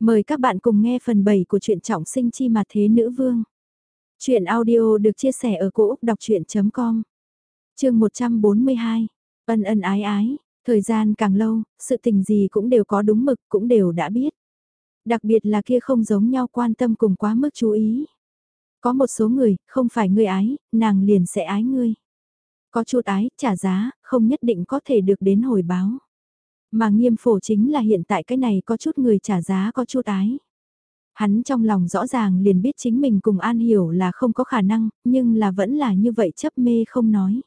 Mời các bạn cùng nghe phần 7 của truyện trọng sinh chi mà thế nữ vương. Chuyện audio được chia sẻ ở cỗ đọc chuyện.com Trường 142, ân ân ái ái, thời gian càng lâu, sự tình gì cũng đều có đúng mực cũng đều đã biết. Đặc biệt là kia không giống nhau quan tâm cùng quá mức chú ý. Có một số người, không phải người ái, nàng liền sẽ ái ngươi. Có chút ái, trả giá, không nhất định có thể được đến hồi báo. Mà nghiêm phổ chính là hiện tại cái này có chút người trả giá có chút ái. Hắn trong lòng rõ ràng liền biết chính mình cùng An Hiểu là không có khả năng, nhưng là vẫn là như vậy chấp mê không nói.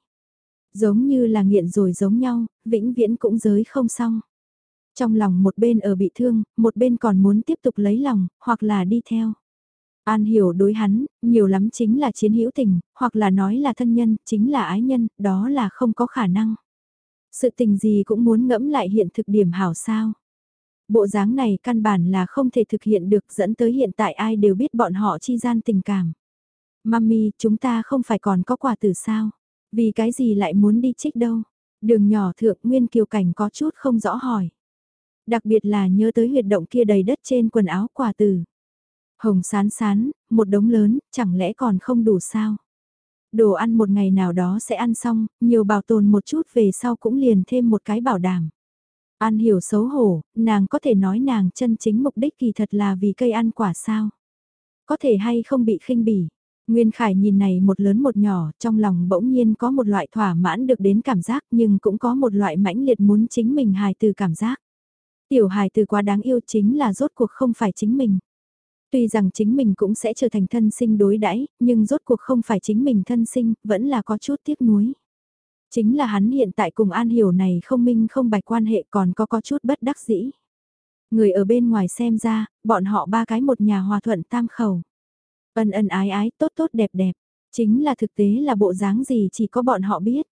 Giống như là nghiện rồi giống nhau, vĩnh viễn cũng giới không xong. Trong lòng một bên ở bị thương, một bên còn muốn tiếp tục lấy lòng, hoặc là đi theo. An hiểu đối hắn, nhiều lắm chính là chiến hữu tình, hoặc là nói là thân nhân, chính là ái nhân, đó là không có khả năng. Sự tình gì cũng muốn ngẫm lại hiện thực điểm hảo sao. Bộ dáng này căn bản là không thể thực hiện được dẫn tới hiện tại ai đều biết bọn họ chi gian tình cảm. Mami, chúng ta không phải còn có quà tử sao? Vì cái gì lại muốn đi trích đâu? Đường nhỏ thượng Nguyên Kiều Cảnh có chút không rõ hỏi. Đặc biệt là nhớ tới huyệt động kia đầy đất trên quần áo quà tử. Hồng sán sán, một đống lớn, chẳng lẽ còn không đủ sao? Đồ ăn một ngày nào đó sẽ ăn xong, nhiều bảo tồn một chút về sau cũng liền thêm một cái bảo đảm. An hiểu xấu hổ, nàng có thể nói nàng chân chính mục đích kỳ thật là vì cây ăn quả sao. Có thể hay không bị khinh bỉ. Nguyên Khải nhìn này một lớn một nhỏ, trong lòng bỗng nhiên có một loại thỏa mãn được đến cảm giác nhưng cũng có một loại mãnh liệt muốn chính mình hài từ cảm giác. Tiểu hài từ quá đáng yêu chính là rốt cuộc không phải chính mình. Tuy rằng chính mình cũng sẽ trở thành thân sinh đối đãi nhưng rốt cuộc không phải chính mình thân sinh, vẫn là có chút tiếc nuối. Chính là hắn hiện tại cùng An Hiểu này không minh không bạch quan hệ còn có có chút bất đắc dĩ. Người ở bên ngoài xem ra, bọn họ ba cái một nhà hòa thuận tam khẩu. Ân ân ái ái tốt tốt đẹp đẹp, chính là thực tế là bộ dáng gì chỉ có bọn họ biết.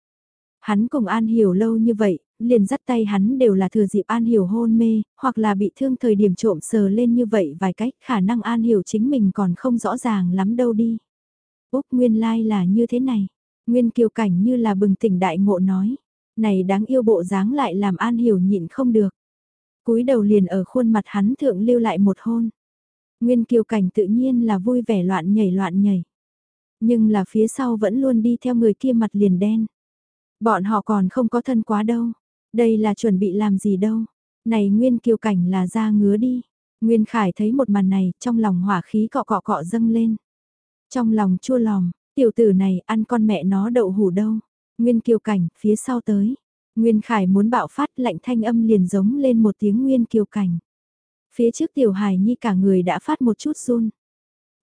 Hắn cùng An Hiểu lâu như vậy, liền dắt tay hắn đều là thừa dịp An Hiểu hôn mê, hoặc là bị thương thời điểm trộm sờ lên như vậy vài cách, khả năng An Hiểu chính mình còn không rõ ràng lắm đâu đi. Úc nguyên lai like là như thế này. Nguyên kiều cảnh như là bừng tỉnh đại ngộ nói. Này đáng yêu bộ dáng lại làm An Hiểu nhịn không được. cúi đầu liền ở khuôn mặt hắn thượng lưu lại một hôn. Nguyên kiều cảnh tự nhiên là vui vẻ loạn nhảy loạn nhảy. Nhưng là phía sau vẫn luôn đi theo người kia mặt liền đen. Bọn họ còn không có thân quá đâu. Đây là chuẩn bị làm gì đâu. Này Nguyên kiều cảnh là ra ngứa đi. Nguyên Khải thấy một màn này, trong lòng hỏa khí cọ cọ cọ dâng lên. Trong lòng chua lòng, tiểu tử này ăn con mẹ nó đậu hủ đâu. Nguyên kiều cảnh, phía sau tới. Nguyên Khải muốn bạo phát lạnh thanh âm liền giống lên một tiếng Nguyên kiều cảnh. Phía trước tiểu hài nhi cả người đã phát một chút run.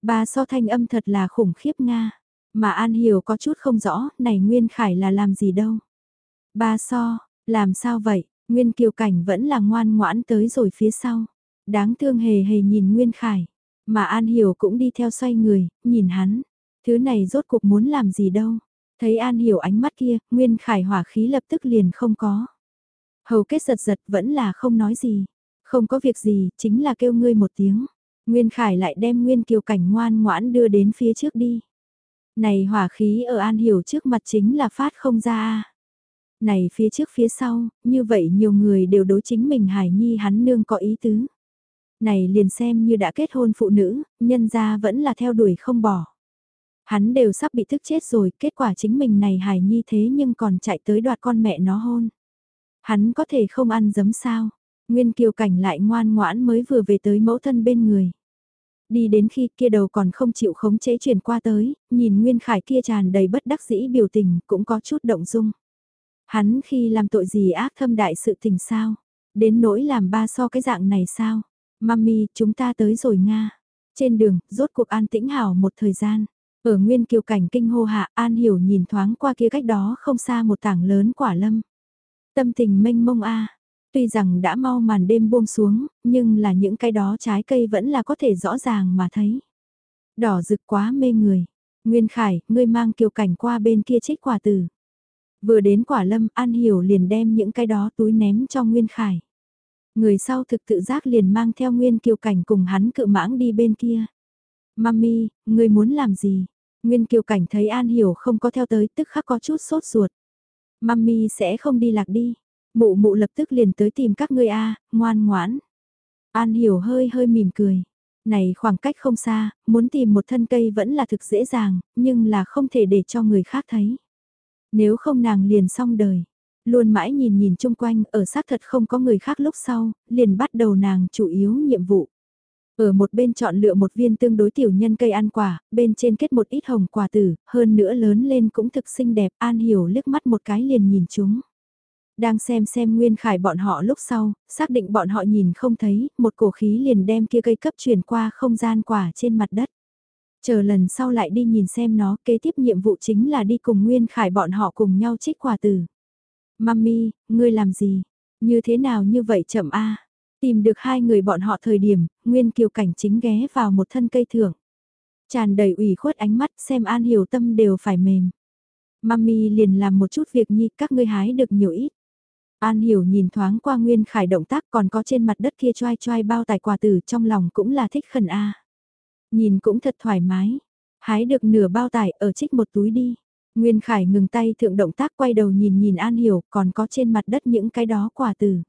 Ba so thanh âm thật là khủng khiếp Nga. Mà An Hiểu có chút không rõ, này Nguyên Khải là làm gì đâu. Ba so, làm sao vậy, Nguyên Kiều Cảnh vẫn là ngoan ngoãn tới rồi phía sau. Đáng thương hề hề nhìn Nguyên Khải. Mà An Hiểu cũng đi theo xoay người, nhìn hắn. Thứ này rốt cuộc muốn làm gì đâu. Thấy An Hiểu ánh mắt kia, Nguyên Khải hỏa khí lập tức liền không có. Hầu kết giật giật vẫn là không nói gì. Không có việc gì, chính là kêu ngươi một tiếng. Nguyên Khải lại đem Nguyên Kiều Cảnh ngoan ngoãn đưa đến phía trước đi. Này hỏa khí ở An Hiểu trước mặt chính là phát không ra này phía trước phía sau, như vậy nhiều người đều đối chính mình Hải Nhi hắn nương có ý tứ. Này liền xem như đã kết hôn phụ nữ, nhân ra vẫn là theo đuổi không bỏ. Hắn đều sắp bị thức chết rồi, kết quả chính mình này Hải Nhi thế nhưng còn chạy tới đoạt con mẹ nó hôn. Hắn có thể không ăn giấm sao, Nguyên Kiều Cảnh lại ngoan ngoãn mới vừa về tới mẫu thân bên người. Đi đến khi kia đầu còn không chịu khống chế chuyển qua tới, nhìn Nguyên Khải kia tràn đầy bất đắc dĩ biểu tình cũng có chút động dung. Hắn khi làm tội gì ác thâm đại sự tình sao? Đến nỗi làm ba so cái dạng này sao? Mami, chúng ta tới rồi Nga. Trên đường, rốt cuộc an tĩnh hảo một thời gian. Ở nguyên kiều cảnh kinh hô hạ, An Hiểu nhìn thoáng qua kia cách đó không xa một tảng lớn quả lâm. Tâm tình mênh mông a Tuy rằng đã mau màn đêm buông xuống, nhưng là những cái đó trái cây vẫn là có thể rõ ràng mà thấy. Đỏ rực quá mê người. Nguyên Khải, ngươi mang kiều cảnh qua bên kia chết quả tử. Vừa đến quả lâm, An Hiểu liền đem những cái đó túi ném cho Nguyên Khải. Người sau thực tự giác liền mang theo Nguyên Kiều Cảnh cùng hắn cự mãng đi bên kia. Mami, người muốn làm gì? Nguyên Kiều Cảnh thấy An Hiểu không có theo tới tức khắc có chút sốt ruột. Mami sẽ không đi lạc đi. Mụ mụ lập tức liền tới tìm các ngươi a, ngoan ngoãn. An Hiểu hơi hơi mỉm cười. Này khoảng cách không xa, muốn tìm một thân cây vẫn là thực dễ dàng, nhưng là không thể để cho người khác thấy. Nếu không nàng liền xong đời. Luôn mãi nhìn nhìn chung quanh, ở xác thật không có người khác lúc sau, liền bắt đầu nàng chủ yếu nhiệm vụ. Ở một bên chọn lựa một viên tương đối tiểu nhân cây ăn quả, bên trên kết một ít hồng quả tử, hơn nữa lớn lên cũng thực xinh đẹp, An Hiểu liếc mắt một cái liền nhìn chúng. Đang xem xem Nguyên Khải bọn họ lúc sau, xác định bọn họ nhìn không thấy, một cổ khí liền đem kia cây cấp chuyển qua không gian quả trên mặt đất. Chờ lần sau lại đi nhìn xem nó, kế tiếp nhiệm vụ chính là đi cùng Nguyên Khải bọn họ cùng nhau trích quà tử. Mami, ngươi làm gì? Như thế nào như vậy chậm a? Tìm được hai người bọn họ thời điểm, Nguyên Kiều Cảnh chính ghé vào một thân cây thưởng. Tràn đầy ủy khuất ánh mắt xem An Hiểu Tâm đều phải mềm. Mami liền làm một chút việc nhi các ngươi hái được nhiều ít. An Hiểu nhìn thoáng qua Nguyên Khải động tác còn có trên mặt đất kia choai choai bao tài quà tử trong lòng cũng là thích khẩn A. Nhìn cũng thật thoải mái. Hái được nửa bao tải ở trích một túi đi. Nguyên Khải ngừng tay thượng động tác quay đầu nhìn nhìn An Hiểu còn có trên mặt đất những cái đó quả tử.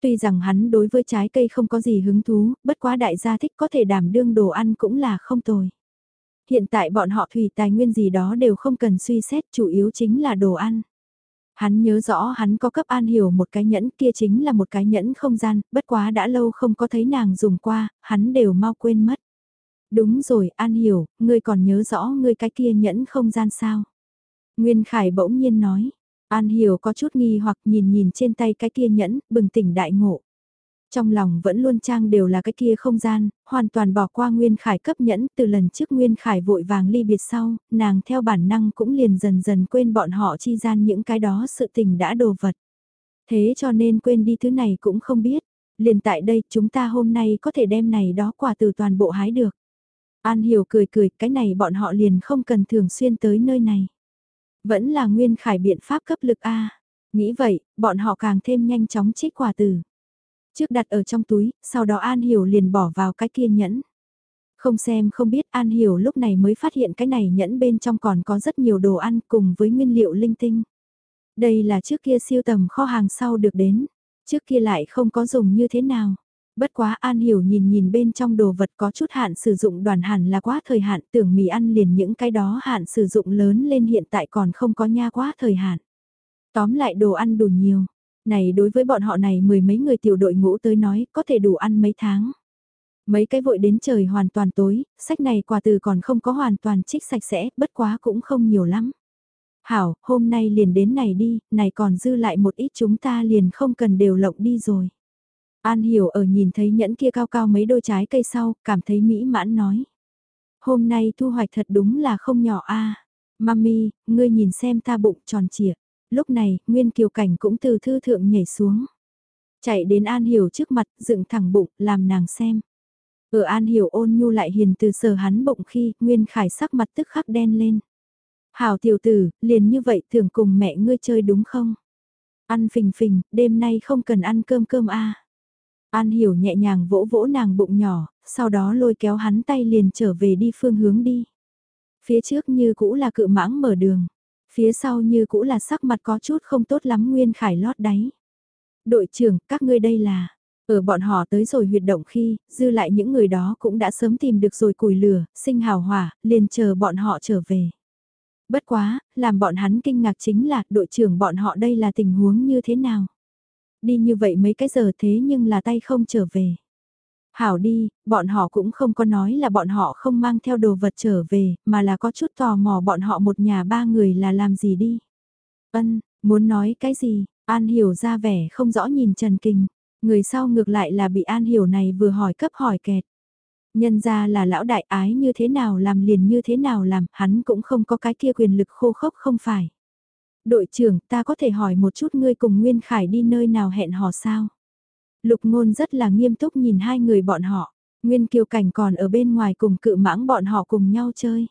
Tuy rằng hắn đối với trái cây không có gì hứng thú, bất quá đại gia thích có thể đảm đương đồ ăn cũng là không tồi. Hiện tại bọn họ thủy tài nguyên gì đó đều không cần suy xét, chủ yếu chính là đồ ăn. Hắn nhớ rõ hắn có cấp An Hiểu một cái nhẫn kia chính là một cái nhẫn không gian, bất quá đã lâu không có thấy nàng dùng qua, hắn đều mau quên mất. Đúng rồi, An Hiểu, ngươi còn nhớ rõ ngươi cái kia nhẫn không gian sao? Nguyên Khải bỗng nhiên nói. An Hiểu có chút nghi hoặc nhìn nhìn trên tay cái kia nhẫn, bừng tỉnh đại ngộ. Trong lòng vẫn luôn trang đều là cái kia không gian, hoàn toàn bỏ qua Nguyên Khải cấp nhẫn từ lần trước Nguyên Khải vội vàng ly biệt sau, nàng theo bản năng cũng liền dần dần quên bọn họ chi gian những cái đó sự tình đã đồ vật. Thế cho nên quên đi thứ này cũng không biết, liền tại đây chúng ta hôm nay có thể đem này đó quả từ toàn bộ hái được. An Hiểu cười cười, cái này bọn họ liền không cần thường xuyên tới nơi này. Vẫn là Nguyên Khải biện pháp cấp lực A. Nghĩ vậy, bọn họ càng thêm nhanh chóng trích quả từ. Trước đặt ở trong túi, sau đó An Hiểu liền bỏ vào cái kia nhẫn. Không xem không biết An Hiểu lúc này mới phát hiện cái này nhẫn bên trong còn có rất nhiều đồ ăn cùng với nguyên liệu linh tinh. Đây là trước kia siêu tầm kho hàng sau được đến, trước kia lại không có dùng như thế nào. Bất quá An Hiểu nhìn nhìn bên trong đồ vật có chút hạn sử dụng đoàn hẳn là quá thời hạn tưởng mì ăn liền những cái đó hạn sử dụng lớn lên hiện tại còn không có nha quá thời hạn. Tóm lại đồ ăn đủ nhiều, này đối với bọn họ này mười mấy người tiểu đội ngũ tới nói có thể đủ ăn mấy tháng. Mấy cái vội đến trời hoàn toàn tối, sách này quà từ còn không có hoàn toàn trích sạch sẽ, bất quá cũng không nhiều lắm. Hảo, hôm nay liền đến này đi, này còn dư lại một ít chúng ta liền không cần đều lộng đi rồi. An hiểu ở nhìn thấy nhẫn kia cao cao mấy đôi trái cây sau, cảm thấy mỹ mãn nói. Hôm nay thu hoạch thật đúng là không nhỏ a Mami, ngươi nhìn xem ta bụng tròn trịa lúc này, Nguyên Kiều Cảnh cũng từ thư thượng nhảy xuống. Chạy đến An Hiểu trước mặt, dựng thẳng bụng, làm nàng xem. Ở An Hiểu ôn nhu lại hiền từ sờ hắn bụng khi, Nguyên Khải sắc mặt tức khắc đen lên. Hảo tiểu tử, liền như vậy thường cùng mẹ ngươi chơi đúng không? Ăn phình phình, đêm nay không cần ăn cơm cơm a. An Hiểu nhẹ nhàng vỗ vỗ nàng bụng nhỏ, sau đó lôi kéo hắn tay liền trở về đi phương hướng đi. Phía trước như cũ là cự mãng mở đường. Phía sau như cũ là sắc mặt có chút không tốt lắm Nguyên Khải lót đáy. Đội trưởng, các ngươi đây là... Ở bọn họ tới rồi huyệt động khi, dư lại những người đó cũng đã sớm tìm được rồi củi lửa, sinh hào hỏa, liền chờ bọn họ trở về. Bất quá, làm bọn hắn kinh ngạc chính là đội trưởng bọn họ đây là tình huống như thế nào. Đi như vậy mấy cái giờ thế nhưng là tay không trở về. Hảo đi, bọn họ cũng không có nói là bọn họ không mang theo đồ vật trở về, mà là có chút tò mò bọn họ một nhà ba người là làm gì đi. Ân, muốn nói cái gì, An Hiểu ra vẻ không rõ nhìn Trần Kinh, người sau ngược lại là bị An Hiểu này vừa hỏi cấp hỏi kẹt. Nhân ra là lão đại ái như thế nào làm liền như thế nào làm, hắn cũng không có cái kia quyền lực khô khốc không phải. Đội trưởng, ta có thể hỏi một chút ngươi cùng Nguyên Khải đi nơi nào hẹn hò sao? Lục ngôn rất là nghiêm túc nhìn hai người bọn họ, Nguyên Kiều Cảnh còn ở bên ngoài cùng cự mãng bọn họ cùng nhau chơi.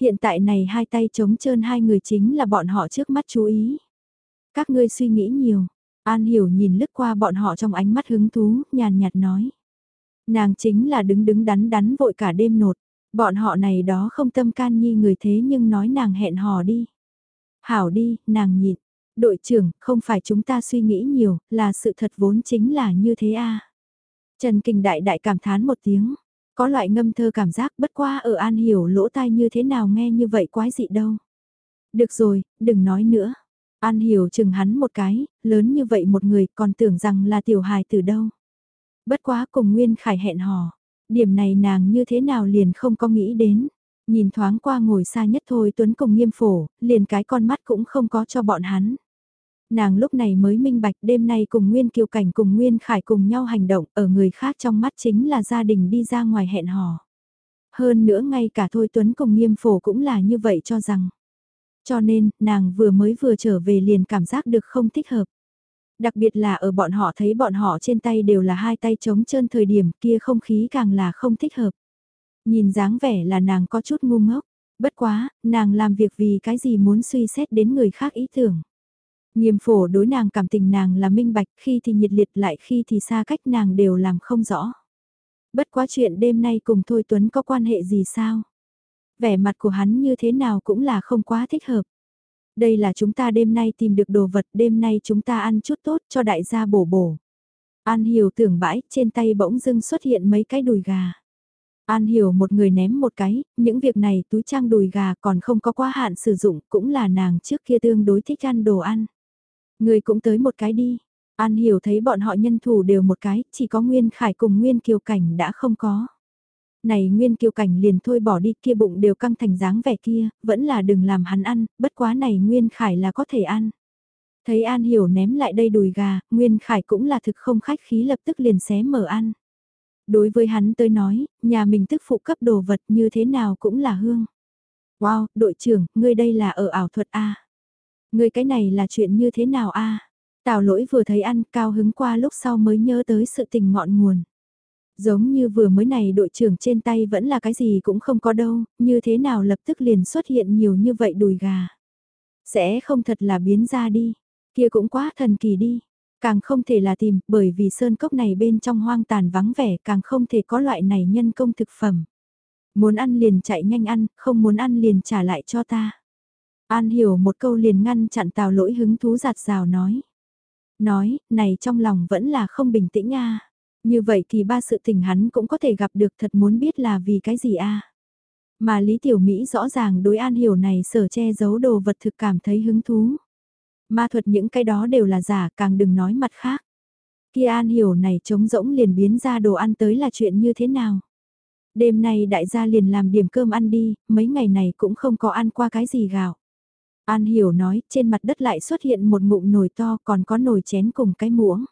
Hiện tại này hai tay chống trơn hai người chính là bọn họ trước mắt chú ý. Các ngươi suy nghĩ nhiều, An Hiểu nhìn lướt qua bọn họ trong ánh mắt hứng thú, nhàn nhạt nói. Nàng chính là đứng đứng đắn đắn vội cả đêm nột, bọn họ này đó không tâm can nhi người thế nhưng nói nàng hẹn hò đi. Hảo đi, nàng nhịn, đội trưởng, không phải chúng ta suy nghĩ nhiều, là sự thật vốn chính là như thế a. Trần Kình Đại Đại cảm thán một tiếng. Có loại ngâm thơ cảm giác bất qua ở An Hiểu lỗ tai như thế nào nghe như vậy quái dị đâu. Được rồi, đừng nói nữa. An Hiểu chừng hắn một cái, lớn như vậy một người còn tưởng rằng là tiểu hài từ đâu. Bất quá cùng Nguyên Khải hẹn hò. Điểm này nàng như thế nào liền không có nghĩ đến. Nhìn thoáng qua ngồi xa nhất thôi Tuấn cùng nghiêm phổ, liền cái con mắt cũng không có cho bọn hắn. Nàng lúc này mới minh bạch đêm nay cùng Nguyên Kiều Cảnh cùng Nguyên Khải cùng nhau hành động ở người khác trong mắt chính là gia đình đi ra ngoài hẹn hò. Hơn nữa ngay cả Thôi Tuấn cùng nghiêm phổ cũng là như vậy cho rằng. Cho nên, nàng vừa mới vừa trở về liền cảm giác được không thích hợp. Đặc biệt là ở bọn họ thấy bọn họ trên tay đều là hai tay trống trơn thời điểm kia không khí càng là không thích hợp. Nhìn dáng vẻ là nàng có chút ngu ngốc, bất quá, nàng làm việc vì cái gì muốn suy xét đến người khác ý tưởng. Nghiêm phổ đối nàng cảm tình nàng là minh bạch khi thì nhiệt liệt lại khi thì xa cách nàng đều làm không rõ. Bất quá chuyện đêm nay cùng Thôi Tuấn có quan hệ gì sao? Vẻ mặt của hắn như thế nào cũng là không quá thích hợp. Đây là chúng ta đêm nay tìm được đồ vật, đêm nay chúng ta ăn chút tốt cho đại gia bổ bổ. An Hiểu tưởng bãi, trên tay bỗng dưng xuất hiện mấy cái đùi gà. An Hiểu một người ném một cái, những việc này túi trang đùi gà còn không có quá hạn sử dụng, cũng là nàng trước kia tương đối thích ăn đồ ăn. Người cũng tới một cái đi. An Hiểu thấy bọn họ nhân thủ đều một cái, chỉ có Nguyên Khải cùng Nguyên Kiều Cảnh đã không có này nguyên kiều cảnh liền thôi bỏ đi kia bụng đều căng thành dáng vẻ kia, vẫn là đừng làm hắn ăn, bất quá này nguyên khải là có thể ăn. Thấy An Hiểu ném lại đây đùi gà, Nguyên Khải cũng là thực không khách khí lập tức liền xé mở ăn. Đối với hắn tới nói, nhà mình tức phụ cấp đồ vật như thế nào cũng là hương. Wow, đội trưởng, ngươi đây là ở ảo thuật A. Ngươi cái này là chuyện như thế nào A? Tào lỗi vừa thấy ăn cao hứng qua lúc sau mới nhớ tới sự tình ngọn nguồn. Giống như vừa mới này đội trưởng trên tay vẫn là cái gì cũng không có đâu, như thế nào lập tức liền xuất hiện nhiều như vậy đùi gà. Sẽ không thật là biến ra đi, kia cũng quá thần kỳ đi. Càng không thể là tìm, bởi vì sơn cốc này bên trong hoang tàn vắng vẻ càng không thể có loại này nhân công thực phẩm. Muốn ăn liền chạy nhanh ăn, không muốn ăn liền trả lại cho ta. An hiểu một câu liền ngăn chặn tào lỗi hứng thú giạt rào nói. Nói, này trong lòng vẫn là không bình tĩnh a như vậy thì ba sự tình hắn cũng có thể gặp được thật muốn biết là vì cái gì a Mà Lý Tiểu Mỹ rõ ràng đối an hiểu này sở che giấu đồ vật thực cảm thấy hứng thú. Ma thuật những cái đó đều là giả càng đừng nói mặt khác. Kia an hiểu này trống rỗng liền biến ra đồ ăn tới là chuyện như thế nào. Đêm nay đại gia liền làm điểm cơm ăn đi, mấy ngày này cũng không có ăn qua cái gì gạo. An hiểu nói, trên mặt đất lại xuất hiện một ngụm nồi to còn có nồi chén cùng cái muỗng.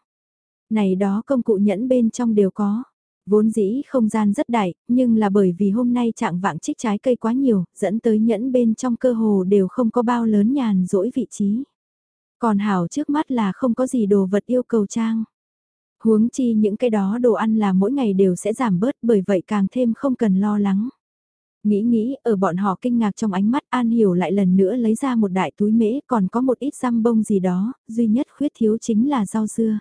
Này đó công cụ nhẫn bên trong đều có. Vốn dĩ không gian rất đại, nhưng là bởi vì hôm nay trạng vạng trích trái cây quá nhiều, dẫn tới nhẫn bên trong cơ hồ đều không có bao lớn nhàn rỗi vị trí. Còn hảo trước mắt là không có gì đồ vật yêu cầu trang. Huống chi những cái đó đồ ăn là mỗi ngày đều sẽ giảm bớt bởi vậy càng thêm không cần lo lắng. Nghĩ nghĩ, ở bọn họ kinh ngạc trong ánh mắt An Hiểu lại lần nữa lấy ra một đại túi mễ còn có một ít răm bông gì đó, duy nhất khuyết thiếu chính là rau dưa.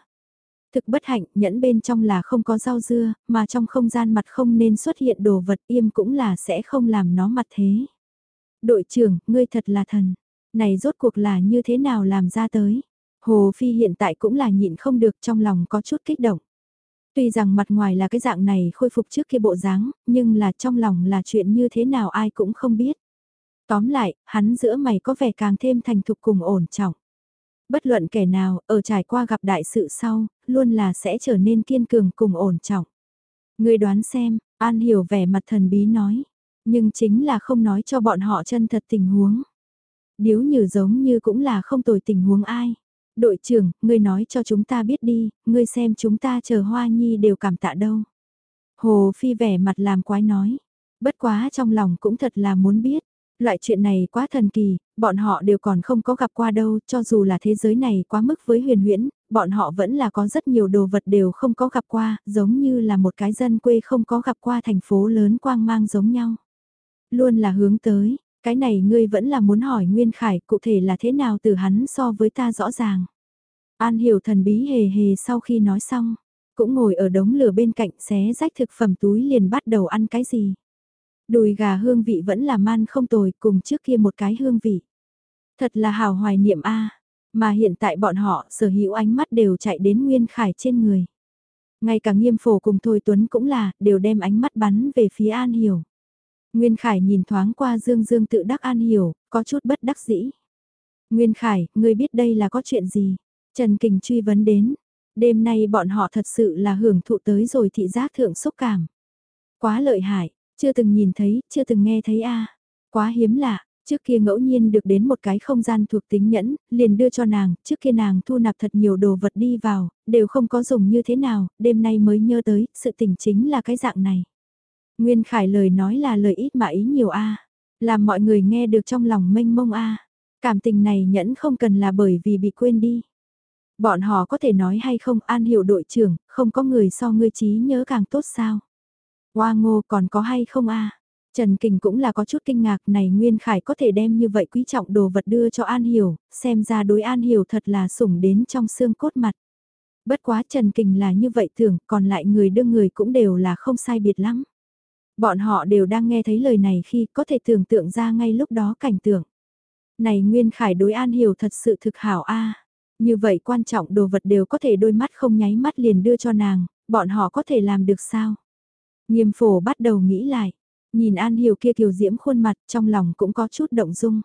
Thực bất hạnh, nhẫn bên trong là không có rau dưa, mà trong không gian mặt không nên xuất hiện đồ vật im cũng là sẽ không làm nó mặt thế. Đội trưởng, ngươi thật là thần. Này rốt cuộc là như thế nào làm ra tới? Hồ Phi hiện tại cũng là nhịn không được trong lòng có chút kích động. Tuy rằng mặt ngoài là cái dạng này khôi phục trước kia bộ dáng, nhưng là trong lòng là chuyện như thế nào ai cũng không biết. Tóm lại, hắn giữa mày có vẻ càng thêm thành thục cùng ổn trọng. Bất luận kẻ nào, ở trải qua gặp đại sự sau, luôn là sẽ trở nên kiên cường cùng ổn trọng. Người đoán xem, An hiểu vẻ mặt thần bí nói, nhưng chính là không nói cho bọn họ chân thật tình huống. Điếu như giống như cũng là không tồi tình huống ai. Đội trưởng, ngươi nói cho chúng ta biết đi, ngươi xem chúng ta chờ Hoa Nhi đều cảm tạ đâu. Hồ Phi vẻ mặt làm quái nói, bất quá trong lòng cũng thật là muốn biết. Loại chuyện này quá thần kỳ, bọn họ đều còn không có gặp qua đâu, cho dù là thế giới này quá mức với huyền huyễn, bọn họ vẫn là có rất nhiều đồ vật đều không có gặp qua, giống như là một cái dân quê không có gặp qua thành phố lớn quang mang giống nhau. Luôn là hướng tới, cái này ngươi vẫn là muốn hỏi Nguyên Khải cụ thể là thế nào từ hắn so với ta rõ ràng. An hiểu thần bí hề hề sau khi nói xong, cũng ngồi ở đống lửa bên cạnh xé rách thực phẩm túi liền bắt đầu ăn cái gì. Đùi gà hương vị vẫn là man không tồi cùng trước kia một cái hương vị. Thật là hào hoài niệm a mà hiện tại bọn họ sở hữu ánh mắt đều chạy đến Nguyên Khải trên người. Ngay cả nghiêm phổ cùng Thôi Tuấn cũng là, đều đem ánh mắt bắn về phía An Hiểu. Nguyên Khải nhìn thoáng qua Dương Dương tự đắc An Hiểu, có chút bất đắc dĩ. Nguyên Khải, ngươi biết đây là có chuyện gì? Trần Kình truy vấn đến. Đêm nay bọn họ thật sự là hưởng thụ tới rồi thị giác thượng xúc cảm. Quá lợi hại, chưa từng nhìn thấy, chưa từng nghe thấy a Quá hiếm lạ, trước kia ngẫu nhiên được đến một cái không gian thuộc tính nhẫn, liền đưa cho nàng, trước kia nàng thu nạp thật nhiều đồ vật đi vào, đều không có dùng như thế nào, đêm nay mới nhớ tới, sự tình chính là cái dạng này. Nguyên Khải lời nói là lời ít mà ý nhiều a làm mọi người nghe được trong lòng mênh mông a Cảm tình này nhẫn không cần là bởi vì bị quên đi. Bọn họ có thể nói hay không an hiệu đội trưởng, không có người so ngươi trí nhớ càng tốt sao. Hoa ngô còn có hay không a Trần Kình cũng là có chút kinh ngạc này Nguyên Khải có thể đem như vậy quý trọng đồ vật đưa cho An Hiểu, xem ra đối An Hiểu thật là sủng đến trong xương cốt mặt. Bất quá Trần Kình là như vậy thường, còn lại người đương người cũng đều là không sai biệt lắm. Bọn họ đều đang nghe thấy lời này khi có thể tưởng tượng ra ngay lúc đó cảnh tượng. Này Nguyên Khải đối An Hiểu thật sự thực hảo a Như vậy quan trọng đồ vật đều có thể đôi mắt không nháy mắt liền đưa cho nàng, bọn họ có thể làm được sao? Nghiêm phổ bắt đầu nghĩ lại, nhìn An Hiểu kia kiều diễm khuôn mặt trong lòng cũng có chút động dung.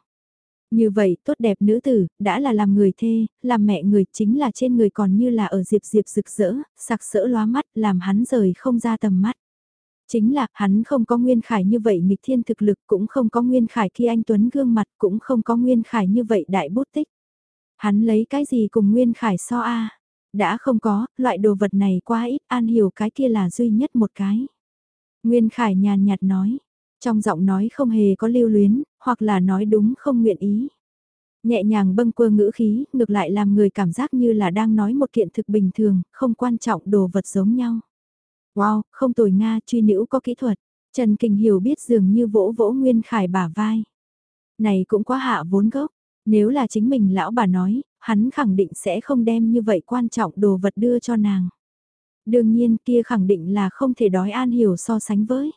Như vậy tốt đẹp nữ tử, đã là làm người thê, làm mẹ người chính là trên người còn như là ở diệp diệp rực rỡ, sặc sỡ lóa mắt làm hắn rời không ra tầm mắt. Chính là, hắn không có Nguyên Khải như vậy nghịch thiên thực lực, cũng không có Nguyên Khải khi anh Tuấn gương mặt, cũng không có Nguyên Khải như vậy đại bút tích. Hắn lấy cái gì cùng Nguyên Khải so a Đã không có, loại đồ vật này quá ít, an hiểu cái kia là duy nhất một cái. Nguyên Khải nhàn nhạt nói, trong giọng nói không hề có lưu luyến, hoặc là nói đúng không nguyện ý. Nhẹ nhàng bâng quơ ngữ khí, ngược lại làm người cảm giác như là đang nói một kiện thực bình thường, không quan trọng đồ vật giống nhau. Wow, không tồi Nga, truy nữ có kỹ thuật. Trần Kình Hiểu biết dường như vỗ vỗ Nguyên Khải bả vai. Này cũng quá hạ vốn gốc. Nếu là chính mình lão bà nói, hắn khẳng định sẽ không đem như vậy quan trọng đồ vật đưa cho nàng. Đương nhiên kia khẳng định là không thể đói An Hiểu so sánh với.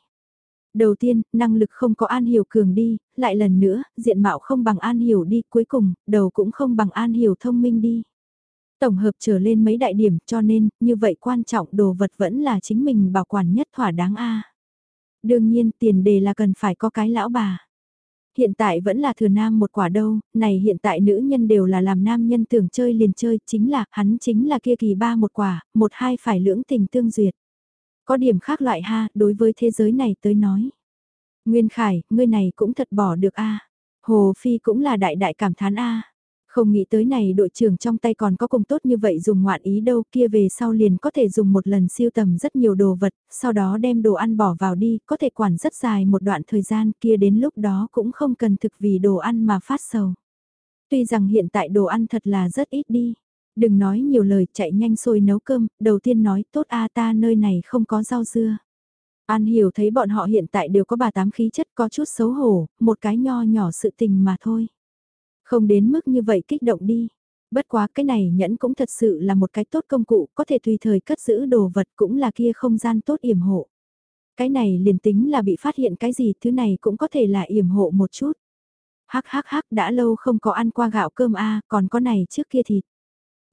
Đầu tiên, năng lực không có An Hiểu cường đi, lại lần nữa, diện mạo không bằng An Hiểu đi, cuối cùng, đầu cũng không bằng An Hiểu thông minh đi. Tổng hợp trở lên mấy đại điểm cho nên, như vậy quan trọng đồ vật vẫn là chính mình bảo quản nhất thỏa đáng a Đương nhiên tiền đề là cần phải có cái lão bà. Hiện tại vẫn là thừa nam một quả đâu, này hiện tại nữ nhân đều là làm nam nhân tưởng chơi liền chơi, chính là, hắn chính là kia kỳ ba một quả, một hai phải lưỡng tình tương duyệt. Có điểm khác loại ha, đối với thế giới này tới nói. Nguyên Khải, ngươi này cũng thật bỏ được a Hồ Phi cũng là đại đại cảm thán a không nghĩ tới này đội trưởng trong tay còn có công tốt như vậy dùng ngoạn ý đâu kia về sau liền có thể dùng một lần siêu tầm rất nhiều đồ vật, sau đó đem đồ ăn bỏ vào đi, có thể quản rất dài một đoạn thời gian kia đến lúc đó cũng không cần thực vì đồ ăn mà phát sầu. Tuy rằng hiện tại đồ ăn thật là rất ít đi. Đừng nói nhiều lời chạy nhanh xôi nấu cơm, đầu tiên nói tốt a ta nơi này không có rau dưa. An hiểu thấy bọn họ hiện tại đều có bà tám khí chất có chút xấu hổ, một cái nho nhỏ sự tình mà thôi. Không đến mức như vậy kích động đi. Bất quá cái này nhẫn cũng thật sự là một cái tốt công cụ, có thể tùy thời cất giữ đồ vật cũng là kia không gian tốt yểm hộ. Cái này liền tính là bị phát hiện cái gì, thứ này cũng có thể là yểm hộ một chút. Hắc hắc hắc đã lâu không có ăn qua gạo cơm a còn có này trước kia thịt.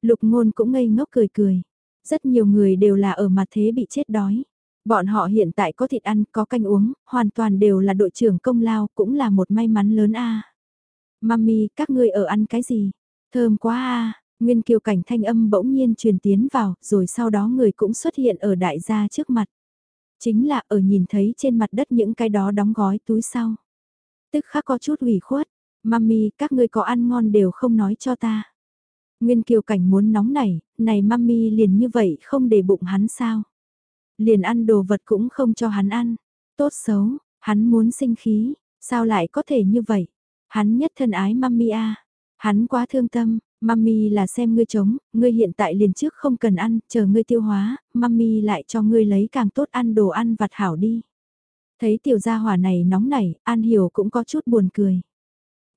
Lục ngôn cũng ngây ngốc cười cười. Rất nhiều người đều là ở mặt thế bị chết đói. Bọn họ hiện tại có thịt ăn, có canh uống, hoàn toàn đều là đội trưởng công lao, cũng là một may mắn lớn a. Mami, các ngươi ở ăn cái gì? Thơm quá à, Nguyên kiều cảnh thanh âm bỗng nhiên truyền tiến vào, rồi sau đó người cũng xuất hiện ở đại gia trước mặt. Chính là ở nhìn thấy trên mặt đất những cái đó đóng gói túi sau. Tức khắc có chút ủy khuất, Mami, các ngươi có ăn ngon đều không nói cho ta. Nguyên kiều cảnh muốn nóng nảy, này Mami liền như vậy không để bụng hắn sao? Liền ăn đồ vật cũng không cho hắn ăn. Tốt xấu, hắn muốn sinh khí, sao lại có thể như vậy? Hắn nhất thân ái mami a. Hắn quá thương tâm, mami là xem ngươi chống, ngươi hiện tại liền trước không cần ăn, chờ ngươi tiêu hóa, mami lại cho ngươi lấy càng tốt ăn đồ ăn vặt hảo đi. Thấy tiểu gia hỏa này nóng nảy, An Hiểu cũng có chút buồn cười.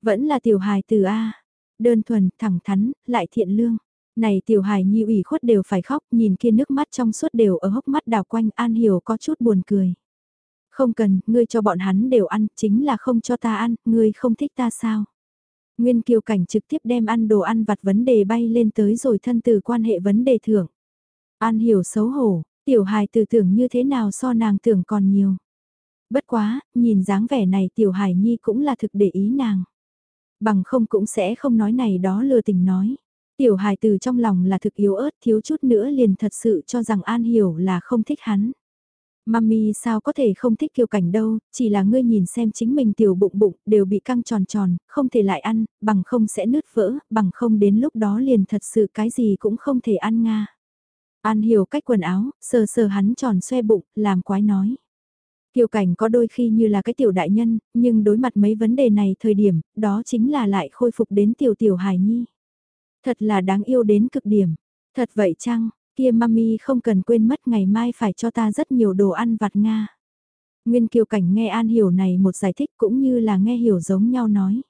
Vẫn là tiểu hài từ A, đơn thuần, thẳng thắn, lại thiện lương. Này tiểu hài nhi ủy khuất đều phải khóc, nhìn kia nước mắt trong suốt đều ở hốc mắt đào quanh, An Hiểu có chút buồn cười. Không cần, ngươi cho bọn hắn đều ăn, chính là không cho ta ăn, ngươi không thích ta sao? Nguyên Kiều Cảnh trực tiếp đem ăn đồ ăn vặt vấn đề bay lên tới rồi thân từ quan hệ vấn đề thưởng. An hiểu xấu hổ, Tiểu hài từ tưởng như thế nào so nàng tưởng còn nhiều. Bất quá, nhìn dáng vẻ này tiểu hài nhi cũng là thực để ý nàng. Bằng không cũng sẽ không nói này đó lừa tình nói. Tiểu hài từ trong lòng là thực yếu ớt thiếu chút nữa liền thật sự cho rằng An Hiểu là không thích hắn. Mami sao có thể không thích kiều cảnh đâu, chỉ là ngươi nhìn xem chính mình tiểu bụng bụng đều bị căng tròn tròn, không thể lại ăn, bằng không sẽ nứt vỡ, bằng không đến lúc đó liền thật sự cái gì cũng không thể ăn nga. An hiểu cách quần áo, sờ sờ hắn tròn xoe bụng, làm quái nói. Kiều cảnh có đôi khi như là cái tiểu đại nhân, nhưng đối mặt mấy vấn đề này thời điểm, đó chính là lại khôi phục đến tiểu tiểu hài nhi. Thật là đáng yêu đến cực điểm. Thật vậy chăng, kia mami không cần quên mất ngày mai phải cho ta rất nhiều đồ ăn vặt Nga. Nguyên Kiều Cảnh nghe An Hiểu này một giải thích cũng như là nghe hiểu giống nhau nói.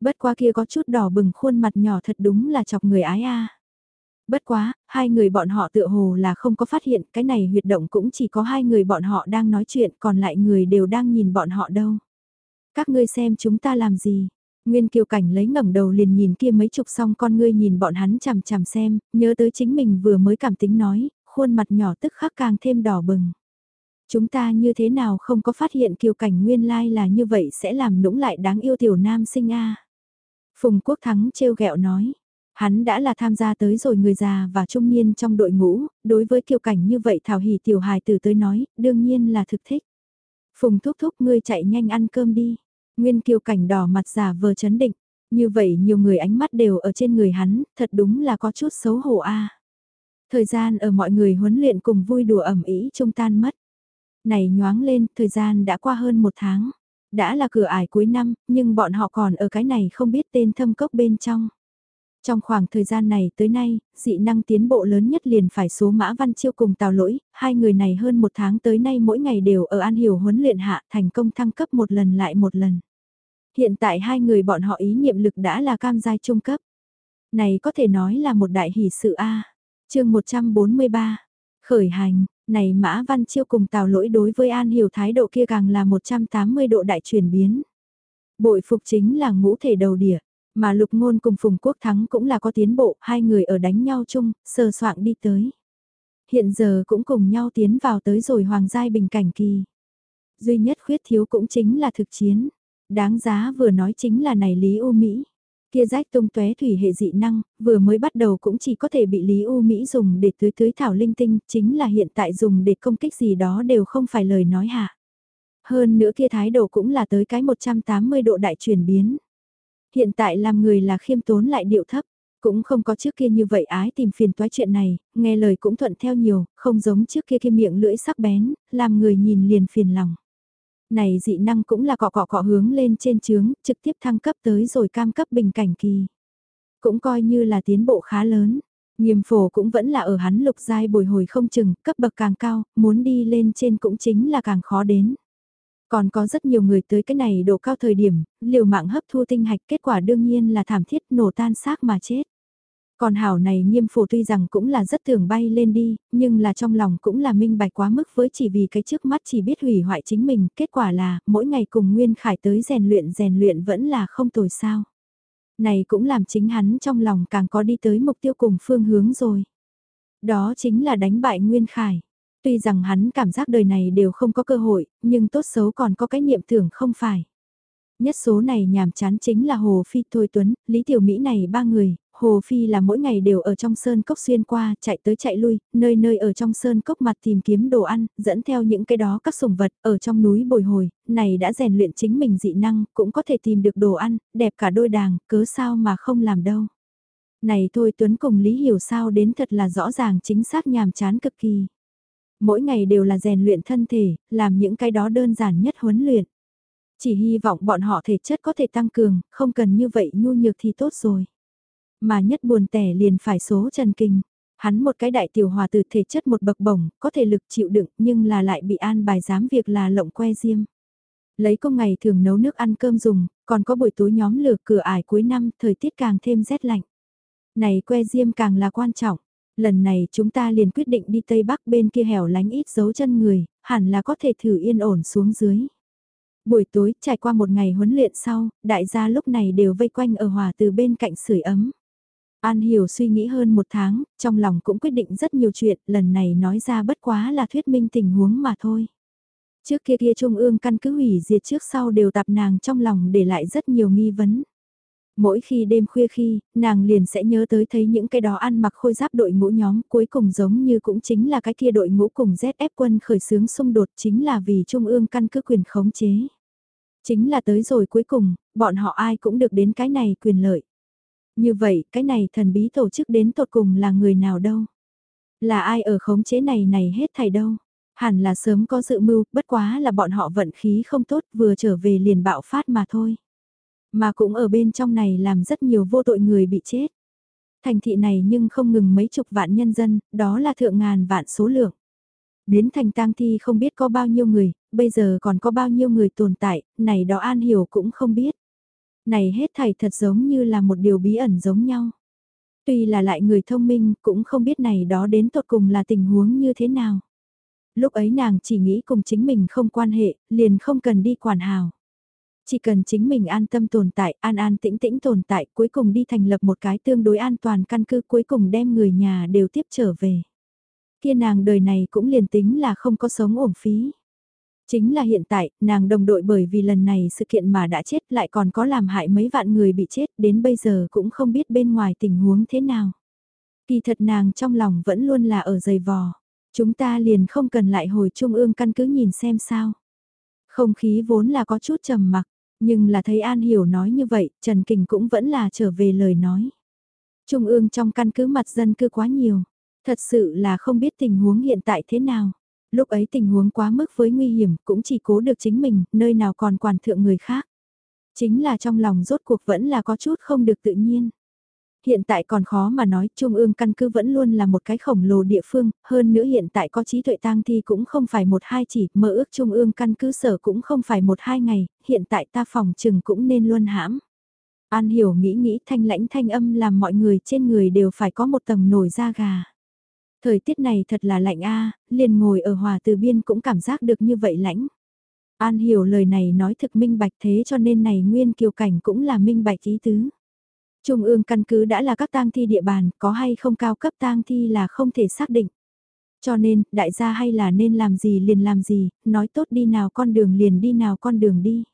Bất quá kia có chút đỏ bừng khuôn mặt nhỏ thật đúng là chọc người ái a. Bất quá, hai người bọn họ tựa hồ là không có phát hiện cái này huyệt động cũng chỉ có hai người bọn họ đang nói chuyện còn lại người đều đang nhìn bọn họ đâu. Các ngươi xem chúng ta làm gì, Nguyên Kiều Cảnh lấy ngẩng đầu liền nhìn kia mấy chục song con ngươi nhìn bọn hắn chằm chằm xem, nhớ tới chính mình vừa mới cảm tính nói, khuôn mặt nhỏ tức khắc càng thêm đỏ bừng. Chúng ta như thế nào không có phát hiện Kiều Cảnh nguyên lai là như vậy sẽ làm nũng lại đáng yêu tiểu nam sinh a. Phùng Quốc Thắng trêu ghẹo nói, hắn đã là tham gia tới rồi người già và trung niên trong đội ngũ, đối với Kiều Cảnh như vậy Thảo hỉ tiểu hài tử tới nói, đương nhiên là thực thích. Phùng thúc thúc ngươi chạy nhanh ăn cơm đi. Nguyên kiều cảnh đỏ mặt giả vờ chấn định, như vậy nhiều người ánh mắt đều ở trên người hắn, thật đúng là có chút xấu hổ a. Thời gian ở mọi người huấn luyện cùng vui đùa ẩm ý trung tan mất. Này nhoáng lên, thời gian đã qua hơn một tháng. Đã là cửa ải cuối năm, nhưng bọn họ còn ở cái này không biết tên thâm cốc bên trong. Trong khoảng thời gian này tới nay, dị năng tiến bộ lớn nhất liền phải số Mã Văn Chiêu cùng Tào Lỗi, hai người này hơn một tháng tới nay mỗi ngày đều ở An Hiểu huấn luyện hạ thành công thăng cấp một lần lại một lần. Hiện tại hai người bọn họ ý niệm lực đã là cam giai trung cấp. Này có thể nói là một đại hỷ sự A. À. chương 143. Khởi hành, này Mã Văn Chiêu cùng Tào Lỗi đối với An Hiểu thái độ kia càng là 180 độ đại chuyển biến. Bội phục chính là ngũ thể đầu đỉa, mà lục ngôn cùng Phùng Quốc Thắng cũng là có tiến bộ, hai người ở đánh nhau chung, sơ soạn đi tới. Hiện giờ cũng cùng nhau tiến vào tới rồi hoàng giai bình cảnh kỳ. Duy nhất khuyết thiếu cũng chính là thực chiến. Đáng giá vừa nói chính là này Lý U Mỹ. Kia rách tung tóe thủy hệ dị năng, vừa mới bắt đầu cũng chỉ có thể bị Lý U Mỹ dùng để tưới tưới thảo linh tinh, chính là hiện tại dùng để công kích gì đó đều không phải lời nói hạ. Hơn nữa kia thái độ cũng là tới cái 180 độ đại chuyển biến. Hiện tại làm người là khiêm tốn lại điệu thấp, cũng không có trước kia như vậy ái tìm phiền toái chuyện này, nghe lời cũng thuận theo nhiều, không giống trước kia kia miệng lưỡi sắc bén, làm người nhìn liền phiền lòng. Này dị năng cũng là cọ cọ cọ hướng lên trên trướng, trực tiếp thăng cấp tới rồi cam cấp bình cảnh kỳ. Cũng coi như là tiến bộ khá lớn. Nghiêm phổ cũng vẫn là ở hắn lục giai bồi hồi không chừng, cấp bậc càng cao, muốn đi lên trên cũng chính là càng khó đến. Còn có rất nhiều người tới cái này độ cao thời điểm, liều mạng hấp thu tinh hạch kết quả đương nhiên là thảm thiết nổ tan xác mà chết. Còn hảo này nghiêm phổ tuy rằng cũng là rất thường bay lên đi, nhưng là trong lòng cũng là minh bạch quá mức với chỉ vì cái trước mắt chỉ biết hủy hoại chính mình, kết quả là mỗi ngày cùng Nguyên Khải tới rèn luyện rèn luyện vẫn là không tồi sao. Này cũng làm chính hắn trong lòng càng có đi tới mục tiêu cùng phương hướng rồi. Đó chính là đánh bại Nguyên Khải. Tuy rằng hắn cảm giác đời này đều không có cơ hội, nhưng tốt xấu còn có cái niệm tưởng không phải. Nhất số này nhàm chán chính là Hồ Phi Thôi Tuấn, Lý Tiểu Mỹ này ba người, Hồ Phi là mỗi ngày đều ở trong sơn cốc xuyên qua, chạy tới chạy lui, nơi nơi ở trong sơn cốc mặt tìm kiếm đồ ăn, dẫn theo những cái đó các sủng vật, ở trong núi bồi hồi, này đã rèn luyện chính mình dị năng, cũng có thể tìm được đồ ăn, đẹp cả đôi đàng, cớ sao mà không làm đâu. Này thôi Tuấn cùng Lý hiểu sao đến thật là rõ ràng chính xác nhàm chán cực kỳ. Mỗi ngày đều là rèn luyện thân thể, làm những cái đó đơn giản nhất huấn luyện. Chỉ hy vọng bọn họ thể chất có thể tăng cường, không cần như vậy nhu nhược thì tốt rồi. Mà nhất buồn tẻ liền phải số Trần Kinh. Hắn một cái đại tiểu hòa từ thể chất một bậc bổng, có thể lực chịu đựng nhưng là lại bị an bài giám việc là lộng que diêm. Lấy công ngày thường nấu nước ăn cơm dùng, còn có buổi tối nhóm lửa cửa ải cuối năm thời tiết càng thêm rét lạnh. Này que diêm càng là quan trọng. Lần này chúng ta liền quyết định đi Tây Bắc bên kia hẻo lánh ít dấu chân người, hẳn là có thể thử yên ổn xuống dưới. Buổi tối, trải qua một ngày huấn luyện sau, đại gia lúc này đều vây quanh ở hòa từ bên cạnh sưởi ấm. An Hiểu suy nghĩ hơn một tháng, trong lòng cũng quyết định rất nhiều chuyện, lần này nói ra bất quá là thuyết minh tình huống mà thôi. Trước kia kia Trung ương căn cứ hủy diệt trước sau đều tạp nàng trong lòng để lại rất nhiều nghi vấn. Mỗi khi đêm khuya khi, nàng liền sẽ nhớ tới thấy những cái đó ăn mặc khôi giáp đội ngũ nhóm cuối cùng giống như cũng chính là cái kia đội ngũ cùng ZF quân khởi xướng xung đột chính là vì Trung ương căn cứ quyền khống chế. Chính là tới rồi cuối cùng, bọn họ ai cũng được đến cái này quyền lợi. Như vậy, cái này thần bí tổ chức đến tột cùng là người nào đâu? Là ai ở khống chế này này hết thảy đâu? Hẳn là sớm có dự mưu, bất quá là bọn họ vận khí không tốt vừa trở về liền bạo phát mà thôi. Mà cũng ở bên trong này làm rất nhiều vô tội người bị chết. Thành thị này nhưng không ngừng mấy chục vạn nhân dân, đó là thượng ngàn vạn số lượng. Biến thành tang thi không biết có bao nhiêu người, bây giờ còn có bao nhiêu người tồn tại, này đó An Hiểu cũng không biết. Này hết thảy thật giống như là một điều bí ẩn giống nhau. Tuy là lại người thông minh cũng không biết này đó đến tột cùng là tình huống như thế nào. Lúc ấy nàng chỉ nghĩ cùng chính mình không quan hệ, liền không cần đi quản hào. Chỉ cần chính mình an tâm tồn tại, an an tĩnh tĩnh tồn tại, cuối cùng đi thành lập một cái tương đối an toàn căn cứ cuối cùng đem người nhà đều tiếp trở về. Kia nàng đời này cũng liền tính là không có sống ổn phí. Chính là hiện tại, nàng đồng đội bởi vì lần này sự kiện mà đã chết lại còn có làm hại mấy vạn người bị chết đến bây giờ cũng không biết bên ngoài tình huống thế nào. Kỳ thật nàng trong lòng vẫn luôn là ở dày vò. Chúng ta liền không cần lại hồi trung ương căn cứ nhìn xem sao. Không khí vốn là có chút trầm mặc, nhưng là thấy An Hiểu nói như vậy, Trần Kình cũng vẫn là trở về lời nói. Trung ương trong căn cứ mặt dân cư quá nhiều, thật sự là không biết tình huống hiện tại thế nào. Lúc ấy tình huống quá mức với nguy hiểm cũng chỉ cố được chính mình, nơi nào còn quản thượng người khác. Chính là trong lòng rốt cuộc vẫn là có chút không được tự nhiên. Hiện tại còn khó mà nói, Trung ương căn cứ vẫn luôn là một cái khổng lồ địa phương, hơn nữa hiện tại có trí tuệ tang thi cũng không phải một hai chỉ, mơ ước Trung ương căn cứ sở cũng không phải một hai ngày, hiện tại ta phòng trừng cũng nên luôn hãm. An hiểu nghĩ nghĩ thanh lãnh thanh âm làm mọi người trên người đều phải có một tầng nổi da gà. Thời tiết này thật là lạnh a liền ngồi ở hòa từ biên cũng cảm giác được như vậy lãnh. An hiểu lời này nói thực minh bạch thế cho nên này nguyên kiều cảnh cũng là minh bạch ý tứ. Trung ương căn cứ đã là các tang thi địa bàn, có hay không cao cấp tang thi là không thể xác định. Cho nên, đại gia hay là nên làm gì liền làm gì, nói tốt đi nào con đường liền đi nào con đường đi.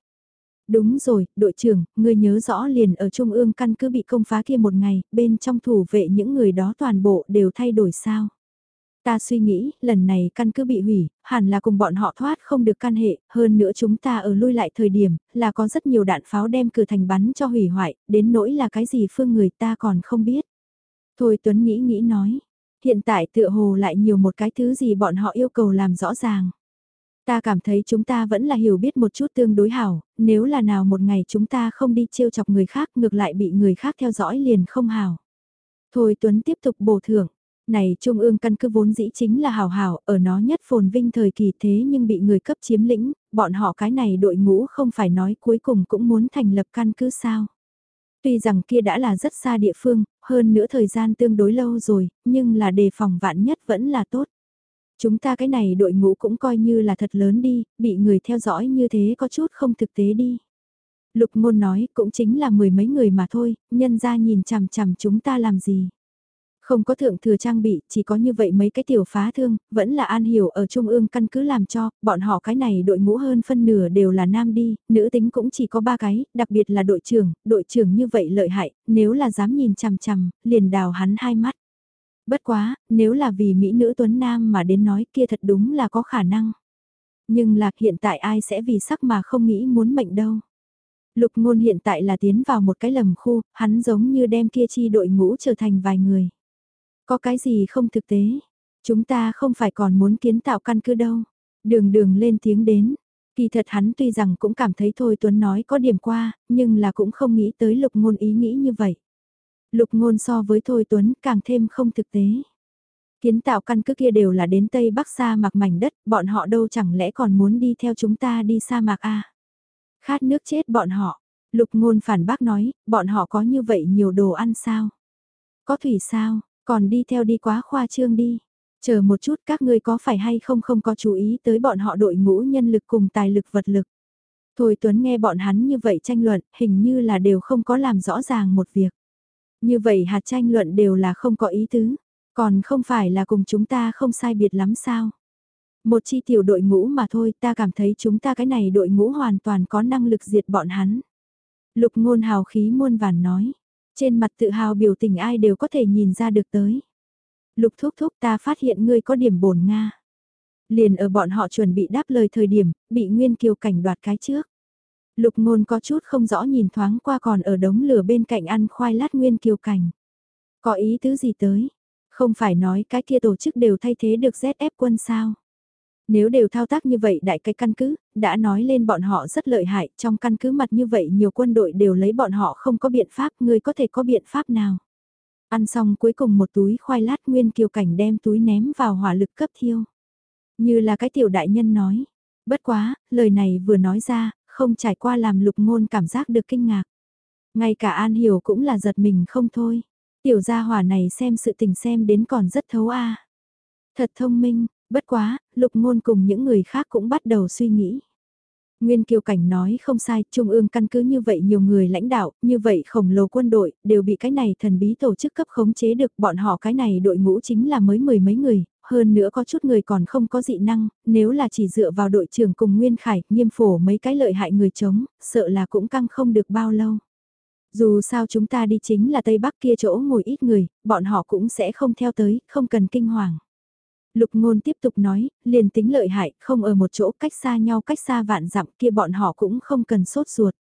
Đúng rồi, đội trưởng, người nhớ rõ liền ở Trung ương căn cứ bị công phá kia một ngày, bên trong thủ vệ những người đó toàn bộ đều thay đổi sao. Ta suy nghĩ, lần này căn cứ bị hủy, hẳn là cùng bọn họ thoát không được căn hệ, hơn nữa chúng ta ở lui lại thời điểm, là có rất nhiều đạn pháo đem cửa thành bắn cho hủy hoại, đến nỗi là cái gì phương người ta còn không biết. Thôi Tuấn nghĩ nghĩ nói, hiện tại tựa hồ lại nhiều một cái thứ gì bọn họ yêu cầu làm rõ ràng. Ta cảm thấy chúng ta vẫn là hiểu biết một chút tương đối hảo, nếu là nào một ngày chúng ta không đi trêu chọc người khác ngược lại bị người khác theo dõi liền không hảo. Thôi Tuấn tiếp tục bổ thưởng. Này Trung ương căn cứ vốn dĩ chính là hào hào, ở nó nhất phồn vinh thời kỳ thế nhưng bị người cấp chiếm lĩnh, bọn họ cái này đội ngũ không phải nói cuối cùng cũng muốn thành lập căn cứ sao. Tuy rằng kia đã là rất xa địa phương, hơn nữa thời gian tương đối lâu rồi, nhưng là đề phòng vạn nhất vẫn là tốt. Chúng ta cái này đội ngũ cũng coi như là thật lớn đi, bị người theo dõi như thế có chút không thực tế đi. Lục ngôn nói cũng chính là mười mấy người mà thôi, nhân ra nhìn chằm chằm chúng ta làm gì. Không có thượng thừa trang bị, chỉ có như vậy mấy cái tiểu phá thương, vẫn là an hiểu ở trung ương căn cứ làm cho, bọn họ cái này đội ngũ hơn phân nửa đều là nam đi, nữ tính cũng chỉ có ba cái, đặc biệt là đội trưởng, đội trưởng như vậy lợi hại, nếu là dám nhìn chằm chằm, liền đào hắn hai mắt. Bất quá, nếu là vì Mỹ nữ tuấn nam mà đến nói kia thật đúng là có khả năng. Nhưng là hiện tại ai sẽ vì sắc mà không nghĩ muốn mệnh đâu. Lục ngôn hiện tại là tiến vào một cái lầm khu, hắn giống như đem kia chi đội ngũ trở thành vài người. Có cái gì không thực tế? Chúng ta không phải còn muốn kiến tạo căn cứ đâu. Đường đường lên tiếng đến. Kỳ thật hắn tuy rằng cũng cảm thấy Thôi Tuấn nói có điểm qua, nhưng là cũng không nghĩ tới lục ngôn ý nghĩ như vậy. Lục ngôn so với Thôi Tuấn càng thêm không thực tế. Kiến tạo căn cứ kia đều là đến Tây Bắc sa mạc mảnh đất, bọn họ đâu chẳng lẽ còn muốn đi theo chúng ta đi sa mạc à? Khát nước chết bọn họ. Lục ngôn phản bác nói, bọn họ có như vậy nhiều đồ ăn sao? Có thủy sao? Còn đi theo đi quá khoa trương đi. Chờ một chút các ngươi có phải hay không không có chú ý tới bọn họ đội ngũ nhân lực cùng tài lực vật lực. Thôi Tuấn nghe bọn hắn như vậy tranh luận, hình như là đều không có làm rõ ràng một việc. Như vậy hạt tranh luận đều là không có ý tứ, còn không phải là cùng chúng ta không sai biệt lắm sao. Một chi tiểu đội ngũ mà thôi ta cảm thấy chúng ta cái này đội ngũ hoàn toàn có năng lực diệt bọn hắn. Lục ngôn hào khí muôn vàn nói, trên mặt tự hào biểu tình ai đều có thể nhìn ra được tới. Lục thúc thúc ta phát hiện ngươi có điểm bổn Nga. Liền ở bọn họ chuẩn bị đáp lời thời điểm, bị Nguyên Kiều cảnh đoạt cái trước. Lục ngôn có chút không rõ nhìn thoáng qua còn ở đống lửa bên cạnh ăn khoai lát Nguyên Kiều cảnh. Có ý tứ gì tới? Không phải nói cái kia tổ chức đều thay thế được ZF quân sao? Nếu đều thao tác như vậy đại cái căn cứ, đã nói lên bọn họ rất lợi hại, trong căn cứ mặt như vậy nhiều quân đội đều lấy bọn họ không có biện pháp, người có thể có biện pháp nào? Ăn xong cuối cùng một túi khoai lát Nguyên Kiều Cảnh đem túi ném vào hỏa lực cấp thiêu. Như là cái tiểu đại nhân nói. Bất quá, lời này vừa nói ra, không trải qua làm lục ngôn cảm giác được kinh ngạc. Ngay cả An Hiểu cũng là giật mình không thôi. Tiểu gia hỏa này xem sự tình xem đến còn rất thấu a. Thật thông minh, bất quá, lục ngôn cùng những người khác cũng bắt đầu suy nghĩ. Nguyên Kiều Cảnh nói không sai, Trung ương căn cứ như vậy nhiều người lãnh đạo, như vậy khổng lồ quân đội, đều bị cái này thần bí tổ chức cấp khống chế được, bọn họ cái này đội ngũ chính là mới mười mấy người, hơn nữa có chút người còn không có dị năng, nếu là chỉ dựa vào đội trưởng cùng Nguyên Khải, nghiêm phổ mấy cái lợi hại người chống, sợ là cũng căng không được bao lâu. Dù sao chúng ta đi chính là Tây Bắc kia chỗ ngồi ít người, bọn họ cũng sẽ không theo tới, không cần kinh hoàng. Lục ngôn tiếp tục nói, liền tính lợi hại, không ở một chỗ cách xa nhau cách xa vạn dặm kia bọn họ cũng không cần sốt ruột.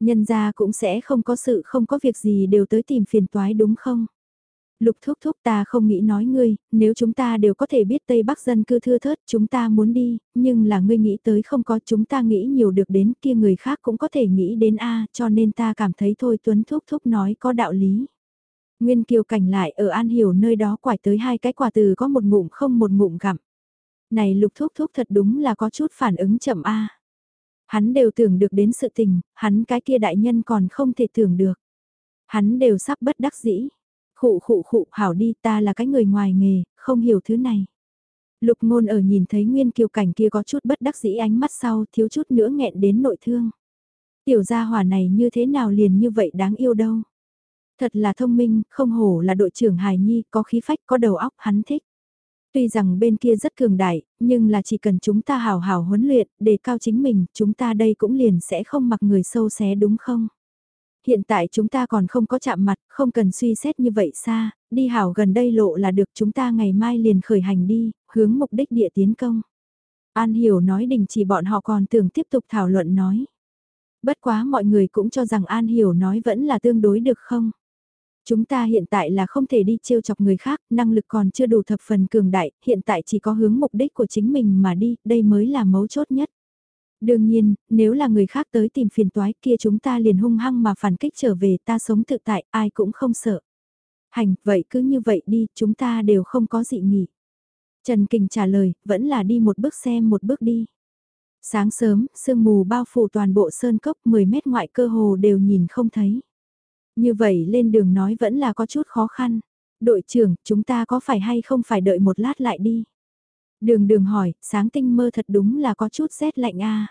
Nhân gia cũng sẽ không có sự không có việc gì đều tới tìm phiền toái đúng không? Lục thúc thúc ta không nghĩ nói ngươi, nếu chúng ta đều có thể biết Tây Bắc dân cư thưa thớt chúng ta muốn đi, nhưng là ngươi nghĩ tới không có chúng ta nghĩ nhiều được đến kia người khác cũng có thể nghĩ đến a cho nên ta cảm thấy thôi Tuấn thúc thúc nói có đạo lý. Nguyên Kiều cảnh lại ở An Hiểu nơi đó quải tới hai cái quả từ có một ngụm không một ngụm gặm. Này lục thúc thúc thật đúng là có chút phản ứng chậm a Hắn đều tưởng được đến sự tình, hắn cái kia đại nhân còn không thể tưởng được. Hắn đều sắp bất đắc dĩ Khụ khụ khụ hảo đi ta là cái người ngoài nghề, không hiểu thứ này. Lục ngôn ở nhìn thấy nguyên kiều cảnh kia có chút bất đắc dĩ ánh mắt sau thiếu chút nữa nghẹn đến nội thương. Tiểu gia hỏa này như thế nào liền như vậy đáng yêu đâu. Thật là thông minh, không hổ là đội trưởng Hải Nhi, có khí phách, có đầu óc, hắn thích. Tuy rằng bên kia rất cường đại, nhưng là chỉ cần chúng ta hào hào huấn luyện, đề cao chính mình, chúng ta đây cũng liền sẽ không mặc người sâu xé đúng không? hiện tại chúng ta còn không có chạm mặt, không cần suy xét như vậy xa, đi hảo gần đây lộ là được chúng ta ngày mai liền khởi hành đi, hướng mục đích địa tiến công. An Hiểu nói đình chỉ bọn họ còn tưởng tiếp tục thảo luận nói. Bất quá mọi người cũng cho rằng An Hiểu nói vẫn là tương đối được không? Chúng ta hiện tại là không thể đi trêu chọc người khác, năng lực còn chưa đủ thập phần cường đại, hiện tại chỉ có hướng mục đích của chính mình mà đi, đây mới là mấu chốt nhất. Đương nhiên, nếu là người khác tới tìm phiền toái kia chúng ta liền hung hăng mà phản kích trở về ta sống tự tại, ai cũng không sợ. Hành, vậy cứ như vậy đi, chúng ta đều không có dị nghỉ. Trần Kình trả lời, vẫn là đi một bước xem một bước đi. Sáng sớm, sương mù bao phủ toàn bộ sơn cốc 10 mét ngoại cơ hồ đều nhìn không thấy. Như vậy lên đường nói vẫn là có chút khó khăn. Đội trưởng, chúng ta có phải hay không phải đợi một lát lại đi? Đường đường hỏi, sáng tinh mơ thật đúng là có chút rét lạnh a.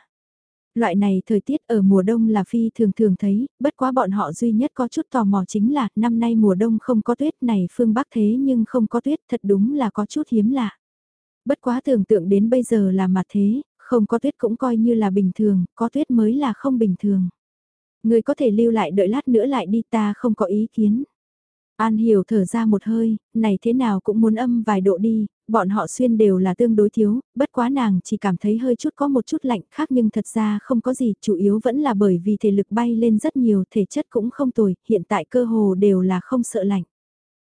Loại này thời tiết ở mùa đông là phi thường thường thấy, bất quá bọn họ duy nhất có chút tò mò chính là năm nay mùa đông không có tuyết này phương Bắc thế nhưng không có tuyết thật đúng là có chút hiếm lạ. Bất quá tưởng tượng đến bây giờ là mặt thế, không có tuyết cũng coi như là bình thường, có tuyết mới là không bình thường. Người có thể lưu lại đợi lát nữa lại đi ta không có ý kiến. An hiểu thở ra một hơi, này thế nào cũng muốn âm vài độ đi, bọn họ xuyên đều là tương đối thiếu, bất quá nàng chỉ cảm thấy hơi chút có một chút lạnh khác nhưng thật ra không có gì, chủ yếu vẫn là bởi vì thể lực bay lên rất nhiều, thể chất cũng không tồi, hiện tại cơ hồ đều là không sợ lạnh.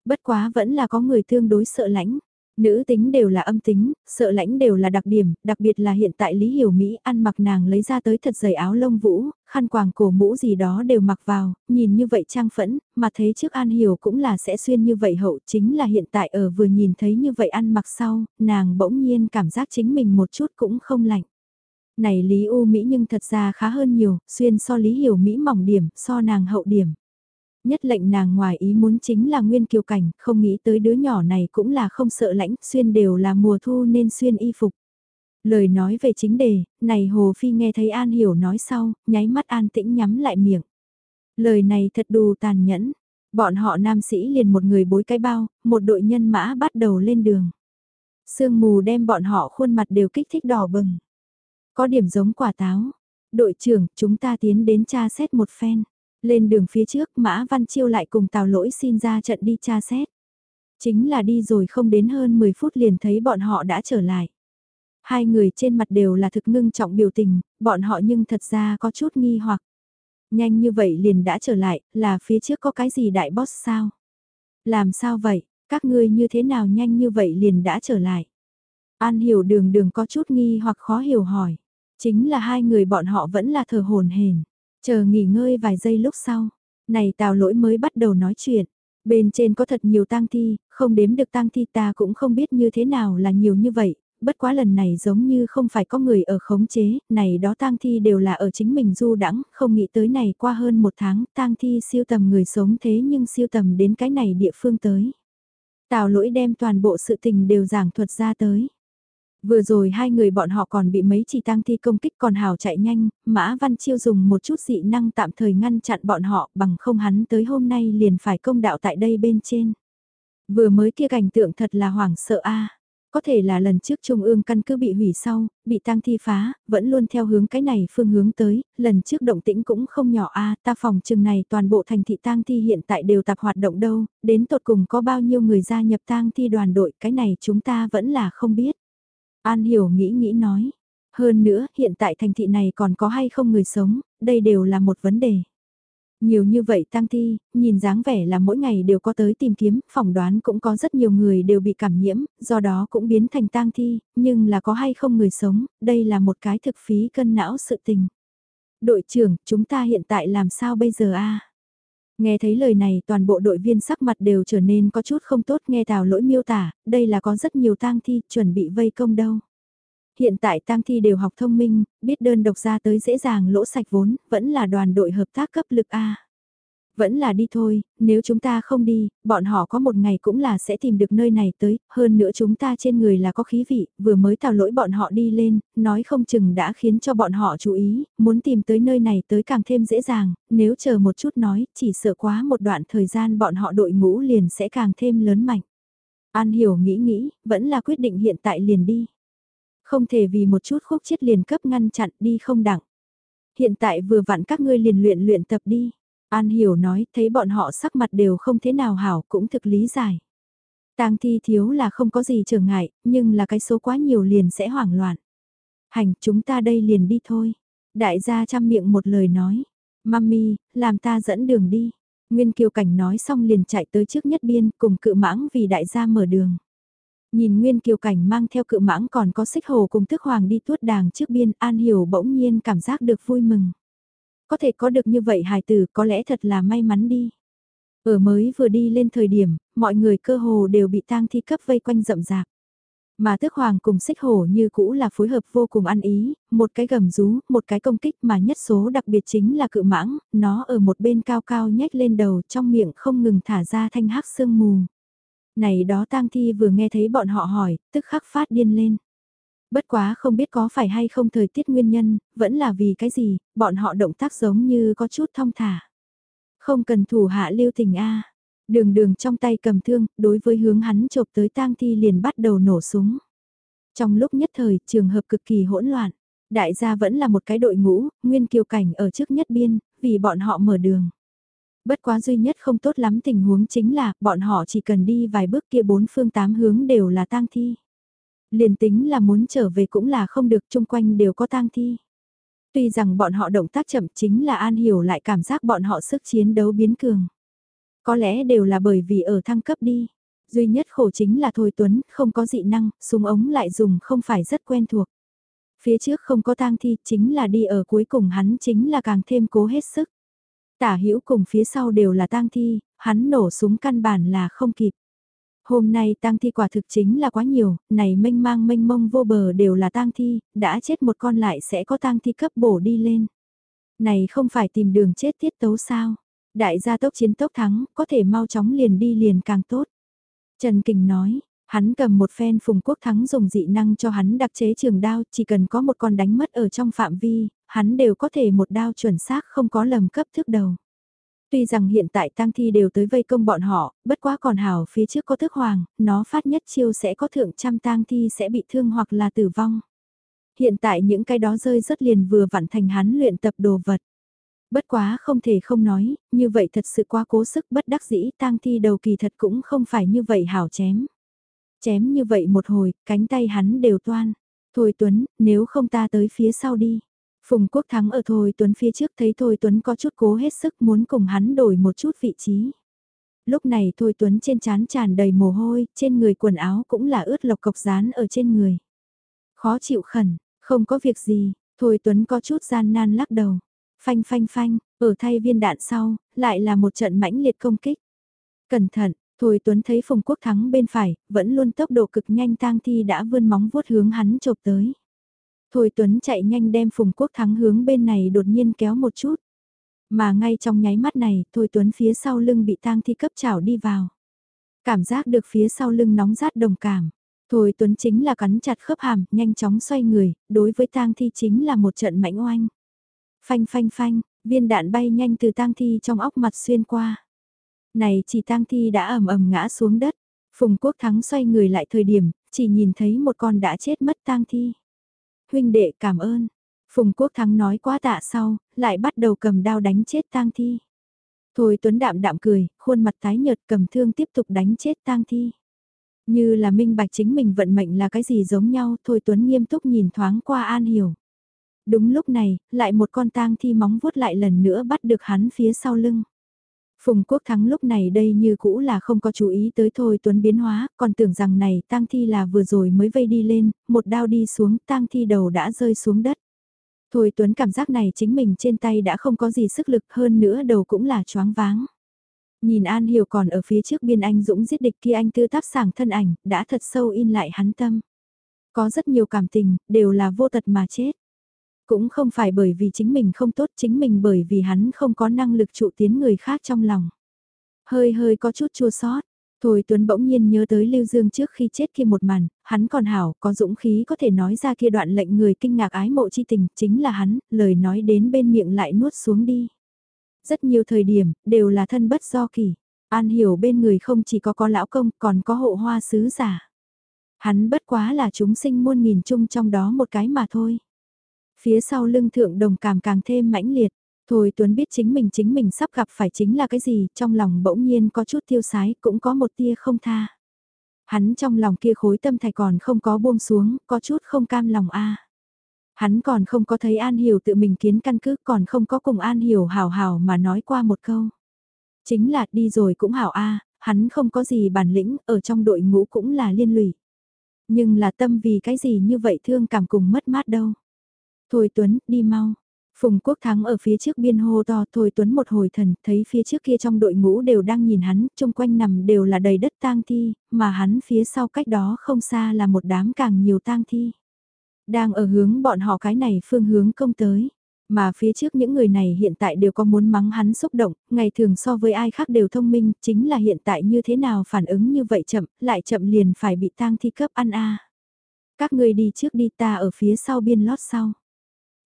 Bất quá vẫn là có người tương đối sợ lạnh. Nữ tính đều là âm tính, sợ lãnh đều là đặc điểm, đặc biệt là hiện tại Lý Hiểu Mỹ ăn mặc nàng lấy ra tới thật dày áo lông vũ, khăn quàng cổ mũ gì đó đều mặc vào, nhìn như vậy trang phẫn, mà thấy trước An Hiểu cũng là sẽ xuyên như vậy hậu chính là hiện tại ở vừa nhìn thấy như vậy ăn mặc sau, nàng bỗng nhiên cảm giác chính mình một chút cũng không lạnh. Này Lý U Mỹ nhưng thật ra khá hơn nhiều, xuyên so Lý Hiểu Mỹ mỏng điểm, so nàng hậu điểm. Nhất lệnh nàng ngoài ý muốn chính là Nguyên Kiều Cảnh, không nghĩ tới đứa nhỏ này cũng là không sợ lãnh, xuyên đều là mùa thu nên xuyên y phục. Lời nói về chính đề, này Hồ Phi nghe thấy An Hiểu nói sau, nháy mắt an tĩnh nhắm lại miệng. Lời này thật đù tàn nhẫn, Bọn họ nam sĩ liền một người bối cái bao, một đội nhân mã bắt đầu lên đường. Sương mù đem bọn họ khuôn mặt đều kích thích đỏ bừng. Có điểm giống quả táo. Đội trưởng, chúng ta tiến đến tra xét một phen. Lên đường phía trước, Mã Văn Chiêu lại cùng Tào Lỗi xin ra trận đi tra xét. Chính là đi rồi không đến hơn 10 phút liền thấy bọn họ đã trở lại. Hai người trên mặt đều là thực ngưng trọng biểu tình, bọn họ nhưng thật ra có chút nghi hoặc. Nhanh như vậy liền đã trở lại, là phía trước có cái gì đại boss sao? Làm sao vậy, các ngươi như thế nào nhanh như vậy liền đã trở lại? An hiểu đường đường có chút nghi hoặc khó hiểu hỏi. Chính là hai người bọn họ vẫn là thờ hồn hền Chờ nghỉ ngơi vài giây lúc sau. Này tào lỗi mới bắt đầu nói chuyện. Bên trên có thật nhiều tang thi, không đếm được tang thi ta cũng không biết như thế nào là nhiều như vậy, bất quá lần này giống như không phải có người ở khống chế, này đó tang thi đều là ở chính mình du đãng không nghĩ tới này qua hơn một tháng tang thi siêu tầm người sống thế nhưng siêu tầm đến cái này địa phương tới. Tào lỗi đem toàn bộ sự tình đều giảng thuật ra tới. Vừa rồi hai người bọn họ còn bị mấy chỉ tang thi công kích còn hào chạy nhanh, Mã Văn Chiêu dùng một chút dị năng tạm thời ngăn chặn bọn họ bằng không hắn tới hôm nay liền phải công đạo tại đây bên trên. Vừa mới kia cảnh tượng thật là hoảng sợ a có thể là lần trước Trung ương căn cứ bị hủy sau, bị tang thi phá, vẫn luôn theo hướng cái này phương hướng tới, lần trước động tĩnh cũng không nhỏ a ta phòng trường này toàn bộ thành thị tang thi hiện tại đều tạp hoạt động đâu, đến tột cùng có bao nhiêu người gia nhập tang thi đoàn đội, cái này chúng ta vẫn là không biết. An hiểu nghĩ nghĩ nói, hơn nữa hiện tại thành thị này còn có hay không người sống, đây đều là một vấn đề. Nhiều như vậy tăng thi, nhìn dáng vẻ là mỗi ngày đều có tới tìm kiếm, phỏng đoán cũng có rất nhiều người đều bị cảm nhiễm, do đó cũng biến thành tang thi, nhưng là có hay không người sống, đây là một cái thực phí cân não sự tình. Đội trưởng, chúng ta hiện tại làm sao bây giờ a? Nghe thấy lời này toàn bộ đội viên sắc mặt đều trở nên có chút không tốt nghe tào lỗi miêu tả, đây là có rất nhiều tang thi chuẩn bị vây công đâu. Hiện tại tang thi đều học thông minh, biết đơn độc ra tới dễ dàng lỗ sạch vốn, vẫn là đoàn đội hợp tác cấp lực A. Vẫn là đi thôi, nếu chúng ta không đi, bọn họ có một ngày cũng là sẽ tìm được nơi này tới, hơn nữa chúng ta trên người là có khí vị, vừa mới tào lỗi bọn họ đi lên, nói không chừng đã khiến cho bọn họ chú ý, muốn tìm tới nơi này tới càng thêm dễ dàng, nếu chờ một chút nói, chỉ sợ quá một đoạn thời gian bọn họ đội ngũ liền sẽ càng thêm lớn mạnh. An hiểu nghĩ nghĩ, vẫn là quyết định hiện tại liền đi. Không thể vì một chút khúc chết liền cấp ngăn chặn đi không đặng. Hiện tại vừa vặn các ngươi liền luyện luyện tập đi. An hiểu nói, thấy bọn họ sắc mặt đều không thế nào hảo cũng thực lý giải. Tang thi thiếu là không có gì trở ngại, nhưng là cái số quá nhiều liền sẽ hoảng loạn. Hành, chúng ta đây liền đi thôi. Đại gia chăm miệng một lời nói. Mami, làm ta dẫn đường đi. Nguyên Kiều Cảnh nói xong liền chạy tới trước nhất biên cùng cự mãng vì đại gia mở đường. Nhìn Nguyên Kiều Cảnh mang theo cự mãng còn có xích hồ cùng thức hoàng đi tuốt đàng trước biên An Hiểu bỗng nhiên cảm giác được vui mừng. Có thể có được như vậy hài tử có lẽ thật là may mắn đi. Ở mới vừa đi lên thời điểm, mọi người cơ hồ đều bị tang thi cấp vây quanh rậm rạp. Mà tước hoàng cùng xích hổ như cũ là phối hợp vô cùng ăn ý, một cái gầm rú, một cái công kích mà nhất số đặc biệt chính là cự mãng, nó ở một bên cao cao nhếch lên đầu trong miệng không ngừng thả ra thanh hắc sương mù. Này đó tang thi vừa nghe thấy bọn họ hỏi, tức khắc phát điên lên. Bất quá không biết có phải hay không thời tiết nguyên nhân, vẫn là vì cái gì, bọn họ động tác giống như có chút thong thả. Không cần thủ hạ lưu tình a Đường đường trong tay cầm thương, đối với hướng hắn chộp tới tang thi liền bắt đầu nổ súng. Trong lúc nhất thời, trường hợp cực kỳ hỗn loạn. Đại gia vẫn là một cái đội ngũ, nguyên kiều cảnh ở trước nhất biên, vì bọn họ mở đường. Bất quá duy nhất không tốt lắm tình huống chính là, bọn họ chỉ cần đi vài bước kia bốn phương tám hướng đều là tang thi. Liền tính là muốn trở về cũng là không được chung quanh đều có tang thi. Tuy rằng bọn họ động tác chậm chính là An Hiểu lại cảm giác bọn họ sức chiến đấu biến cường. Có lẽ đều là bởi vì ở thăng cấp đi. Duy nhất khổ chính là Thôi Tuấn không có dị năng, súng ống lại dùng không phải rất quen thuộc. Phía trước không có tang thi chính là đi ở cuối cùng hắn chính là càng thêm cố hết sức. Tả hữu cùng phía sau đều là tang thi, hắn nổ súng căn bản là không kịp. Hôm nay tang thi quả thực chính là quá nhiều, này mênh mang mênh mông vô bờ đều là tang thi, đã chết một con lại sẽ có tang thi cấp bổ đi lên. Này không phải tìm đường chết tiết tấu sao? Đại gia tốc chiến tốc thắng, có thể mau chóng liền đi liền càng tốt. Trần Kình nói, hắn cầm một phen phùng quốc thắng dùng dị năng cho hắn đặc chế trường đao, chỉ cần có một con đánh mất ở trong phạm vi, hắn đều có thể một đao chuẩn xác không có lầm cấp thước đầu. Tuy rằng hiện tại tang thi đều tới vây công bọn họ, bất quá còn hào phía trước có thức hoàng, nó phát nhất chiêu sẽ có thượng trăm tang thi sẽ bị thương hoặc là tử vong. Hiện tại những cái đó rơi rất liền vừa vặn thành hắn luyện tập đồ vật. Bất quá không thể không nói, như vậy thật sự quá cố sức bất đắc dĩ tang thi đầu kỳ thật cũng không phải như vậy hảo chém. Chém như vậy một hồi, cánh tay hắn đều toan. Thôi Tuấn, nếu không ta tới phía sau đi. Phùng Quốc Thắng ở Thôi Tuấn phía trước thấy Thôi Tuấn có chút cố hết sức muốn cùng hắn đổi một chút vị trí. Lúc này Thôi Tuấn trên trán tràn đầy mồ hôi, trên người quần áo cũng là ướt lộc cộc dán ở trên người. Khó chịu khẩn, không có việc gì, Thôi Tuấn có chút gian nan lắc đầu. Phanh phanh phanh, ở thay viên đạn sau, lại là một trận mãnh liệt công kích. Cẩn thận, Thôi Tuấn thấy Phùng Quốc Thắng bên phải, vẫn luôn tốc độ cực nhanh tang thi đã vươn móng vuốt hướng hắn chộp tới. Thôi Tuấn chạy nhanh đem Phùng Quốc Thắng hướng bên này đột nhiên kéo một chút. Mà ngay trong nháy mắt này, Thôi Tuấn phía sau lưng bị tang thi cấp chảo đi vào. Cảm giác được phía sau lưng nóng rát đồng cảm. Thôi Tuấn chính là cắn chặt khớp hàm, nhanh chóng xoay người, đối với tang thi chính là một trận mãnh oanh. Phanh phanh phanh, viên đạn bay nhanh từ tang thi trong óc mặt xuyên qua. Này chỉ tang thi đã ầm ầm ngã xuống đất. Phùng Quốc Thắng xoay người lại thời điểm, chỉ nhìn thấy một con đã chết mất tang thi. Huynh đệ cảm ơn. Phùng Quốc Thắng nói quá tạ sau, lại bắt đầu cầm đao đánh chết tang thi. Thôi Tuấn đạm đạm cười, khuôn mặt tái nhợt cầm thương tiếp tục đánh chết tang thi. Như là minh bạch chính mình vận mệnh là cái gì giống nhau, Thôi Tuấn nghiêm túc nhìn thoáng qua An Hiểu. Đúng lúc này, lại một con tang thi móng vuốt lại lần nữa bắt được hắn phía sau lưng. Phùng Quốc Thắng lúc này đây như cũ là không có chú ý tới Thôi Tuấn biến hóa, còn tưởng rằng này tang thi là vừa rồi mới vây đi lên, một đao đi xuống, tang thi đầu đã rơi xuống đất. Thôi Tuấn cảm giác này chính mình trên tay đã không có gì sức lực hơn nữa đầu cũng là choáng váng. Nhìn An Hiểu còn ở phía trước biên anh dũng giết địch kia anh tư táp sảng thân ảnh, đã thật sâu in lại hắn tâm. Có rất nhiều cảm tình, đều là vô tật mà chết. Cũng không phải bởi vì chính mình không tốt chính mình bởi vì hắn không có năng lực trụ tiến người khác trong lòng. Hơi hơi có chút chua sót. Thôi Tuấn bỗng nhiên nhớ tới Lưu Dương trước khi chết kia một màn, hắn còn hảo, có dũng khí có thể nói ra kia đoạn lệnh người kinh ngạc ái mộ chi tình, chính là hắn, lời nói đến bên miệng lại nuốt xuống đi. Rất nhiều thời điểm, đều là thân bất do kỳ. An hiểu bên người không chỉ có có lão công, còn có hộ hoa sứ giả. Hắn bất quá là chúng sinh muôn nghìn chung trong đó một cái mà thôi. Phía sau lưng thượng đồng cảm càng thêm mãnh liệt. Thôi Tuấn biết chính mình chính mình sắp gặp phải chính là cái gì, trong lòng bỗng nhiên có chút tiêu sái, cũng có một tia không tha. Hắn trong lòng kia khối tâm thạch còn không có buông xuống, có chút không cam lòng a. Hắn còn không có thấy An Hiểu tự mình kiến căn cứ, còn không có cùng An Hiểu hào hào mà nói qua một câu. Chính là đi rồi cũng hảo a, hắn không có gì bản lĩnh, ở trong đội ngũ cũng là liên lụy. Nhưng là tâm vì cái gì như vậy thương cảm cùng mất mát đâu. Thôi Tuấn, đi mau. Phùng Quốc Thắng ở phía trước biên hô to Thôi Tuấn một hồi thần, thấy phía trước kia trong đội ngũ đều đang nhìn hắn, chung quanh nằm đều là đầy đất tang thi, mà hắn phía sau cách đó không xa là một đám càng nhiều tang thi. Đang ở hướng bọn họ cái này phương hướng công tới. Mà phía trước những người này hiện tại đều có muốn mắng hắn xúc động, ngày thường so với ai khác đều thông minh, chính là hiện tại như thế nào phản ứng như vậy chậm, lại chậm liền phải bị tang thi cấp ăn a. Các người đi trước đi ta ở phía sau biên lót sau.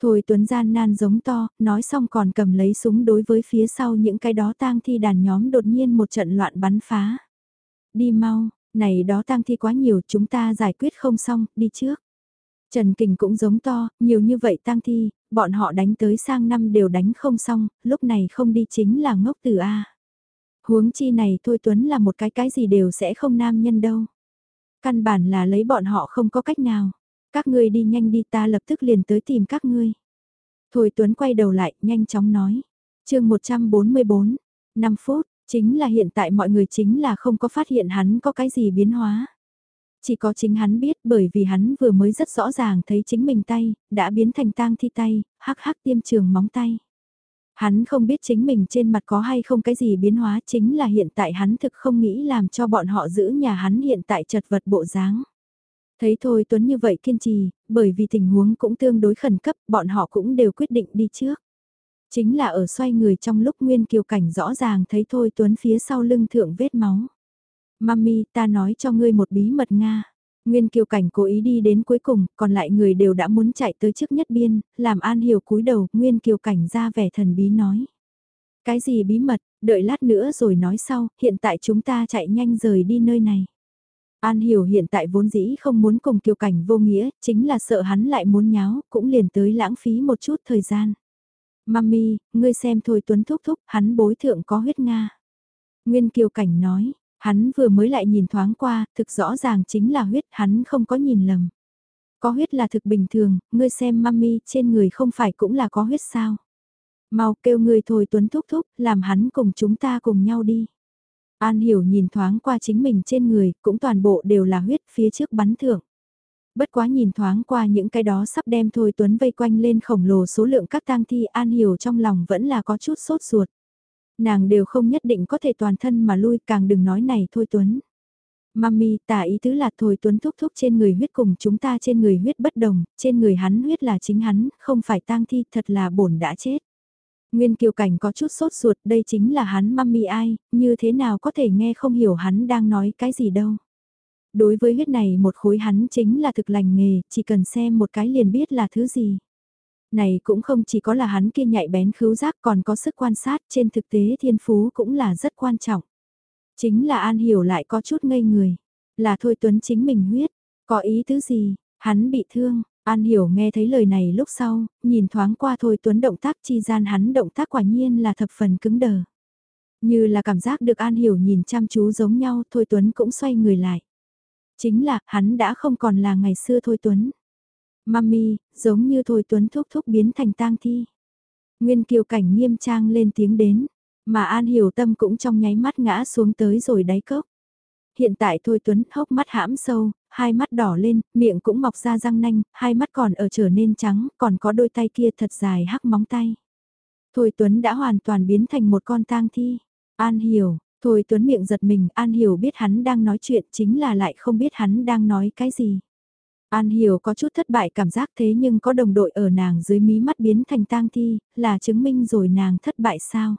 Thôi Tuấn gian nan giống to, nói xong còn cầm lấy súng đối với phía sau những cái đó tang thi đàn nhóm đột nhiên một trận loạn bắn phá. Đi mau, này đó tang thi quá nhiều chúng ta giải quyết không xong, đi trước. Trần Kình cũng giống to, nhiều như vậy tang thi, bọn họ đánh tới sang năm đều đánh không xong, lúc này không đi chính là ngốc từ A. Huống chi này thôi Tuấn là một cái cái gì đều sẽ không nam nhân đâu. Căn bản là lấy bọn họ không có cách nào. Các ngươi đi nhanh đi ta lập tức liền tới tìm các ngươi. Thôi Tuấn quay đầu lại, nhanh chóng nói. chương 144, 5 phút, chính là hiện tại mọi người chính là không có phát hiện hắn có cái gì biến hóa. Chỉ có chính hắn biết bởi vì hắn vừa mới rất rõ ràng thấy chính mình tay, đã biến thành tang thi tay, hắc hắc tiêm trường móng tay. Hắn không biết chính mình trên mặt có hay không cái gì biến hóa chính là hiện tại hắn thực không nghĩ làm cho bọn họ giữ nhà hắn hiện tại chật vật bộ dáng. Thấy thôi Tuấn như vậy kiên trì, bởi vì tình huống cũng tương đối khẩn cấp, bọn họ cũng đều quyết định đi trước. Chính là ở xoay người trong lúc Nguyên Kiều Cảnh rõ ràng thấy thôi Tuấn phía sau lưng thượng vết máu. Mami, ta nói cho ngươi một bí mật Nga. Nguyên Kiều Cảnh cố ý đi đến cuối cùng, còn lại người đều đã muốn chạy tới trước nhất biên, làm An Hiểu cúi đầu, Nguyên Kiều Cảnh ra vẻ thần bí nói. Cái gì bí mật, đợi lát nữa rồi nói sau, hiện tại chúng ta chạy nhanh rời đi nơi này. An hiểu hiện tại vốn dĩ không muốn cùng kiều cảnh vô nghĩa, chính là sợ hắn lại muốn nháo, cũng liền tới lãng phí một chút thời gian. Mami, ngươi xem thôi Tuấn thúc thúc, hắn bối thượng có huyết Nga. Nguyên kiều cảnh nói, hắn vừa mới lại nhìn thoáng qua, thực rõ ràng chính là huyết, hắn không có nhìn lầm. Có huyết là thực bình thường, ngươi xem mami trên người không phải cũng là có huyết sao. Mau kêu người thôi Tuấn thúc thúc, làm hắn cùng chúng ta cùng nhau đi. An hiểu nhìn thoáng qua chính mình trên người, cũng toàn bộ đều là huyết phía trước bắn thưởng. Bất quá nhìn thoáng qua những cái đó sắp đem Thôi Tuấn vây quanh lên khổng lồ số lượng các tang thi An hiểu trong lòng vẫn là có chút sốt ruột. Nàng đều không nhất định có thể toàn thân mà lui càng đừng nói này Thôi Tuấn. Mami, tả ý tứ là Thôi Tuấn thúc thúc trên người huyết cùng chúng ta trên người huyết bất đồng, trên người hắn huyết là chính hắn, không phải tang thi, thật là bổn đã chết. Nguyên Kiều Cảnh có chút sốt ruột, đây chính là hắn mami ai, như thế nào có thể nghe không hiểu hắn đang nói cái gì đâu. Đối với huyết này một khối hắn chính là thực lành nghề, chỉ cần xem một cái liền biết là thứ gì. Này cũng không chỉ có là hắn kia nhạy bén khứu giác còn có sức quan sát trên thực tế thiên phú cũng là rất quan trọng. Chính là An Hiểu lại có chút ngây người, là Thôi Tuấn chính mình huyết, có ý tứ gì, hắn bị thương, An Hiểu nghe thấy lời này lúc sau, nhìn thoáng qua thôi Tuấn động tác chi gian hắn động tác quả nhiên là thập phần cứng đờ. Như là cảm giác được An Hiểu nhìn chăm chú giống nhau thôi Tuấn cũng xoay người lại. Chính là hắn đã không còn là ngày xưa thôi Tuấn. Mami, giống như thôi Tuấn thúc thúc biến thành tang thi. Nguyên kiều cảnh nghiêm trang lên tiếng đến, mà An Hiểu tâm cũng trong nháy mắt ngã xuống tới rồi đáy cốc. Hiện tại Thôi Tuấn hốc mắt hãm sâu, hai mắt đỏ lên, miệng cũng mọc ra răng nanh, hai mắt còn ở trở nên trắng, còn có đôi tay kia thật dài hắc móng tay. Thôi Tuấn đã hoàn toàn biến thành một con tang thi. An hiểu, Thôi Tuấn miệng giật mình, An hiểu biết hắn đang nói chuyện chính là lại không biết hắn đang nói cái gì. An hiểu có chút thất bại cảm giác thế nhưng có đồng đội ở nàng dưới mí mắt biến thành tang thi, là chứng minh rồi nàng thất bại sao.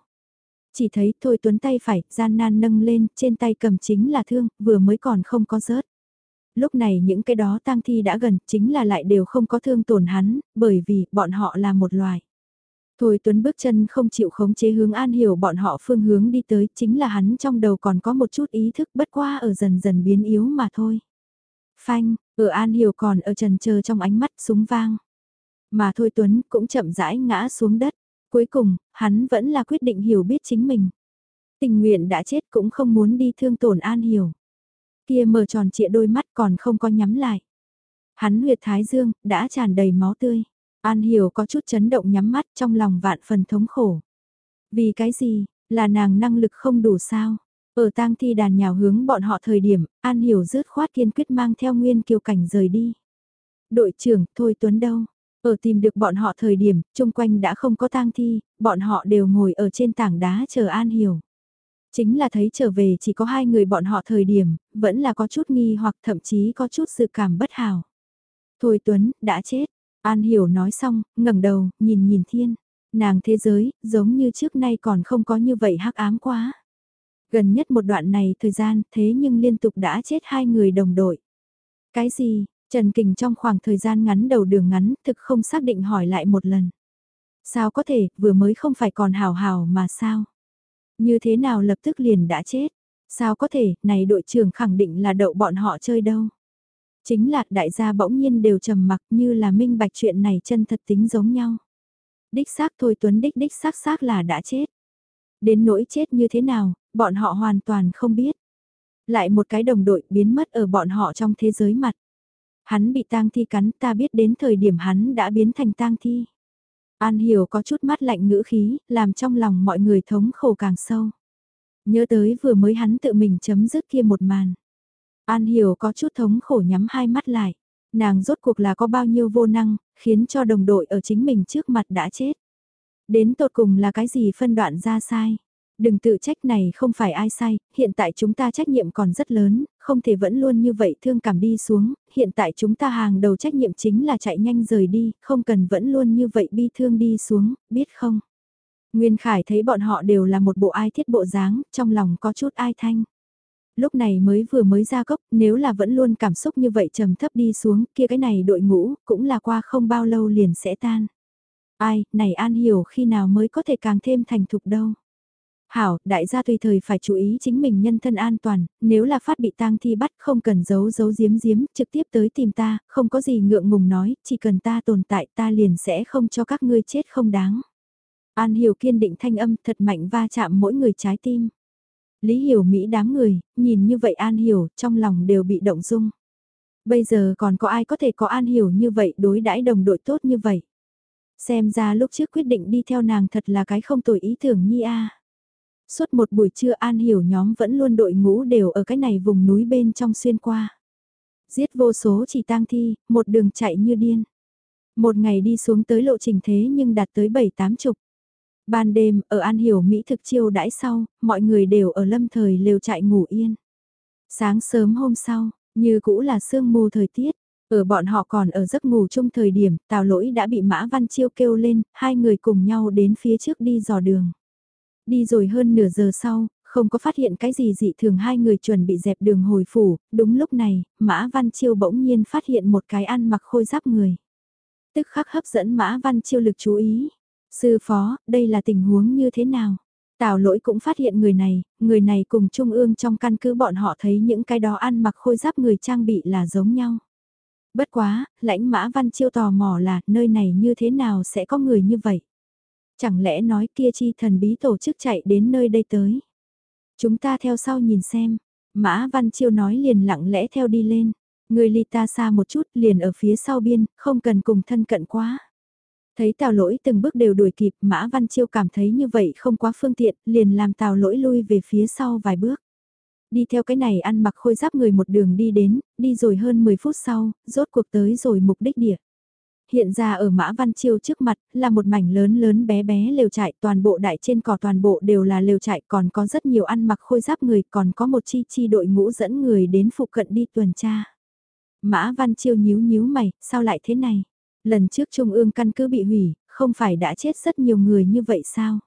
Chỉ thấy Thôi Tuấn tay phải, gian nan nâng lên, trên tay cầm chính là thương, vừa mới còn không có rớt. Lúc này những cái đó tang thi đã gần, chính là lại đều không có thương tổn hắn, bởi vì bọn họ là một loài. Thôi Tuấn bước chân không chịu khống chế hướng An Hiểu bọn họ phương hướng đi tới, chính là hắn trong đầu còn có một chút ý thức bất qua ở dần dần biến yếu mà thôi. Phanh, ở An Hiểu còn ở trần chờ trong ánh mắt súng vang. Mà Thôi Tuấn cũng chậm rãi ngã xuống đất. Cuối cùng, hắn vẫn là quyết định hiểu biết chính mình. Tình nguyện đã chết cũng không muốn đi thương tổn An Hiểu. Kia mở tròn trịa đôi mắt còn không có nhắm lại. Hắn huyệt thái dương, đã tràn đầy máu tươi. An Hiểu có chút chấn động nhắm mắt trong lòng vạn phần thống khổ. Vì cái gì, là nàng năng lực không đủ sao? Ở tang thi đàn nhào hướng bọn họ thời điểm, An Hiểu rớt khoát kiên quyết mang theo nguyên kiều cảnh rời đi. Đội trưởng, Thôi Tuấn đâu? Ở tìm được bọn họ thời điểm, chung quanh đã không có tang thi, bọn họ đều ngồi ở trên tảng đá chờ An Hiểu. Chính là thấy trở về chỉ có hai người bọn họ thời điểm, vẫn là có chút nghi hoặc thậm chí có chút sự cảm bất hảo. Thôi Tuấn, đã chết. An Hiểu nói xong, ngẩng đầu, nhìn nhìn thiên. Nàng thế giới, giống như trước nay còn không có như vậy hắc ám quá. Gần nhất một đoạn này thời gian thế nhưng liên tục đã chết hai người đồng đội. Cái gì, Trần Kình trong khoảng thời gian ngắn đầu đường ngắn thực không xác định hỏi lại một lần. Sao có thể, vừa mới không phải còn hào hào mà sao? Như thế nào lập tức liền đã chết? Sao có thể, này đội trưởng khẳng định là đậu bọn họ chơi đâu? Chính là đại gia bỗng nhiên đều trầm mặc như là minh bạch chuyện này chân thật tính giống nhau. Đích xác thôi Tuấn đích đích xác xác là đã chết. Đến nỗi chết như thế nào, bọn họ hoàn toàn không biết. Lại một cái đồng đội biến mất ở bọn họ trong thế giới mặt. Hắn bị tang thi cắn ta biết đến thời điểm hắn đã biến thành tang thi. An hiểu có chút mắt lạnh ngữ khí, làm trong lòng mọi người thống khổ càng sâu. Nhớ tới vừa mới hắn tự mình chấm dứt kia một màn. An hiểu có chút thống khổ nhắm hai mắt lại. Nàng rốt cuộc là có bao nhiêu vô năng, khiến cho đồng đội ở chính mình trước mặt đã chết. Đến tột cùng là cái gì phân đoạn ra sai. Đừng tự trách này không phải ai sai, hiện tại chúng ta trách nhiệm còn rất lớn, không thể vẫn luôn như vậy thương cảm đi xuống, hiện tại chúng ta hàng đầu trách nhiệm chính là chạy nhanh rời đi, không cần vẫn luôn như vậy bi thương đi xuống, biết không? Nguyên Khải thấy bọn họ đều là một bộ ai thiết bộ dáng, trong lòng có chút ai thanh. Lúc này mới vừa mới ra gốc nếu là vẫn luôn cảm xúc như vậy trầm thấp đi xuống, kia cái này đội ngũ, cũng là qua không bao lâu liền sẽ tan. Ai, này An hiểu khi nào mới có thể càng thêm thành thục đâu. Hảo, đại gia tùy thời phải chú ý chính mình nhân thân an toàn, nếu là phát bị tang thi bắt không cần giấu giấu giếm giếm, trực tiếp tới tìm ta, không có gì ngượng ngùng nói, chỉ cần ta tồn tại ta liền sẽ không cho các ngươi chết không đáng. An Hiểu kiên định thanh âm thật mạnh va chạm mỗi người trái tim. Lý Hiểu Mỹ đám người, nhìn như vậy An Hiểu, trong lòng đều bị động dung. Bây giờ còn có ai có thể có An Hiểu như vậy đối đãi đồng đội tốt như vậy. Xem ra lúc trước quyết định đi theo nàng thật là cái không tồi ý tưởng nhi a. Suốt một buổi trưa An Hiểu nhóm vẫn luôn đội ngũ đều ở cái này vùng núi bên trong xuyên qua. Giết vô số chỉ tang thi, một đường chạy như điên. Một ngày đi xuống tới lộ trình thế nhưng đạt tới 7-8 chục. Ban đêm, ở An Hiểu Mỹ thực chiêu đãi sau, mọi người đều ở lâm thời lều chạy ngủ yên. Sáng sớm hôm sau, như cũ là sương mù thời tiết, ở bọn họ còn ở giấc ngủ chung thời điểm, Tào Lỗi đã bị Mã Văn Chiêu kêu lên, hai người cùng nhau đến phía trước đi dò đường. Đi rồi hơn nửa giờ sau, không có phát hiện cái gì dị thường hai người chuẩn bị dẹp đường hồi phủ, đúng lúc này, Mã Văn Chiêu bỗng nhiên phát hiện một cái ăn mặc khôi giáp người. Tức khắc hấp dẫn Mã Văn Chiêu lực chú ý. Sư phó, đây là tình huống như thế nào? Tào lỗi cũng phát hiện người này, người này cùng Trung ương trong căn cứ bọn họ thấy những cái đó ăn mặc khôi giáp người trang bị là giống nhau. Bất quá, lãnh mã văn chiêu tò mò là nơi này như thế nào sẽ có người như vậy? Chẳng lẽ nói kia chi thần bí tổ chức chạy đến nơi đây tới? Chúng ta theo sau nhìn xem. Mã văn chiêu nói liền lặng lẽ theo đi lên. Người ly ta xa một chút liền ở phía sau biên, không cần cùng thân cận quá. Thấy tào lỗi từng bước đều đuổi kịp, Mã Văn Chiêu cảm thấy như vậy không quá phương tiện, liền làm tào lỗi lui về phía sau vài bước. Đi theo cái này ăn mặc khôi giáp người một đường đi đến, đi rồi hơn 10 phút sau, rốt cuộc tới rồi mục đích địa. Hiện ra ở Mã Văn Chiêu trước mặt, là một mảnh lớn lớn bé bé lều trại, toàn bộ đại trên cỏ toàn bộ đều là lều trại, còn có rất nhiều ăn mặc khôi giáp người, còn có một chi chi đội ngũ dẫn người đến phụ cận đi tuần tra. Mã Văn Chiêu nhíu nhíu mày, sao lại thế này? Lần trước Trung ương căn cứ bị hủy, không phải đã chết rất nhiều người như vậy sao?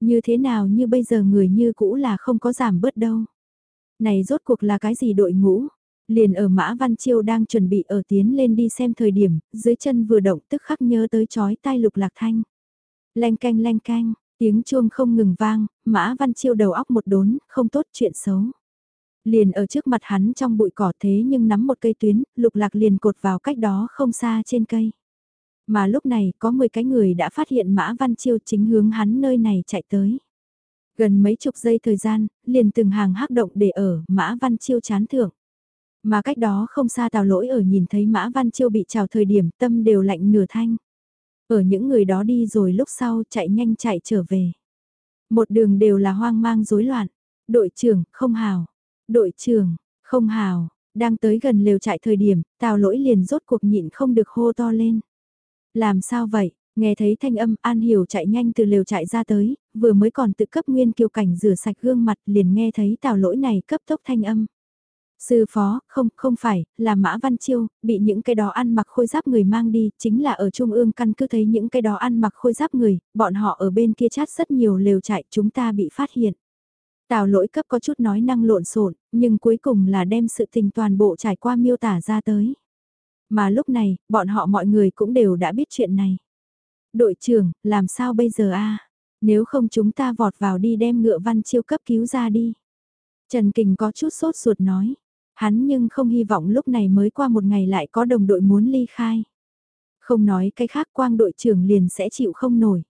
Như thế nào như bây giờ người như cũ là không có giảm bớt đâu. Này rốt cuộc là cái gì đội ngũ? Liền ở Mã Văn Chiêu đang chuẩn bị ở tiến lên đi xem thời điểm, dưới chân vừa động tức khắc nhớ tới chói tai lục lạc thanh. Lanh canh lanh canh, tiếng chuông không ngừng vang, Mã Văn Chiêu đầu óc một đốn, không tốt chuyện xấu. Liền ở trước mặt hắn trong bụi cỏ thế nhưng nắm một cây tuyến, lục lạc liền cột vào cách đó không xa trên cây. Mà lúc này có 10 cái người đã phát hiện Mã Văn Chiêu chính hướng hắn nơi này chạy tới. Gần mấy chục giây thời gian, liền từng hàng hắc động để ở Mã Văn Chiêu chán thưởng. Mà cách đó không xa tào lỗi ở nhìn thấy Mã Văn Chiêu bị trào thời điểm tâm đều lạnh nửa thanh. Ở những người đó đi rồi lúc sau chạy nhanh chạy trở về. Một đường đều là hoang mang rối loạn. Đội trưởng, không hào. Đội trưởng, không hào. Đang tới gần lều trại thời điểm, tào lỗi liền rốt cuộc nhịn không được hô to lên. Làm sao vậy? Nghe thấy thanh âm An Hiểu chạy nhanh từ lều chạy ra tới, vừa mới còn tự cấp nguyên kiều cảnh rửa sạch gương mặt liền nghe thấy tào lỗi này cấp tốc thanh âm. Sư phó, không, không phải, là Mã Văn Chiêu, bị những cái đó ăn mặc khôi giáp người mang đi, chính là ở Trung ương căn cứ thấy những cái đó ăn mặc khôi giáp người, bọn họ ở bên kia chát rất nhiều lều chạy chúng ta bị phát hiện. Tào lỗi cấp có chút nói năng lộn xộn nhưng cuối cùng là đem sự tình toàn bộ trải qua miêu tả ra tới. Mà lúc này, bọn họ mọi người cũng đều đã biết chuyện này. Đội trưởng, làm sao bây giờ a Nếu không chúng ta vọt vào đi đem ngựa văn chiêu cấp cứu ra đi. Trần Kình có chút sốt ruột nói. Hắn nhưng không hy vọng lúc này mới qua một ngày lại có đồng đội muốn ly khai. Không nói cái khác quang đội trưởng liền sẽ chịu không nổi.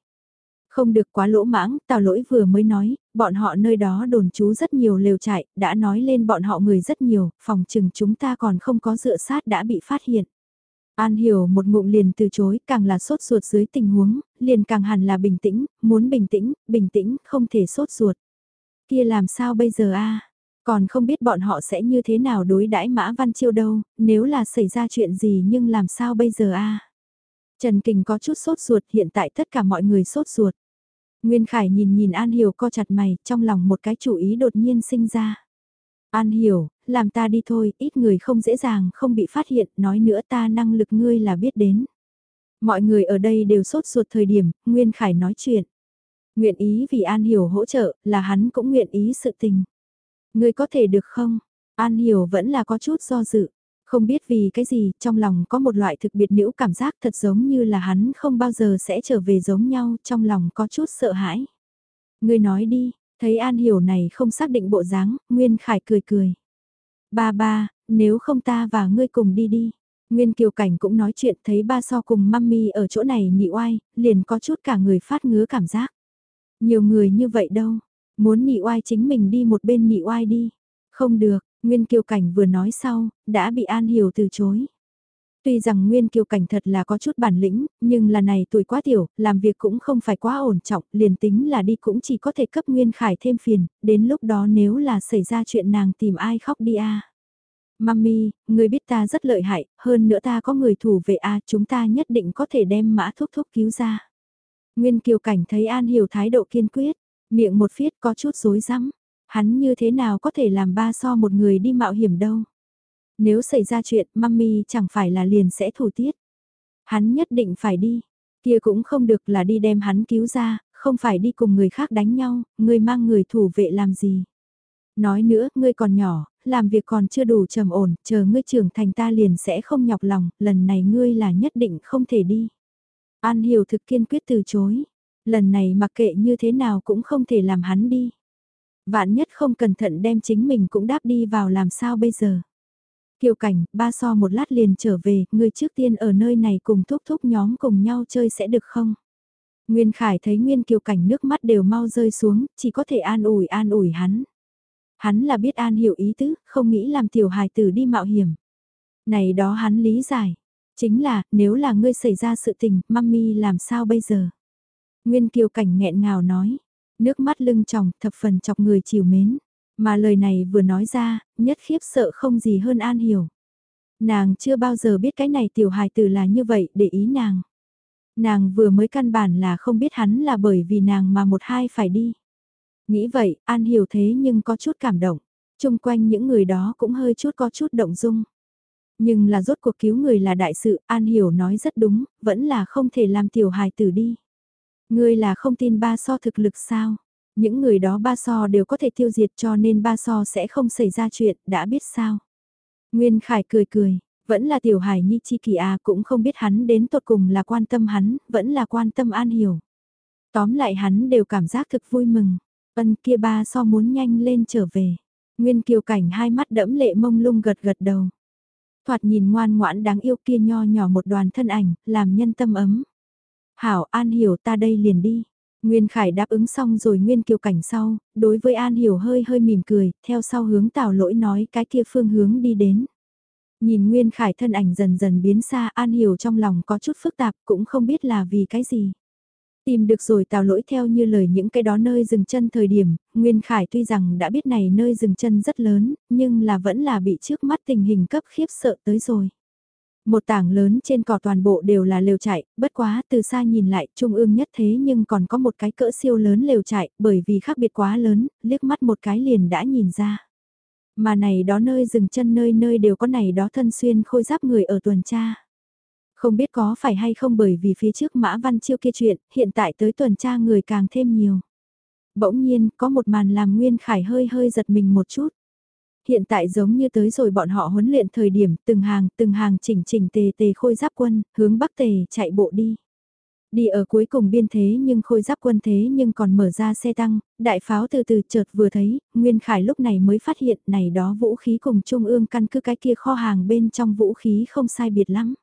Không được quá lỗ mãng, tào lỗi vừa mới nói, bọn họ nơi đó đồn trú rất nhiều lều trại, đã nói lên bọn họ người rất nhiều, phòng chừng chúng ta còn không có dựa sát đã bị phát hiện. An hiểu một ngụm liền từ chối, càng là sốt ruột dưới tình huống, liền càng hẳn là bình tĩnh, muốn bình tĩnh, bình tĩnh, không thể sốt ruột. Kia làm sao bây giờ a còn không biết bọn họ sẽ như thế nào đối đãi Mã Văn Chiêu đâu, nếu là xảy ra chuyện gì nhưng làm sao bây giờ a Trần Kình có chút sốt ruột, hiện tại tất cả mọi người sốt ruột. Nguyên Khải nhìn nhìn An Hiểu co chặt mày, trong lòng một cái chủ ý đột nhiên sinh ra. An Hiểu, làm ta đi thôi, ít người không dễ dàng không bị phát hiện, nói nữa ta năng lực ngươi là biết đến. Mọi người ở đây đều sốt ruột thời điểm, Nguyên Khải nói chuyện. Nguyện ý vì An Hiểu hỗ trợ, là hắn cũng nguyện ý sự tình. Ngươi có thể được không? An Hiểu vẫn là có chút do dự. Không biết vì cái gì, trong lòng có một loại thực biệt nữ cảm giác thật giống như là hắn không bao giờ sẽ trở về giống nhau, trong lòng có chút sợ hãi. Ngươi nói đi, Thấy An Hiểu này không xác định bộ dáng, Nguyên Khải cười cười. Ba ba, nếu không ta và ngươi cùng đi đi. Nguyên Kiều Cảnh cũng nói chuyện thấy ba so cùng mami ở chỗ này nhị oai, liền có chút cả người phát ngứa cảm giác. Nhiều người như vậy đâu, muốn nhị oai chính mình đi một bên nhị oai đi. Không được, Nguyên Kiều Cảnh vừa nói sau, đã bị An Hiểu từ chối. Tuy rằng Nguyên Kiều Cảnh thật là có chút bản lĩnh, nhưng là này tuổi quá tiểu, làm việc cũng không phải quá ổn trọng, liền tính là đi cũng chỉ có thể cấp Nguyên Khải thêm phiền, đến lúc đó nếu là xảy ra chuyện nàng tìm ai khóc đi a. Mami, người biết ta rất lợi hại, hơn nữa ta có người thủ vệ a, chúng ta nhất định có thể đem mã thúc thúc cứu ra. Nguyên Kiều Cảnh thấy An Hiểu thái độ kiên quyết, miệng một phiết có chút rối rắm, hắn như thế nào có thể làm ba so một người đi mạo hiểm đâu. Nếu xảy ra chuyện, mami chẳng phải là liền sẽ thủ tiết. Hắn nhất định phải đi, kia cũng không được là đi đem hắn cứu ra, không phải đi cùng người khác đánh nhau, người mang người thủ vệ làm gì. Nói nữa, ngươi còn nhỏ, làm việc còn chưa đủ trầm ổn, chờ ngươi trưởng thành ta liền sẽ không nhọc lòng, lần này ngươi là nhất định không thể đi. An hiểu thực kiên quyết từ chối, lần này mặc kệ như thế nào cũng không thể làm hắn đi. Vạn nhất không cẩn thận đem chính mình cũng đáp đi vào làm sao bây giờ. Kiều cảnh, ba so một lát liền trở về, ngươi trước tiên ở nơi này cùng thúc thúc nhóm cùng nhau chơi sẽ được không? Nguyên Khải thấy Nguyên Kiều cảnh nước mắt đều mau rơi xuống, chỉ có thể an ủi an ủi hắn. Hắn là biết an hiểu ý tứ, không nghĩ làm tiểu hài tử đi mạo hiểm. Này đó hắn lý giải. Chính là, nếu là ngươi xảy ra sự tình, mami làm sao bây giờ? Nguyên Kiều cảnh nghẹn ngào nói. Nước mắt lưng tròng, thập phần chọc người chiều mến. Mà lời này vừa nói ra, nhất khiếp sợ không gì hơn An Hiểu. Nàng chưa bao giờ biết cái này tiểu hài tử là như vậy để ý nàng. Nàng vừa mới căn bản là không biết hắn là bởi vì nàng mà một hai phải đi. Nghĩ vậy, An Hiểu thế nhưng có chút cảm động. Trung quanh những người đó cũng hơi chút có chút động dung. Nhưng là rốt cuộc cứu người là đại sự, An Hiểu nói rất đúng, vẫn là không thể làm tiểu hài tử đi. Ngươi là không tin ba so thực lực sao? Những người đó ba so đều có thể tiêu diệt cho nên ba so sẽ không xảy ra chuyện, đã biết sao. Nguyên Khải cười cười, vẫn là tiểu hải nhi chi kỳ à cũng không biết hắn đến tột cùng là quan tâm hắn, vẫn là quan tâm an hiểu. Tóm lại hắn đều cảm giác thực vui mừng, ân kia ba so muốn nhanh lên trở về. Nguyên kiều cảnh hai mắt đẫm lệ mông lung gật gật đầu. Thoạt nhìn ngoan ngoãn đáng yêu kia nho nhỏ một đoàn thân ảnh, làm nhân tâm ấm. Hảo an hiểu ta đây liền đi. Nguyên Khải đáp ứng xong rồi Nguyên Kiều Cảnh sau, đối với An Hiểu hơi hơi mỉm cười, theo sau hướng tào lỗi nói cái kia phương hướng đi đến. Nhìn Nguyên Khải thân ảnh dần dần biến xa An Hiểu trong lòng có chút phức tạp cũng không biết là vì cái gì. Tìm được rồi tào lỗi theo như lời những cái đó nơi dừng chân thời điểm, Nguyên Khải tuy rằng đã biết này nơi dừng chân rất lớn, nhưng là vẫn là bị trước mắt tình hình cấp khiếp sợ tới rồi. Một tảng lớn trên cỏ toàn bộ đều là lều trại, bất quá từ xa nhìn lại trung ương nhất thế nhưng còn có một cái cỡ siêu lớn lều trại, bởi vì khác biệt quá lớn, liếc mắt một cái liền đã nhìn ra. Mà này đó nơi dừng chân nơi nơi đều có này đó thân xuyên khôi giáp người ở tuần tra. Không biết có phải hay không bởi vì phía trước Mã Văn Chiêu kia chuyện, hiện tại tới tuần tra người càng thêm nhiều. Bỗng nhiên, có một màn làm Nguyên Khải hơi hơi giật mình một chút. Hiện tại giống như tới rồi bọn họ huấn luyện thời điểm từng hàng từng hàng chỉnh chỉnh tề tề khôi giáp quân, hướng bắc tề chạy bộ đi. Đi ở cuối cùng biên thế nhưng khôi giáp quân thế nhưng còn mở ra xe tăng, đại pháo từ từ chợt vừa thấy, Nguyên Khải lúc này mới phát hiện này đó vũ khí cùng trung ương căn cứ cái kia kho hàng bên trong vũ khí không sai biệt lắm.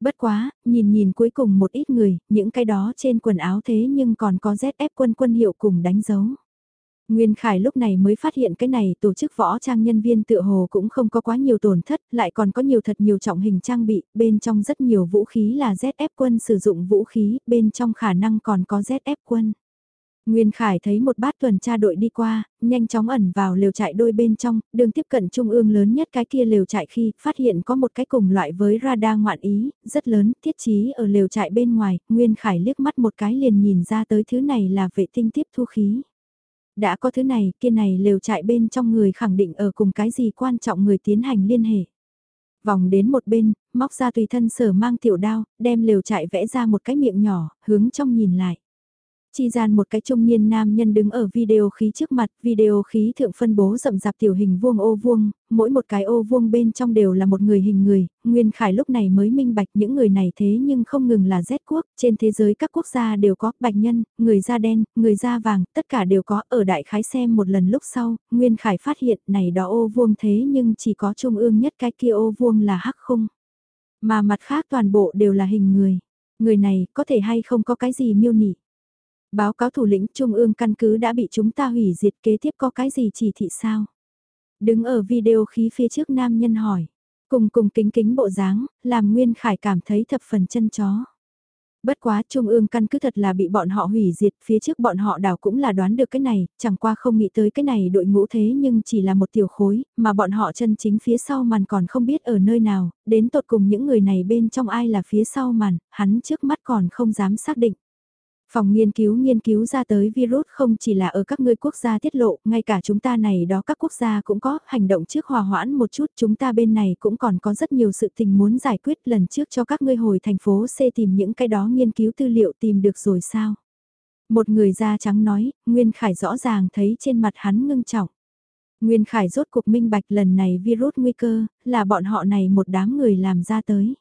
Bất quá, nhìn nhìn cuối cùng một ít người, những cái đó trên quần áo thế nhưng còn có ZF quân quân hiệu cùng đánh dấu. Nguyên Khải lúc này mới phát hiện cái này tổ chức võ trang nhân viên tựa hồ cũng không có quá nhiều tổn thất, lại còn có nhiều thật nhiều trọng hình trang bị, bên trong rất nhiều vũ khí là ZF quân sử dụng vũ khí, bên trong khả năng còn có ZF quân. Nguyên Khải thấy một bát tuần tra đội đi qua, nhanh chóng ẩn vào lều trại đôi bên trong, đường tiếp cận trung ương lớn nhất cái kia lều trại khi phát hiện có một cái cùng loại với radar ngoạn ý, rất lớn, thiết trí ở lều trại bên ngoài, Nguyên Khải liếc mắt một cái liền nhìn ra tới thứ này là vệ tinh tiếp thu khí đã có thứ này, kia này lều trại bên trong người khẳng định ở cùng cái gì quan trọng người tiến hành liên hệ. Vòng đến một bên, móc ra tùy thân sở mang tiểu đao, đem lều trại vẽ ra một cái miệng nhỏ, hướng trong nhìn lại. Chi gian một cái trung niên nam nhân đứng ở video khí trước mặt, video khí thượng phân bố rậm rạp tiểu hình vuông ô vuông, mỗi một cái ô vuông bên trong đều là một người hình người, Nguyên Khải lúc này mới minh bạch những người này thế nhưng không ngừng là Z quốc, trên thế giới các quốc gia đều có bạch nhân, người da đen, người da vàng, tất cả đều có ở đại khái xem một lần lúc sau, Nguyên Khải phát hiện này đó ô vuông thế nhưng chỉ có trung ương nhất cái kia ô vuông là hắc khung, mà mặt khác toàn bộ đều là hình người. Người này có thể hay không có cái gì miêu nị. Báo cáo thủ lĩnh Trung ương căn cứ đã bị chúng ta hủy diệt kế tiếp có cái gì chỉ thị sao? Đứng ở video khí phía trước nam nhân hỏi. Cùng cùng kính kính bộ dáng, làm Nguyên Khải cảm thấy thập phần chân chó. Bất quá trung ương căn cứ thật là bị bọn họ hủy diệt, phía trước bọn họ đảo cũng là đoán được cái này, chẳng qua không nghĩ tới cái này đội ngũ thế nhưng chỉ là một tiểu khối, mà bọn họ chân chính phía sau màn còn không biết ở nơi nào, đến tột cùng những người này bên trong ai là phía sau màn, hắn trước mắt còn không dám xác định. Phòng nghiên cứu nghiên cứu ra tới virus không chỉ là ở các ngươi quốc gia tiết lộ, ngay cả chúng ta này đó các quốc gia cũng có, hành động trước hòa hoãn một chút, chúng ta bên này cũng còn có rất nhiều sự tình muốn giải quyết lần trước cho các ngươi hồi thành phố C tìm những cái đó nghiên cứu tư liệu tìm được rồi sao. Một người da trắng nói, Nguyên Khải rõ ràng thấy trên mặt hắn ngưng trọng. Nguyên Khải rốt cuộc minh bạch lần này virus nguy cơ, là bọn họ này một đám người làm ra tới.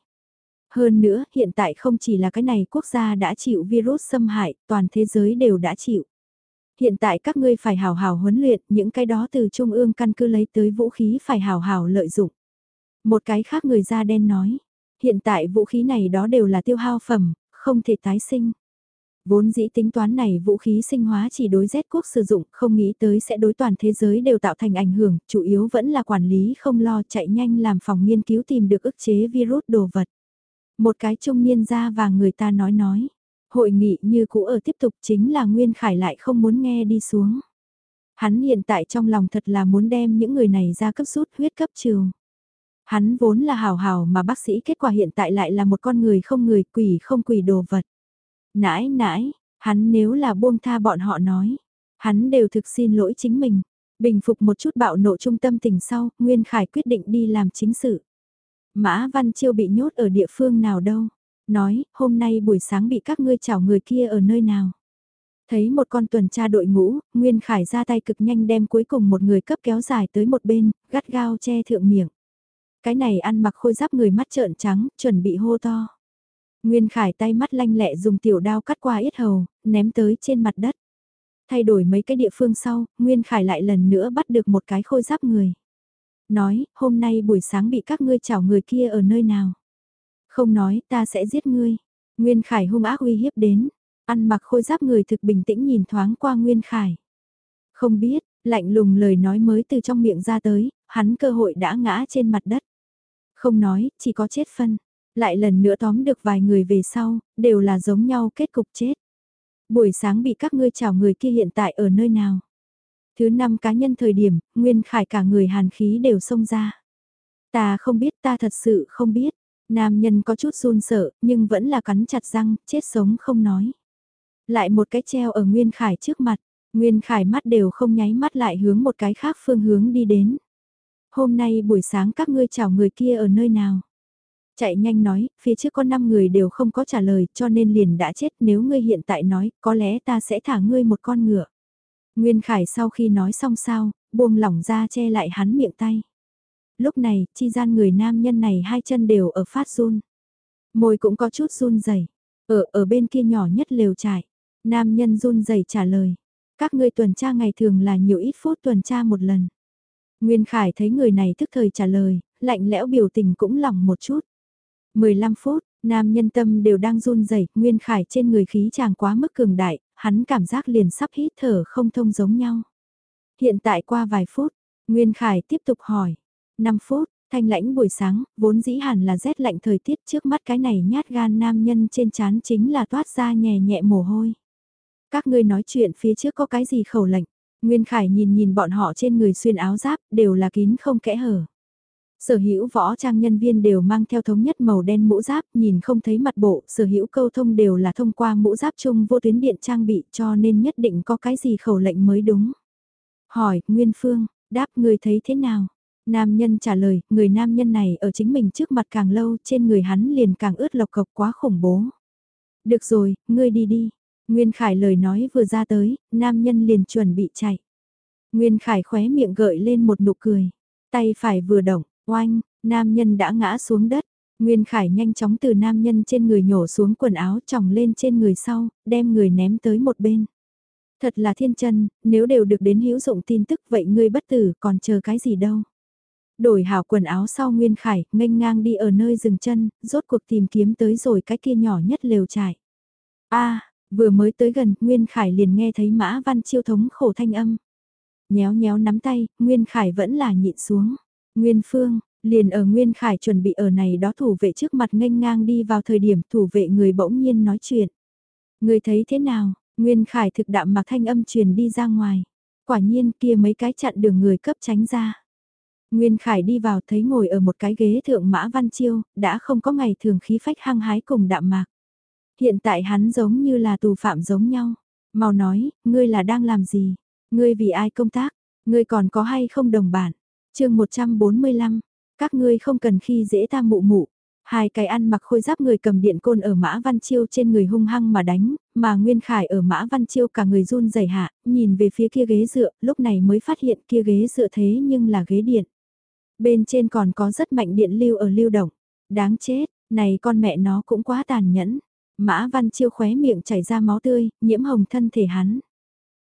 Hơn nữa, hiện tại không chỉ là cái này quốc gia đã chịu virus xâm hại, toàn thế giới đều đã chịu. Hiện tại các ngươi phải hào hào huấn luyện, những cái đó từ trung ương căn cứ lấy tới vũ khí phải hào hào lợi dụng. Một cái khác người da đen nói, hiện tại vũ khí này đó đều là tiêu hao phẩm, không thể tái sinh. Vốn dĩ tính toán này vũ khí sinh hóa chỉ đối Z quốc sử dụng, không nghĩ tới sẽ đối toàn thế giới đều tạo thành ảnh hưởng, chủ yếu vẫn là quản lý không lo chạy nhanh làm phòng nghiên cứu tìm được ức chế virus đồ vật. Một cái trung niên ra và người ta nói nói. Hội nghị như cũ ở tiếp tục chính là Nguyên Khải lại không muốn nghe đi xuống. Hắn hiện tại trong lòng thật là muốn đem những người này ra cấp rút huyết cấp trường. Hắn vốn là hào hào mà bác sĩ kết quả hiện tại lại là một con người không người quỷ không quỷ đồ vật. Nãi nãi, hắn nếu là buông tha bọn họ nói, hắn đều thực xin lỗi chính mình. Bình phục một chút bạo nộ trung tâm tình sau, Nguyên Khải quyết định đi làm chính sự. Mã Văn Chiêu bị nhốt ở địa phương nào đâu. Nói, hôm nay buổi sáng bị các ngươi chảo người kia ở nơi nào. Thấy một con tuần tra đội ngũ, Nguyên Khải ra tay cực nhanh đem cuối cùng một người cấp kéo dài tới một bên, gắt gao che thượng miệng. Cái này ăn mặc khôi giáp người mắt trợn trắng, chuẩn bị hô to. Nguyên Khải tay mắt lanh lẹ dùng tiểu đao cắt qua yết hầu, ném tới trên mặt đất. Thay đổi mấy cái địa phương sau, Nguyên Khải lại lần nữa bắt được một cái khôi giáp người nói, hôm nay buổi sáng bị các ngươi chảo người kia ở nơi nào. Không nói, ta sẽ giết ngươi. Nguyên Khải hung ác uy hiếp đến, ăn mặc khôi giáp người thực bình tĩnh nhìn thoáng qua Nguyên Khải. Không biết, lạnh lùng lời nói mới từ trong miệng ra tới, hắn cơ hội đã ngã trên mặt đất. Không nói, chỉ có chết phân. Lại lần nữa tóm được vài người về sau, đều là giống nhau kết cục chết. Buổi sáng bị các ngươi chào người kia hiện tại ở nơi nào? Thứ năm cá nhân thời điểm, Nguyên Khải cả người hàn khí đều xông ra. Ta không biết ta thật sự không biết. Nam nhân có chút run sợ, nhưng vẫn là cắn chặt răng, chết sống không nói. Lại một cái treo ở Nguyên Khải trước mặt, Nguyên Khải mắt đều không nháy mắt lại hướng một cái khác phương hướng đi đến. Hôm nay buổi sáng các ngươi chào người kia ở nơi nào? Chạy nhanh nói, phía trước có 5 người đều không có trả lời cho nên liền đã chết nếu ngươi hiện tại nói, có lẽ ta sẽ thả ngươi một con ngựa. Nguyên Khải sau khi nói xong sao, buông lỏng ra che lại hắn miệng tay. Lúc này, chi gian người nam nhân này hai chân đều ở phát run. Môi cũng có chút run rẩy. Ở ở bên kia nhỏ nhất lều trải. Nam nhân run rẩy trả lời. Các ngươi tuần tra ngày thường là nhiều ít phút tuần tra một lần. Nguyên Khải thấy người này thức thời trả lời, lạnh lẽo biểu tình cũng lỏng một chút. 15 phút, nam nhân tâm đều đang run rẩy, Nguyên Khải trên người khí chàng quá mức cường đại, hắn cảm giác liền sắp hít thở không thông giống nhau. Hiện tại qua vài phút, Nguyên Khải tiếp tục hỏi. 5 phút, thanh lãnh buổi sáng, vốn dĩ hẳn là rét lạnh thời tiết trước mắt cái này nhát gan nam nhân trên chán chính là toát ra nhẹ nhẹ mồ hôi. Các ngươi nói chuyện phía trước có cái gì khẩu lệnh. Nguyên Khải nhìn nhìn bọn họ trên người xuyên áo giáp đều là kín không kẽ hở. Sở hữu võ trang nhân viên đều mang theo thống nhất màu đen mũ giáp, nhìn không thấy mặt bộ, sở hữu câu thông đều là thông qua mũ giáp chung vô tuyến điện trang bị cho nên nhất định có cái gì khẩu lệnh mới đúng. Hỏi, Nguyên Phương, đáp người thấy thế nào? Nam nhân trả lời, người nam nhân này ở chính mình trước mặt càng lâu trên người hắn liền càng ướt lộc cộc quá khủng bố. Được rồi, ngươi đi đi. Nguyên Khải lời nói vừa ra tới, nam nhân liền chuẩn bị chạy. Nguyên Khải khóe miệng gợi lên một nụ cười. Tay phải vừa động, oanh, nam nhân đã ngã xuống đất. Nguyên Khải nhanh chóng từ nam nhân trên người nhổ xuống quần áo tròng lên trên người sau, đem người ném tới một bên. Thật là thiên chân, nếu đều được đến hữu dụng tin tức vậy ngươi bất tử còn chờ cái gì đâu. Đổi hảo quần áo sau Nguyên Khải, nghênh ngang đi ở nơi dừng chân, rốt cuộc tìm kiếm tới rồi cái kia nhỏ nhất lều trải. a vừa mới tới gần, Nguyên Khải liền nghe thấy Mã Văn Chiêu thống khổ thanh âm. Nhéo nhéo nắm tay, Nguyên Khải vẫn là nhịn xuống. Nguyên Phương, liền ở Nguyên Khải chuẩn bị ở này đó thủ vệ trước mặt nghênh ngang đi vào thời điểm thủ vệ người bỗng nhiên nói chuyện. Người thấy thế nào, Nguyên Khải thực đạm mặc thanh âm truyền đi ra ngoài. Quả nhiên kia mấy cái chặn đường người cấp tránh ra. Nguyên Khải đi vào thấy ngồi ở một cái ghế thượng Mã Văn Chiêu, đã không có ngày thường khí phách hăng hái cùng đạm mạc. Hiện tại hắn giống như là tù phạm giống nhau. Mau nói, ngươi là đang làm gì? Ngươi vì ai công tác? Ngươi còn có hay không đồng bản? Chương 145, các ngươi không cần khi dễ ta mụ mụ. Hai cái ăn mặc khôi giáp người cầm điện côn ở Mã Văn Chiêu trên người hung hăng mà đánh, mà Nguyên Khải ở Mã Văn Chiêu cả người run rẩy hạ, nhìn về phía kia ghế dựa, lúc này mới phát hiện kia ghế dựa thế nhưng là ghế điện. Bên trên còn có rất mạnh điện lưu ở lưu động. Đáng chết, này con mẹ nó cũng quá tàn nhẫn. Mã Văn Chiêu khóe miệng chảy ra máu tươi, nhiễm hồng thân thể hắn.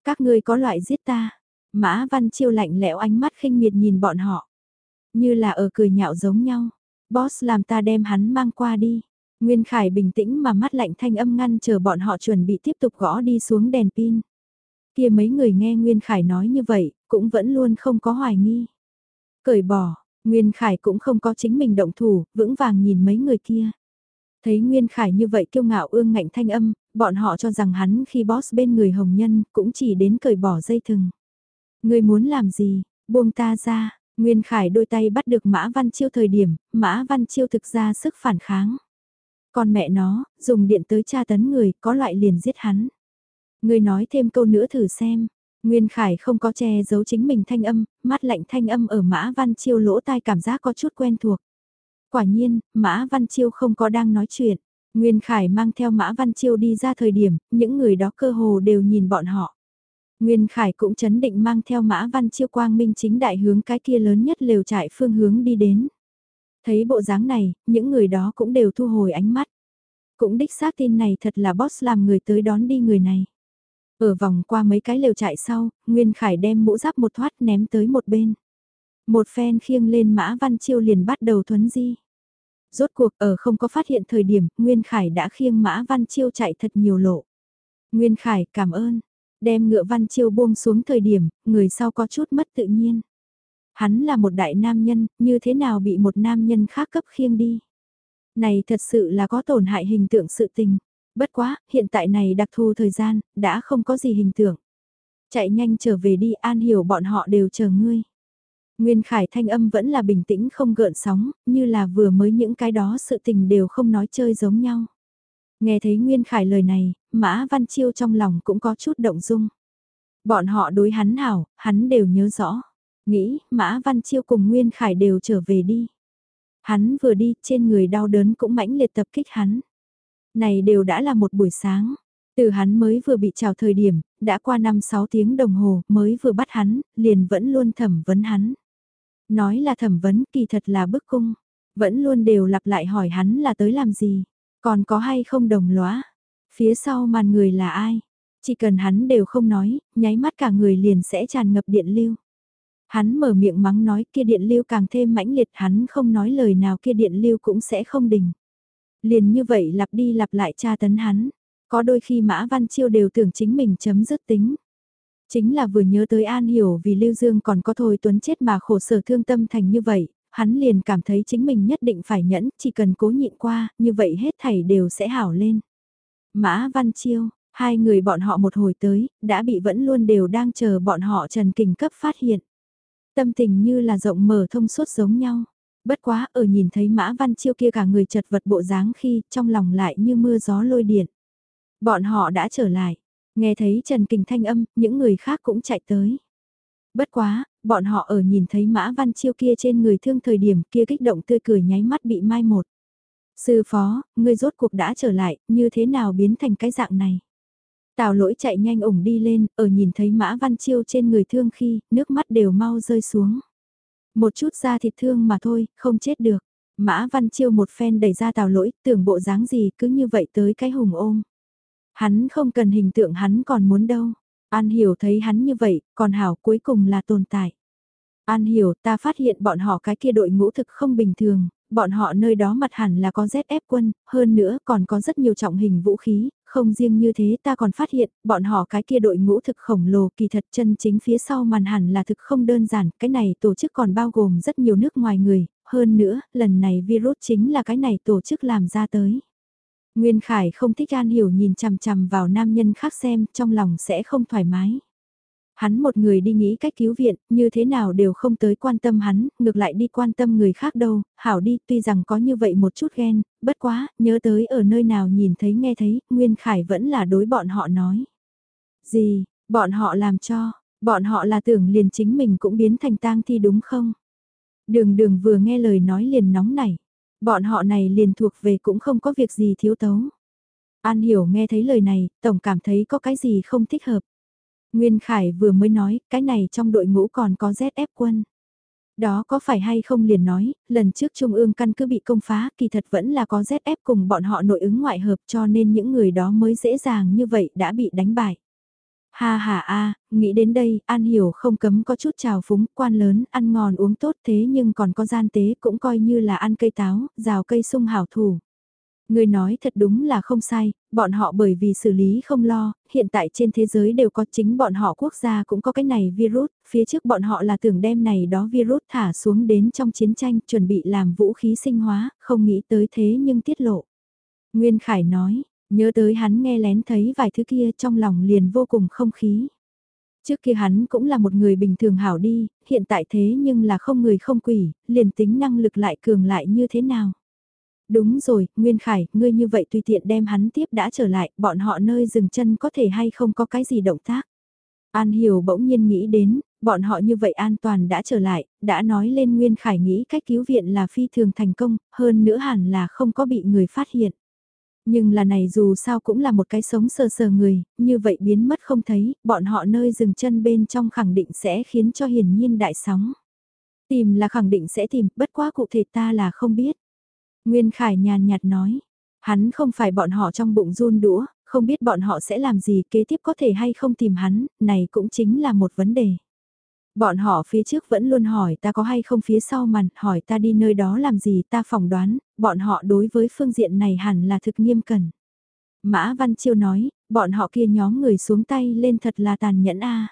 Các ngươi có loại giết ta. Mã Văn Chiêu lạnh lẽo ánh mắt khinh miệt nhìn bọn họ. Như là ở cười nhạo giống nhau. Boss làm ta đem hắn mang qua đi. Nguyên Khải bình tĩnh mà mắt lạnh thanh âm ngăn chờ bọn họ chuẩn bị tiếp tục gõ đi xuống đèn pin. Kia mấy người nghe Nguyên Khải nói như vậy, cũng vẫn luôn không có hoài nghi. Cởi bỏ, Nguyên Khải cũng không có chính mình động thủ, vững vàng nhìn mấy người kia. Thấy Nguyên Khải như vậy kiêu ngạo ương ngạnh thanh âm, bọn họ cho rằng hắn khi boss bên người hồng nhân cũng chỉ đến cởi bỏ dây thừng ngươi muốn làm gì, buông ta ra, Nguyên Khải đôi tay bắt được Mã Văn Chiêu thời điểm, Mã Văn Chiêu thực ra sức phản kháng. Còn mẹ nó, dùng điện tới tra tấn người, có loại liền giết hắn. ngươi nói thêm câu nữa thử xem. Nguyên Khải không có che giấu chính mình thanh âm, mắt lạnh thanh âm ở Mã Văn Chiêu lỗ tai cảm giác có chút quen thuộc. Quả nhiên, Mã Văn Chiêu không có đang nói chuyện. Nguyên Khải mang theo Mã Văn Chiêu đi ra thời điểm, những người đó cơ hồ đều nhìn bọn họ. Nguyên Khải cũng chấn định mang theo Mã Văn Chiêu quang minh chính đại hướng cái kia lớn nhất lều trại phương hướng đi đến. Thấy bộ dáng này, những người đó cũng đều thu hồi ánh mắt. Cũng đích xác tin này thật là boss làm người tới đón đi người này. Ở vòng qua mấy cái lều trại sau, Nguyên Khải đem mũ giáp một thoát ném tới một bên. Một phen khiêng lên Mã Văn Chiêu liền bắt đầu thuấn di. Rốt cuộc ở không có phát hiện thời điểm, Nguyên Khải đã khiêng Mã Văn Chiêu chạy thật nhiều lộ. Nguyên Khải cảm ơn, đem ngựa Văn Chiêu buông xuống thời điểm, người sau có chút mất tự nhiên. Hắn là một đại nam nhân, như thế nào bị một nam nhân khác cấp khiêng đi. Này thật sự là có tổn hại hình tượng sự tình. Bất quá, hiện tại này đặc thù thời gian, đã không có gì hình tượng. Chạy nhanh trở về đi an hiểu bọn họ đều chờ ngươi. Nguyên Khải thanh âm vẫn là bình tĩnh không gợn sóng, như là vừa mới những cái đó sự tình đều không nói chơi giống nhau. Nghe thấy Nguyên Khải lời này, Mã Văn Chiêu trong lòng cũng có chút động dung. Bọn họ đối hắn hảo, hắn đều nhớ rõ. Nghĩ, Mã Văn Chiêu cùng Nguyên Khải đều trở về đi. Hắn vừa đi, trên người đau đớn cũng mãnh liệt tập kích hắn. Này đều đã là một buổi sáng. Từ hắn mới vừa bị trào thời điểm, đã qua 5-6 tiếng đồng hồ, mới vừa bắt hắn, liền vẫn luôn thẩm vấn hắn. Nói là thẩm vấn kỳ thật là bức cung, vẫn luôn đều lặp lại hỏi hắn là tới làm gì, còn có hay không đồng lóa, phía sau màn người là ai, chỉ cần hắn đều không nói, nháy mắt cả người liền sẽ tràn ngập điện lưu. Hắn mở miệng mắng nói kia điện lưu càng thêm mãnh liệt hắn không nói lời nào kia điện lưu cũng sẽ không đình. Liền như vậy lặp đi lặp lại tra tấn hắn, có đôi khi Mã Văn Chiêu đều tưởng chính mình chấm dứt tính. Chính là vừa nhớ tới An Hiểu vì Lưu Dương còn có Thôi Tuấn chết mà khổ sở thương tâm thành như vậy, hắn liền cảm thấy chính mình nhất định phải nhẫn, chỉ cần cố nhịn qua, như vậy hết thảy đều sẽ hảo lên. Mã Văn Chiêu, hai người bọn họ một hồi tới, đã bị vẫn luôn đều đang chờ bọn họ Trần Kình cấp phát hiện. Tâm tình như là rộng mở thông suốt giống nhau. Bất quá ở nhìn thấy Mã Văn Chiêu kia cả người chật vật bộ dáng khi trong lòng lại như mưa gió lôi điện. Bọn họ đã trở lại. Nghe thấy Trần Kình thanh âm, những người khác cũng chạy tới. Bất quá, bọn họ ở nhìn thấy Mã Văn Chiêu kia trên người thương thời điểm kia kích động tươi cười nháy mắt bị mai một. Sư phó, ngươi rốt cuộc đã trở lại, như thế nào biến thành cái dạng này? Tào lỗi chạy nhanh ủng đi lên, ở nhìn thấy Mã Văn Chiêu trên người thương khi, nước mắt đều mau rơi xuống. Một chút da thịt thương mà thôi, không chết được. Mã Văn Chiêu một phen đẩy ra tào lỗi, tưởng bộ dáng gì cứ như vậy tới cái hùng ôm. Hắn không cần hình tượng hắn còn muốn đâu. An hiểu thấy hắn như vậy, còn hảo cuối cùng là tồn tại. An hiểu ta phát hiện bọn họ cái kia đội ngũ thực không bình thường, bọn họ nơi đó mặt hẳn là có ZF quân, hơn nữa còn có rất nhiều trọng hình vũ khí, không riêng như thế ta còn phát hiện, bọn họ cái kia đội ngũ thực khổng lồ kỳ thật chân chính phía sau màn hẳn là thực không đơn giản, cái này tổ chức còn bao gồm rất nhiều nước ngoài người, hơn nữa, lần này virus chính là cái này tổ chức làm ra tới. Nguyên Khải không thích An Hiểu nhìn chằm chằm vào nam nhân khác xem, trong lòng sẽ không thoải mái. Hắn một người đi nghĩ cách cứu viện, như thế nào đều không tới quan tâm hắn, ngược lại đi quan tâm người khác đâu, hảo đi, tuy rằng có như vậy một chút ghen, bất quá, nhớ tới ở nơi nào nhìn thấy nghe thấy, Nguyên Khải vẫn là đối bọn họ nói. Gì, bọn họ làm cho, bọn họ là tưởng liền chính mình cũng biến thành tang thi đúng không? Đường đường vừa nghe lời nói liền nóng nảy, bọn họ này liền thuộc về cũng không có việc gì thiếu tấu. An hiểu nghe thấy lời này, tổng cảm thấy có cái gì không thích hợp. Nguyên Khải vừa mới nói, cái này trong đội ngũ còn có ZF quân. Đó có phải hay không liền nói, lần trước Trung ương căn cứ bị công phá, kỳ thật vẫn là có ZF cùng bọn họ nội ứng ngoại hợp cho nên những người đó mới dễ dàng như vậy đã bị đánh bại. Ha ha a, nghĩ đến đây, An Hiểu không cấm có chút trào phúng, quan lớn, ăn ngon uống tốt thế nhưng còn có gian tế cũng coi như là ăn cây táo, rào cây sung hảo thủ. Người nói thật đúng là không sai, bọn họ bởi vì xử lý không lo, hiện tại trên thế giới đều có chính bọn họ quốc gia cũng có cái này virus, phía trước bọn họ là tưởng đem này đó virus thả xuống đến trong chiến tranh chuẩn bị làm vũ khí sinh hóa, không nghĩ tới thế nhưng tiết lộ. Nguyên Khải nói, nhớ tới hắn nghe lén thấy vài thứ kia trong lòng liền vô cùng không khí. Trước kia hắn cũng là một người bình thường hảo đi, hiện tại thế nhưng là không người không quỷ, liền tính năng lực lại cường lại như thế nào. Đúng rồi, Nguyên Khải, ngươi như vậy tùy tiện đem hắn tiếp đã trở lại, bọn họ nơi dừng chân có thể hay không có cái gì động tác. An Hiểu bỗng nhiên nghĩ đến, bọn họ như vậy an toàn đã trở lại, đã nói lên Nguyên Khải nghĩ cách cứu viện là phi thường thành công, hơn nữa hẳn là không có bị người phát hiện. Nhưng là này dù sao cũng là một cái sống sờ sờ người, như vậy biến mất không thấy, bọn họ nơi dừng chân bên trong khẳng định sẽ khiến cho hiển nhiên đại sóng. Tìm là khẳng định sẽ tìm, bất quá cụ thể ta là không biết. Nguyên Khải nhàn nhạt nói, hắn không phải bọn họ trong bụng run đũa, không biết bọn họ sẽ làm gì kế tiếp có thể hay không tìm hắn, này cũng chính là một vấn đề. Bọn họ phía trước vẫn luôn hỏi ta có hay không phía sau màn, hỏi ta đi nơi đó làm gì ta phỏng đoán, bọn họ đối với phương diện này hẳn là thực nghiêm cẩn. Mã Văn Chiêu nói, bọn họ kia nhóm người xuống tay lên thật là tàn nhẫn a.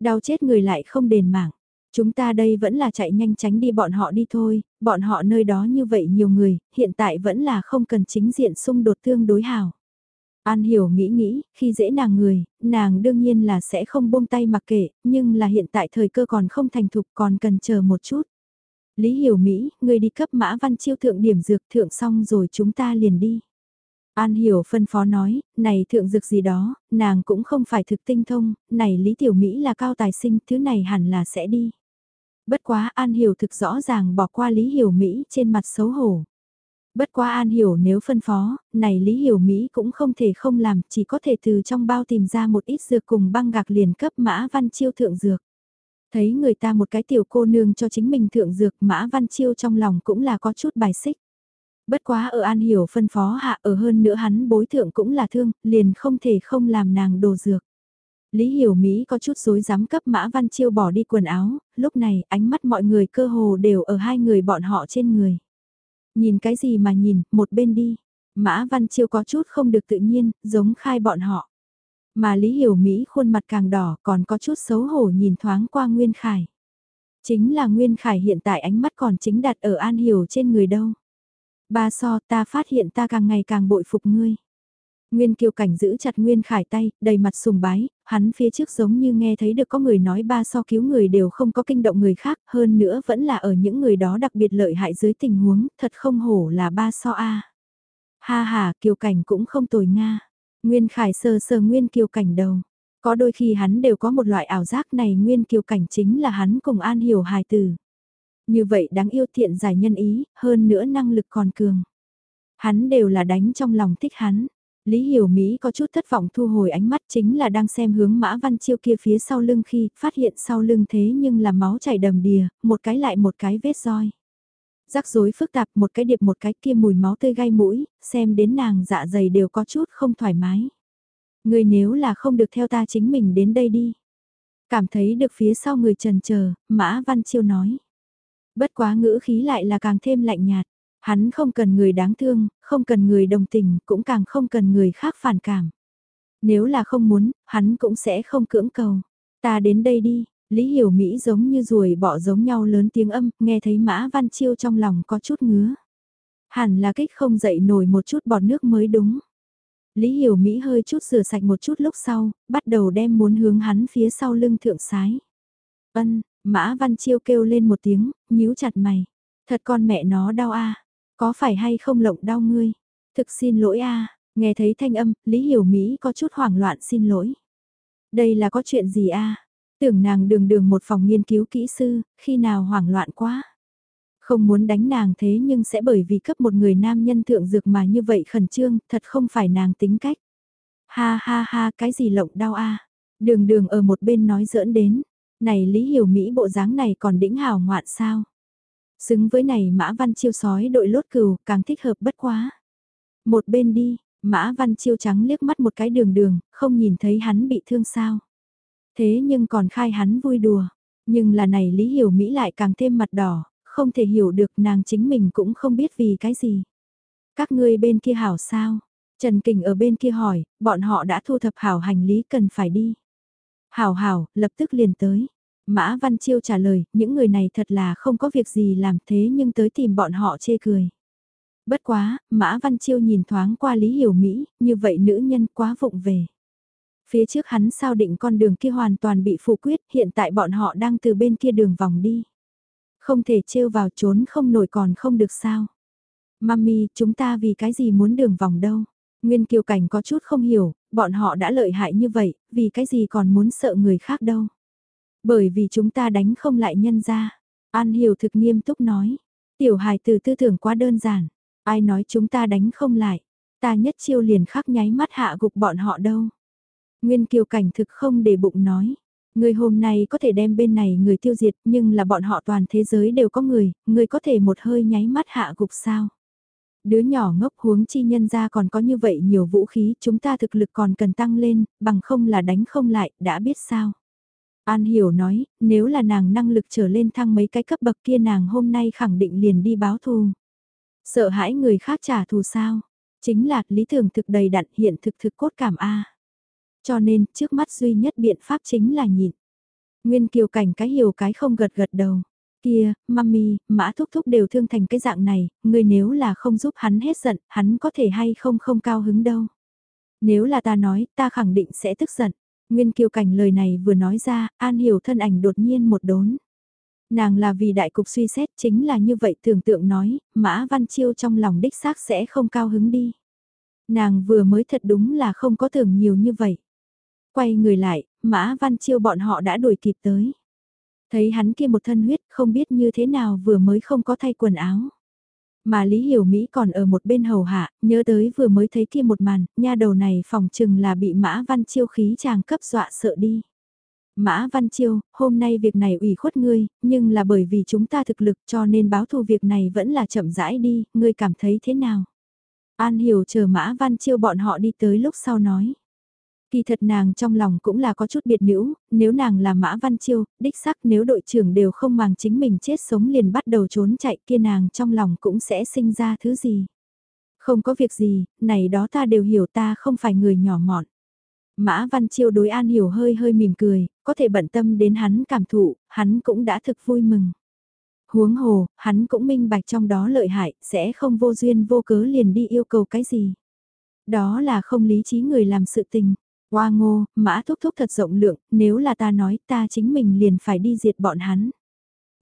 Đau chết người lại không đền mạng. Chúng ta đây vẫn là chạy nhanh tránh đi bọn họ đi thôi, bọn họ nơi đó như vậy nhiều người, hiện tại vẫn là không cần chính diện xung đột tương đối hảo An hiểu nghĩ nghĩ, khi dễ nàng người, nàng đương nhiên là sẽ không buông tay mặc kệ, nhưng là hiện tại thời cơ còn không thành thục còn cần chờ một chút. Lý hiểu Mỹ, người đi cấp mã văn chiêu thượng điểm dược thượng xong rồi chúng ta liền đi. An hiểu phân phó nói, này thượng dược gì đó, nàng cũng không phải thực tinh thông, này Lý Tiểu Mỹ là cao tài sinh, thứ này hẳn là sẽ đi. Bất quá An Hiểu thực rõ ràng bỏ qua Lý Hiểu Mỹ trên mặt xấu hổ. Bất quá An Hiểu nếu phân phó, này Lý Hiểu Mỹ cũng không thể không làm, chỉ có thể từ trong bao tìm ra một ít dược cùng băng gạc liền cấp Mã Văn Chiêu thượng dược. Thấy người ta một cái tiểu cô nương cho chính mình thượng dược Mã Văn Chiêu trong lòng cũng là có chút bài xích. Bất quá ở An Hiểu phân phó hạ ở hơn nữa hắn bối thượng cũng là thương, liền không thể không làm nàng đồ dược. Lý Hiểu Mỹ có chút rối rắm cấp Mã Văn Chiêu bỏ đi quần áo, lúc này ánh mắt mọi người cơ hồ đều ở hai người bọn họ trên người. Nhìn cái gì mà nhìn, một bên đi. Mã Văn Chiêu có chút không được tự nhiên, giống khai bọn họ. Mà Lý Hiểu Mỹ khuôn mặt càng đỏ còn có chút xấu hổ nhìn thoáng qua Nguyên Khải. Chính là Nguyên Khải hiện tại ánh mắt còn chính đặt ở An Hiểu trên người đâu. Ba so ta phát hiện ta càng ngày càng bội phục ngươi. Nguyên Kiều Cảnh giữ chặt Nguyên Khải tay, đầy mặt sùng bái, hắn phía trước giống như nghe thấy được có người nói ba so cứu người đều không có kinh động người khác, hơn nữa vẫn là ở những người đó đặc biệt lợi hại dưới tình huống, thật không hổ là ba so a. Ha ha, Kiều Cảnh cũng không tồi nga. Nguyên Khải sờ sờ Nguyên Kiều Cảnh đầu. Có đôi khi hắn đều có một loại ảo giác này Nguyên Kiều Cảnh chính là hắn cùng An Hiểu hài tử. Như vậy đáng yêu thiện giải nhân ý, hơn nữa năng lực còn cường. Hắn đều là đánh trong lòng thích hắn. Lý Hiểu Mỹ có chút thất vọng thu hồi ánh mắt chính là đang xem hướng Mã Văn Chiêu kia phía sau lưng khi phát hiện sau lưng thế nhưng là máu chảy đầm đìa, một cái lại một cái vết roi. Rắc rối phức tạp một cái điệp một cái kia mùi máu tươi gai mũi, xem đến nàng dạ dày đều có chút không thoải mái. Người nếu là không được theo ta chính mình đến đây đi. Cảm thấy được phía sau người trần chờ Mã Văn Chiêu nói. Bất quá ngữ khí lại là càng thêm lạnh nhạt. Hắn không cần người đáng thương, không cần người đồng tình, cũng càng không cần người khác phản cảm. Nếu là không muốn, hắn cũng sẽ không cưỡng cầu. Ta đến đây đi, Lý Hiểu Mỹ giống như ruồi bỏ giống nhau lớn tiếng âm, nghe thấy Mã Văn Chiêu trong lòng có chút ngứa. Hẳn là kích không dậy nổi một chút bọt nước mới đúng. Lý Hiểu Mỹ hơi chút rửa sạch một chút lúc sau, bắt đầu đem muốn hướng hắn phía sau lưng thượng sái. Ân, Mã Văn Chiêu kêu lên một tiếng, nhíu chặt mày. Thật con mẹ nó đau a có phải hay không lộng đau ngươi? Thực xin lỗi a nghe thấy thanh âm, Lý Hiểu Mỹ có chút hoảng loạn xin lỗi. Đây là có chuyện gì a Tưởng nàng đường đường một phòng nghiên cứu kỹ sư, khi nào hoảng loạn quá. Không muốn đánh nàng thế nhưng sẽ bởi vì cấp một người nam nhân thượng dược mà như vậy khẩn trương, thật không phải nàng tính cách. Ha ha ha, cái gì lộng đau a Đường đường ở một bên nói giỡn đến. Này Lý Hiểu Mỹ bộ dáng này còn đĩnh hào ngoạn sao? Xứng với này Mã Văn Chiêu sói đội lốt cừu càng thích hợp bất quá. Một bên đi, Mã Văn Chiêu trắng liếc mắt một cái đường đường, không nhìn thấy hắn bị thương sao. Thế nhưng còn khai hắn vui đùa. Nhưng là này Lý Hiểu Mỹ lại càng thêm mặt đỏ, không thể hiểu được nàng chính mình cũng không biết vì cái gì. Các ngươi bên kia hảo sao? Trần Kình ở bên kia hỏi, bọn họ đã thu thập hảo hành lý cần phải đi. Hảo hảo, lập tức liền tới. Mã Văn Chiêu trả lời, những người này thật là không có việc gì làm thế nhưng tới tìm bọn họ chê cười. Bất quá, Mã Văn Chiêu nhìn thoáng qua Lý Hiểu Mỹ, như vậy nữ nhân quá vụng về. Phía trước hắn sao định con đường kia hoàn toàn bị phủ quyết, hiện tại bọn họ đang từ bên kia đường vòng đi. Không thể trêu vào trốn không nổi còn không được sao. Mami, chúng ta vì cái gì muốn đường vòng đâu? Nguyên Kiều Cảnh có chút không hiểu, bọn họ đã lợi hại như vậy, vì cái gì còn muốn sợ người khác đâu? Bởi vì chúng ta đánh không lại nhân ra. An Hiểu thực nghiêm túc nói. Tiểu hài từ tư tưởng quá đơn giản. Ai nói chúng ta đánh không lại. Ta nhất chiêu liền khắc nháy mắt hạ gục bọn họ đâu. Nguyên Kiều Cảnh thực không để bụng nói. Người hôm nay có thể đem bên này người tiêu diệt nhưng là bọn họ toàn thế giới đều có người, người có thể một hơi nháy mắt hạ gục sao. Đứa nhỏ ngốc huống chi nhân ra còn có như vậy nhiều vũ khí chúng ta thực lực còn cần tăng lên, bằng không là đánh không lại, đã biết sao. An Hiểu nói, nếu là nàng năng lực trở lên thăng mấy cái cấp bậc kia nàng hôm nay khẳng định liền đi báo thù. Sợ hãi người khác trả thù sao? Chính là lý tưởng thực đầy đặn hiện thực thực cốt cảm A. Cho nên, trước mắt duy nhất biện pháp chính là nhịn. Nguyên kiều cảnh cái hiểu cái không gật gật đầu. Kia, mami, mã thúc thúc đều thương thành cái dạng này, người nếu là không giúp hắn hết giận, hắn có thể hay không không cao hứng đâu. Nếu là ta nói, ta khẳng định sẽ tức giận. Nguyên kiều cảnh lời này vừa nói ra, An Hiểu thân ảnh đột nhiên một đốn. Nàng là vì đại cục suy xét chính là như vậy tưởng tượng nói, Mã Văn Chiêu trong lòng đích xác sẽ không cao hứng đi. Nàng vừa mới thật đúng là không có tưởng nhiều như vậy. Quay người lại, Mã Văn Chiêu bọn họ đã đuổi kịp tới. Thấy hắn kia một thân huyết không biết như thế nào vừa mới không có thay quần áo. Mà Lý Hiểu Mỹ còn ở một bên hầu hạ, nhớ tới vừa mới thấy kia một màn, nha đầu này phòng chừng là bị Mã Văn Chiêu khí chàng cấp dọa sợ đi. Mã Văn Chiêu, hôm nay việc này ủy khuất ngươi, nhưng là bởi vì chúng ta thực lực cho nên báo thù việc này vẫn là chậm rãi đi, ngươi cảm thấy thế nào? An Hiểu chờ Mã Văn Chiêu bọn họ đi tới lúc sau nói. Kỳ thật nàng trong lòng cũng là có chút biệt nữ, nếu nàng là Mã Văn Chiêu, đích xác nếu đội trưởng đều không màng chính mình chết sống liền bắt đầu trốn chạy kia nàng trong lòng cũng sẽ sinh ra thứ gì. Không có việc gì, này đó ta đều hiểu ta không phải người nhỏ mọn. Mã Văn Chiêu đối An Hiểu hơi hơi mỉm cười, có thể bận tâm đến hắn cảm thụ, hắn cũng đã thực vui mừng. Huống hồ, hắn cũng minh bạch trong đó lợi hại, sẽ không vô duyên vô cớ liền đi yêu cầu cái gì. Đó là không lý trí người làm sự tình. Hoa ngô, mã thúc thúc thật rộng lượng, nếu là ta nói ta chính mình liền phải đi diệt bọn hắn.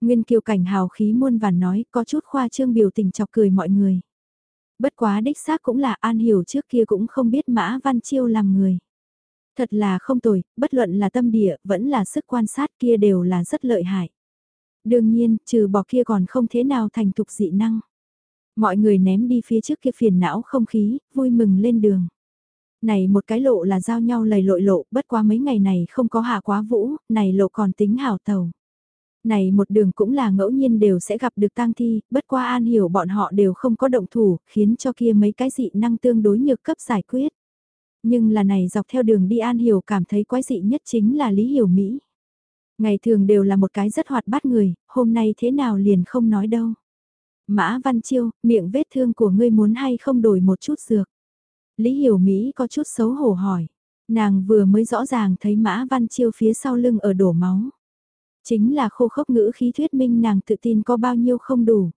Nguyên kiều cảnh hào khí muôn vàn nói có chút khoa trương biểu tình chọc cười mọi người. Bất quá đích xác cũng là an hiểu trước kia cũng không biết mã văn chiêu làm người. Thật là không tồi, bất luận là tâm địa, vẫn là sức quan sát kia đều là rất lợi hại. Đương nhiên, trừ bỏ kia còn không thế nào thành thục dị năng. Mọi người ném đi phía trước kia phiền não không khí, vui mừng lên đường. Này một cái lộ là giao nhau lầy lội lộ, bất qua mấy ngày này không có hạ quá vũ, này lộ còn tính hảo tàu. Này một đường cũng là ngẫu nhiên đều sẽ gặp được tang thi, bất qua an hiểu bọn họ đều không có động thủ, khiến cho kia mấy cái dị năng tương đối nhược cấp giải quyết. Nhưng là này dọc theo đường đi an hiểu cảm thấy quái dị nhất chính là Lý Hiểu Mỹ. Ngày thường đều là một cái rất hoạt bát người, hôm nay thế nào liền không nói đâu. Mã Văn Chiêu, miệng vết thương của ngươi muốn hay không đổi một chút dược. Lý Hiểu Mỹ có chút xấu hổ hỏi. Nàng vừa mới rõ ràng thấy Mã Văn Chiêu phía sau lưng ở đổ máu. Chính là khô khốc ngữ khí thuyết minh nàng tự tin có bao nhiêu không đủ.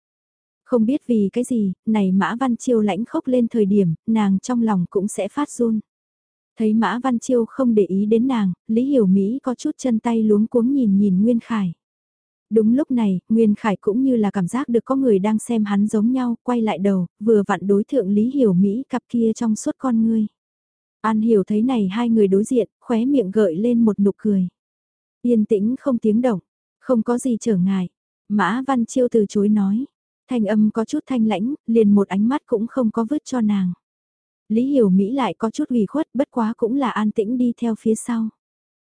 Không biết vì cái gì, này Mã Văn Chiêu lãnh khốc lên thời điểm, nàng trong lòng cũng sẽ phát run. Thấy Mã Văn Chiêu không để ý đến nàng, Lý Hiểu Mỹ có chút chân tay luống cuống nhìn nhìn Nguyên Khải. Đúng lúc này, Nguyên Khải cũng như là cảm giác được có người đang xem hắn giống nhau, quay lại đầu, vừa vặn đối thượng Lý Hiểu Mỹ cặp kia trong suốt con ngươi. An Hiểu thấy này hai người đối diện, khóe miệng gợi lên một nụ cười. Yên tĩnh không tiếng động, không có gì trở ngại. Mã Văn Chiêu từ chối nói, thanh âm có chút thanh lãnh, liền một ánh mắt cũng không có vứt cho nàng. Lý Hiểu Mỹ lại có chút ủy khuất bất quá cũng là an tĩnh đi theo phía sau.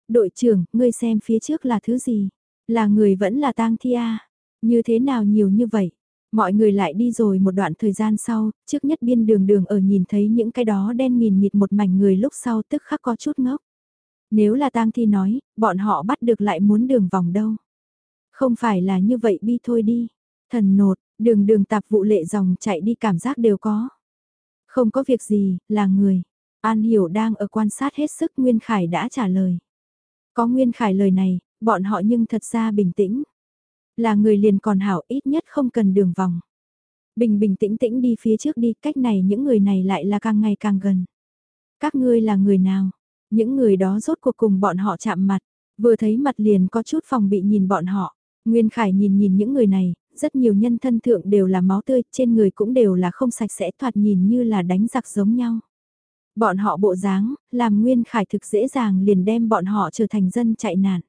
Đội trưởng, ngươi xem phía trước là thứ gì? Là người vẫn là tang thi à? Như thế nào nhiều như vậy? Mọi người lại đi rồi một đoạn thời gian sau, trước nhất biên đường đường ở nhìn thấy những cái đó đen nghìn nghịt một mảnh người lúc sau tức khắc có chút ngốc. Nếu là tang thi nói, bọn họ bắt được lại muốn đường vòng đâu. Không phải là như vậy bi thôi đi. Thần nột, đường đường tạp vụ lệ dòng chạy đi cảm giác đều có. Không có việc gì, là người. An Hiểu đang ở quan sát hết sức Nguyên Khải đã trả lời. Có Nguyên Khải lời này, bọn họ nhưng thật ra bình tĩnh. Là người liền còn hảo ít nhất không cần đường vòng. Bình bình tĩnh tĩnh đi phía trước đi, cách này những người này lại là càng ngày càng gần. Các ngươi là người nào? Những người đó rốt cuộc cùng bọn họ chạm mặt, vừa thấy mặt liền có chút phòng bị nhìn bọn họ. Nguyên Khải nhìn nhìn những người này, rất nhiều nhân thân thượng đều là máu tươi, trên người cũng đều là không sạch sẽ thoạt nhìn như là đánh giặc giống nhau. Bọn họ bộ dáng, làm Nguyên Khải thực dễ dàng liền đem bọn họ trở thành dân chạy nạn.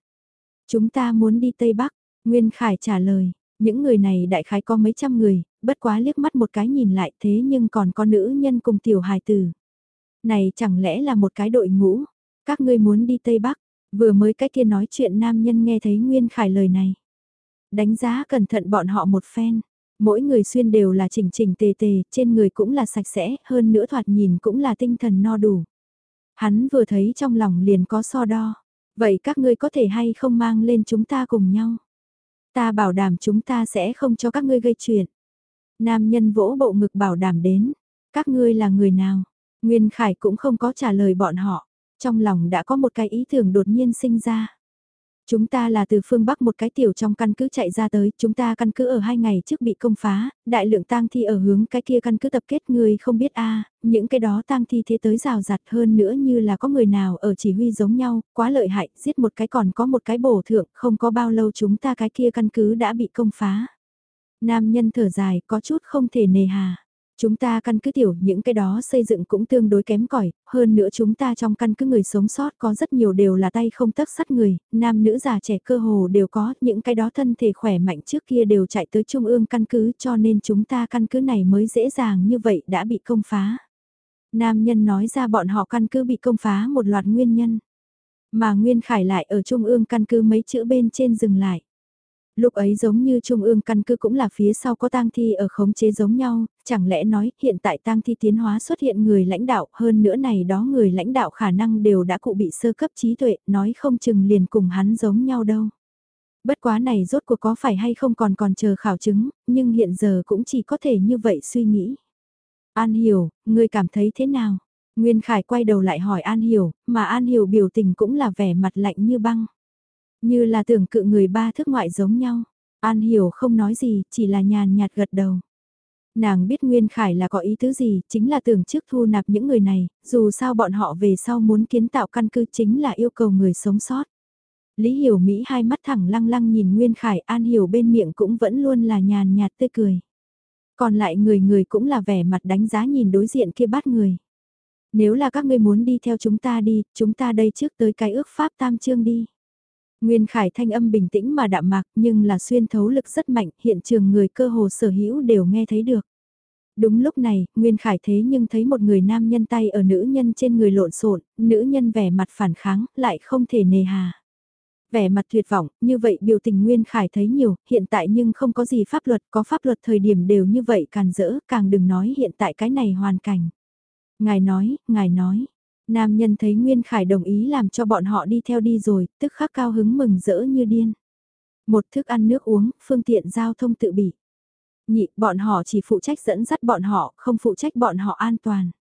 Chúng ta muốn đi Tây Bắc, Nguyên Khải trả lời, những người này đại khái có mấy trăm người, bất quá liếc mắt một cái nhìn lại thế nhưng còn có nữ nhân cùng tiểu hài tử. Này chẳng lẽ là một cái đội ngũ, các ngươi muốn đi Tây Bắc, vừa mới cái kia nói chuyện nam nhân nghe thấy Nguyên Khải lời này đánh giá cẩn thận bọn họ một phen. Mỗi người xuyên đều là chỉnh chỉnh tề tề, trên người cũng là sạch sẽ, hơn nữa thoạt nhìn cũng là tinh thần no đủ. Hắn vừa thấy trong lòng liền có so đo. Vậy các ngươi có thể hay không mang lên chúng ta cùng nhau? Ta bảo đảm chúng ta sẽ không cho các ngươi gây chuyện. Nam nhân vỗ bộ ngực bảo đảm đến. Các ngươi là người nào? Nguyên Khải cũng không có trả lời bọn họ. Trong lòng đã có một cái ý tưởng đột nhiên sinh ra. Chúng ta là từ phương Bắc một cái tiểu trong căn cứ chạy ra tới, chúng ta căn cứ ở hai ngày trước bị công phá, đại lượng tang thi ở hướng cái kia căn cứ tập kết người không biết a những cái đó tang thi thế tới rào rạt hơn nữa như là có người nào ở chỉ huy giống nhau, quá lợi hại, giết một cái còn có một cái bổ thượng, không có bao lâu chúng ta cái kia căn cứ đã bị công phá. Nam nhân thở dài, có chút không thể nề hà. Chúng ta căn cứ tiểu, những cái đó xây dựng cũng tương đối kém cỏi hơn nữa chúng ta trong căn cứ người sống sót có rất nhiều đều là tay không tấc sắt người, nam nữ già trẻ cơ hồ đều có, những cái đó thân thể khỏe mạnh trước kia đều chạy tới trung ương căn cứ cho nên chúng ta căn cứ này mới dễ dàng như vậy đã bị công phá. Nam nhân nói ra bọn họ căn cứ bị công phá một loạt nguyên nhân, mà Nguyên Khải lại ở trung ương căn cứ mấy chữ bên trên dừng lại. Lúc ấy giống như Trung ương căn cứ cũng là phía sau có tang thi ở khống chế giống nhau, chẳng lẽ nói hiện tại tang thi tiến hóa xuất hiện người lãnh đạo hơn nữa này đó người lãnh đạo khả năng đều đã cụ bị sơ cấp trí tuệ, nói không chừng liền cùng hắn giống nhau đâu. Bất quá này rốt cuộc có phải hay không còn còn chờ khảo chứng, nhưng hiện giờ cũng chỉ có thể như vậy suy nghĩ. An Hiểu, ngươi cảm thấy thế nào? Nguyên Khải quay đầu lại hỏi An Hiểu, mà An Hiểu biểu tình cũng là vẻ mặt lạnh như băng. Như là tưởng cự người ba thức ngoại giống nhau. An hiểu không nói gì, chỉ là nhàn nhạt gật đầu. Nàng biết Nguyên Khải là có ý tứ gì, chính là tưởng trước thu nạp những người này, dù sao bọn họ về sau muốn kiến tạo căn cứ chính là yêu cầu người sống sót. Lý Hiểu Mỹ hai mắt thẳng lăng lăng nhìn Nguyên Khải An Hiểu bên miệng cũng vẫn luôn là nhàn nhạt tươi cười. Còn lại người người cũng là vẻ mặt đánh giá nhìn đối diện kia bắt người. Nếu là các ngươi muốn đi theo chúng ta đi, chúng ta đây trước tới cái ước pháp tam chương đi. Nguyên Khải thanh âm bình tĩnh mà đạm mạc nhưng là xuyên thấu lực rất mạnh, hiện trường người cơ hồ sở hữu đều nghe thấy được. Đúng lúc này, Nguyên Khải thế nhưng thấy một người nam nhân tay ở nữ nhân trên người lộn xộn, nữ nhân vẻ mặt phản kháng, lại không thể nề hà. Vẻ mặt tuyệt vọng, như vậy biểu tình Nguyên Khải thấy nhiều, hiện tại nhưng không có gì pháp luật, có pháp luật thời điểm đều như vậy càn rỡ, càng đừng nói hiện tại cái này hoàn cảnh. Ngài nói, ngài nói, nam nhân thấy Nguyên Khải đồng ý làm cho bọn họ đi theo đi rồi, tức khắc cao hứng mừng rỡ như điên. Một thức ăn nước uống, phương tiện giao thông tự bị. Nhị, bọn họ chỉ phụ trách dẫn dắt bọn họ, không phụ trách bọn họ an toàn.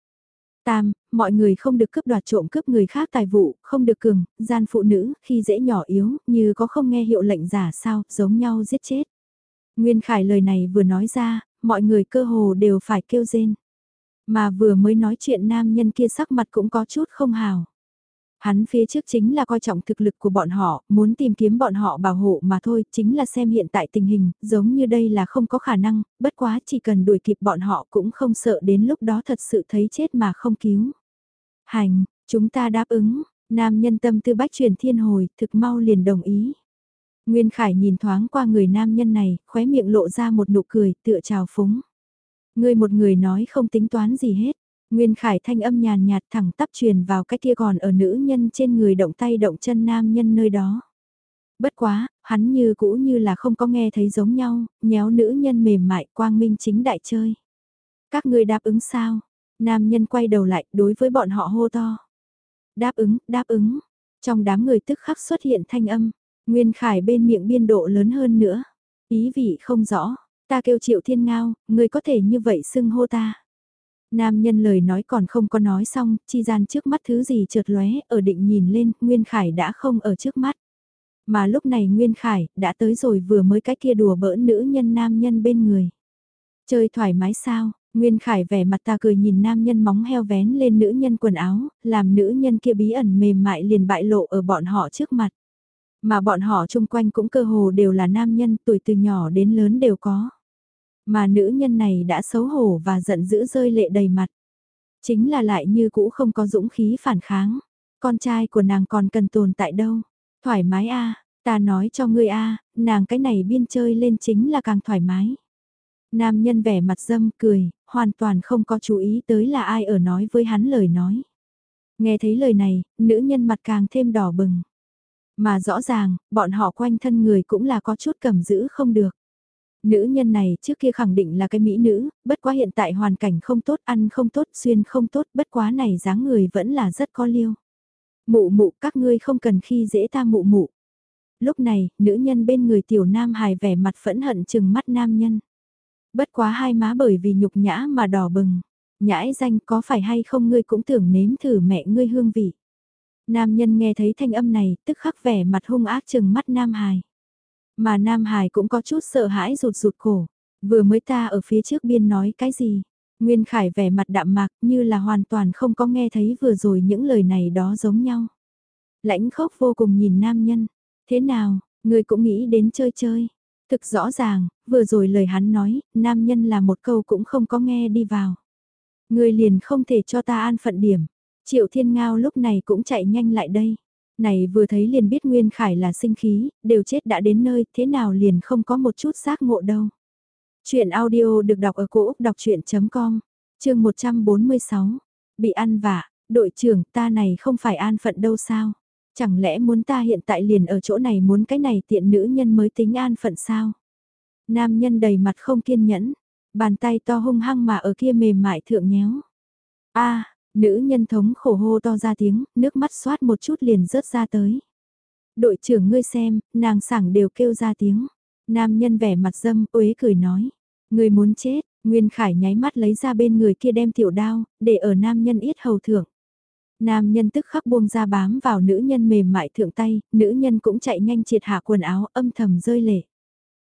Tam, mọi người không được cướp đoạt trộm cướp người khác tài vụ, không được cường, gian phụ nữ, khi dễ nhỏ yếu, như có không nghe hiệu lệnh giả sao, giống nhau giết chết. Nguyên Khải lời này vừa nói ra, mọi người cơ hồ đều phải kêu rên. Mà vừa mới nói chuyện nam nhân kia sắc mặt cũng có chút không hào. Hắn phía trước chính là coi trọng thực lực của bọn họ, muốn tìm kiếm bọn họ bảo hộ mà thôi, chính là xem hiện tại tình hình, giống như đây là không có khả năng, bất quá chỉ cần đuổi kịp bọn họ cũng không sợ đến lúc đó thật sự thấy chết mà không cứu. Hành, chúng ta đáp ứng, nam nhân tâm tư bách truyền thiên hồi, thực mau liền đồng ý. Nguyên Khải nhìn thoáng qua người nam nhân này, khóe miệng lộ ra một nụ cười, tựa trào phúng ngươi một người nói không tính toán gì hết. Nguyên Khải thanh âm nhàn nhạt thẳng tắp truyền vào cái kia còn ở nữ nhân trên người động tay động chân nam nhân nơi đó. Bất quá, hắn như cũ như là không có nghe thấy giống nhau, nhéo nữ nhân mềm mại quang minh chính đại chơi. Các người đáp ứng sao? Nam nhân quay đầu lại đối với bọn họ hô to. Đáp ứng, đáp ứng. Trong đám người tức khắc xuất hiện thanh âm, Nguyên Khải bên miệng biên độ lớn hơn nữa. Ý vị không rõ, ta kêu triệu thiên ngao, người có thể như vậy xưng hô ta. Nam nhân lời nói còn không có nói xong, chi gian trước mắt thứ gì chợt lóe, ở định nhìn lên, Nguyên Khải đã không ở trước mắt. Mà lúc này Nguyên Khải đã tới rồi vừa mới cái kia đùa bỡn nữ nhân nam nhân bên người. Chơi thoải mái sao, Nguyên Khải vẻ mặt ta cười nhìn nam nhân móng heo vén lên nữ nhân quần áo, làm nữ nhân kia bí ẩn mềm mại liền bại lộ ở bọn họ trước mặt. Mà bọn họ chung quanh cũng cơ hồ đều là nam nhân tuổi từ nhỏ đến lớn đều có. Mà nữ nhân này đã xấu hổ và giận dữ rơi lệ đầy mặt. Chính là lại như cũ không có dũng khí phản kháng. Con trai của nàng còn cần tồn tại đâu. Thoải mái a ta nói cho ngươi a nàng cái này biên chơi lên chính là càng thoải mái. Nam nhân vẻ mặt dâm cười, hoàn toàn không có chú ý tới là ai ở nói với hắn lời nói. Nghe thấy lời này, nữ nhân mặt càng thêm đỏ bừng. Mà rõ ràng, bọn họ quanh thân người cũng là có chút cầm giữ không được. Nữ nhân này trước kia khẳng định là cái mỹ nữ, bất quá hiện tại hoàn cảnh không tốt, ăn không tốt, xuyên không tốt, bất quá này dáng người vẫn là rất có liêu. Mụ mụ các ngươi không cần khi dễ ta mụ mụ. Lúc này, nữ nhân bên người tiểu nam hài vẻ mặt phẫn hận chừng mắt nam nhân. Bất quá hai má bởi vì nhục nhã mà đỏ bừng. Nhãi danh có phải hay không ngươi cũng tưởng nếm thử mẹ ngươi hương vị. Nam nhân nghe thấy thanh âm này, tức khắc vẻ mặt hung ác chừng mắt Nam Hải. Mà Nam Hải cũng có chút sợ hãi rụt rụt cổ. Vừa mới ta ở phía trước biên nói cái gì? Nguyên Khải vẻ mặt đạm mạc như là hoàn toàn không có nghe thấy vừa rồi những lời này đó giống nhau. Lãnh khốc vô cùng nhìn nam nhân. Thế nào, người cũng nghĩ đến chơi chơi. Thực rõ ràng, vừa rồi lời hắn nói, nam nhân là một câu cũng không có nghe đi vào. Người liền không thể cho ta an phận điểm. Triệu Thiên Ngao lúc này cũng chạy nhanh lại đây. Này vừa thấy liền biết Nguyên Khải là sinh khí, đều chết đã đến nơi, thế nào liền không có một chút giác ngộ đâu. Chuyện audio được đọc ở cổ Úc đọc chuyện.com, chương 146, bị ăn vạ, đội trưởng ta này không phải an phận đâu sao? Chẳng lẽ muốn ta hiện tại liền ở chỗ này muốn cái này tiện nữ nhân mới tính an phận sao? Nam nhân đầy mặt không kiên nhẫn, bàn tay to hung hăng mà ở kia mềm mại thượng nhéo. a Nữ nhân thống khổ hô to ra tiếng, nước mắt xoát một chút liền rớt ra tới. Đội trưởng ngươi xem, nàng sảng đều kêu ra tiếng. Nam nhân vẻ mặt dâm, uế cười nói. Ngươi muốn chết, Nguyên Khải nháy mắt lấy ra bên người kia đem tiểu đao, để ở nam nhân yết hầu thượng. Nam nhân tức khắc buông ra bám vào nữ nhân mềm mại thượng tay, nữ nhân cũng chạy nhanh triệt hạ quần áo âm thầm rơi lệ.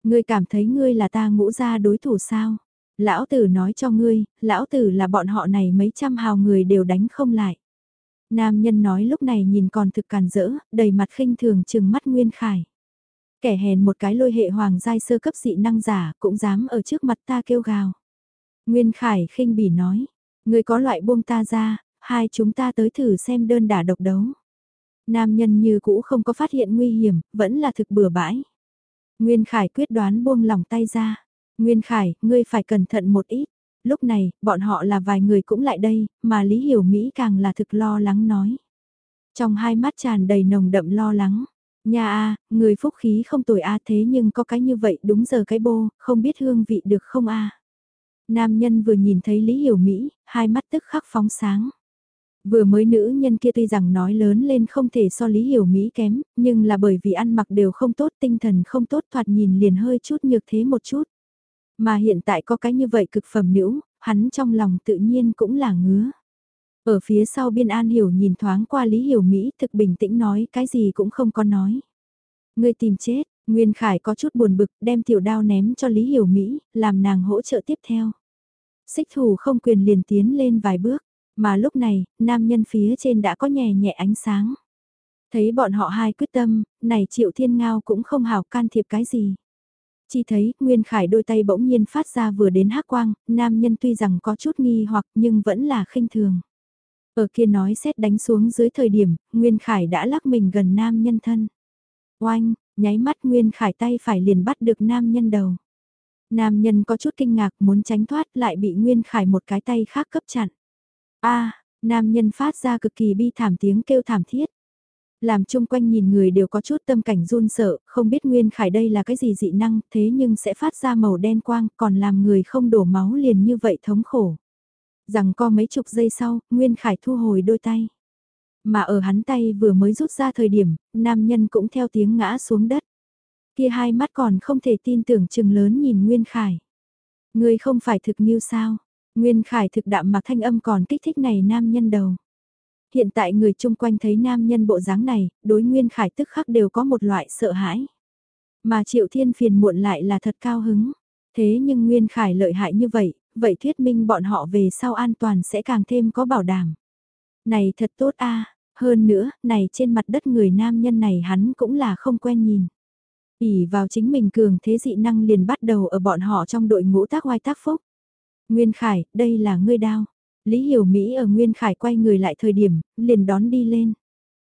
Ngươi cảm thấy ngươi là ta ngũ ra đối thủ sao? Lão tử nói cho ngươi, lão tử là bọn họ này mấy trăm hào người đều đánh không lại. Nam nhân nói lúc này nhìn còn thực càn rỡ, đầy mặt khinh thường chừng mắt Nguyên Khải. Kẻ hèn một cái lôi hệ hoàng giai sơ cấp dị năng giả cũng dám ở trước mặt ta kêu gào. Nguyên Khải khinh bỉ nói, ngươi có loại buông ta ra, hai chúng ta tới thử xem đơn đả độc đấu. Nam nhân như cũ không có phát hiện nguy hiểm, vẫn là thực bừa bãi. Nguyên Khải quyết đoán buông lòng tay ra. Nguyên Khải, ngươi phải cẩn thận một ít. Lúc này, bọn họ là vài người cũng lại đây, mà Lý Hiểu Mỹ càng là thực lo lắng nói. Trong hai mắt tràn đầy nồng đậm lo lắng. Nhà a, người phúc khí không tồi a thế nhưng có cái như vậy đúng giờ cái bô, không biết hương vị được không a. Nam nhân vừa nhìn thấy Lý Hiểu Mỹ, hai mắt tức khắc phóng sáng. Vừa mới nữ nhân kia tuy rằng nói lớn lên không thể so Lý Hiểu Mỹ kém, nhưng là bởi vì ăn mặc đều không tốt, tinh thần không tốt thoạt nhìn liền hơi chút nhược thế một chút. Mà hiện tại có cái như vậy cực phẩm nữ, hắn trong lòng tự nhiên cũng là ngứa. Ở phía sau biên an hiểu nhìn thoáng qua Lý Hiểu Mỹ thực bình tĩnh nói cái gì cũng không có nói. Người tìm chết, Nguyên Khải có chút buồn bực đem tiểu đao ném cho Lý Hiểu Mỹ, làm nàng hỗ trợ tiếp theo. Xích thủ không quyền liền tiến lên vài bước, mà lúc này, nam nhân phía trên đã có nhẹ nhẹ ánh sáng. Thấy bọn họ hai quyết tâm, này triệu thiên ngao cũng không hào can thiệp cái gì. Chỉ thấy, Nguyên Khải đôi tay bỗng nhiên phát ra vừa đến hắc quang, nam nhân tuy rằng có chút nghi hoặc nhưng vẫn là khinh thường. Ở kia nói xét đánh xuống dưới thời điểm, Nguyên Khải đã lắc mình gần nam nhân thân. Oanh, nháy mắt Nguyên Khải tay phải liền bắt được nam nhân đầu. Nam nhân có chút kinh ngạc muốn tránh thoát lại bị Nguyên Khải một cái tay khác cấp chặn. a nam nhân phát ra cực kỳ bi thảm tiếng kêu thảm thiết. Làm chung quanh nhìn người đều có chút tâm cảnh run sợ, không biết Nguyên Khải đây là cái gì dị năng, thế nhưng sẽ phát ra màu đen quang, còn làm người không đổ máu liền như vậy thống khổ. Rằng co mấy chục giây sau, Nguyên Khải thu hồi đôi tay. Mà ở hắn tay vừa mới rút ra thời điểm, nam nhân cũng theo tiếng ngã xuống đất. Kia hai mắt còn không thể tin tưởng chừng lớn nhìn Nguyên Khải. Người không phải thực như sao? Nguyên Khải thực đạm mặc thanh âm còn kích thích này nam nhân đầu. Hiện tại người chung quanh thấy nam nhân bộ dáng này, đối Nguyên Khải tức khắc đều có một loại sợ hãi. Mà Triệu Thiên phiền muộn lại là thật cao hứng. Thế nhưng Nguyên Khải lợi hại như vậy, vậy thuyết minh bọn họ về sau an toàn sẽ càng thêm có bảo đảm. Này thật tốt a hơn nữa, này trên mặt đất người nam nhân này hắn cũng là không quen nhìn. ỉ vào chính mình cường thế dị năng liền bắt đầu ở bọn họ trong đội ngũ tác oai tác phúc. Nguyên Khải, đây là ngươi đao. Lý Hiểu Mỹ ở Nguyên Khải quay người lại thời điểm, liền đón đi lên.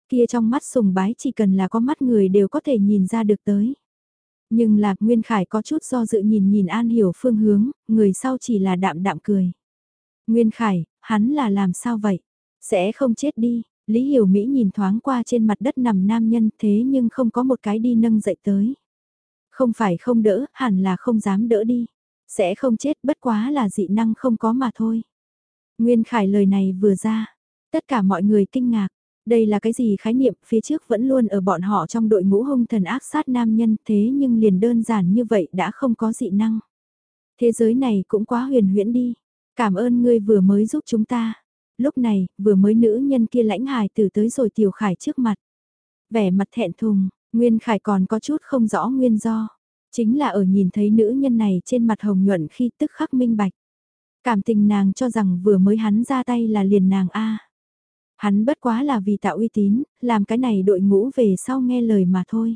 Kia trong mắt sùng bái chỉ cần là có mắt người đều có thể nhìn ra được tới. Nhưng là Nguyên Khải có chút do dự nhìn nhìn An Hiểu phương hướng, người sau chỉ là đạm đạm cười. Nguyên Khải, hắn là làm sao vậy? Sẽ không chết đi. Lý Hiểu Mỹ nhìn thoáng qua trên mặt đất nằm nam nhân thế nhưng không có một cái đi nâng dậy tới. Không phải không đỡ, hẳn là không dám đỡ đi. Sẽ không chết bất quá là dị năng không có mà thôi. Nguyên Khải lời này vừa ra, tất cả mọi người kinh ngạc. Đây là cái gì khái niệm phía trước vẫn luôn ở bọn họ trong đội ngũ hung thần ác sát nam nhân thế nhưng liền đơn giản như vậy đã không có dị năng. Thế giới này cũng quá huyền huyễn đi. Cảm ơn ngươi vừa mới giúp chúng ta. Lúc này, vừa mới nữ nhân kia lãnh hài từ tới rồi tiểu khải trước mặt. Vẻ mặt thẹn thùng, Nguyên Khải còn có chút không rõ nguyên do. Chính là ở nhìn thấy nữ nhân này trên mặt hồng nhuận khi tức khắc minh bạch. Cảm tình nàng cho rằng vừa mới hắn ra tay là liền nàng A. Hắn bất quá là vì tạo uy tín, làm cái này đội ngũ về sau nghe lời mà thôi.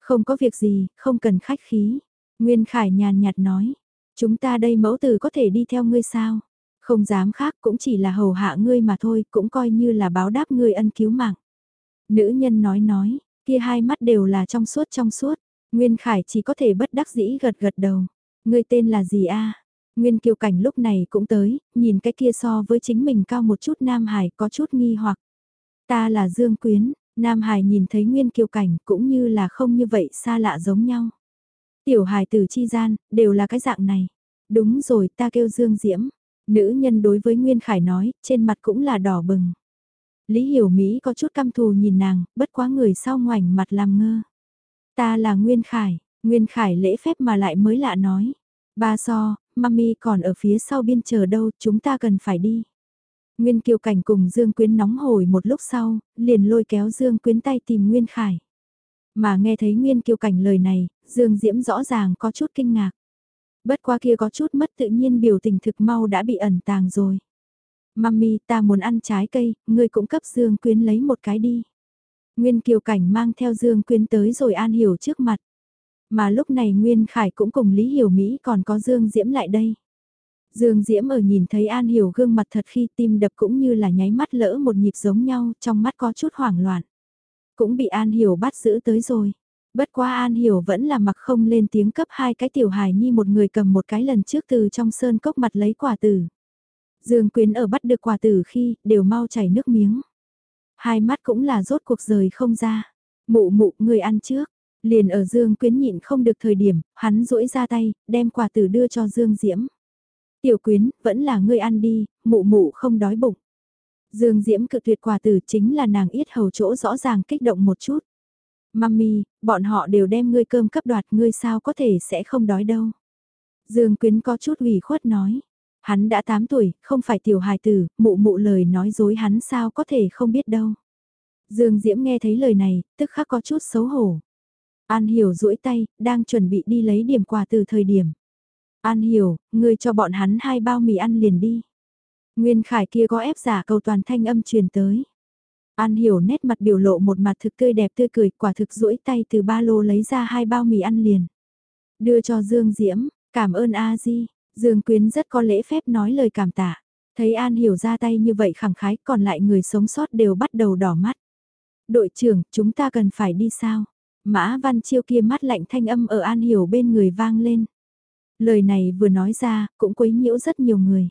Không có việc gì, không cần khách khí. Nguyên Khải nhàn nhạt nói, chúng ta đây mẫu tử có thể đi theo ngươi sao? Không dám khác cũng chỉ là hầu hạ ngươi mà thôi, cũng coi như là báo đáp ngươi ân cứu mạng. Nữ nhân nói nói, kia hai mắt đều là trong suốt trong suốt. Nguyên Khải chỉ có thể bất đắc dĩ gật gật đầu. Ngươi tên là gì a? Nguyên Kiều Cảnh lúc này cũng tới, nhìn cái kia so với chính mình cao một chút Nam Hải có chút nghi hoặc. Ta là Dương Quyến, Nam Hải nhìn thấy Nguyên Kiều Cảnh cũng như là không như vậy xa lạ giống nhau. Tiểu Hải tử chi gian, đều là cái dạng này. Đúng rồi ta kêu Dương Diễm. Nữ nhân đối với Nguyên Khải nói, trên mặt cũng là đỏ bừng. Lý Hiểu Mỹ có chút căm thù nhìn nàng, bất quá người sau ngoảnh mặt làm ngơ. Ta là Nguyên Khải, Nguyên Khải lễ phép mà lại mới lạ nói. Ba so, mami còn ở phía sau biên chờ đâu, chúng ta cần phải đi. Nguyên Kiều Cảnh cùng Dương Quyến nóng hổi một lúc sau, liền lôi kéo Dương Quyến tay tìm Nguyên Khải. Mà nghe thấy Nguyên Kiều Cảnh lời này, Dương Diễm rõ ràng có chút kinh ngạc. Bất qua kia có chút mất tự nhiên biểu tình thực mau đã bị ẩn tàng rồi. Mami ta muốn ăn trái cây, ngươi cũng cấp Dương Quyến lấy một cái đi. Nguyên Kiều Cảnh mang theo Dương Quyến tới rồi An Hiểu trước mặt. Mà lúc này Nguyên Khải cũng cùng Lý Hiểu Mỹ còn có Dương Diễm lại đây. Dương Diễm ở nhìn thấy An Hiểu gương mặt thật khi tim đập cũng như là nháy mắt lỡ một nhịp giống nhau, trong mắt có chút hoảng loạn. Cũng bị An Hiểu bắt giữ tới rồi. Bất quá An Hiểu vẫn là mặc không lên tiếng cấp hai cái tiểu hài nhi một người cầm một cái lần trước từ trong sơn cốc mặt lấy quả tử. Dương Quyến ở bắt được quả tử khi đều mau chảy nước miếng. Hai mắt cũng là rốt cuộc rời không ra. Mụ mụ người ăn trước. Liền ở Dương Quyến nhịn không được thời điểm, hắn duỗi ra tay, đem quà tử đưa cho Dương Diễm. Tiểu Quyến, vẫn là ngươi ăn đi, mụ mụ không đói bụng. Dương Diễm cự tuyệt quà tử chính là nàng yết hầu chỗ rõ ràng kích động một chút. Mami, bọn họ đều đem ngươi cơm cấp đoạt ngươi sao có thể sẽ không đói đâu. Dương Quyến có chút ủy khuất nói. Hắn đã 8 tuổi, không phải tiểu hài tử, mụ mụ lời nói dối hắn sao có thể không biết đâu. Dương Diễm nghe thấy lời này, tức khắc có chút xấu hổ. An Hiểu duỗi tay, đang chuẩn bị đi lấy điểm quà từ thời điểm. An Hiểu, ngươi cho bọn hắn hai bao mì ăn liền đi. Nguyên Khải kia có ép giả cầu toàn thanh âm truyền tới. An Hiểu nét mặt biểu lộ một mặt thực tươi đẹp tươi cười, quả thực duỗi tay từ ba lô lấy ra hai bao mì ăn liền. Đưa cho Dương Diễm, cảm ơn A Di, Dương Quyến rất có lễ phép nói lời cảm tạ. Thấy An Hiểu ra tay như vậy khẳng khái, còn lại người sống sót đều bắt đầu đỏ mắt. Đội trưởng, chúng ta cần phải đi sao? Mã Văn Chiêu kia mắt lạnh thanh âm ở An Hiểu bên người vang lên. Lời này vừa nói ra, cũng quấy nhiễu rất nhiều người.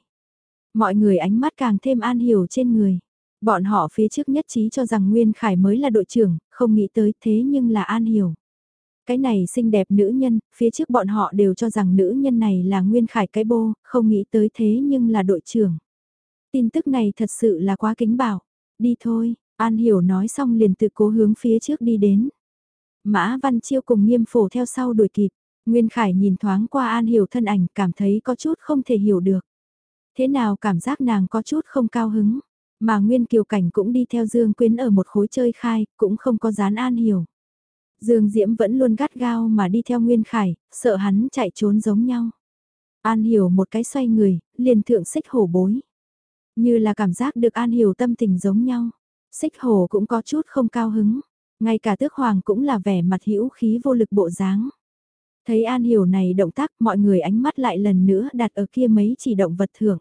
Mọi người ánh mắt càng thêm An Hiểu trên người. Bọn họ phía trước nhất trí cho rằng Nguyên Khải mới là đội trưởng, không nghĩ tới thế nhưng là An Hiểu. Cái này xinh đẹp nữ nhân, phía trước bọn họ đều cho rằng nữ nhân này là Nguyên Khải cái bô, không nghĩ tới thế nhưng là đội trưởng. Tin tức này thật sự là quá kính bảo. Đi thôi, An Hiểu nói xong liền tự cố hướng phía trước đi đến. Mã Văn Chiêu cùng nghiêm phổ theo sau đuổi kịp. Nguyên Khải nhìn thoáng qua An Hiểu thân ảnh cảm thấy có chút không thể hiểu được. Thế nào cảm giác nàng có chút không cao hứng. Mà Nguyên Kiều Cảnh cũng đi theo Dương Quyến ở một khối chơi khai, cũng không có dán An Hiểu. Dương Diễm vẫn luôn gắt gao mà đi theo Nguyên Khải, sợ hắn chạy trốn giống nhau. An Hiểu một cái xoay người, liền thượng xích hổ bối. Như là cảm giác được An Hiểu tâm tình giống nhau. Xích hổ cũng có chút không cao hứng. Ngay cả tước hoàng cũng là vẻ mặt hữu khí vô lực bộ dáng. Thấy An Hiểu này động tác mọi người ánh mắt lại lần nữa đặt ở kia mấy chỉ động vật thưởng.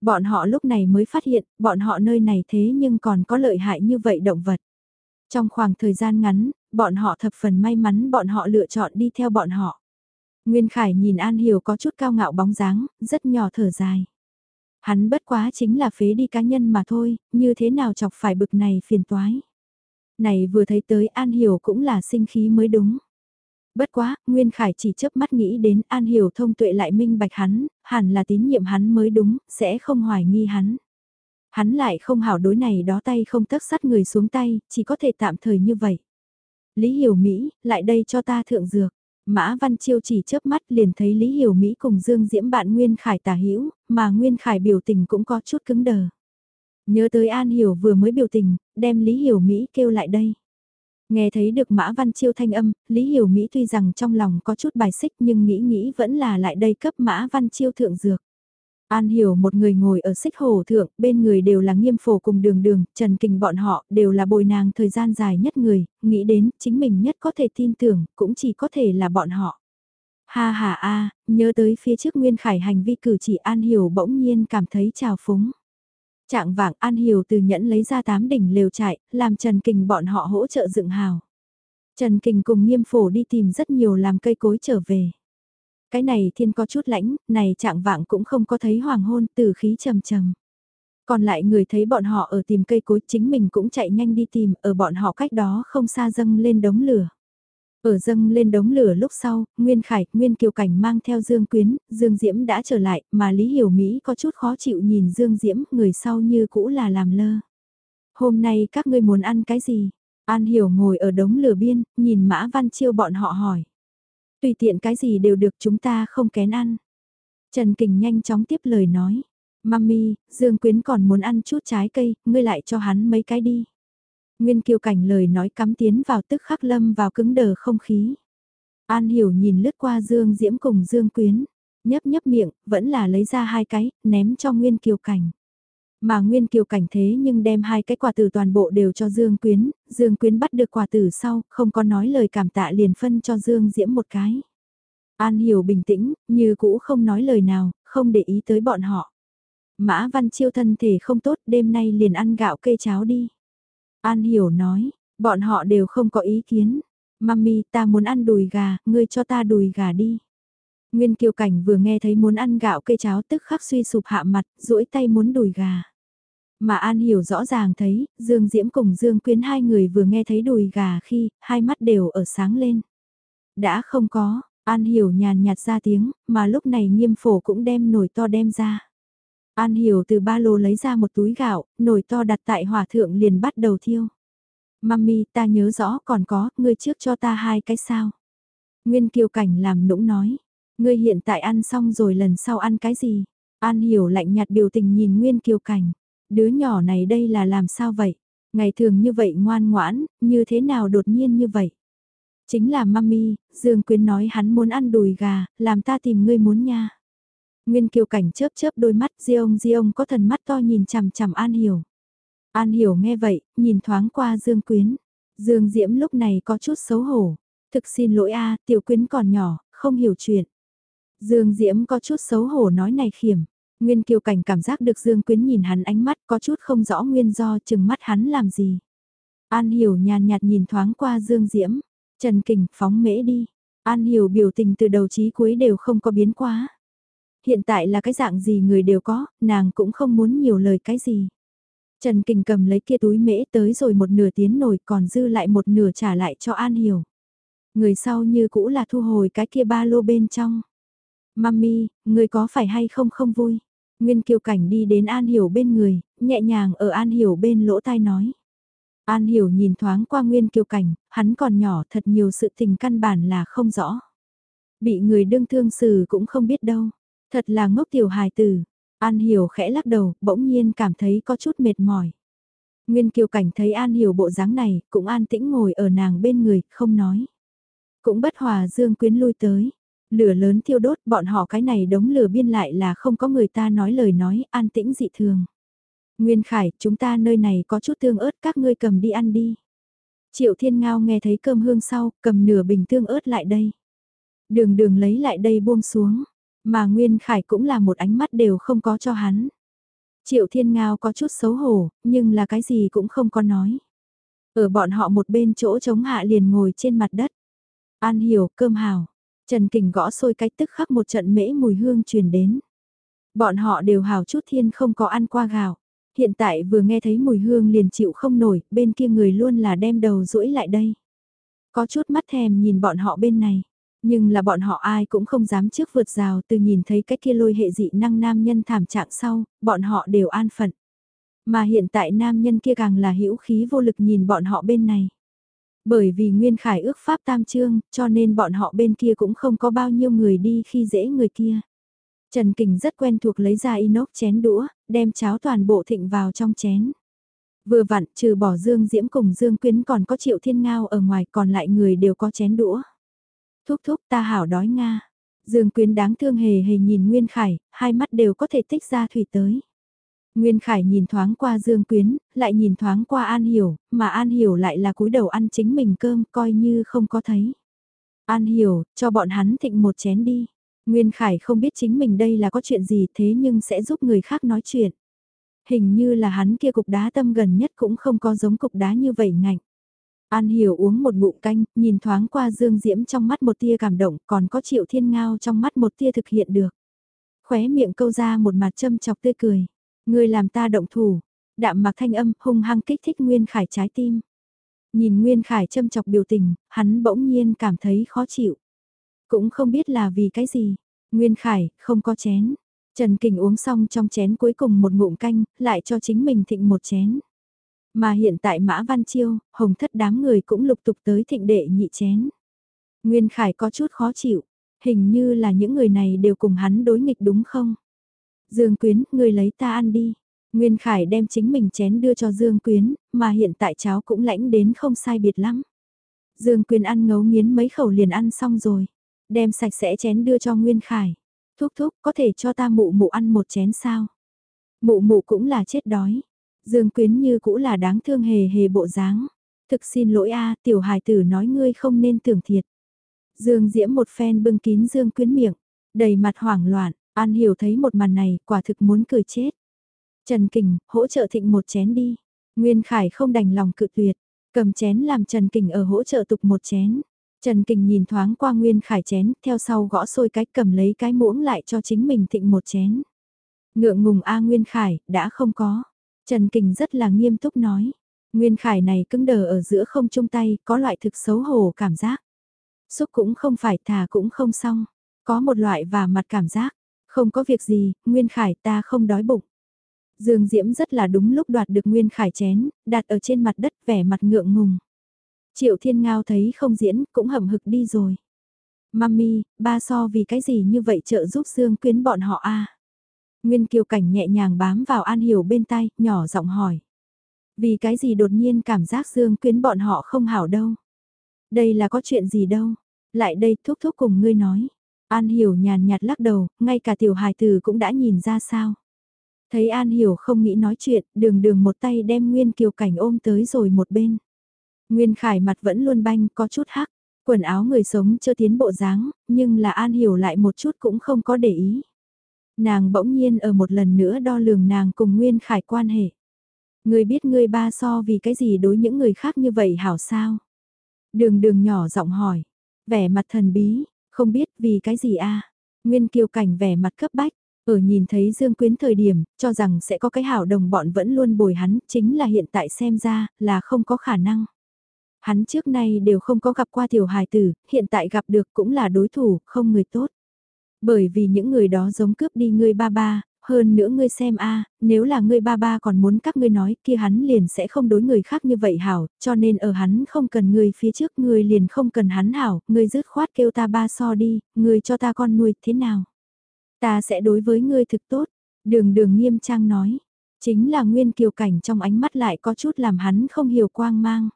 Bọn họ lúc này mới phát hiện, bọn họ nơi này thế nhưng còn có lợi hại như vậy động vật. Trong khoảng thời gian ngắn, bọn họ thập phần may mắn bọn họ lựa chọn đi theo bọn họ. Nguyên Khải nhìn An Hiểu có chút cao ngạo bóng dáng, rất nhỏ thở dài. Hắn bất quá chính là phế đi cá nhân mà thôi, như thế nào chọc phải bực này phiền toái. Này vừa thấy tới An Hiểu cũng là sinh khí mới đúng. Bất quá, Nguyên Khải chỉ chớp mắt nghĩ đến An Hiểu thông tuệ lại minh bạch hắn, hẳn là tín nhiệm hắn mới đúng, sẽ không hoài nghi hắn. Hắn lại không hảo đối này đó tay không tất sắt người xuống tay, chỉ có thể tạm thời như vậy. Lý Hiểu Mỹ, lại đây cho ta thượng dược. Mã Văn Chiêu chỉ chớp mắt liền thấy Lý Hiểu Mỹ cùng Dương Diễm bạn Nguyên Khải tả hữu mà Nguyên Khải biểu tình cũng có chút cứng đờ. Nhớ tới An Hiểu vừa mới biểu tình, đem Lý Hiểu Mỹ kêu lại đây. Nghe thấy được Mã Văn Chiêu thanh âm, Lý Hiểu Mỹ tuy rằng trong lòng có chút bài xích nhưng nghĩ nghĩ vẫn là lại đây cấp Mã Văn Chiêu thượng dược. An Hiểu một người ngồi ở xích hồ thượng, bên người đều là nghiêm phổ cùng đường đường, trần kình bọn họ, đều là bồi nàng thời gian dài nhất người, nghĩ đến, chính mình nhất có thể tin tưởng, cũng chỉ có thể là bọn họ. Ha ha a, nhớ tới phía trước Nguyên Khải hành vi cử chỉ An Hiểu bỗng nhiên cảm thấy trào phúng. Trạng vạng An Hiểu từ nhẫn lấy ra tám đỉnh lều trại, làm Trần Kình bọn họ hỗ trợ dựng hào. Trần Kình cùng nghiêm phổ đi tìm rất nhiều làm cây cối trở về. Cái này thiên có chút lãnh, này trạng vạng cũng không có thấy hoàng hôn từ khí trầm trầm. Còn lại người thấy bọn họ ở tìm cây cối chính mình cũng chạy nhanh đi tìm, ở bọn họ cách đó không xa dâng lên đống lửa. Ở dâng lên đống lửa lúc sau, Nguyên Khải, Nguyên Kiều Cảnh mang theo Dương Quyến, Dương Diễm đã trở lại, mà Lý Hiểu Mỹ có chút khó chịu nhìn Dương Diễm, người sau như cũ là làm lơ. Hôm nay các ngươi muốn ăn cái gì? An Hiểu ngồi ở đống lửa biên, nhìn Mã Văn Chiêu bọn họ hỏi. Tùy tiện cái gì đều được chúng ta không kén ăn. Trần Kình nhanh chóng tiếp lời nói. Mami, Dương Quyến còn muốn ăn chút trái cây, ngươi lại cho hắn mấy cái đi. Nguyên Kiều Cảnh lời nói cắm tiến vào tức khắc lâm vào cứng đờ không khí. An Hiểu nhìn lướt qua Dương Diễm cùng Dương Quyến, nhấp nhấp miệng, vẫn là lấy ra hai cái, ném cho Nguyên Kiều Cảnh. Mà Nguyên Kiều Cảnh thế nhưng đem hai cái quả tử toàn bộ đều cho Dương Quyến, Dương Quyến bắt được quả tử sau, không có nói lời cảm tạ liền phân cho Dương Diễm một cái. An Hiểu bình tĩnh, như cũ không nói lời nào, không để ý tới bọn họ. Mã Văn Chiêu thân thể không tốt, đêm nay liền ăn gạo kê cháo đi. An Hiểu nói, bọn họ đều không có ý kiến. Mami, ta muốn ăn đùi gà, ngươi cho ta đùi gà đi. Nguyên Kiều Cảnh vừa nghe thấy muốn ăn gạo cây cháo tức khắc suy sụp hạ mặt, duỗi tay muốn đùi gà. Mà An hiểu rõ ràng thấy, Dương Diễm cùng Dương Quyến hai người vừa nghe thấy đùi gà khi, hai mắt đều ở sáng lên. Đã không có, An hiểu nhàn nhạt ra tiếng, mà lúc này nghiêm phổ cũng đem nồi to đem ra. An hiểu từ ba lô lấy ra một túi gạo, nồi to đặt tại hỏa thượng liền bắt đầu thiêu. Mami, ta nhớ rõ còn có, ngươi trước cho ta hai cái sao. Nguyên Kiều Cảnh làm nũng nói, ngươi hiện tại ăn xong rồi lần sau ăn cái gì? An hiểu lạnh nhạt biểu tình nhìn Nguyên Kiều Cảnh, đứa nhỏ này đây là làm sao vậy? Ngày thường như vậy ngoan ngoãn, như thế nào đột nhiên như vậy? Chính là mami, Dương Quyến nói hắn muốn ăn đùi gà, làm ta tìm ngươi muốn nha. Nguyên Kiều Cảnh chớp chớp đôi mắt di ông di ông có thần mắt to nhìn chằm chằm An Hiểu. An Hiểu nghe vậy, nhìn thoáng qua Dương Quyến. Dương Diễm lúc này có chút xấu hổ. Thực xin lỗi a tiểu quyến còn nhỏ, không hiểu chuyện. Dương Diễm có chút xấu hổ nói này khiểm. Nguyên Kiều Cảnh cảm giác được Dương Quyến nhìn hắn ánh mắt có chút không rõ nguyên do chừng mắt hắn làm gì. An Hiểu nhàn nhạt nhìn thoáng qua Dương Diễm. Trần Kình phóng mễ đi. An Hiểu biểu tình từ đầu chí cuối đều không có biến quá. Hiện tại là cái dạng gì người đều có, nàng cũng không muốn nhiều lời cái gì. Trần Kình cầm lấy kia túi mễ tới rồi một nửa tiến nổi còn dư lại một nửa trả lại cho An Hiểu. Người sau như cũ là thu hồi cái kia ba lô bên trong. Mami, người có phải hay không không vui? Nguyên Kiều Cảnh đi đến An Hiểu bên người, nhẹ nhàng ở An Hiểu bên lỗ tai nói. An Hiểu nhìn thoáng qua Nguyên Kiều Cảnh, hắn còn nhỏ thật nhiều sự tình căn bản là không rõ. Bị người đương thương xử cũng không biết đâu. Thật là ngốc tiểu hài tử. An Hiểu khẽ lắc đầu, bỗng nhiên cảm thấy có chút mệt mỏi. Nguyên Kiều Cảnh thấy An Hiểu bộ dáng này, cũng an tĩnh ngồi ở nàng bên người, không nói. Cũng bất hòa Dương Quyến lui tới. Lửa lớn thiêu đốt, bọn họ cái này đống lửa biên lại là không có người ta nói lời nói, an tĩnh dị thường. Nguyên Khải, chúng ta nơi này có chút tương ớt, các ngươi cầm đi ăn đi. Triệu Thiên Ngao nghe thấy cơm hương sau, cầm nửa bình tương ớt lại đây. Đường đường lấy lại đây buông xuống, mà Nguyên Khải cũng là một ánh mắt đều không có cho hắn. Triệu Thiên Ngao có chút xấu hổ, nhưng là cái gì cũng không có nói. Ở bọn họ một bên chỗ chống hạ liền ngồi trên mặt đất. An hiểu, cơm hào. Trần Kình gõ xôi cái tức khắc một trận mễ mùi hương truyền đến. Bọn họ đều hào chút thiên không có ăn qua gạo. Hiện tại vừa nghe thấy mùi hương liền chịu không nổi, bên kia người luôn là đem đầu rũi lại đây. Có chút mắt thèm nhìn bọn họ bên này. Nhưng là bọn họ ai cũng không dám trước vượt rào từ nhìn thấy cái kia lôi hệ dị năng nam nhân thảm trạng sau, bọn họ đều an phận. Mà hiện tại nam nhân kia càng là hữu khí vô lực nhìn bọn họ bên này. Bởi vì Nguyên Khải ước pháp tam trương, cho nên bọn họ bên kia cũng không có bao nhiêu người đi khi dễ người kia. Trần Kình rất quen thuộc lấy ra inox chén đũa, đem cháo toàn bộ thịnh vào trong chén. Vừa vặn, trừ bỏ Dương Diễm cùng Dương Quyến còn có Triệu Thiên Ngao ở ngoài còn lại người đều có chén đũa. Thúc thúc ta hảo đói Nga. Dương Quyến đáng thương hề hề nhìn Nguyên Khải, hai mắt đều có thể tích ra thủy tới. Nguyên Khải nhìn thoáng qua Dương Quyến, lại nhìn thoáng qua An Hiểu, mà An Hiểu lại là cúi đầu ăn chính mình cơm coi như không có thấy. An Hiểu, cho bọn hắn thịnh một chén đi. Nguyên Khải không biết chính mình đây là có chuyện gì thế nhưng sẽ giúp người khác nói chuyện. Hình như là hắn kia cục đá tâm gần nhất cũng không có giống cục đá như vậy ngạnh. An Hiểu uống một ngụm canh, nhìn thoáng qua Dương Diễm trong mắt một tia cảm động, còn có Triệu Thiên Ngao trong mắt một tia thực hiện được. Khóe miệng câu ra một mặt châm chọc tươi cười. Người làm ta động thủ. Đạm mặc thanh âm hung hăng kích thích Nguyên Khải trái tim. Nhìn Nguyên Khải châm chọc biểu tình, hắn bỗng nhiên cảm thấy khó chịu. Cũng không biết là vì cái gì. Nguyên Khải, không có chén. Trần Kình uống xong trong chén cuối cùng một ngụm canh, lại cho chính mình thịnh một chén. Mà hiện tại Mã Văn Chiêu, hồng thất đám người cũng lục tục tới thịnh đệ nhị chén. Nguyên Khải có chút khó chịu, hình như là những người này đều cùng hắn đối nghịch đúng không? Dương Quyến, người lấy ta ăn đi. Nguyên Khải đem chính mình chén đưa cho Dương Quyến, mà hiện tại cháu cũng lãnh đến không sai biệt lắm. Dương Quyến ăn ngấu nghiến mấy khẩu liền ăn xong rồi. Đem sạch sẽ chén đưa cho Nguyên Khải. Thúc thúc, có thể cho ta mụ mụ ăn một chén sao? Mụ mụ cũng là chết đói. Dương Quyến như cũ là đáng thương hề hề bộ dáng. Thực xin lỗi a tiểu hài tử nói ngươi không nên tưởng thiệt. Dương Diễm một phen bưng kín Dương Quyến miệng, đầy mặt hoảng loạn, An Hiểu thấy một màn này quả thực muốn cười chết. Trần Kình, hỗ trợ thịnh một chén đi. Nguyên Khải không đành lòng cự tuyệt, cầm chén làm Trần Kình ở hỗ trợ tục một chén. Trần Kình nhìn thoáng qua Nguyên Khải chén, theo sau gõ xôi cái cầm lấy cái muỗng lại cho chính mình thịnh một chén. Ngượng ngùng A Nguyên Khải, đã không có. Trần Kình rất là nghiêm túc nói. Nguyên Khải này cứng đờ ở giữa không chung tay, có loại thực xấu hổ cảm giác. Xúc cũng không phải thà cũng không xong. Có một loại và mặt cảm giác. Không có việc gì, Nguyên Khải ta không đói bụng. Dương Diễm rất là đúng lúc đoạt được Nguyên Khải chén, đặt ở trên mặt đất vẻ mặt ngượng ngùng. Triệu Thiên Ngao thấy không diễn, cũng hầm hực đi rồi. Mami, ba so vì cái gì như vậy trợ giúp Dương Quyến bọn họ a Nguyên Kiều Cảnh nhẹ nhàng bám vào An Hiểu bên tay, nhỏ giọng hỏi. Vì cái gì đột nhiên cảm giác Dương Quyến bọn họ không hảo đâu. Đây là có chuyện gì đâu. Lại đây thúc thúc cùng ngươi nói. An Hiểu nhàn nhạt lắc đầu, ngay cả tiểu hài tử cũng đã nhìn ra sao. Thấy An Hiểu không nghĩ nói chuyện, đường đường một tay đem Nguyên Kiều Cảnh ôm tới rồi một bên. Nguyên Khải mặt vẫn luôn banh, có chút hắc, quần áo người sống chưa tiến bộ dáng, nhưng là An Hiểu lại một chút cũng không có để ý. Nàng bỗng nhiên ở một lần nữa đo lường nàng cùng Nguyên Khải quan hệ. Người biết ngươi ba so vì cái gì đối những người khác như vậy hảo sao? Đường đường nhỏ giọng hỏi, vẻ mặt thần bí, không biết vì cái gì a Nguyên Kiều Cảnh vẻ mặt cấp bách, ở nhìn thấy Dương Quyến thời điểm, cho rằng sẽ có cái hảo đồng bọn vẫn luôn bồi hắn, chính là hiện tại xem ra, là không có khả năng. Hắn trước nay đều không có gặp qua tiểu hài tử, hiện tại gặp được cũng là đối thủ, không người tốt. Bởi vì những người đó giống cướp đi ngươi ba ba, hơn nữa ngươi xem a nếu là ngươi ba ba còn muốn các ngươi nói kia hắn liền sẽ không đối người khác như vậy hảo, cho nên ở hắn không cần ngươi phía trước ngươi liền không cần hắn hảo, ngươi dứt khoát kêu ta ba so đi, ngươi cho ta con nuôi thế nào. Ta sẽ đối với ngươi thực tốt, đường đường nghiêm trang nói, chính là nguyên kiều cảnh trong ánh mắt lại có chút làm hắn không hiểu quang mang.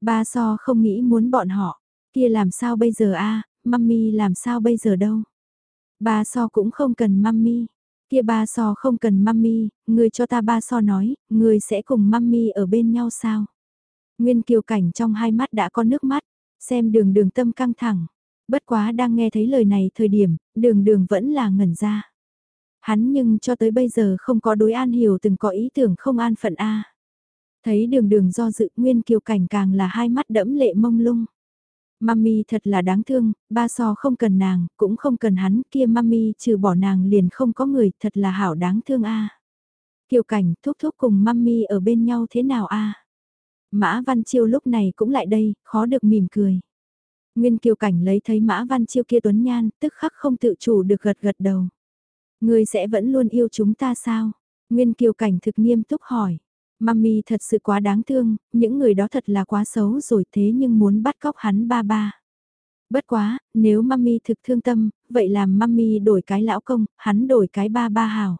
Ba so không nghĩ muốn bọn họ, kia làm sao bây giờ a mami làm sao bây giờ đâu. Ba so cũng không cần mami, kia ba so không cần mami, người cho ta ba so nói, người sẽ cùng mami ở bên nhau sao. Nguyên kiều cảnh trong hai mắt đã có nước mắt, xem đường đường tâm căng thẳng. Bất quá đang nghe thấy lời này thời điểm, đường đường vẫn là ngẩn ra. Hắn nhưng cho tới bây giờ không có đối an hiểu từng có ý tưởng không an phận A. Thấy đường đường do dự nguyên kiều cảnh càng là hai mắt đẫm lệ mông lung. Mami thật là đáng thương, ba so không cần nàng, cũng không cần hắn, kia mami trừ bỏ nàng liền không có người, thật là hảo đáng thương a. Kiều cảnh thúc thúc cùng mami ở bên nhau thế nào a? Mã Văn Chiêu lúc này cũng lại đây, khó được mỉm cười. Nguyên Kiều Cảnh lấy thấy Mã Văn Chiêu kia tuấn nhan, tức khắc không tự chủ được gật gật đầu. Người sẽ vẫn luôn yêu chúng ta sao? Nguyên Kiều Cảnh thực nghiêm túc hỏi. Mami thật sự quá đáng thương, những người đó thật là quá xấu rồi thế nhưng muốn bắt cóc hắn ba ba. Bất quá, nếu mami thực thương tâm, vậy làm mami đổi cái lão công, hắn đổi cái ba ba hào.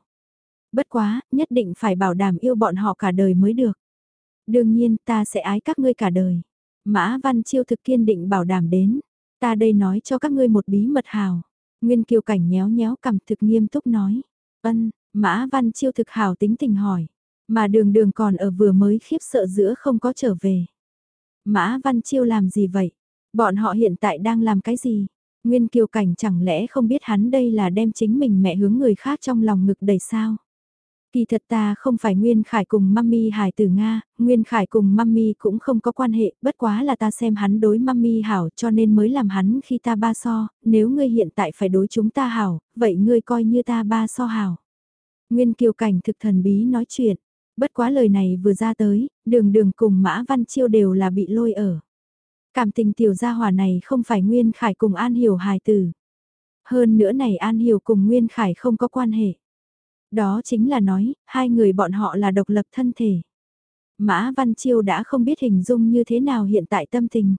Bất quá, nhất định phải bảo đảm yêu bọn họ cả đời mới được. Đương nhiên ta sẽ ái các ngươi cả đời. Mã Văn Chiêu thực kiên định bảo đảm đến. Ta đây nói cho các ngươi một bí mật hào. Nguyên Kiều Cảnh nhéo nhéo cầm thực nghiêm túc nói. Ân, Mã Văn Chiêu thực hào tính tình hỏi. Mà đường đường còn ở vừa mới khiếp sợ giữa không có trở về. Mã Văn Chiêu làm gì vậy? Bọn họ hiện tại đang làm cái gì? Nguyên Kiều Cảnh chẳng lẽ không biết hắn đây là đem chính mình mẹ hướng người khác trong lòng ngực đầy sao? Kỳ thật ta không phải Nguyên Khải cùng mami Hải từ Nga, Nguyên Khải cùng mami cũng không có quan hệ, bất quá là ta xem hắn đối mami hảo cho nên mới làm hắn khi ta ba so, nếu ngươi hiện tại phải đối chúng ta hảo, vậy ngươi coi như ta ba so hảo. Nguyên Kiều Cảnh thực thần bí nói chuyện, Bất quá lời này vừa ra tới, đường đường cùng Mã Văn Chiêu đều là bị lôi ở. Cảm tình tiểu gia hỏa này không phải Nguyên Khải cùng An Hiểu hài tử. Hơn nữa này An Hiểu cùng Nguyên Khải không có quan hệ. Đó chính là nói, hai người bọn họ là độc lập thân thể. Mã Văn Chiêu đã không biết hình dung như thế nào hiện tại tâm tình.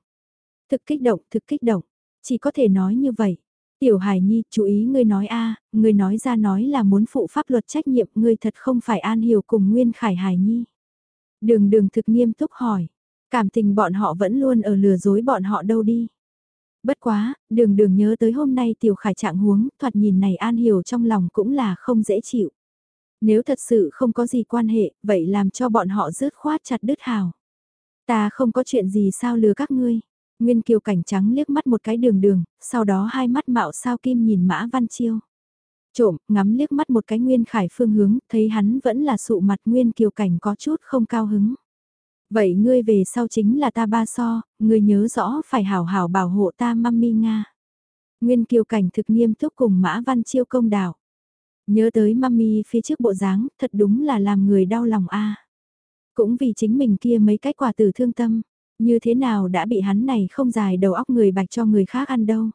Thực kích động, thực kích động. Chỉ có thể nói như vậy. Tiểu Hải Nhi, chú ý ngươi nói a, ngươi nói ra nói là muốn phụ pháp luật trách nhiệm, ngươi thật không phải An Hiểu cùng Nguyên Khải Hải Nhi. Đường đường thực nghiêm túc hỏi, cảm tình bọn họ vẫn luôn ở lừa dối bọn họ đâu đi. Bất quá, đường đường nhớ tới hôm nay Tiểu Khải trạng huống, thoạt nhìn này An Hiểu trong lòng cũng là không dễ chịu. Nếu thật sự không có gì quan hệ, vậy làm cho bọn họ rớt khoát chặt đứt hào. Ta không có chuyện gì sao lừa các ngươi. Nguyên Kiều cảnh trắng liếc mắt một cái đường đường, sau đó hai mắt mạo sao kim nhìn Mã Văn Chiêu. Trộm, ngắm liếc mắt một cái Nguyên Khải phương hướng, thấy hắn vẫn là sụ mặt Nguyên Kiều cảnh có chút không cao hứng. Vậy ngươi về sau chính là ta ba so, ngươi nhớ rõ phải hảo hảo bảo hộ ta mami Nga. Nguyên Kiều Cảnh thực nghiêm túc cùng Mã Văn Chiêu công đảo. Nhớ tới mami phía trước bộ dáng, thật đúng là làm người đau lòng a. Cũng vì chính mình kia mấy cái quả tử thương tâm, như thế nào đã bị hắn này không dài đầu óc người bạch cho người khác ăn đâu.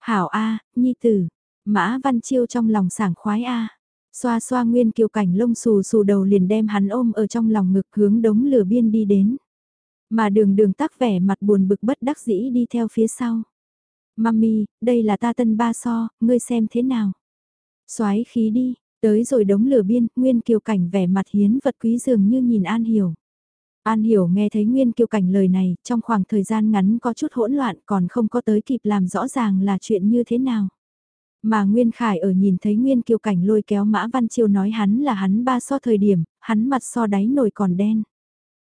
Hảo a, nhi tử, Mã Văn Chiêu trong lòng sảng khoái a. Xoa xoa nguyên kiều cảnh lông xù xù đầu liền đem hắn ôm ở trong lòng ngực hướng đống lửa biên đi đến. Mà đường đường tắc vẻ mặt buồn bực bất đắc dĩ đi theo phía sau. Mami, đây là ta tân ba so, ngươi xem thế nào. Xoái khí đi, tới rồi đống lửa biên, Nguyên Kiều Cảnh vẻ mặt hiến vật quý dường như nhìn An Hiểu. An Hiểu nghe thấy Nguyên Kiều Cảnh lời này, trong khoảng thời gian ngắn có chút hỗn loạn còn không có tới kịp làm rõ ràng là chuyện như thế nào. Mà Nguyên Khải ở nhìn thấy Nguyên Kiều Cảnh lôi kéo Mã Văn Chiêu nói hắn là hắn ba so thời điểm, hắn mặt so đáy nổi còn đen.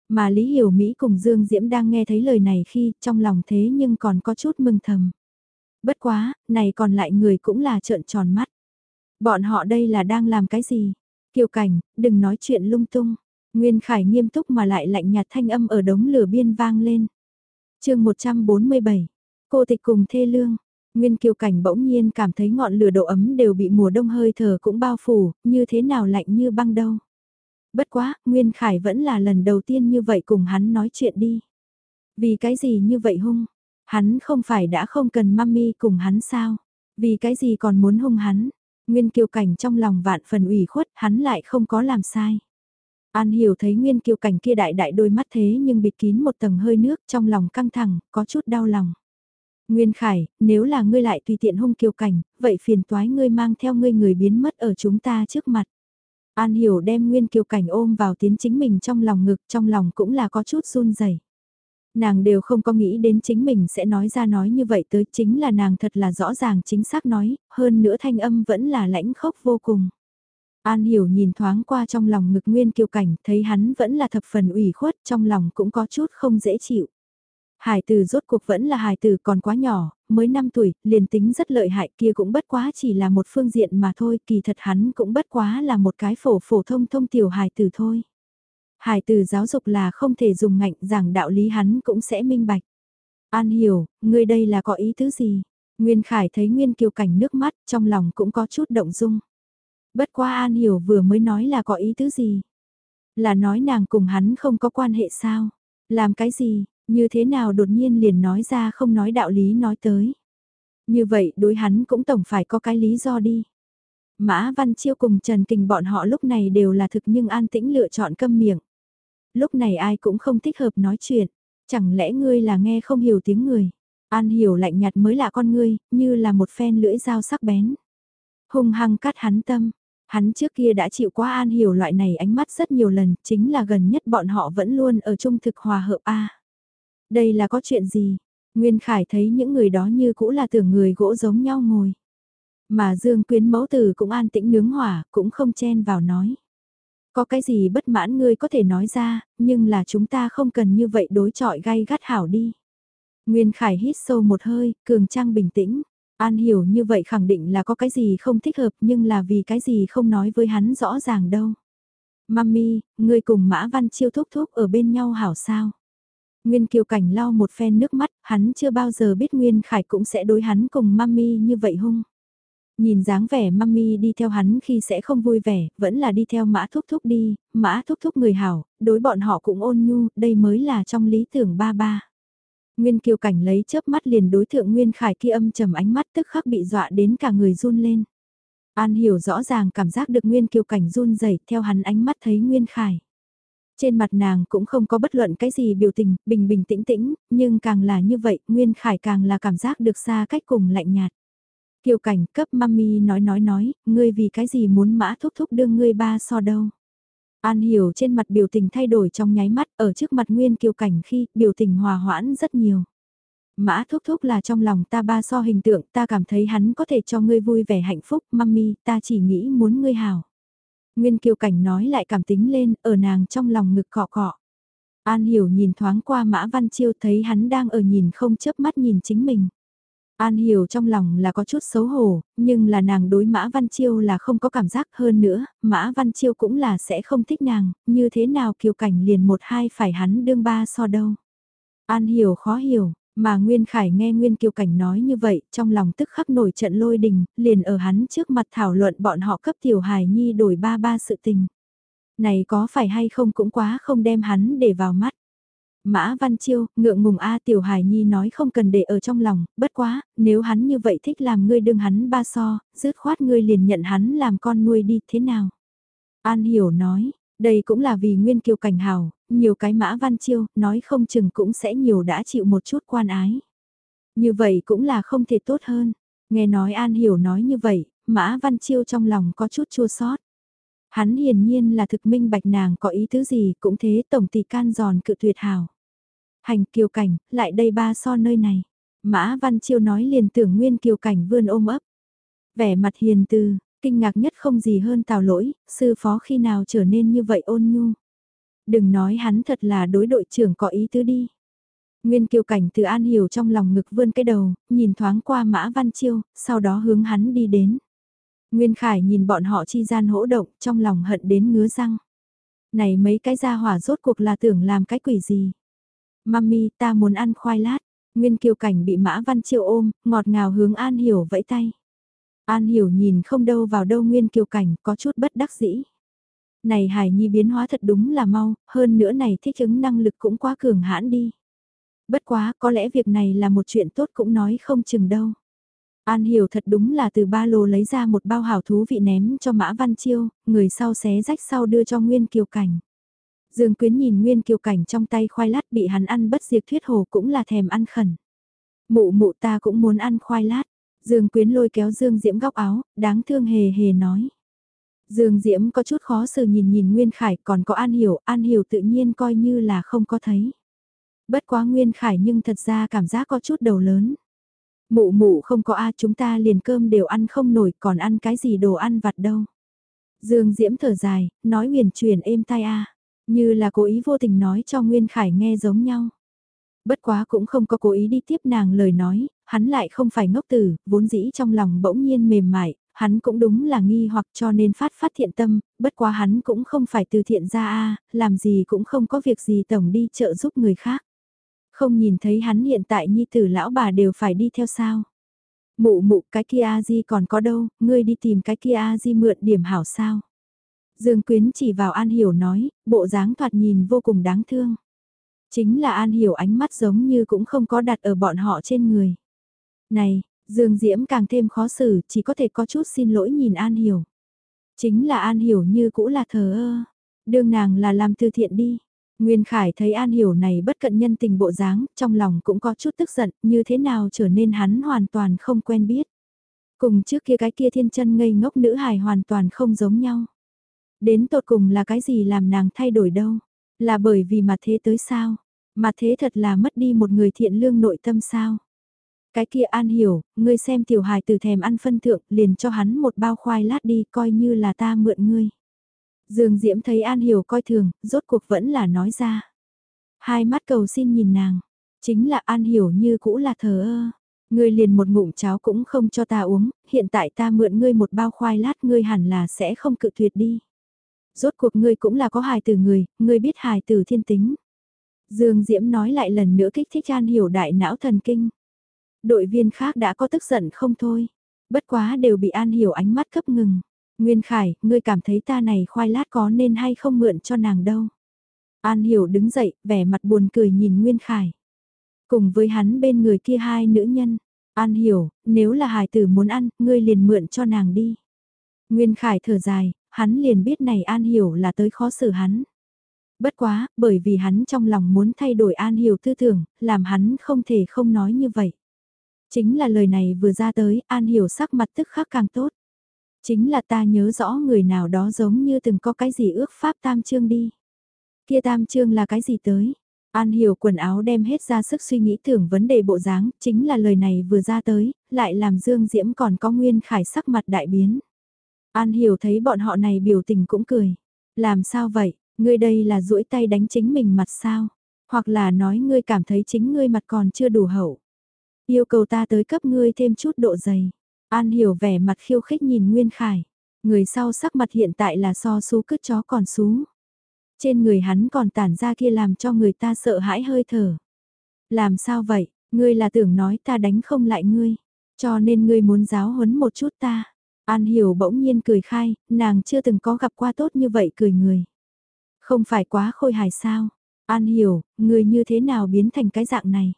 Mà Lý Hiểu Mỹ cùng Dương Diễm đang nghe thấy lời này khi trong lòng thế nhưng còn có chút mừng thầm. Bất quá, này còn lại người cũng là trợn tròn mắt. Bọn họ đây là đang làm cái gì? Kiều Cảnh, đừng nói chuyện lung tung. Nguyên Khải nghiêm túc mà lại lạnh nhạt thanh âm ở đống lửa biên vang lên. chương 147, cô tịch cùng thê lương. Nguyên Kiều Cảnh bỗng nhiên cảm thấy ngọn lửa độ ấm đều bị mùa đông hơi thở cũng bao phủ, như thế nào lạnh như băng đâu. Bất quá, Nguyên Khải vẫn là lần đầu tiên như vậy cùng hắn nói chuyện đi. Vì cái gì như vậy hung? Hắn không phải đã không cần mami cùng hắn sao? Vì cái gì còn muốn hung hắn? Nguyên Kiều Cảnh trong lòng vạn phần ủy khuất, hắn lại không có làm sai. An hiểu thấy Nguyên Kiều Cảnh kia đại đại đôi mắt thế nhưng bịt kín một tầng hơi nước trong lòng căng thẳng, có chút đau lòng. Nguyên Khải, nếu là ngươi lại tùy tiện hung Kiều Cảnh, vậy phiền toái ngươi mang theo ngươi người biến mất ở chúng ta trước mặt. An hiểu đem Nguyên Kiều Cảnh ôm vào tiến chính mình trong lòng ngực, trong lòng cũng là có chút run rẩy nàng đều không có nghĩ đến chính mình sẽ nói ra nói như vậy tới chính là nàng thật là rõ ràng chính xác nói, hơn nữa thanh âm vẫn là lãnh khốc vô cùng. An hiểu nhìn thoáng qua trong lòng ngực nguyên kiều cảnh, thấy hắn vẫn là thập phần ủy khuất, trong lòng cũng có chút không dễ chịu. Hải tử rốt cuộc vẫn là hải tử còn quá nhỏ, mới 5 tuổi, liền tính rất lợi hại kia cũng bất quá chỉ là một phương diện mà thôi, kỳ thật hắn cũng bất quá là một cái phổ phổ thông thông tiểu hải tử thôi. Hải Tử giáo dục là không thể dùng ngạnh giảng đạo lý hắn cũng sẽ minh bạch. An hiểu, ngươi đây là có ý tứ gì? Nguyên Khải thấy Nguyên Kiều Cảnh nước mắt trong lòng cũng có chút động dung. Bất qua An hiểu vừa mới nói là có ý tứ gì? Là nói nàng cùng hắn không có quan hệ sao? Làm cái gì? Như thế nào đột nhiên liền nói ra không nói đạo lý nói tới? Như vậy đối hắn cũng tổng phải có cái lý do đi. Mã Văn Chiêu cùng Trần Kình bọn họ lúc này đều là thực nhưng an tĩnh lựa chọn câm miệng lúc này ai cũng không thích hợp nói chuyện, chẳng lẽ ngươi là nghe không hiểu tiếng người. An hiểu lạnh nhạt mới là con ngươi, như là một phen lưỡi dao sắc bén. Hung hăng cắt hắn tâm, hắn trước kia đã chịu quá an hiểu loại này ánh mắt rất nhiều lần, chính là gần nhất bọn họ vẫn luôn ở chung thực hòa hợp A. Đây là có chuyện gì? Nguyên Khải thấy những người đó như cũ là tưởng người gỗ giống nhau ngồi. Mà Dương Quyến mẫu tử cũng an tĩnh nướng hỏa, cũng không chen vào nói. Có cái gì bất mãn ngươi có thể nói ra, nhưng là chúng ta không cần như vậy đối chọi gay gắt hảo đi. Nguyên Khải hít sâu một hơi, cường trang bình tĩnh. An hiểu như vậy khẳng định là có cái gì không thích hợp nhưng là vì cái gì không nói với hắn rõ ràng đâu. Mami, người cùng Mã Văn Chiêu thúc thúc ở bên nhau hảo sao? Nguyên Kiều Cảnh lau một phen nước mắt, hắn chưa bao giờ biết Nguyên Khải cũng sẽ đối hắn cùng Mami như vậy hung. Nhìn dáng vẻ mami đi theo hắn khi sẽ không vui vẻ, vẫn là đi theo mã thúc thúc đi, mã thúc thúc người hảo, đối bọn họ cũng ôn nhu, đây mới là trong lý tưởng ba ba. Nguyên kiều cảnh lấy chớp mắt liền đối thượng Nguyên Khải kia âm trầm ánh mắt tức khắc bị dọa đến cả người run lên. An hiểu rõ ràng cảm giác được Nguyên kiều cảnh run rẩy theo hắn ánh mắt thấy Nguyên Khải. Trên mặt nàng cũng không có bất luận cái gì biểu tình, bình bình tĩnh tĩnh, nhưng càng là như vậy, Nguyên Khải càng là cảm giác được xa cách cùng lạnh nhạt. Kiều cảnh cấp mami nói nói nói, ngươi vì cái gì muốn mã thúc thúc đưa ngươi ba so đâu. An hiểu trên mặt biểu tình thay đổi trong nháy mắt, ở trước mặt nguyên kiều cảnh khi biểu tình hòa hoãn rất nhiều. Mã thúc thúc là trong lòng ta ba so hình tượng, ta cảm thấy hắn có thể cho ngươi vui vẻ hạnh phúc, mami, ta chỉ nghĩ muốn ngươi hảo. Nguyên kiều cảnh nói lại cảm tính lên, ở nàng trong lòng ngực cọ cọ. An hiểu nhìn thoáng qua Mã Văn Chiêu thấy hắn đang ở nhìn không chớp mắt nhìn chính mình. An hiểu trong lòng là có chút xấu hổ, nhưng là nàng đối Mã Văn Chiêu là không có cảm giác hơn nữa, Mã Văn Chiêu cũng là sẽ không thích nàng, như thế nào kiều cảnh liền một hai phải hắn đương ba so đâu. An hiểu khó hiểu, mà Nguyên Khải nghe Nguyên Kiều Cảnh nói như vậy, trong lòng tức khắc nổi trận lôi đình, liền ở hắn trước mặt thảo luận bọn họ cấp tiểu hài nhi đổi ba ba sự tình. Này có phải hay không cũng quá không đem hắn để vào mắt. Mã Văn Chiêu, ngượng ngùng A Tiểu Hải Nhi nói không cần để ở trong lòng, bất quá, nếu hắn như vậy thích làm ngươi đương hắn ba so, dứt khoát ngươi liền nhận hắn làm con nuôi đi, thế nào? An Hiểu nói, đây cũng là vì nguyên kiều cảnh hào, nhiều cái Mã Văn Chiêu, nói không chừng cũng sẽ nhiều đã chịu một chút quan ái. Như vậy cũng là không thể tốt hơn. Nghe nói An Hiểu nói như vậy, Mã Văn Chiêu trong lòng có chút chua sót. Hắn hiển nhiên là thực minh bạch nàng có ý tứ gì cũng thế tổng tỷ can giòn cự tuyệt hào. Hành kiều cảnh, lại đây ba so nơi này. Mã Văn Chiêu nói liền tưởng nguyên kiều cảnh vươn ôm ấp. Vẻ mặt hiền từ, kinh ngạc nhất không gì hơn tào lỗi, sư phó khi nào trở nên như vậy ôn nhu. Đừng nói hắn thật là đối đội trưởng có ý tứ đi. Nguyên kiều cảnh từ an hiểu trong lòng ngực vươn cái đầu, nhìn thoáng qua Mã Văn Chiêu, sau đó hướng hắn đi đến. Nguyên Khải nhìn bọn họ chi gian hỗ động, trong lòng hận đến ngứa răng. Này mấy cái gia hỏa rốt cuộc là tưởng làm cái quỷ gì? Mami, ta muốn ăn khoai lát. Nguyên Kiều Cảnh bị Mã Văn Chiêu ôm, ngọt ngào hướng An Hiểu vẫy tay. An Hiểu nhìn không đâu vào đâu Nguyên Kiều Cảnh có chút bất đắc dĩ. Này Hải Nhi biến hóa thật đúng là mau, hơn nữa này thích ứng năng lực cũng quá cường hãn đi. Bất quá, có lẽ việc này là một chuyện tốt cũng nói không chừng đâu. An hiểu thật đúng là từ ba lô lấy ra một bao hảo thú vị ném cho Mã Văn Chiêu, người sau xé rách sau đưa cho Nguyên Kiều Cảnh. Dương Quyến nhìn Nguyên Kiều Cảnh trong tay khoai lát bị hắn ăn bất diệt thuyết hồ cũng là thèm ăn khẩn. Mụ mụ ta cũng muốn ăn khoai lát. Dương Quyến lôi kéo Dương Diễm góc áo, đáng thương hề hề nói. Dương Diễm có chút khó xử nhìn nhìn Nguyên Khải còn có An Hiểu, An Hiểu tự nhiên coi như là không có thấy. Bất quá Nguyên Khải nhưng thật ra cảm giác có chút đầu lớn. Mụ mụ không có a chúng ta liền cơm đều ăn không nổi còn ăn cái gì đồ ăn vặt đâu. Dương Diễm thở dài, nói huyền truyền êm tai a như là cố ý vô tình nói cho Nguyên Khải nghe giống nhau. Bất quá cũng không có cố ý đi tiếp nàng lời nói, hắn lại không phải ngốc tử, vốn dĩ trong lòng bỗng nhiên mềm mại, hắn cũng đúng là nghi hoặc cho nên phát phát thiện tâm, bất quá hắn cũng không phải từ thiện ra a làm gì cũng không có việc gì tổng đi trợ giúp người khác. Không nhìn thấy hắn hiện tại nhi tử lão bà đều phải đi theo sao. Mụ mụ cái kia A-di còn có đâu, ngươi đi tìm cái kia A-di mượn điểm hảo sao. Dương Quyến chỉ vào An Hiểu nói, bộ dáng thoạt nhìn vô cùng đáng thương. Chính là An Hiểu ánh mắt giống như cũng không có đặt ở bọn họ trên người. Này, Dương Diễm càng thêm khó xử, chỉ có thể có chút xin lỗi nhìn An Hiểu. Chính là An Hiểu như cũ là thờ ơ. Đương nàng là làm từ thiện đi. Nguyên Khải thấy An Hiểu này bất cận nhân tình bộ dáng, trong lòng cũng có chút tức giận, như thế nào trở nên hắn hoàn toàn không quen biết. Cùng trước kia cái kia thiên chân ngây ngốc nữ hài hoàn toàn không giống nhau. Đến tột cùng là cái gì làm nàng thay đổi đâu? Là bởi vì mà thế tới sao? Mà thế thật là mất đi một người thiện lương nội tâm sao? Cái kia an hiểu, ngươi xem tiểu hài từ thèm ăn phân thượng liền cho hắn một bao khoai lát đi coi như là ta mượn ngươi. Dương Diễm thấy An Hiểu coi thường, rốt cuộc vẫn là nói ra. Hai mắt cầu xin nhìn nàng, chính là An Hiểu như cũ là thờ ơ. Ngươi liền một ngụm cháo cũng không cho ta uống, hiện tại ta mượn ngươi một bao khoai lát ngươi hẳn là sẽ không cự tuyệt đi. Rốt cuộc ngươi cũng là có hài tử người, ngươi biết hài tử thiên tính. Dương Diễm nói lại lần nữa kích thích An Hiểu đại não thần kinh. Đội viên khác đã có tức giận không thôi, bất quá đều bị An Hiểu ánh mắt cấp ngừng. Nguyên Khải, ngươi cảm thấy ta này khoai lát có nên hay không mượn cho nàng đâu. An Hiểu đứng dậy, vẻ mặt buồn cười nhìn Nguyên Khải. Cùng với hắn bên người kia hai nữ nhân. An Hiểu, nếu là hài tử muốn ăn, ngươi liền mượn cho nàng đi. Nguyên Khải thở dài, hắn liền biết này An Hiểu là tới khó xử hắn. Bất quá, bởi vì hắn trong lòng muốn thay đổi An Hiểu tư tưởng, làm hắn không thể không nói như vậy. Chính là lời này vừa ra tới, An Hiểu sắc mặt tức khắc càng tốt. Chính là ta nhớ rõ người nào đó giống như từng có cái gì ước pháp tam chương đi. Kia tam chương là cái gì tới? An hiểu quần áo đem hết ra sức suy nghĩ tưởng vấn đề bộ dáng, chính là lời này vừa ra tới, lại làm Dương Diễm còn có nguyên khải sắc mặt đại biến. An hiểu thấy bọn họ này biểu tình cũng cười. Làm sao vậy, ngươi đây là duỗi tay đánh chính mình mặt sao? Hoặc là nói ngươi cảm thấy chính ngươi mặt còn chưa đủ hậu. Yêu cầu ta tới cấp ngươi thêm chút độ dày. An hiểu vẻ mặt khiêu khích nhìn Nguyên Khải. Người sau sắc mặt hiện tại là so sú cứt chó còn sú. Trên người hắn còn tản ra kia làm cho người ta sợ hãi hơi thở. Làm sao vậy, ngươi là tưởng nói ta đánh không lại ngươi, cho nên ngươi muốn giáo huấn một chút ta. An hiểu bỗng nhiên cười khai, nàng chưa từng có gặp qua tốt như vậy cười người. Không phải quá khôi hài sao? An hiểu, người như thế nào biến thành cái dạng này?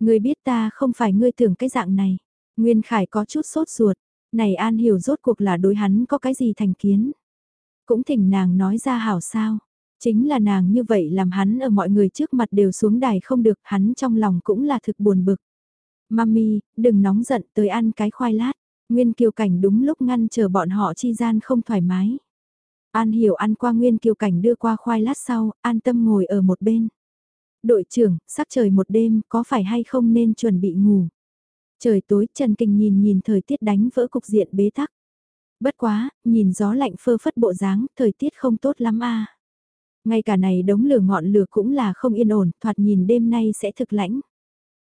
Người biết ta không phải ngươi tưởng cái dạng này. Nguyên Khải có chút sốt ruột. Này An hiểu rốt cuộc là đối hắn có cái gì thành kiến. Cũng thỉnh nàng nói ra hảo sao. Chính là nàng như vậy làm hắn ở mọi người trước mặt đều xuống đài không được, hắn trong lòng cũng là thực buồn bực. Mami, đừng nóng giận tới ăn cái khoai lát. Nguyên Kiều Cảnh đúng lúc ngăn chờ bọn họ chi gian không thoải mái. An hiểu ăn qua Nguyên Kiều Cảnh đưa qua khoai lát sau, an tâm ngồi ở một bên. Đội trưởng, sắc trời một đêm, có phải hay không nên chuẩn bị ngủ? Trời tối, Trần Kinh nhìn nhìn thời tiết đánh vỡ cục diện bế tắc. Bất quá, nhìn gió lạnh phơ phất bộ dáng, thời tiết không tốt lắm a. Ngay cả này đống lửa ngọn lửa cũng là không yên ổn, thoạt nhìn đêm nay sẽ thực lãnh.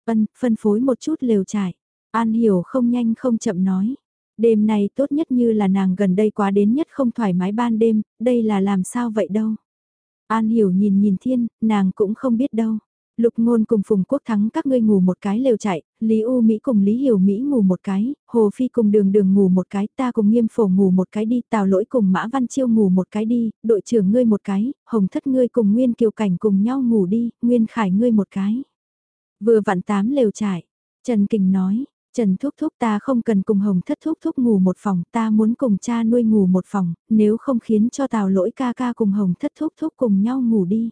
Ân, phân phối một chút lều trải. An hiểu không nhanh không chậm nói. Đêm này tốt nhất như là nàng gần đây quá đến nhất không thoải mái ban đêm, đây là làm sao vậy đâu. An hiểu nhìn nhìn thiên, nàng cũng không biết đâu. Lục ngôn cùng Phùng Quốc Thắng các ngươi ngủ một cái lều chạy, Lý U Mỹ cùng Lý Hiểu Mỹ ngủ một cái, Hồ Phi cùng đường đường ngủ một cái, ta cùng nghiêm phổ ngủ một cái đi, Tào lỗi cùng Mã Văn Chiêu ngủ một cái đi, đội trưởng ngươi một cái, Hồng Thất ngươi cùng Nguyên Kiều Cảnh cùng nhau ngủ đi, Nguyên Khải ngươi một cái. Vừa vặn tám lều chạy. Trần Kình nói, Trần Thúc Thúc ta không cần cùng Hồng Thất Thúc Thúc ngủ một phòng, ta muốn cùng cha nuôi ngủ một phòng, nếu không khiến cho Tào lỗi ca ca cùng Hồng Thất Thúc Thúc cùng nhau ngủ đi.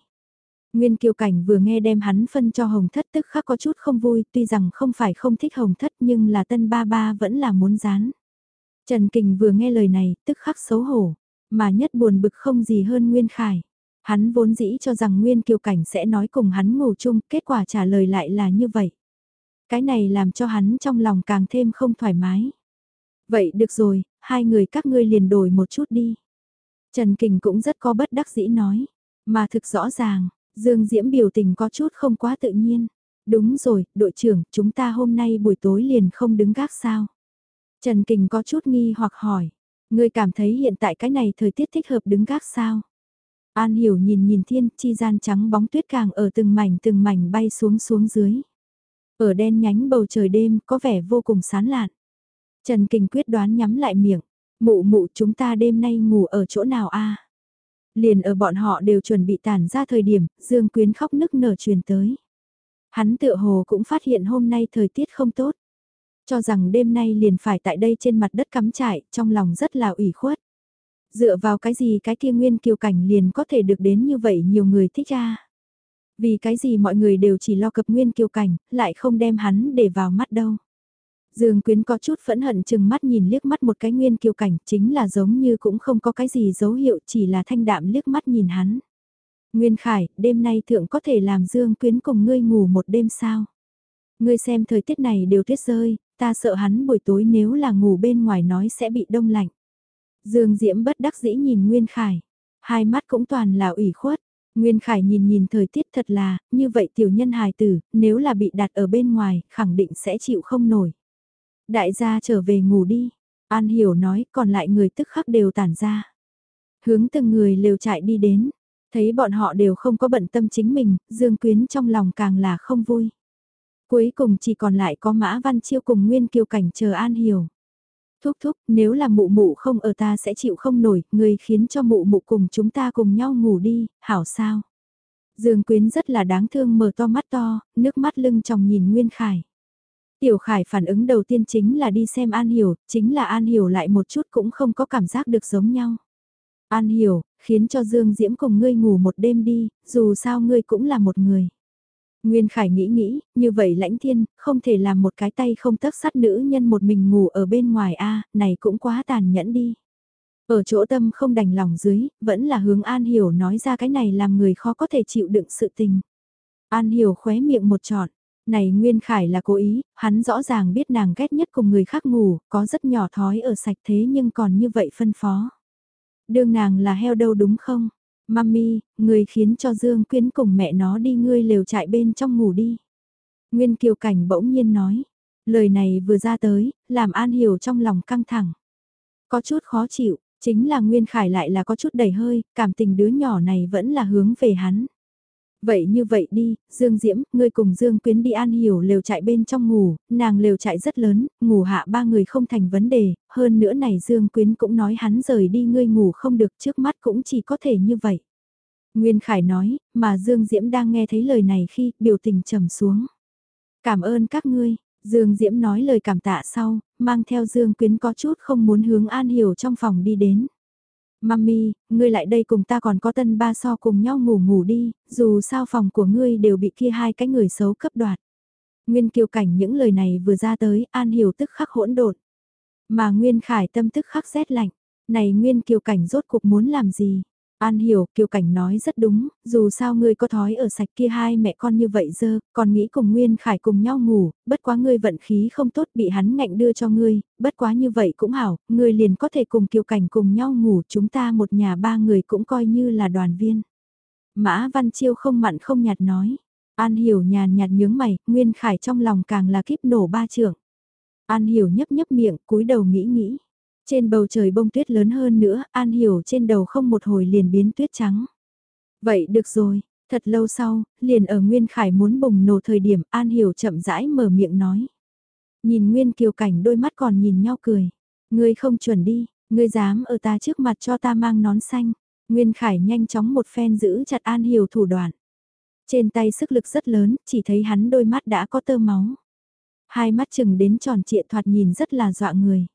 Nguyên Kiều Cảnh vừa nghe đem hắn phân cho Hồng Thất tức khắc có chút không vui, tuy rằng không phải không thích Hồng Thất nhưng là tân ba ba vẫn là muốn dán. Trần Kình vừa nghe lời này, tức khắc xấu hổ, mà nhất buồn bực không gì hơn Nguyên Khải. Hắn vốn dĩ cho rằng Nguyên Kiều Cảnh sẽ nói cùng hắn ngủ chung, kết quả trả lời lại là như vậy. Cái này làm cho hắn trong lòng càng thêm không thoải mái. Vậy được rồi, hai người các ngươi liền đổi một chút đi. Trần Kình cũng rất có bất đắc dĩ nói, mà thực rõ ràng, Dương Diễm biểu tình có chút không quá tự nhiên. Đúng rồi, đội trưởng, chúng ta hôm nay buổi tối liền không đứng gác sao? Trần Kình có chút nghi hoặc hỏi. Ngươi cảm thấy hiện tại cái này thời tiết thích hợp đứng gác sao? An hiểu nhìn nhìn thiên, chi gian trắng bóng tuyết càng ở từng mảnh từng mảnh bay xuống xuống dưới. Ở đen nhánh bầu trời đêm có vẻ vô cùng sán lạn. Trần Kình quyết đoán nhắm lại miệng. Mụ mụ chúng ta đêm nay ngủ ở chỗ nào a? Liền ở bọn họ đều chuẩn bị tản ra thời điểm, Dương Quyến khóc nức nở truyền tới. Hắn tựa hồ cũng phát hiện hôm nay thời tiết không tốt. Cho rằng đêm nay liền phải tại đây trên mặt đất cắm trại, trong lòng rất là ủy khuất. Dựa vào cái gì cái kia nguyên kiều cảnh liền có thể được đến như vậy nhiều người thích ra. Vì cái gì mọi người đều chỉ lo cập nguyên kiều cảnh, lại không đem hắn để vào mắt đâu. Dương Quyến có chút phẫn hận chừng mắt nhìn liếc mắt một cái nguyên kiều cảnh chính là giống như cũng không có cái gì dấu hiệu chỉ là thanh đạm liếc mắt nhìn hắn. Nguyên Khải, đêm nay thượng có thể làm Dương Quyến cùng ngươi ngủ một đêm sao? Ngươi xem thời tiết này đều tuyết rơi, ta sợ hắn buổi tối nếu là ngủ bên ngoài nói sẽ bị đông lạnh. Dương Diễm bất đắc dĩ nhìn Nguyên Khải, hai mắt cũng toàn là ủy khuất. Nguyên Khải nhìn nhìn thời tiết thật là, như vậy tiểu nhân hài tử, nếu là bị đặt ở bên ngoài, khẳng định sẽ chịu không nổi. Đại gia trở về ngủ đi. An hiểu nói còn lại người tức khắc đều tản ra. Hướng từng người lều chạy đi đến. Thấy bọn họ đều không có bận tâm chính mình, Dương Quyến trong lòng càng là không vui. Cuối cùng chỉ còn lại có Mã Văn Chiêu cùng Nguyên Kiều Cảnh chờ An Hiểu. Thúc thúc, nếu là mụ mụ không ở ta sẽ chịu không nổi, người khiến cho mụ mụ cùng chúng ta cùng nhau ngủ đi, hảo sao? Dương Quyến rất là đáng thương mở to mắt to, nước mắt lưng tròng nhìn Nguyên Khải. Tiểu Khải phản ứng đầu tiên chính là đi xem An Hiểu, chính là An Hiểu lại một chút cũng không có cảm giác được giống nhau. An Hiểu, khiến cho Dương Diễm cùng ngươi ngủ một đêm đi, dù sao ngươi cũng là một người. Nguyên Khải nghĩ nghĩ, như vậy lãnh thiên, không thể làm một cái tay không tấc sắt nữ nhân một mình ngủ ở bên ngoài a này cũng quá tàn nhẫn đi. Ở chỗ tâm không đành lòng dưới, vẫn là hướng An Hiểu nói ra cái này làm người khó có thể chịu đựng sự tình. An Hiểu khóe miệng một trọn, này Nguyên Khải là cố ý, hắn rõ ràng biết nàng ghét nhất cùng người khác ngủ, có rất nhỏ thói ở sạch thế nhưng còn như vậy phân phó. Đương nàng là heo đâu đúng không? Mami, người khiến cho Dương Quyến cùng mẹ nó đi ngươi lều trại bên trong ngủ đi. Nguyên Kiều Cảnh bỗng nhiên nói, Lời này vừa ra tới, làm An Hiểu trong lòng căng thẳng. Có chút khó chịu, chính là Nguyên Khải lại là có chút đầy hơi, cảm tình đứa nhỏ này vẫn là hướng về hắn. Vậy như vậy đi, Dương Diễm, ngươi cùng Dương Quyến đi an hiểu lều trại bên trong ngủ, nàng lều trại rất lớn, ngủ hạ ba người không thành vấn đề, hơn nữa này Dương Quyến cũng nói hắn rời đi ngươi ngủ không được trước mắt cũng chỉ có thể như vậy. Nguyên Khải nói, mà Dương Diễm đang nghe thấy lời này khi biểu tình trầm xuống. Cảm ơn các ngươi, Dương Diễm nói lời cảm tạ sau, mang theo Dương Quyến có chút không muốn hướng An Hiểu trong phòng đi đến. Mami, ngươi lại đây cùng ta còn có tân ba so cùng nhau ngủ ngủ đi, dù sao phòng của ngươi đều bị kia hai cái người xấu cấp đoạt. Nguyên kiều cảnh những lời này vừa ra tới, An Hiểu tức khắc hỗn độn. Mà Nguyên Khải tâm tức khắc rét lạnh, này Nguyên kiều cảnh rốt cuộc muốn làm gì? An hiểu, Kiều Cảnh nói rất đúng, dù sao ngươi có thói ở sạch kia hai mẹ con như vậy dơ, còn nghĩ cùng Nguyên Khải cùng nhau ngủ, bất quá ngươi vận khí không tốt bị hắn ngạnh đưa cho ngươi, bất quá như vậy cũng hảo, ngươi liền có thể cùng Kiều Cảnh cùng nhau ngủ, chúng ta một nhà ba người cũng coi như là đoàn viên. Mã Văn Chiêu không mặn không nhạt nói, An hiểu nhàn nhạt nhướng mày, Nguyên Khải trong lòng càng là kíp nổ ba trưởng. An hiểu nhấp nhấp miệng, cúi đầu nghĩ nghĩ. Trên bầu trời bông tuyết lớn hơn nữa, An Hiểu trên đầu không một hồi liền biến tuyết trắng. Vậy được rồi, thật lâu sau, liền ở Nguyên Khải muốn bùng nổ thời điểm An Hiểu chậm rãi mở miệng nói. Nhìn Nguyên Kiều Cảnh đôi mắt còn nhìn nhau cười. Ngươi không chuẩn đi, ngươi dám ở ta trước mặt cho ta mang nón xanh. Nguyên Khải nhanh chóng một phen giữ chặt An Hiểu thủ đoạn. Trên tay sức lực rất lớn, chỉ thấy hắn đôi mắt đã có tơ máu. Hai mắt chừng đến tròn trịa thoạt nhìn rất là dọa người.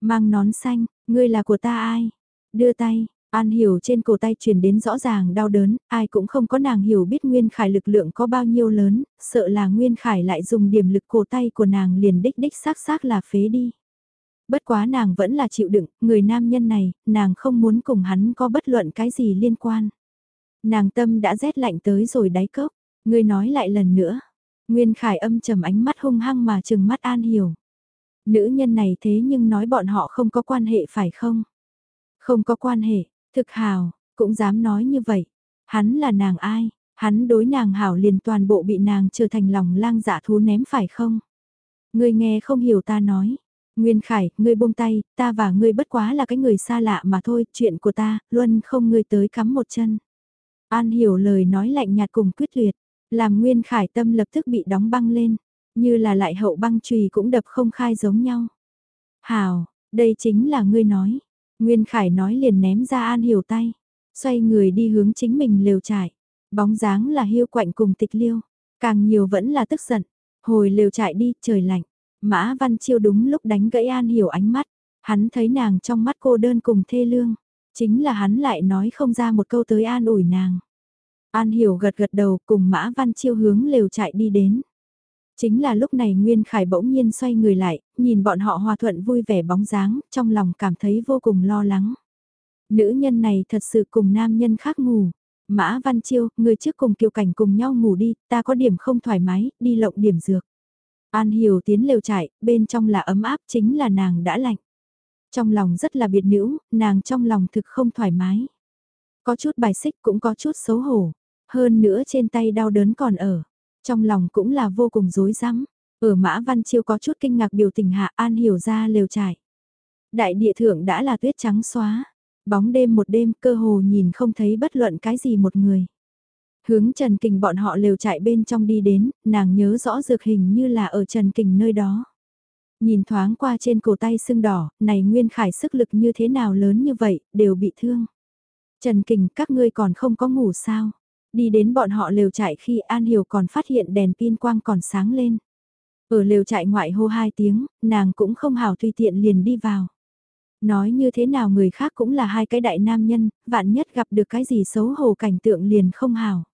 Mang nón xanh, ngươi là của ta ai? Đưa tay, An hiểu trên cổ tay truyền đến rõ ràng đau đớn, ai cũng không có nàng hiểu biết Nguyên Khải lực lượng có bao nhiêu lớn, sợ là Nguyên Khải lại dùng điểm lực cổ tay của nàng liền đích đích xác xác là phế đi. Bất quá nàng vẫn là chịu đựng, người nam nhân này, nàng không muốn cùng hắn có bất luận cái gì liên quan. Nàng tâm đã rét lạnh tới rồi đáy cốc, ngươi nói lại lần nữa. Nguyên Khải âm trầm ánh mắt hung hăng mà trừng mắt An hiểu. Nữ nhân này thế nhưng nói bọn họ không có quan hệ phải không? Không có quan hệ, thực hào, cũng dám nói như vậy. Hắn là nàng ai? Hắn đối nàng hảo liền toàn bộ bị nàng trở thành lòng lang dạ thú ném phải không? Ngươi nghe không hiểu ta nói. Nguyên Khải, ngươi buông tay, ta và ngươi bất quá là cái người xa lạ mà thôi, chuyện của ta, luôn không ngươi tới cắm một chân. An hiểu lời nói lạnh nhạt cùng quyết liệt, làm Nguyên Khải tâm lập tức bị đóng băng lên. Như là lại hậu băng chùy cũng đập không khai giống nhau. Hào, đây chính là ngươi nói. Nguyên Khải nói liền ném ra An Hiểu tay. Xoay người đi hướng chính mình lều trại. Bóng dáng là hiu quạnh cùng tịch liêu. Càng nhiều vẫn là tức giận. Hồi lều trại đi, trời lạnh. Mã Văn Chiêu đúng lúc đánh gãy An Hiểu ánh mắt. Hắn thấy nàng trong mắt cô đơn cùng thê lương. Chính là hắn lại nói không ra một câu tới an ủi nàng. An Hiểu gật gật đầu cùng Mã Văn Chiêu hướng lều chạy đi đến. Chính là lúc này Nguyên Khải bỗng nhiên xoay người lại, nhìn bọn họ hòa thuận vui vẻ bóng dáng, trong lòng cảm thấy vô cùng lo lắng. Nữ nhân này thật sự cùng nam nhân khác ngủ. Mã Văn Chiêu, người trước cùng Kiều Cảnh cùng nhau ngủ đi, ta có điểm không thoải mái, đi lộng điểm dược. An Hiểu tiến lều trại, bên trong là ấm áp chính là nàng đã lạnh. Trong lòng rất là biệt nữ, nàng trong lòng thực không thoải mái. Có chút bài xích cũng có chút xấu hổ. Hơn nữa trên tay đau đớn còn ở. Trong lòng cũng là vô cùng rối rắm. Ở Mã Văn Chiêu có chút kinh ngạc biểu tình hạ An hiểu ra lều trải. Đại địa thượng đã là tuyết trắng xóa. Bóng đêm một đêm cơ hồ nhìn không thấy bất luận cái gì một người. Hướng Trần Kình bọn họ lều trại bên trong đi đến, nàng nhớ rõ dược hình như là ở Trần Kình nơi đó. Nhìn thoáng qua trên cổ tay sưng đỏ, này Nguyên Khải sức lực như thế nào lớn như vậy, đều bị thương. Trần Kình các ngươi còn không có ngủ sao? Đi đến bọn họ lều trại khi An Hiểu còn phát hiện đèn pin quang còn sáng lên. Ở lều trại ngoại hô hai tiếng, nàng cũng không hào tùy tiện liền đi vào. Nói như thế nào người khác cũng là hai cái đại nam nhân, vạn nhất gặp được cái gì xấu hổ cảnh tượng liền không hào.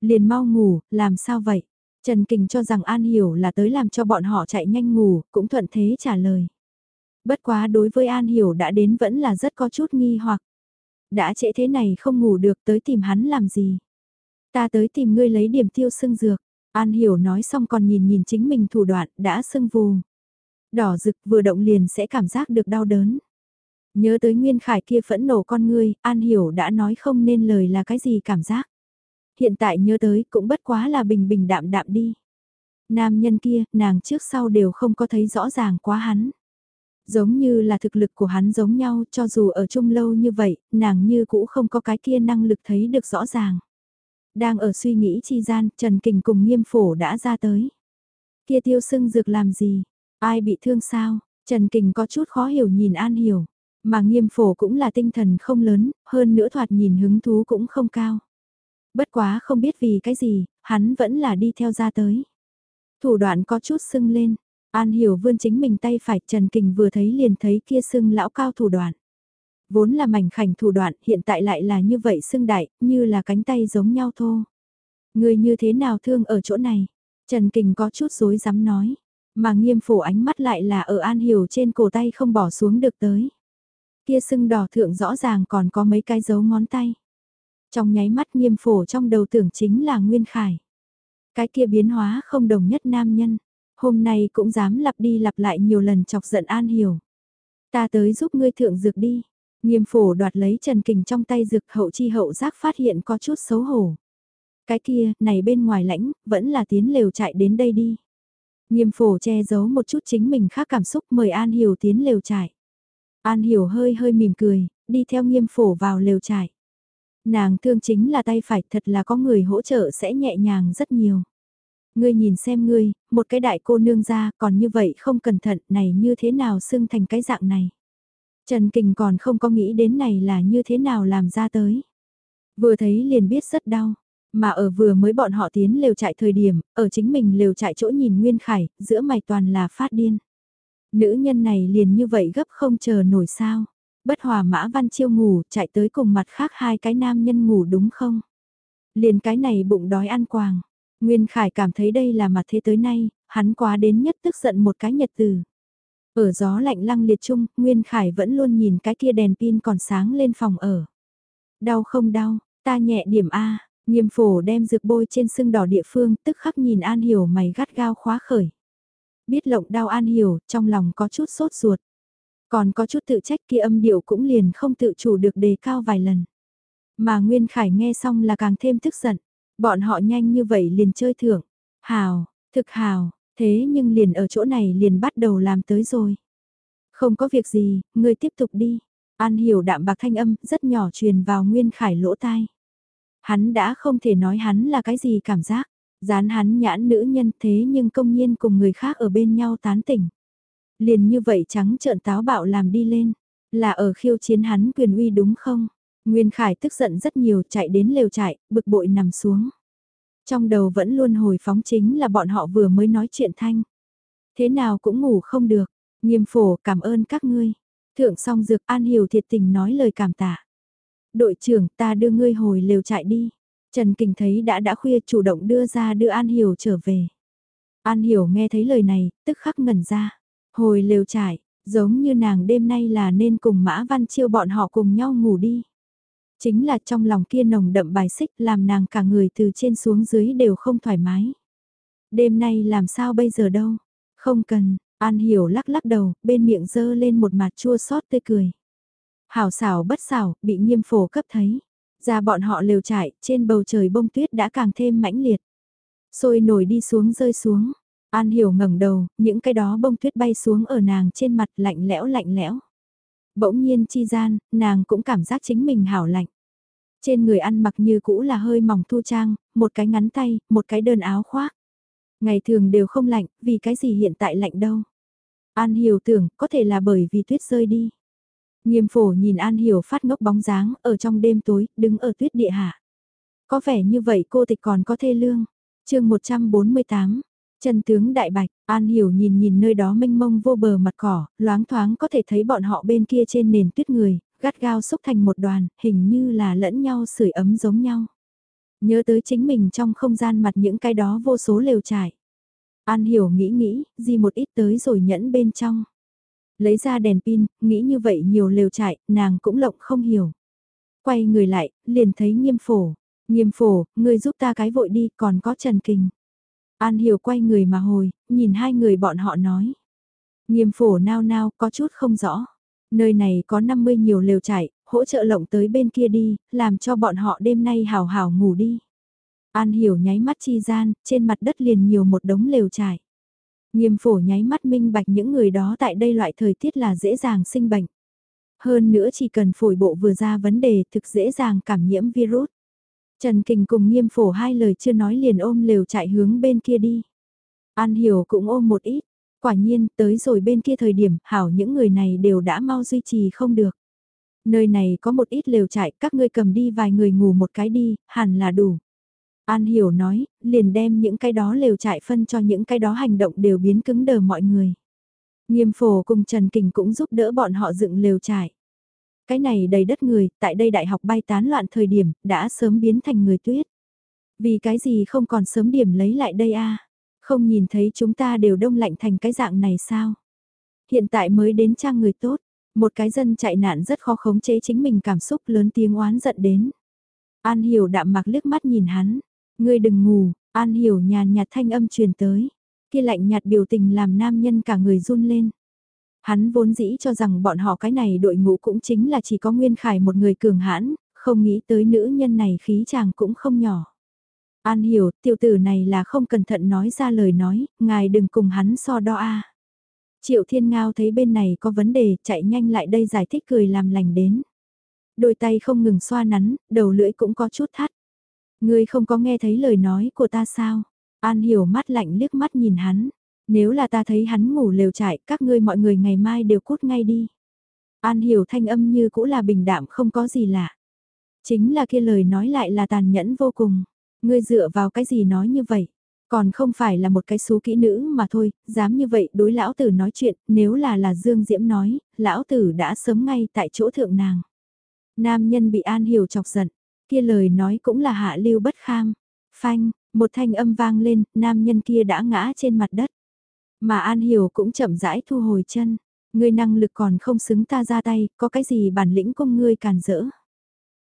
Liền mau ngủ, làm sao vậy? Trần Kình cho rằng An Hiểu là tới làm cho bọn họ chạy nhanh ngủ, cũng thuận thế trả lời. Bất quá đối với An Hiểu đã đến vẫn là rất có chút nghi hoặc. Đã trễ thế này không ngủ được tới tìm hắn làm gì. Ta tới tìm ngươi lấy điểm tiêu sưng dược. An hiểu nói xong còn nhìn nhìn chính mình thủ đoạn đã sưng vù. Đỏ rực vừa động liền sẽ cảm giác được đau đớn. Nhớ tới Nguyên Khải kia phẫn nổ con ngươi, An hiểu đã nói không nên lời là cái gì cảm giác. Hiện tại nhớ tới cũng bất quá là bình bình đạm đạm đi. Nam nhân kia, nàng trước sau đều không có thấy rõ ràng quá hắn. Giống như là thực lực của hắn giống nhau cho dù ở chung lâu như vậy, nàng như cũ không có cái kia năng lực thấy được rõ ràng. Đang ở suy nghĩ chi gian, Trần Kình cùng nghiêm phổ đã ra tới. Kia tiêu sưng dược làm gì? Ai bị thương sao? Trần Kình có chút khó hiểu nhìn An Hiểu. Mà nghiêm phổ cũng là tinh thần không lớn, hơn nữa thoạt nhìn hứng thú cũng không cao. Bất quá không biết vì cái gì, hắn vẫn là đi theo ra tới. Thủ đoạn có chút sưng lên, An Hiểu vươn chính mình tay phải Trần Kình vừa thấy liền thấy kia sưng lão cao thủ đoạn. Vốn là mảnh khảnh thủ đoạn hiện tại lại là như vậy sưng đại, như là cánh tay giống nhau thô. Người như thế nào thương ở chỗ này? Trần Kình có chút dối dám nói, mà nghiêm phổ ánh mắt lại là ở An Hiểu trên cổ tay không bỏ xuống được tới. Kia sưng đỏ thượng rõ ràng còn có mấy cái dấu ngón tay. Trong nháy mắt nghiêm phổ trong đầu tưởng chính là Nguyên Khải. Cái kia biến hóa không đồng nhất nam nhân, hôm nay cũng dám lặp đi lặp lại nhiều lần chọc giận An Hiểu. Ta tới giúp ngươi thượng dược đi. Nghiêm phổ đoạt lấy Trần Kình trong tay dược hậu chi hậu giác phát hiện có chút xấu hổ. Cái kia, này bên ngoài lãnh, vẫn là tiến lều chạy đến đây đi. Nghiêm phổ che giấu một chút chính mình khác cảm xúc mời An Hiểu tiến lều trải. An Hiểu hơi hơi mỉm cười, đi theo nghiêm phổ vào lều trải. Nàng thương chính là tay phải thật là có người hỗ trợ sẽ nhẹ nhàng rất nhiều. Ngươi nhìn xem ngươi, một cái đại cô nương ra còn như vậy không cẩn thận này như thế nào xưng thành cái dạng này. Trần Kình còn không có nghĩ đến này là như thế nào làm ra tới. Vừa thấy liền biết rất đau, mà ở vừa mới bọn họ tiến lều trại thời điểm, ở chính mình lều trại chỗ nhìn Nguyên Khải, giữa mày toàn là phát điên. Nữ nhân này liền như vậy gấp không chờ nổi sao. Bất hòa mã văn chiêu ngủ, chạy tới cùng mặt khác hai cái nam nhân ngủ đúng không? Liền cái này bụng đói ăn quàng. Nguyên Khải cảm thấy đây là mặt thế tới nay, hắn quá đến nhất tức giận một cái nhật từ. Ở gió lạnh lăng liệt chung, Nguyên Khải vẫn luôn nhìn cái kia đèn pin còn sáng lên phòng ở. Đau không đau, ta nhẹ điểm A, nghiêm phổ đem dược bôi trên sưng đỏ địa phương tức khắc nhìn An Hiểu mày gắt gao khóa khởi. Biết lộng đau An Hiểu, trong lòng có chút sốt ruột. Còn có chút tự trách kia âm điệu cũng liền không tự chủ được đề cao vài lần. Mà Nguyên Khải nghe xong là càng thêm tức giận. Bọn họ nhanh như vậy liền chơi thưởng. Hào, thực hào, thế nhưng liền ở chỗ này liền bắt đầu làm tới rồi. Không có việc gì, ngươi tiếp tục đi. An hiểu đạm bạc thanh âm rất nhỏ truyền vào Nguyên Khải lỗ tai. Hắn đã không thể nói hắn là cái gì cảm giác. Dán hắn nhãn nữ nhân thế nhưng công nhiên cùng người khác ở bên nhau tán tỉnh. Liền như vậy trắng trợn táo bạo làm đi lên. Là ở khiêu chiến hắn quyền uy đúng không? Nguyên Khải tức giận rất nhiều chạy đến lều trại, bực bội nằm xuống. Trong đầu vẫn luôn hồi phóng chính là bọn họ vừa mới nói chuyện thanh. Thế nào cũng ngủ không được, nghiêm phổ cảm ơn các ngươi. Thượng song dược an hiểu thiệt tình nói lời cảm tạ. Đội trưởng ta đưa ngươi hồi lều trại đi. Trần Kình thấy đã đã khuya chủ động đưa ra đưa An Hiểu trở về. An Hiểu nghe thấy lời này, tức khắc ngẩn ra. Hồi lều trại, giống như nàng đêm nay là nên cùng Mã Văn Chiêu bọn họ cùng nhau ngủ đi. Chính là trong lòng kia nồng đậm bài xích làm nàng cả người từ trên xuống dưới đều không thoải mái. Đêm nay làm sao bây giờ đâu? Không cần, An Hiểu lắc lắc đầu, bên miệng dơ lên một mặt chua xót tươi cười. Hảo xảo bất xảo, bị nghiêm phổ cấp thấy. Ra bọn họ lều trại, trên bầu trời bông tuyết đã càng thêm mãnh liệt. Sôi nổi đi xuống rơi xuống. An Hiểu ngẩng đầu, những cái đó bông tuyết bay xuống ở nàng trên mặt lạnh lẽo lạnh lẽo. Bỗng nhiên chi gian, nàng cũng cảm giác chính mình hảo lạnh. Trên người ăn mặc như cũ là hơi mỏng thu trang, một cái ngắn tay, một cái đơn áo khoác. Ngày thường đều không lạnh, vì cái gì hiện tại lạnh đâu. An Hiểu tưởng có thể là bởi vì tuyết rơi đi. Nghiêm phổ nhìn An Hiểu phát ngốc bóng dáng ở trong đêm tối, đứng ở tuyết địa hạ. Có vẻ như vậy cô tịch còn có thê lương. chương 148, Trần tướng Đại Bạch, An Hiểu nhìn nhìn nơi đó mênh mông vô bờ mặt cỏ, loáng thoáng có thể thấy bọn họ bên kia trên nền tuyết người, gắt gao xúc thành một đoàn, hình như là lẫn nhau sưởi ấm giống nhau. Nhớ tới chính mình trong không gian mặt những cái đó vô số lều trải. An Hiểu nghĩ nghĩ, gì một ít tới rồi nhẫn bên trong. Lấy ra đèn pin, nghĩ như vậy nhiều lều trải, nàng cũng lộng không hiểu. Quay người lại, liền thấy nghiêm phổ. Nghiêm phổ, người giúp ta cái vội đi, còn có Trần Kình. An Hiểu quay người mà hồi, nhìn hai người bọn họ nói. Nghiêm phổ nao nao, có chút không rõ. Nơi này có 50 nhiều lều trải, hỗ trợ lộng tới bên kia đi, làm cho bọn họ đêm nay hào hào ngủ đi. An hiểu nháy mắt chi gian, trên mặt đất liền nhiều một đống lều trải. Nghiêm phổ nháy mắt minh bạch những người đó tại đây loại thời tiết là dễ dàng sinh bệnh. Hơn nữa chỉ cần phổi bộ vừa ra vấn đề thực dễ dàng cảm nhiễm virus. Trần Kình cùng nghiêm phổ hai lời chưa nói liền ôm lều chạy hướng bên kia đi. An hiểu cũng ôm một ít, quả nhiên tới rồi bên kia thời điểm hảo những người này đều đã mau duy trì không được. Nơi này có một ít lều trại các ngươi cầm đi vài người ngủ một cái đi, hẳn là đủ. An hiểu nói, liền đem những cái đó lều trại phân cho những cái đó hành động đều biến cứng đờ mọi người. Nghiêm phổ cùng Trần Kình cũng giúp đỡ bọn họ dựng lều trại. Cái này đầy đất người, tại đây đại học bay tán loạn thời điểm, đã sớm biến thành người tuyết. Vì cái gì không còn sớm điểm lấy lại đây a không nhìn thấy chúng ta đều đông lạnh thành cái dạng này sao? Hiện tại mới đến trang người tốt, một cái dân chạy nạn rất khó khống chế chính mình cảm xúc lớn tiếng oán giận đến. An hiểu đạm mặc liếc mắt nhìn hắn, ngươi đừng ngủ, An hiểu nhàn nhạt thanh âm truyền tới, kia lạnh nhạt biểu tình làm nam nhân cả người run lên. Hắn vốn dĩ cho rằng bọn họ cái này đội ngũ cũng chính là chỉ có Nguyên Khải một người cường hãn, không nghĩ tới nữ nhân này khí chàng cũng không nhỏ. An hiểu, tiểu tử này là không cẩn thận nói ra lời nói, ngài đừng cùng hắn so đo a. Triệu Thiên Ngao thấy bên này có vấn đề, chạy nhanh lại đây giải thích cười làm lành đến. Đôi tay không ngừng xoa nắn, đầu lưỡi cũng có chút thắt. Ngươi không có nghe thấy lời nói của ta sao? An hiểu mắt lạnh liếc mắt nhìn hắn. Nếu là ta thấy hắn ngủ lều trại, các ngươi mọi người ngày mai đều cút ngay đi. An hiểu thanh âm như cũ là bình đạm không có gì lạ. Chính là kia lời nói lại là tàn nhẫn vô cùng. Ngươi dựa vào cái gì nói như vậy? Còn không phải là một cái số kỹ nữ mà thôi, dám như vậy đối lão tử nói chuyện, nếu là là Dương Diễm nói, lão tử đã sớm ngay tại chỗ thượng nàng. Nam nhân bị An Hiểu chọc giận, kia lời nói cũng là hạ lưu bất kham. Phanh, một thanh âm vang lên, nam nhân kia đã ngã trên mặt đất. Mà An Hiểu cũng chậm rãi thu hồi chân. Ngươi năng lực còn không xứng ta ra tay, có cái gì bản lĩnh công ngươi càn rỡ.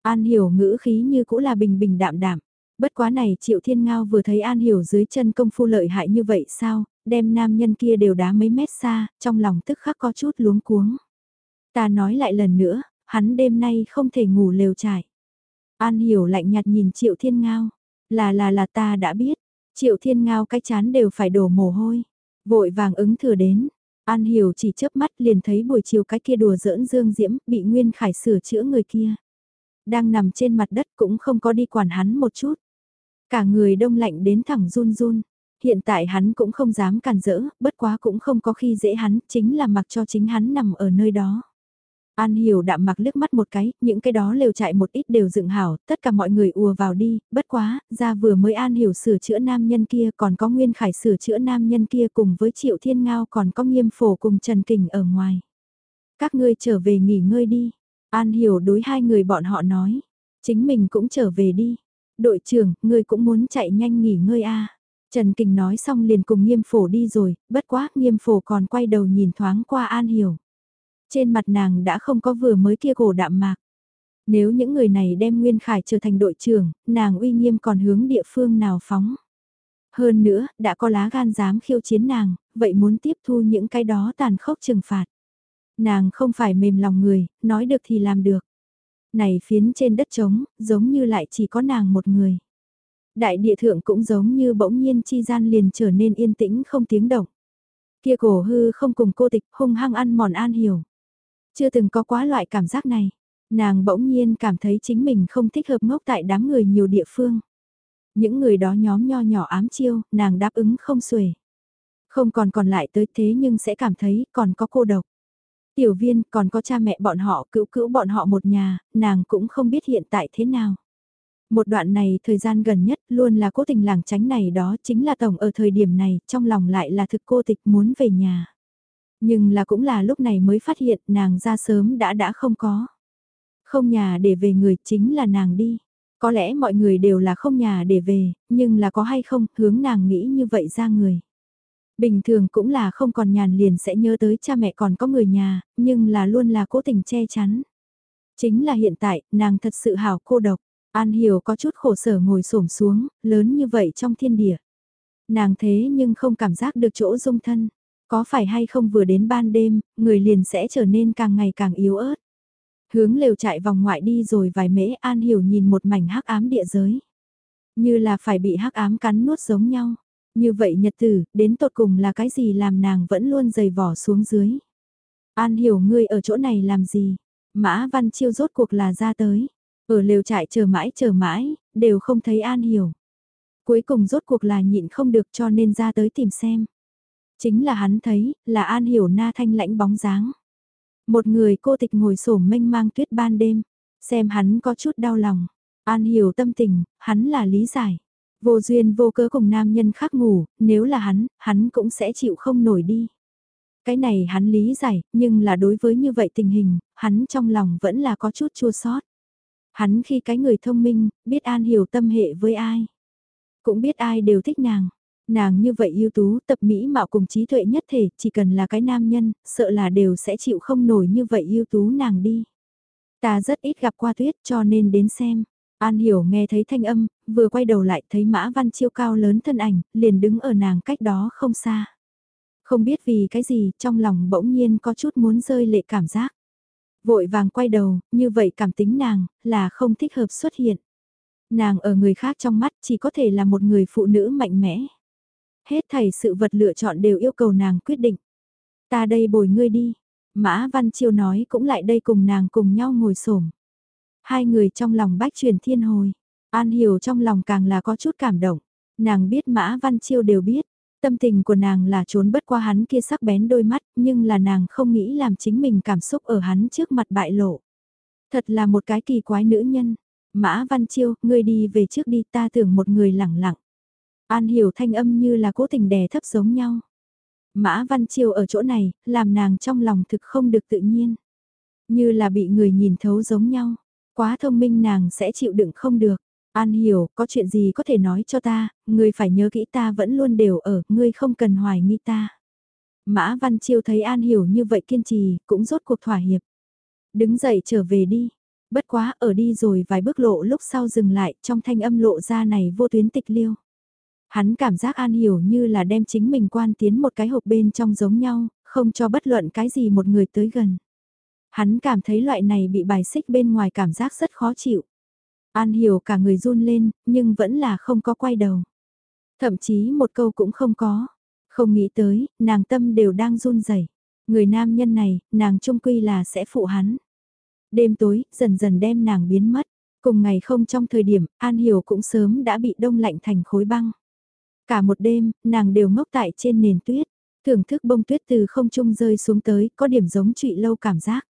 An Hiểu ngữ khí như cũ là bình bình đạm đạm. Bất quá này Triệu Thiên Ngao vừa thấy An Hiểu dưới chân công phu lợi hại như vậy sao, đem nam nhân kia đều đá mấy mét xa, trong lòng tức khắc có chút luống cuống. Ta nói lại lần nữa, hắn đêm nay không thể ngủ lều trải. An Hiểu lạnh nhạt nhìn Triệu Thiên Ngao, là là là ta đã biết, Triệu Thiên Ngao cái chán đều phải đổ mồ hôi, vội vàng ứng thừa đến. An Hiểu chỉ chớp mắt liền thấy buổi chiều cái kia đùa giỡn Dương Diễm bị Nguyên Khải sửa chữa người kia. Đang nằm trên mặt đất cũng không có đi quản hắn một chút. Cả người đông lạnh đến thẳng run run. Hiện tại hắn cũng không dám cản rỡ, bất quá cũng không có khi dễ hắn, chính là mặc cho chính hắn nằm ở nơi đó. An hiểu đạm mặc liếc mắt một cái, những cái đó lều chạy một ít đều dựng hảo, tất cả mọi người ùa vào đi, bất quá, ra vừa mới an hiểu sửa chữa nam nhân kia còn có Nguyên Khải sửa chữa nam nhân kia cùng với Triệu Thiên Ngao còn có nghiêm phổ cùng Trần Kình ở ngoài. Các ngươi trở về nghỉ ngơi đi, An hiểu đối hai người bọn họ nói, chính mình cũng trở về đi đội trưởng, ngươi cũng muốn chạy nhanh nghỉ ngơi a à. Trần Kình nói xong liền cùng nghiêm phổ đi rồi, bất quá nghiêm phổ còn quay đầu nhìn thoáng qua An Hiểu. Trên mặt nàng đã không có vừa mới kia cổ đạm mạc. Nếu những người này đem Nguyên Khải trở thành đội trưởng, nàng uy nghiêm còn hướng địa phương nào phóng. Hơn nữa, đã có lá gan dám khiêu chiến nàng, vậy muốn tiếp thu những cái đó tàn khốc trừng phạt. Nàng không phải mềm lòng người, nói được thì làm được. Này phiến trên đất trống, giống như lại chỉ có nàng một người. Đại địa thượng cũng giống như bỗng nhiên chi gian liền trở nên yên tĩnh không tiếng động. Kia cổ hư không cùng cô tịch hung hăng ăn mòn an hiểu. Chưa từng có quá loại cảm giác này. Nàng bỗng nhiên cảm thấy chính mình không thích hợp ngốc tại đám người nhiều địa phương. Những người đó nhóm nho nhỏ ám chiêu, nàng đáp ứng không xuể. Không còn còn lại tới thế nhưng sẽ cảm thấy còn có cô độc. Tiểu viên còn có cha mẹ bọn họ cứu cứu bọn họ một nhà, nàng cũng không biết hiện tại thế nào. Một đoạn này thời gian gần nhất luôn là cố tình làng tránh này đó chính là tổng ở thời điểm này, trong lòng lại là thực cô tịch muốn về nhà. Nhưng là cũng là lúc này mới phát hiện nàng ra sớm đã đã không có. Không nhà để về người chính là nàng đi. Có lẽ mọi người đều là không nhà để về, nhưng là có hay không hướng nàng nghĩ như vậy ra người. Bình thường cũng là không còn nhàn liền sẽ nhớ tới cha mẹ còn có người nhà, nhưng là luôn là cố tình che chắn. Chính là hiện tại, nàng thật sự hào cô độc. An Hiểu có chút khổ sở ngồi xổm xuống, lớn như vậy trong thiên địa. Nàng thế nhưng không cảm giác được chỗ dung thân. Có phải hay không vừa đến ban đêm, người liền sẽ trở nên càng ngày càng yếu ớt. Hướng lều chạy vòng ngoại đi rồi vài mễ An Hiểu nhìn một mảnh hắc ám địa giới. Như là phải bị hắc ám cắn nuốt giống nhau. Như vậy nhật tử, đến tột cùng là cái gì làm nàng vẫn luôn dày vỏ xuống dưới. An hiểu ngươi ở chỗ này làm gì? Mã Văn Chiêu rốt cuộc là ra tới. Ở lều trại chờ mãi chờ mãi, đều không thấy An hiểu. Cuối cùng rốt cuộc là nhịn không được cho nên ra tới tìm xem. Chính là hắn thấy, là An hiểu na thanh lãnh bóng dáng. Một người cô tịch ngồi sổm mênh mang tuyết ban đêm, xem hắn có chút đau lòng. An hiểu tâm tình, hắn là lý giải. Vô duyên vô cớ cùng nam nhân khác ngủ, nếu là hắn, hắn cũng sẽ chịu không nổi đi. Cái này hắn lý giải, nhưng là đối với như vậy tình hình, hắn trong lòng vẫn là có chút chua sót. Hắn khi cái người thông minh, biết an hiểu tâm hệ với ai. Cũng biết ai đều thích nàng. Nàng như vậy ưu tú, tập mỹ mạo cùng trí tuệ nhất thể, chỉ cần là cái nam nhân, sợ là đều sẽ chịu không nổi như vậy ưu tú nàng đi. Ta rất ít gặp qua tuyết cho nên đến xem. An hiểu nghe thấy thanh âm, vừa quay đầu lại thấy Mã Văn Chiêu cao lớn thân ảnh, liền đứng ở nàng cách đó không xa. Không biết vì cái gì, trong lòng bỗng nhiên có chút muốn rơi lệ cảm giác. Vội vàng quay đầu, như vậy cảm tính nàng, là không thích hợp xuất hiện. Nàng ở người khác trong mắt chỉ có thể là một người phụ nữ mạnh mẽ. Hết thảy sự vật lựa chọn đều yêu cầu nàng quyết định. Ta đây bồi ngươi đi. Mã Văn Chiêu nói cũng lại đây cùng nàng cùng nhau ngồi xổm Hai người trong lòng bách truyền thiên hồi. An hiểu trong lòng càng là có chút cảm động. Nàng biết Mã Văn Chiêu đều biết. Tâm tình của nàng là trốn bất qua hắn kia sắc bén đôi mắt, nhưng là nàng không nghĩ làm chính mình cảm xúc ở hắn trước mặt bại lộ. Thật là một cái kỳ quái nữ nhân. Mã Văn Chiêu, ngươi đi về trước đi ta tưởng một người lẳng lặng. An hiểu thanh âm như là cố tình đè thấp giống nhau. Mã Văn Chiêu ở chỗ này, làm nàng trong lòng thực không được tự nhiên. Như là bị người nhìn thấu giống nhau. Quá thông minh nàng sẽ chịu đựng không được. An hiểu, có chuyện gì có thể nói cho ta, ngươi phải nhớ kỹ ta vẫn luôn đều ở, ngươi không cần hoài nghi ta. Mã Văn Chiêu thấy An hiểu như vậy kiên trì, cũng rốt cuộc thỏa hiệp. Đứng dậy trở về đi. Bất quá ở đi rồi vài bước lộ lúc sau dừng lại trong thanh âm lộ ra này vô tuyến tịch liêu. Hắn cảm giác An hiểu như là đem chính mình quan tiến một cái hộp bên trong giống nhau, không cho bất luận cái gì một người tới gần. Hắn cảm thấy loại này bị bài xích bên ngoài cảm giác rất khó chịu. An hiểu cả người run lên, nhưng vẫn là không có quay đầu. Thậm chí một câu cũng không có. Không nghĩ tới, nàng tâm đều đang run rẩy. Người nam nhân này, nàng trung quy là sẽ phụ hắn. Đêm tối, dần dần đem nàng biến mất. Cùng ngày không trong thời điểm, An Hiểu cũng sớm đã bị đông lạnh thành khối băng. Cả một đêm, nàng đều ngốc tại trên nền tuyết, thưởng thức bông tuyết từ không trung rơi xuống tới, có điểm giống trụy lâu cảm giác.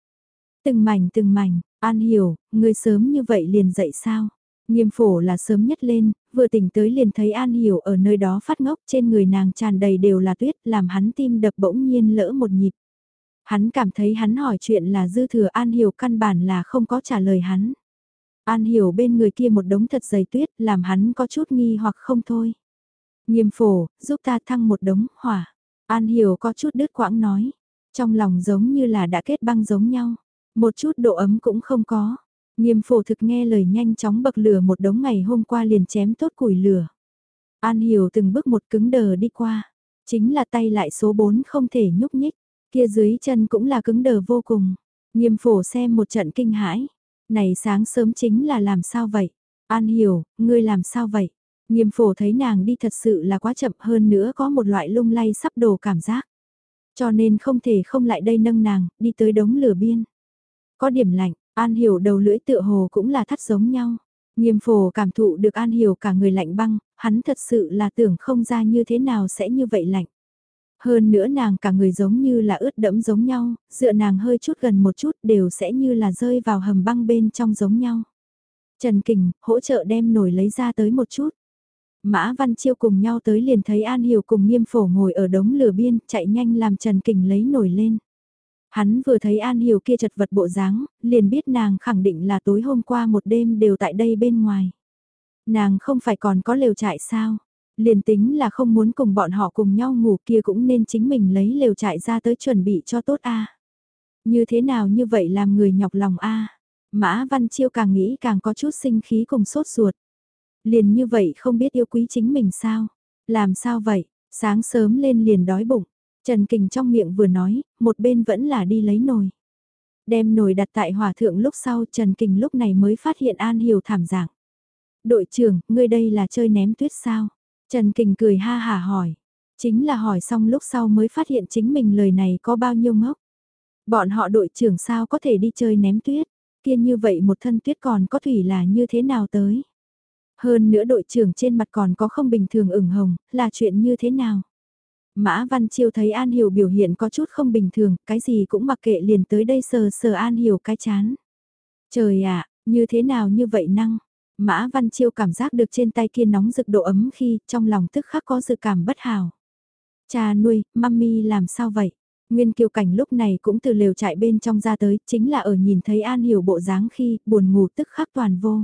Từng mảnh từng mảnh, An hiểu, người sớm như vậy liền dậy sao? Nghiêm phổ là sớm nhất lên, vừa tỉnh tới liền thấy An hiểu ở nơi đó phát ngốc trên người nàng tràn đầy đều là tuyết làm hắn tim đập bỗng nhiên lỡ một nhịp. Hắn cảm thấy hắn hỏi chuyện là dư thừa An hiểu căn bản là không có trả lời hắn. An hiểu bên người kia một đống thật dày tuyết làm hắn có chút nghi hoặc không thôi. Nghiêm phổ, giúp ta thăng một đống hỏa. An hiểu có chút đứt quãng nói. Trong lòng giống như là đã kết băng giống nhau. Một chút độ ấm cũng không có. Nghiêm phổ thực nghe lời nhanh chóng bậc lửa một đống ngày hôm qua liền chém tốt củi lửa. An hiểu từng bước một cứng đờ đi qua. Chính là tay lại số 4 không thể nhúc nhích. Kia dưới chân cũng là cứng đờ vô cùng. Nghiêm phổ xem một trận kinh hãi. Này sáng sớm chính là làm sao vậy? An hiểu, ngươi làm sao vậy? Nghiêm phổ thấy nàng đi thật sự là quá chậm hơn nữa có một loại lung lay sắp đổ cảm giác. Cho nên không thể không lại đây nâng nàng, đi tới đống lửa biên. Có điểm lạnh, An Hiểu đầu lưỡi tựa hồ cũng là thắt giống nhau. Nghiêm phổ cảm thụ được An Hiểu cả người lạnh băng, hắn thật sự là tưởng không ra như thế nào sẽ như vậy lạnh. Hơn nữa nàng cả người giống như là ướt đẫm giống nhau, dựa nàng hơi chút gần một chút đều sẽ như là rơi vào hầm băng bên trong giống nhau. Trần Kình, hỗ trợ đem nổi lấy ra tới một chút. Mã Văn Chiêu cùng nhau tới liền thấy An Hiểu cùng nghiêm phổ ngồi ở đống lửa biên, chạy nhanh làm Trần Kình lấy nổi lên. Hắn vừa thấy An Hiểu kia chật vật bộ dáng, liền biết nàng khẳng định là tối hôm qua một đêm đều tại đây bên ngoài. Nàng không phải còn có lều trại sao? Liền tính là không muốn cùng bọn họ cùng nhau ngủ kia cũng nên chính mình lấy lều trại ra tới chuẩn bị cho tốt a. Như thế nào như vậy làm người nhọc lòng a? Mã Văn Chiêu càng nghĩ càng có chút sinh khí cùng sốt ruột. Liền như vậy không biết yêu quý chính mình sao? Làm sao vậy? Sáng sớm lên liền đói bụng. Trần Kình trong miệng vừa nói, một bên vẫn là đi lấy nồi. Đem nồi đặt tại hỏa thượng lúc sau Trần Kình lúc này mới phát hiện An Hiểu thảm dạng. Đội trưởng, ngươi đây là chơi ném tuyết sao? Trần Kình cười ha hà hỏi. Chính là hỏi xong lúc sau mới phát hiện chính mình lời này có bao nhiêu ngốc. Bọn họ đội trưởng sao có thể đi chơi ném tuyết, kia như vậy một thân tuyết còn có thủy là như thế nào tới. Hơn nữa đội trưởng trên mặt còn có không bình thường ửng hồng, là chuyện như thế nào. Mã Văn Chiêu thấy An Hiểu biểu hiện có chút không bình thường, cái gì cũng mặc kệ liền tới đây sờ sờ An Hiểu cái chán. Trời ạ, như thế nào như vậy năng? Mã Văn Chiêu cảm giác được trên tay kia nóng rực độ ấm khi trong lòng tức khắc có dự cảm bất hảo. Cha nuôi, mami làm sao vậy? Nguyên Kiều Cảnh lúc này cũng từ lều trại bên trong ra tới, chính là ở nhìn thấy An Hiểu bộ dáng khi buồn ngủ tức khắc toàn vô.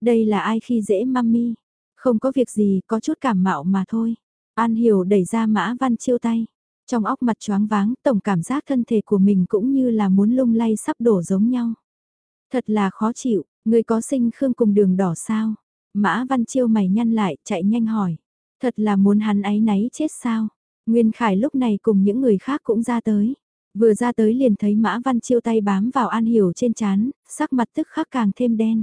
Đây là ai khi dễ mami? Không có việc gì, có chút cảm mạo mà thôi. An Hiểu đẩy ra Mã Văn Chiêu tay. Trong óc mặt choáng váng, tổng cảm giác thân thể của mình cũng như là muốn lung lay sắp đổ giống nhau. Thật là khó chịu, người có sinh khương cùng đường đỏ sao? Mã Văn Chiêu mày nhăn lại, chạy nhanh hỏi. Thật là muốn hắn ấy náy chết sao? Nguyên Khải lúc này cùng những người khác cũng ra tới. Vừa ra tới liền thấy Mã Văn Chiêu tay bám vào An Hiểu trên chán, sắc mặt tức khắc càng thêm đen.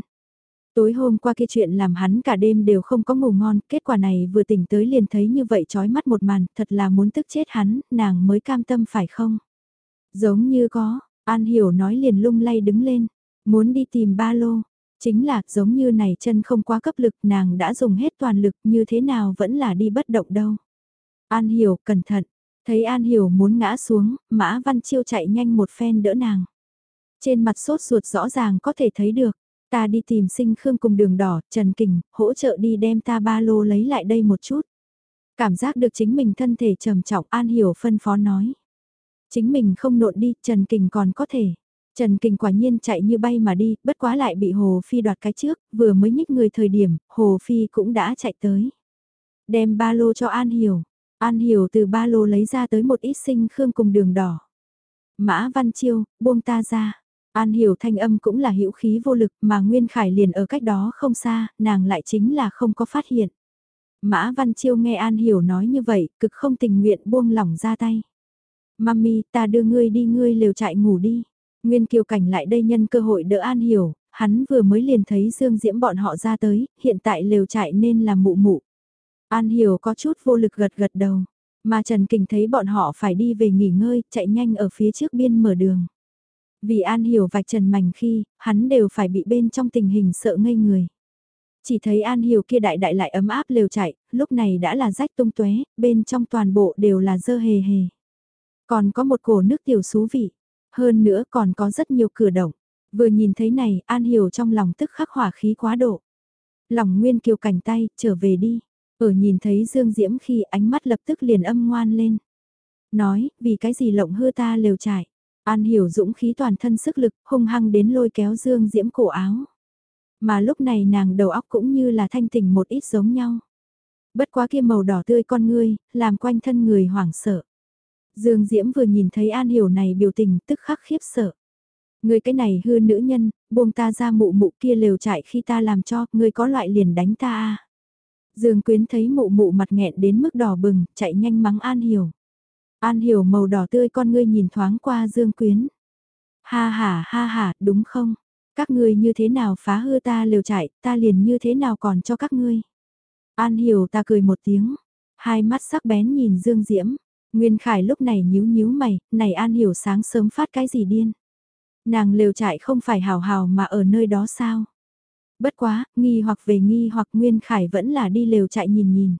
Tối hôm qua kia chuyện làm hắn cả đêm đều không có ngủ ngon, kết quả này vừa tỉnh tới liền thấy như vậy chói mắt một màn, thật là muốn tức chết hắn, nàng mới cam tâm phải không? Giống như có, An Hiểu nói liền lung lay đứng lên, muốn đi tìm ba lô. Chính là, giống như này chân không quá cấp lực, nàng đã dùng hết toàn lực, như thế nào vẫn là đi bất động đâu. An Hiểu, cẩn thận. Thấy An Hiểu muốn ngã xuống, Mã Văn Chiêu chạy nhanh một phen đỡ nàng. Trên mặt sốt ruột rõ ràng có thể thấy được. Ta đi tìm sinh khương cùng đường đỏ, Trần Kình, hỗ trợ đi đem ta ba lô lấy lại đây một chút. Cảm giác được chính mình thân thể trầm trọng An Hiểu phân phó nói. Chính mình không nộn đi, Trần Kình còn có thể. Trần Kình quả nhiên chạy như bay mà đi, bất quá lại bị Hồ Phi đoạt cái trước, vừa mới nhích người thời điểm, Hồ Phi cũng đã chạy tới. Đem ba lô cho An Hiểu, An Hiểu từ ba lô lấy ra tới một ít sinh khương cùng đường đỏ. Mã Văn Chiêu, buông ta ra. An Hiểu thanh âm cũng là hữu khí vô lực mà Nguyên Khải liền ở cách đó không xa, nàng lại chính là không có phát hiện. Mã Văn Chiêu nghe An Hiểu nói như vậy, cực không tình nguyện buông lỏng ra tay. Mami, ta đưa ngươi đi ngươi lều trại ngủ đi. Nguyên Kiều Cảnh lại đây nhân cơ hội đỡ An Hiểu, hắn vừa mới liền thấy Dương Diễm bọn họ ra tới, hiện tại lều trại nên là mụ mụ. An Hiểu có chút vô lực gật gật đầu, mà Trần Kình thấy bọn họ phải đi về nghỉ ngơi, chạy nhanh ở phía trước biên mở đường. Vì An Hiểu vạch trần mảnh khi, hắn đều phải bị bên trong tình hình sợ ngây người. Chỉ thấy An Hiểu kia đại đại lại ấm áp lều chạy, lúc này đã là rách tung tuế, bên trong toàn bộ đều là dơ hề hề. Còn có một cổ nước tiểu xú vị, hơn nữa còn có rất nhiều cửa động. Vừa nhìn thấy này, An Hiểu trong lòng tức khắc hỏa khí quá độ. Lòng Nguyên Kiều cảnh tay, trở về đi. Ở nhìn thấy Dương Diễm khi ánh mắt lập tức liền âm ngoan lên. Nói, vì cái gì lộng hư ta lều trải. An hiểu dũng khí toàn thân sức lực, hung hăng đến lôi kéo Dương Diễm cổ áo. Mà lúc này nàng đầu óc cũng như là thanh tỉnh một ít giống nhau. Bất quá kia màu đỏ tươi con ngươi, làm quanh thân người hoảng sợ. Dương Diễm vừa nhìn thấy An Hiểu này biểu tình tức khắc khiếp sợ. Người cái này hư nữ nhân, buông ta ra mụ mụ kia lều trại khi ta làm cho, người có loại liền đánh ta. À? Dương Quyến thấy mụ mụ mặt nghẹn đến mức đỏ bừng, chạy nhanh mắng An Hiểu. An Hiểu màu đỏ tươi con ngươi nhìn thoáng qua Dương Quyến. Ha ha ha ha, đúng không? Các ngươi như thế nào phá hư ta liều chạy, ta liền như thế nào còn cho các ngươi? An Hiểu ta cười một tiếng, hai mắt sắc bén nhìn Dương Diễm. Nguyên Khải lúc này nhíu nhíu mày, này An Hiểu sáng sớm phát cái gì điên? Nàng liều chạy không phải hào hào mà ở nơi đó sao? Bất quá, nghi hoặc về nghi hoặc Nguyên Khải vẫn là đi lều chạy nhìn nhìn.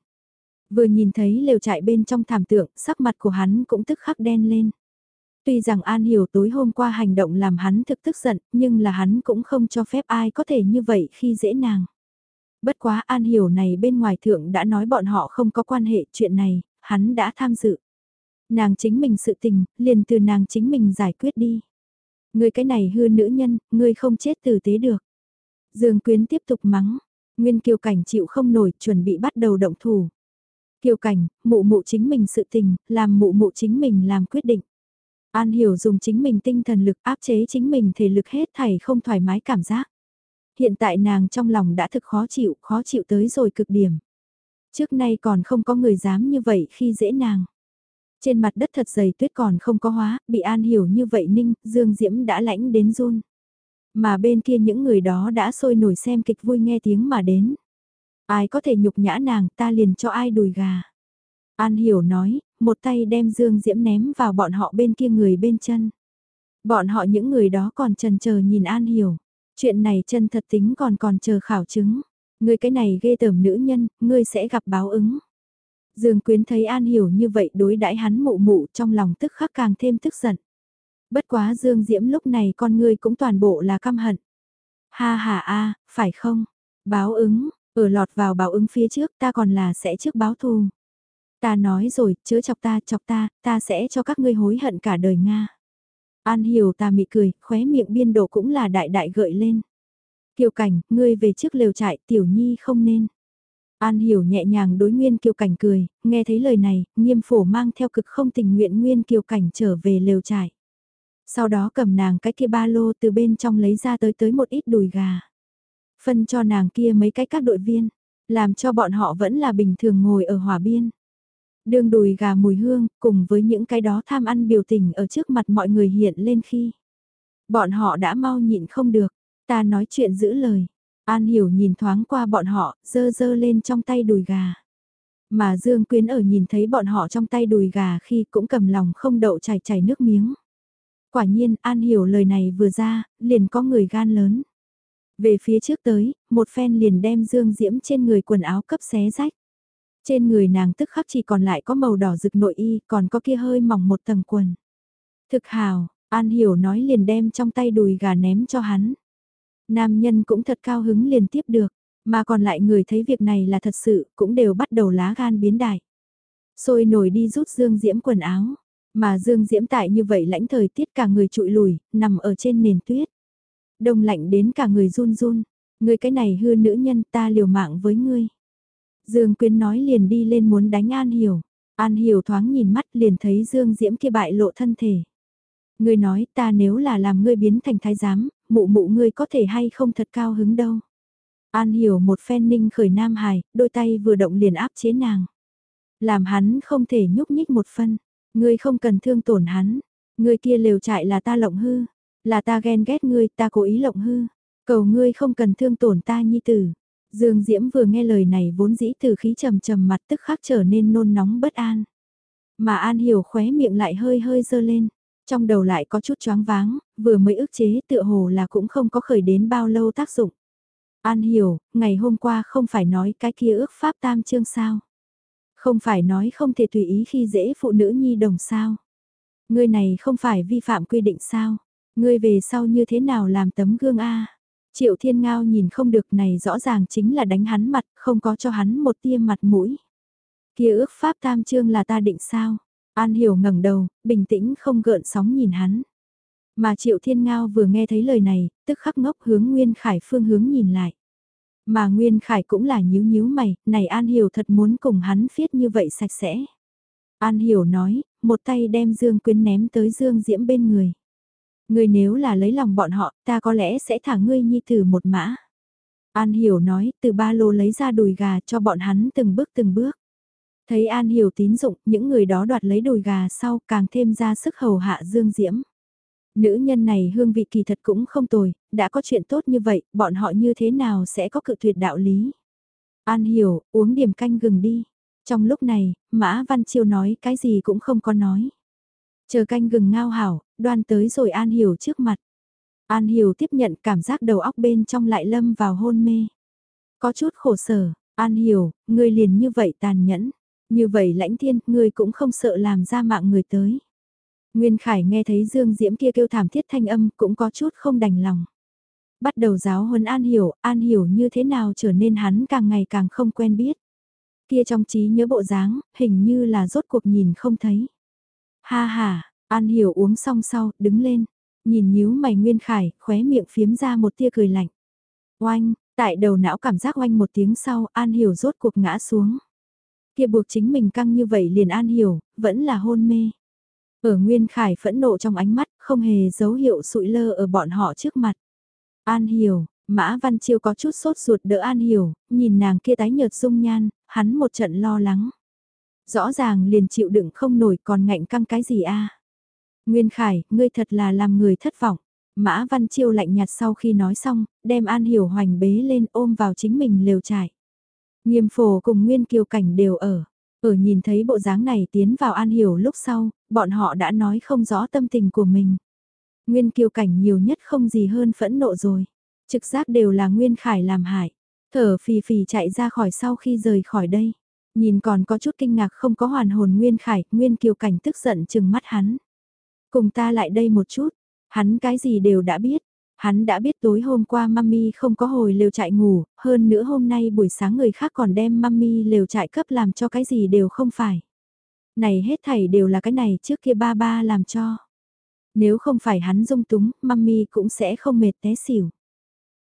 Vừa nhìn thấy lều trại bên trong thảm tượng, sắc mặt của hắn cũng tức khắc đen lên. Tuy rằng An Hiểu tối hôm qua hành động làm hắn thực tức giận, nhưng là hắn cũng không cho phép ai có thể như vậy khi dễ nàng. Bất quá An Hiểu này bên ngoài thượng đã nói bọn họ không có quan hệ chuyện này, hắn đã tham dự. Nàng chính mình sự tình, liền từ nàng chính mình giải quyết đi. Người cái này hư nữ nhân, người không chết tử tế được. Dương Quyến tiếp tục mắng, Nguyên Kiều Cảnh chịu không nổi, chuẩn bị bắt đầu động thủ tiêu cảnh, mụ mụ chính mình sự tình, làm mụ mụ chính mình làm quyết định. An hiểu dùng chính mình tinh thần lực áp chế chính mình thể lực hết thảy không thoải mái cảm giác. Hiện tại nàng trong lòng đã thực khó chịu, khó chịu tới rồi cực điểm. Trước nay còn không có người dám như vậy khi dễ nàng. Trên mặt đất thật dày tuyết còn không có hóa, bị An hiểu như vậy ninh, Dương Diễm đã lãnh đến run. Mà bên kia những người đó đã sôi nổi xem kịch vui nghe tiếng mà đến. Ai có thể nhục nhã nàng ta liền cho ai đùi gà. An hiểu nói, một tay đem Dương Diễm ném vào bọn họ bên kia người bên chân. Bọn họ những người đó còn trần chờ nhìn An hiểu. Chuyện này chân thật tính còn còn chờ khảo chứng. Ngươi cái này ghê tởm nữ nhân, ngươi sẽ gặp báo ứng. Dương Quyến thấy An Hiểu như vậy đối đãi hắn mụ mụ trong lòng tức khắc càng thêm tức giận. Bất quá Dương Diễm lúc này con ngươi cũng toàn bộ là căm hận. Ha ha a, phải không? Báo ứng, ở lọt vào báo ứng phía trước ta còn là sẽ trước báo thù. Ta nói rồi, chớ chọc ta, chọc ta, ta sẽ cho các ngươi hối hận cả đời Nga. An hiểu ta mị cười, khóe miệng biên độ cũng là đại đại gợi lên. Kiều cảnh, ngươi về trước lều trại, tiểu nhi không nên. An hiểu nhẹ nhàng đối Nguyên Kiều Cảnh cười, nghe thấy lời này, nghiêm phổ mang theo cực không tình nguyện Nguyên Kiều Cảnh trở về lều trại. Sau đó cầm nàng cái kia ba lô từ bên trong lấy ra tới tới một ít đùi gà. Phân cho nàng kia mấy cái các đội viên, làm cho bọn họ vẫn là bình thường ngồi ở hỏa biên. Đường đùi gà mùi hương, cùng với những cái đó tham ăn biểu tình ở trước mặt mọi người hiện lên khi. Bọn họ đã mau nhịn không được, ta nói chuyện giữ lời. An hiểu nhìn thoáng qua bọn họ, dơ dơ lên trong tay đùi gà. Mà Dương Quyến ở nhìn thấy bọn họ trong tay đùi gà khi cũng cầm lòng không đậu chảy chảy nước miếng. Quả nhiên, An hiểu lời này vừa ra, liền có người gan lớn. Về phía trước tới, một phen liền đem Dương Diễm trên người quần áo cấp xé rách. Trên người nàng tức khắc chỉ còn lại có màu đỏ rực nội y, còn có kia hơi mỏng một tầng quần. Thực hào, An Hiểu nói liền đem trong tay đùi gà ném cho hắn. Nam nhân cũng thật cao hứng liền tiếp được, mà còn lại người thấy việc này là thật sự, cũng đều bắt đầu lá gan biến đại. Sôi nổi đi rút Dương Diễm quần áo, mà Dương Diễm tại như vậy lãnh thời tiết cả người trụi lùi, nằm ở trên nền tuyết. Đông lạnh đến cả người run run, người cái này hư nữ nhân ta liều mạng với ngươi. Dương Quyến nói liền đi lên muốn đánh An Hiểu. An Hiểu thoáng nhìn mắt liền thấy Dương Diễm kia bại lộ thân thể. Ngươi nói ta nếu là làm ngươi biến thành thái giám, mụ mụ ngươi có thể hay không thật cao hứng đâu. An Hiểu một phen ninh khởi Nam Hải, đôi tay vừa động liền áp chế nàng. Làm hắn không thể nhúc nhích một phân. Ngươi không cần thương tổn hắn. Ngươi kia lều trại là ta lộng hư. Là ta ghen ghét ngươi, ta cố ý lộng hư. Cầu ngươi không cần thương tổn ta nhi tử. Dương Diễm vừa nghe lời này vốn dĩ từ khí trầm trầm mặt tức khắc trở nên nôn nóng bất an. Mà An Hiểu khóe miệng lại hơi hơi dơ lên, trong đầu lại có chút choáng váng, vừa mới ức chế tựa hồ là cũng không có khởi đến bao lâu tác dụng. An Hiểu, ngày hôm qua không phải nói cái kia ước pháp tam chương sao? Không phải nói không thể tùy ý khi dễ phụ nữ nhi đồng sao? Ngươi này không phải vi phạm quy định sao? Ngươi về sau như thế nào làm tấm gương A? Triệu Thiên Ngao nhìn không được này rõ ràng chính là đánh hắn mặt, không có cho hắn một tia mặt mũi. Kia ước pháp tam chương là ta định sao? An Hiểu ngẩng đầu, bình tĩnh không gợn sóng nhìn hắn. Mà Triệu Thiên Ngao vừa nghe thấy lời này, tức khắc ngốc hướng Nguyên Khải phương hướng nhìn lại. Mà Nguyên Khải cũng là nhíu nhíu mày, này An Hiểu thật muốn cùng hắn phiết như vậy sạch sẽ. An Hiểu nói, một tay đem Dương Quyến ném tới Dương Diễm bên người. Ngươi nếu là lấy lòng bọn họ, ta có lẽ sẽ thả ngươi nhi tử một mã. An Hiểu nói, từ ba lô lấy ra đùi gà cho bọn hắn từng bước từng bước. Thấy An Hiểu tín dụng, những người đó đoạt lấy đùi gà sau càng thêm ra sức hầu hạ Dương Diễm. Nữ nhân này hương vị kỳ thật cũng không tồi, đã có chuyện tốt như vậy, bọn họ như thế nào sẽ có cự tuyệt đạo lý. An Hiểu, uống điểm canh gừng đi. Trong lúc này, Mã Văn Chiêu nói cái gì cũng không có nói. Chờ canh gừng ngao hảo, đoan tới rồi An Hiểu trước mặt. An Hiểu tiếp nhận cảm giác đầu óc bên trong lại lâm vào hôn mê. Có chút khổ sở, An Hiểu, ngươi liền như vậy tàn nhẫn. Như vậy lãnh thiên, ngươi cũng không sợ làm ra mạng người tới. Nguyên Khải nghe thấy Dương Diễm kia kêu thảm thiết thanh âm cũng có chút không đành lòng. Bắt đầu giáo huấn An Hiểu, An Hiểu như thế nào trở nên hắn càng ngày càng không quen biết. Kia trong trí nhớ bộ dáng, hình như là rốt cuộc nhìn không thấy. Ha ha, An Hiểu uống xong sau, đứng lên, nhìn nhíu mày Nguyên Khải, khóe miệng phiếm ra một tia cười lạnh. Oanh, tại đầu não cảm giác oanh một tiếng sau, An Hiểu rốt cuộc ngã xuống. Kia buộc chính mình căng như vậy liền An Hiểu, vẫn là hôn mê. Ở Nguyên Khải phẫn nộ trong ánh mắt, không hề dấu hiệu sụi lơ ở bọn họ trước mặt. An Hiểu, Mã Văn Chiêu có chút sốt ruột đỡ An Hiểu, nhìn nàng kia tái nhợt dung nhan, hắn một trận lo lắng. Rõ ràng liền chịu đựng không nổi còn ngạnh căng cái gì a Nguyên Khải, ngươi thật là làm người thất vọng. Mã Văn Chiêu lạnh nhạt sau khi nói xong, đem An Hiểu Hoành bế lên ôm vào chính mình lều trải. Nghiêm phổ cùng Nguyên Kiều Cảnh đều ở. Ở nhìn thấy bộ dáng này tiến vào An Hiểu lúc sau, bọn họ đã nói không rõ tâm tình của mình. Nguyên Kiều Cảnh nhiều nhất không gì hơn phẫn nộ rồi. Trực giác đều là Nguyên Khải làm hại. Thở phì phì chạy ra khỏi sau khi rời khỏi đây. Nhìn còn có chút kinh ngạc không có hoàn hồn Nguyên Khải, Nguyên Kiều Cảnh tức giận chừng mắt hắn. Cùng ta lại đây một chút, hắn cái gì đều đã biết. Hắn đã biết tối hôm qua mami không có hồi lều trại ngủ, hơn nữa hôm nay buổi sáng người khác còn đem mami lều trại cấp làm cho cái gì đều không phải. Này hết thảy đều là cái này trước kia ba ba làm cho. Nếu không phải hắn dung túng, mami cũng sẽ không mệt té xỉu.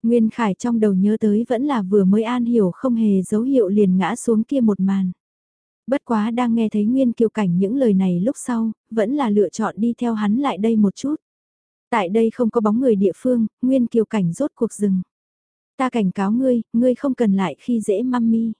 Nguyên Khải trong đầu nhớ tới vẫn là vừa mới an hiểu không hề dấu hiệu liền ngã xuống kia một màn. Bất quá đang nghe thấy Nguyên Kiều Cảnh những lời này lúc sau, vẫn là lựa chọn đi theo hắn lại đây một chút. Tại đây không có bóng người địa phương, Nguyên Kiều Cảnh rốt cuộc rừng. Ta cảnh cáo ngươi, ngươi không cần lại khi dễ mami.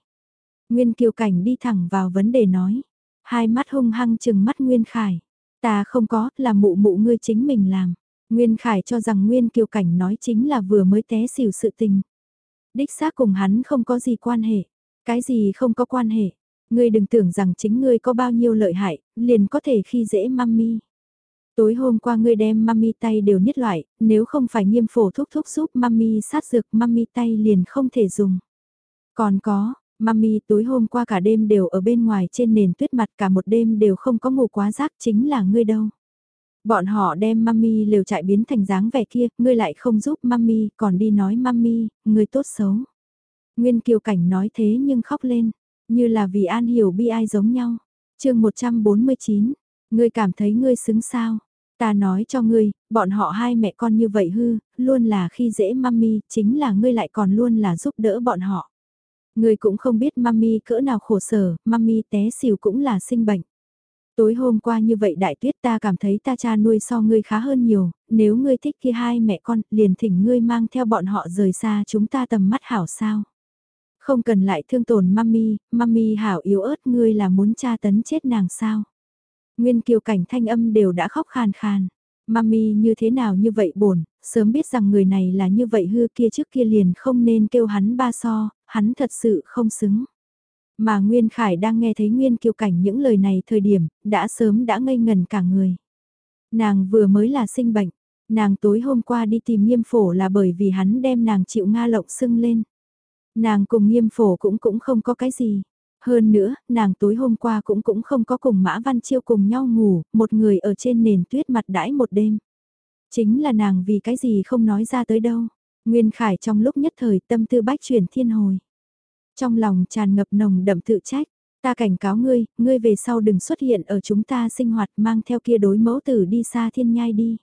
Nguyên Kiều Cảnh đi thẳng vào vấn đề nói. Hai mắt hung hăng chừng mắt Nguyên Khải. Ta không có, là mụ mụ ngươi chính mình làm. Nguyên Khải cho rằng Nguyên Kiều Cảnh nói chính là vừa mới té xỉu sự tình. Đích xác cùng hắn không có gì quan hệ. Cái gì không có quan hệ. Ngươi đừng tưởng rằng chính ngươi có bao nhiêu lợi hại, liền có thể khi dễ mami. Tối hôm qua ngươi đem mami tay đều niết loại, nếu không phải nghiêm phổ thúc thúc giúp mami sát dược mami tay liền không thể dùng. Còn có, mami tối hôm qua cả đêm đều ở bên ngoài trên nền tuyết mặt cả một đêm đều không có ngủ quá giấc chính là ngươi đâu. Bọn họ đem mami liều chạy biến thành dáng vẻ kia, ngươi lại không giúp mami, còn đi nói mami, ngươi tốt xấu. Nguyên Kiều Cảnh nói thế nhưng khóc lên, như là vì An Hiểu bi ai giống nhau. chương 149, ngươi cảm thấy ngươi xứng sao? Ta nói cho ngươi, bọn họ hai mẹ con như vậy hư, luôn là khi dễ mami, chính là ngươi lại còn luôn là giúp đỡ bọn họ. Ngươi cũng không biết mami cỡ nào khổ sở, mami té xỉu cũng là sinh bệnh. Tối hôm qua như vậy đại tuyết ta cảm thấy ta cha nuôi so ngươi khá hơn nhiều, nếu ngươi thích kia hai mẹ con, liền thỉnh ngươi mang theo bọn họ rời xa chúng ta tầm mắt hảo sao. Không cần lại thương tổn mami, mami hảo yếu ớt ngươi là muốn cha tấn chết nàng sao. Nguyên kiều cảnh thanh âm đều đã khóc khàn khàn. Mami như thế nào như vậy bổn, sớm biết rằng người này là như vậy hư kia trước kia liền không nên kêu hắn ba so, hắn thật sự không xứng. Mà Nguyên Khải đang nghe thấy Nguyên Kiều Cảnh những lời này thời điểm, đã sớm đã ngây ngần cả người. Nàng vừa mới là sinh bệnh, nàng tối hôm qua đi tìm nghiêm phổ là bởi vì hắn đem nàng chịu Nga lộng sưng lên. Nàng cùng nghiêm phổ cũng cũng không có cái gì. Hơn nữa, nàng tối hôm qua cũng cũng không có cùng Mã Văn Chiêu cùng nhau ngủ, một người ở trên nền tuyết mặt đãi một đêm. Chính là nàng vì cái gì không nói ra tới đâu. Nguyên Khải trong lúc nhất thời tâm tư bách chuyển thiên hồi. Trong lòng tràn ngập nồng đậm tự trách, ta cảnh cáo ngươi, ngươi về sau đừng xuất hiện ở chúng ta sinh hoạt mang theo kia đối mẫu tử đi xa thiên nhai đi.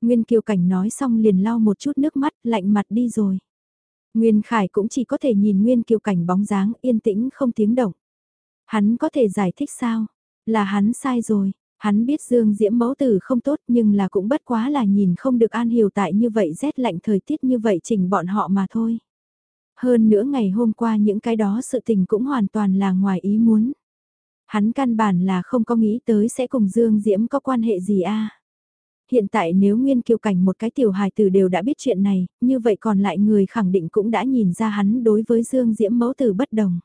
Nguyên Kiều Cảnh nói xong liền lau một chút nước mắt, lạnh mặt đi rồi. Nguyên Khải cũng chỉ có thể nhìn Nguyên Kiều Cảnh bóng dáng yên tĩnh không tiếng động. Hắn có thể giải thích sao? Là hắn sai rồi, hắn biết Dương Diễm mẫu tử không tốt nhưng là cũng bất quá là nhìn không được an hiểu tại như vậy rét lạnh thời tiết như vậy chỉnh bọn họ mà thôi. Hơn nữa ngày hôm qua những cái đó sự tình cũng hoàn toàn là ngoài ý muốn. Hắn căn bản là không có nghĩ tới sẽ cùng Dương Diễm có quan hệ gì a. Hiện tại nếu Nguyên Kiều Cảnh một cái tiểu hài tử đều đã biết chuyện này, như vậy còn lại người khẳng định cũng đã nhìn ra hắn đối với Dương Diễm mẫu tử bất đồng.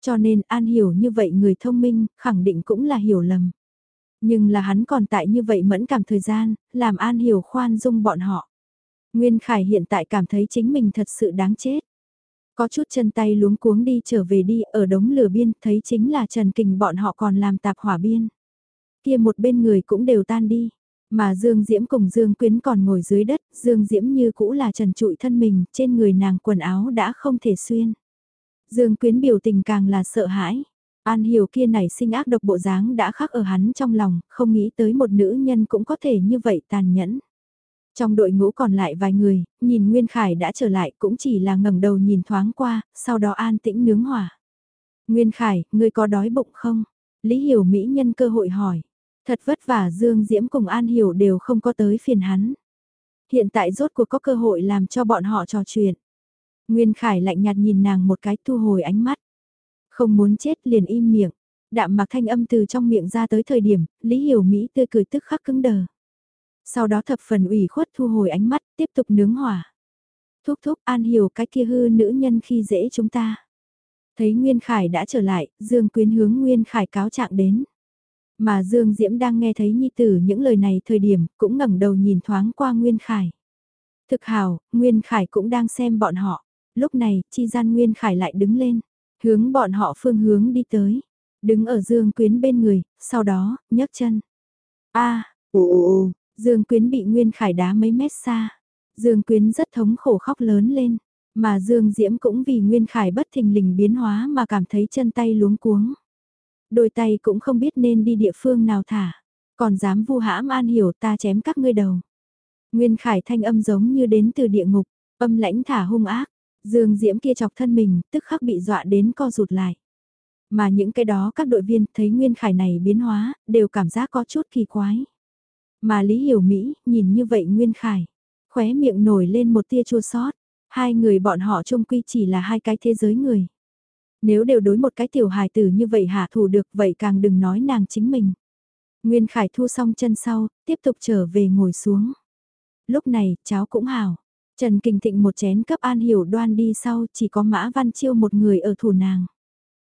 Cho nên An hiểu như vậy người thông minh, khẳng định cũng là hiểu lầm. Nhưng là hắn còn tại như vậy mẫn cảm thời gian, làm An hiểu khoan dung bọn họ. Nguyên Khải hiện tại cảm thấy chính mình thật sự đáng chết. Có chút chân tay luống cuống đi trở về đi ở đống lửa biên thấy chính là Trần Kình bọn họ còn làm tạp hỏa biên. Kia một bên người cũng đều tan đi. Mà Dương Diễm cùng Dương Quyến còn ngồi dưới đất, Dương Diễm như cũ là trần trụi thân mình, trên người nàng quần áo đã không thể xuyên. Dương Quyến biểu tình càng là sợ hãi. An hiểu kia này sinh ác độc bộ dáng đã khắc ở hắn trong lòng, không nghĩ tới một nữ nhân cũng có thể như vậy tàn nhẫn. Trong đội ngũ còn lại vài người, nhìn Nguyên Khải đã trở lại cũng chỉ là ngẩng đầu nhìn thoáng qua, sau đó an tĩnh nướng hỏa. Nguyên Khải, ngươi có đói bụng không? Lý Hiểu Mỹ nhân cơ hội hỏi. Thật vất vả Dương Diễm cùng An Hiểu đều không có tới phiền hắn. Hiện tại rốt cuộc có cơ hội làm cho bọn họ trò chuyện. Nguyên Khải lạnh nhạt nhìn nàng một cái thu hồi ánh mắt. Không muốn chết liền im miệng. Đạm mặc thanh âm từ trong miệng ra tới thời điểm, Lý Hiểu Mỹ tươi cười tức khắc cứng đờ. Sau đó thập phần ủy khuất thu hồi ánh mắt, tiếp tục nướng hỏa. Thúc thúc an hiểu cái kia hư nữ nhân khi dễ chúng ta. Thấy Nguyên Khải đã trở lại, Dương Quyến hướng Nguyên Khải cáo trạng đến. Mà Dương Diễm đang nghe thấy Nhi Tử những lời này thời điểm, cũng ngẩng đầu nhìn thoáng qua Nguyên Khải. Thực hào, Nguyên Khải cũng đang xem bọn họ. Lúc này, chi gian Nguyên Khải lại đứng lên, hướng bọn họ phương hướng đi tới. Đứng ở Dương Quyến bên người, sau đó, nhấc chân. a ồ, Dương Quyến bị Nguyên Khải đá mấy mét xa. Dương Quyến rất thống khổ khóc lớn lên. Mà Dương Diễm cũng vì Nguyên Khải bất thình lình biến hóa mà cảm thấy chân tay luống cuống. Đôi tay cũng không biết nên đi địa phương nào thả. Còn dám vu hãm an hiểu ta chém các ngươi đầu. Nguyên Khải thanh âm giống như đến từ địa ngục, âm lãnh thả hung ác. Dương Diễm kia chọc thân mình, tức khắc bị dọa đến co rụt lại. Mà những cái đó các đội viên thấy Nguyên Khải này biến hóa, đều cảm giác có chút kỳ quái. Mà Lý Hiểu Mỹ, nhìn như vậy Nguyên Khải, khóe miệng nổi lên một tia chua xót Hai người bọn họ chung quy chỉ là hai cái thế giới người. Nếu đều đối một cái tiểu hài tử như vậy hạ thủ được vậy càng đừng nói nàng chính mình. Nguyên Khải thu xong chân sau, tiếp tục trở về ngồi xuống. Lúc này, cháu cũng hào. Trần Kình Thịnh một chén cấp An Hiểu đoan đi sau chỉ có Mã Văn Chiêu một người ở thủ nàng.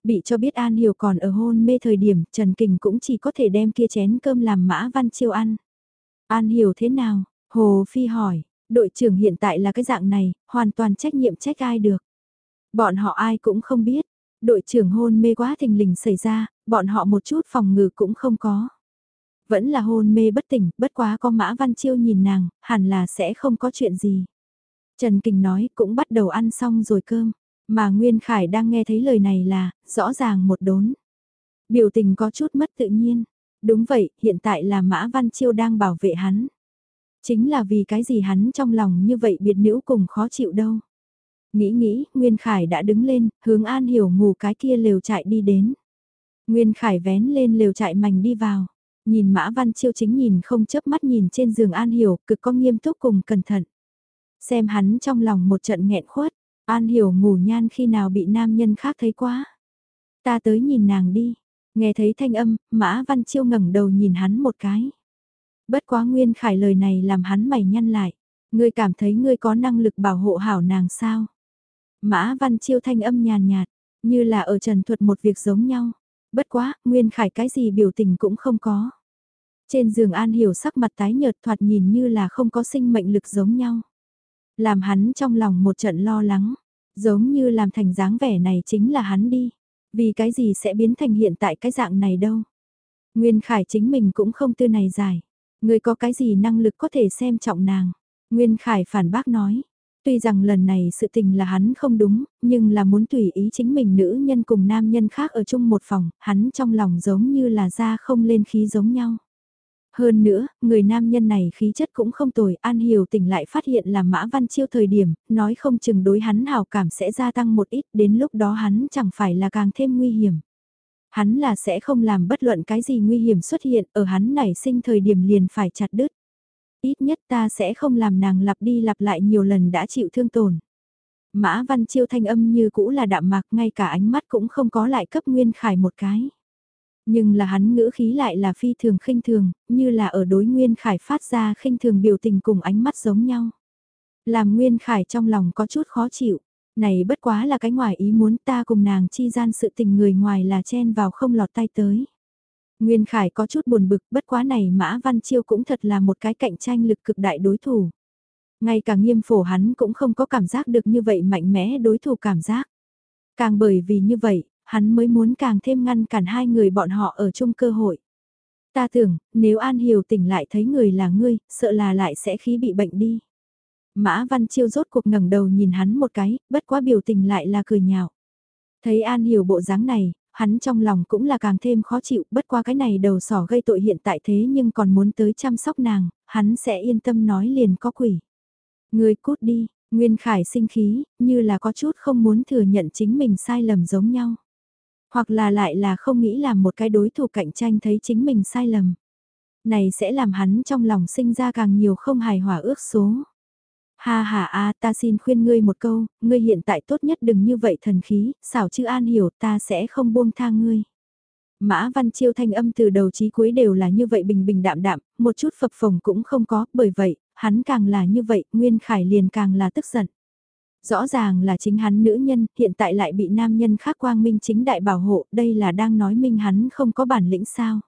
Bị cho biết An Hiểu còn ở hôn mê thời điểm Trần Kình cũng chỉ có thể đem kia chén cơm làm Mã Văn Chiêu ăn. An Hiểu thế nào? Hồ Phi hỏi, đội trưởng hiện tại là cái dạng này, hoàn toàn trách nhiệm trách ai được. Bọn họ ai cũng không biết, đội trưởng hôn mê quá thình lình xảy ra, bọn họ một chút phòng ngự cũng không có. Vẫn là hôn mê bất tỉnh, bất quá có Mã Văn Chiêu nhìn nàng, hẳn là sẽ không có chuyện gì. Trần Kình nói cũng bắt đầu ăn xong rồi cơm, mà Nguyên Khải đang nghe thấy lời này là, rõ ràng một đốn. Biểu tình có chút mất tự nhiên. Đúng vậy, hiện tại là Mã Văn Chiêu đang bảo vệ hắn. Chính là vì cái gì hắn trong lòng như vậy biệt nữ cùng khó chịu đâu. Nghĩ nghĩ, Nguyên Khải đã đứng lên, hướng An Hiểu ngủ cái kia lều chạy đi đến. Nguyên Khải vén lên lều chạy mảnh đi vào. Nhìn Mã Văn Chiêu chính nhìn không chớp mắt nhìn trên giường An Hiểu, cực có nghiêm túc cùng cẩn thận. Xem hắn trong lòng một trận nghẹn khuất, An Hiểu ngủ nhan khi nào bị nam nhân khác thấy quá. Ta tới nhìn nàng đi. Nghe thấy thanh âm, Mã Văn Chiêu ngẩng đầu nhìn hắn một cái. Bất quá Nguyên Khải lời này làm hắn mày nhăn lại. Ngươi cảm thấy ngươi có năng lực bảo hộ hảo nàng sao? Mã Văn Chiêu thanh âm nhàn nhạt, như là ở trần thuật một việc giống nhau. Bất quá, Nguyên Khải cái gì biểu tình cũng không có. Trên giường An Hiểu sắc mặt tái nhợt thoạt nhìn như là không có sinh mệnh lực giống nhau. Làm hắn trong lòng một trận lo lắng, giống như làm thành dáng vẻ này chính là hắn đi. Vì cái gì sẽ biến thành hiện tại cái dạng này đâu. Nguyên Khải chính mình cũng không tư này giải. Người có cái gì năng lực có thể xem trọng nàng. Nguyên Khải phản bác nói. Tuy rằng lần này sự tình là hắn không đúng, nhưng là muốn tùy ý chính mình nữ nhân cùng nam nhân khác ở chung một phòng, hắn trong lòng giống như là da không lên khí giống nhau. Hơn nữa, người nam nhân này khí chất cũng không tồi, An Hiểu tỉnh lại phát hiện là Mã Văn Chiêu thời điểm, nói không chừng đối hắn hào cảm sẽ gia tăng một ít, đến lúc đó hắn chẳng phải là càng thêm nguy hiểm. Hắn là sẽ không làm bất luận cái gì nguy hiểm xuất hiện, ở hắn nảy sinh thời điểm liền phải chặt đứt. Ít nhất ta sẽ không làm nàng lặp đi lặp lại nhiều lần đã chịu thương tổn. Mã Văn Chiêu thanh âm như cũ là đạm mạc, ngay cả ánh mắt cũng không có lại cấp Nguyên Khải một cái. Nhưng là hắn ngữ khí lại là phi thường khinh thường, như là ở đối Nguyên Khải phát ra khinh thường biểu tình cùng ánh mắt giống nhau. Làm Nguyên Khải trong lòng có chút khó chịu, này bất quá là cái ngoài ý muốn ta cùng nàng chi gian sự tình người ngoài là chen vào không lọt tay tới. Nguyên Khải có chút buồn bực, bất quá này Mã Văn Chiêu cũng thật là một cái cạnh tranh lực cực đại đối thủ. Ngay cả nghiêm phổ hắn cũng không có cảm giác được như vậy mạnh mẽ đối thủ cảm giác. Càng bởi vì như vậy, hắn mới muốn càng thêm ngăn cản hai người bọn họ ở chung cơ hội. Ta tưởng, nếu An Hiểu tỉnh lại thấy người là ngươi, sợ là lại sẽ khí bị bệnh đi. Mã Văn Chiêu rốt cuộc ngẩng đầu nhìn hắn một cái, bất quá biểu tình lại là cười nhạo. Thấy An Hiểu bộ dáng này, hắn trong lòng cũng là càng thêm khó chịu, bất qua cái này đầu sỏ gây tội hiện tại thế nhưng còn muốn tới chăm sóc nàng, hắn sẽ yên tâm nói liền có quỷ. Người cút đi, Nguyên Khải sinh khí, như là có chút không muốn thừa nhận chính mình sai lầm giống nhau. Hoặc là lại là không nghĩ làm một cái đối thủ cạnh tranh thấy chính mình sai lầm. Này sẽ làm hắn trong lòng sinh ra càng nhiều không hài hòa ước số. Ha ha a ta xin khuyên ngươi một câu, ngươi hiện tại tốt nhất đừng như vậy thần khí, xảo chữ an hiểu ta sẽ không buông tha ngươi. Mã Văn Chiêu thanh âm từ đầu chí cuối đều là như vậy bình bình đạm đạm, một chút phập phồng cũng không có, bởi vậy, hắn càng là như vậy, Nguyên Khải liền càng là tức giận. Rõ ràng là chính hắn nữ nhân, hiện tại lại bị nam nhân khác quang minh chính đại bảo hộ, đây là đang nói minh hắn không có bản lĩnh sao.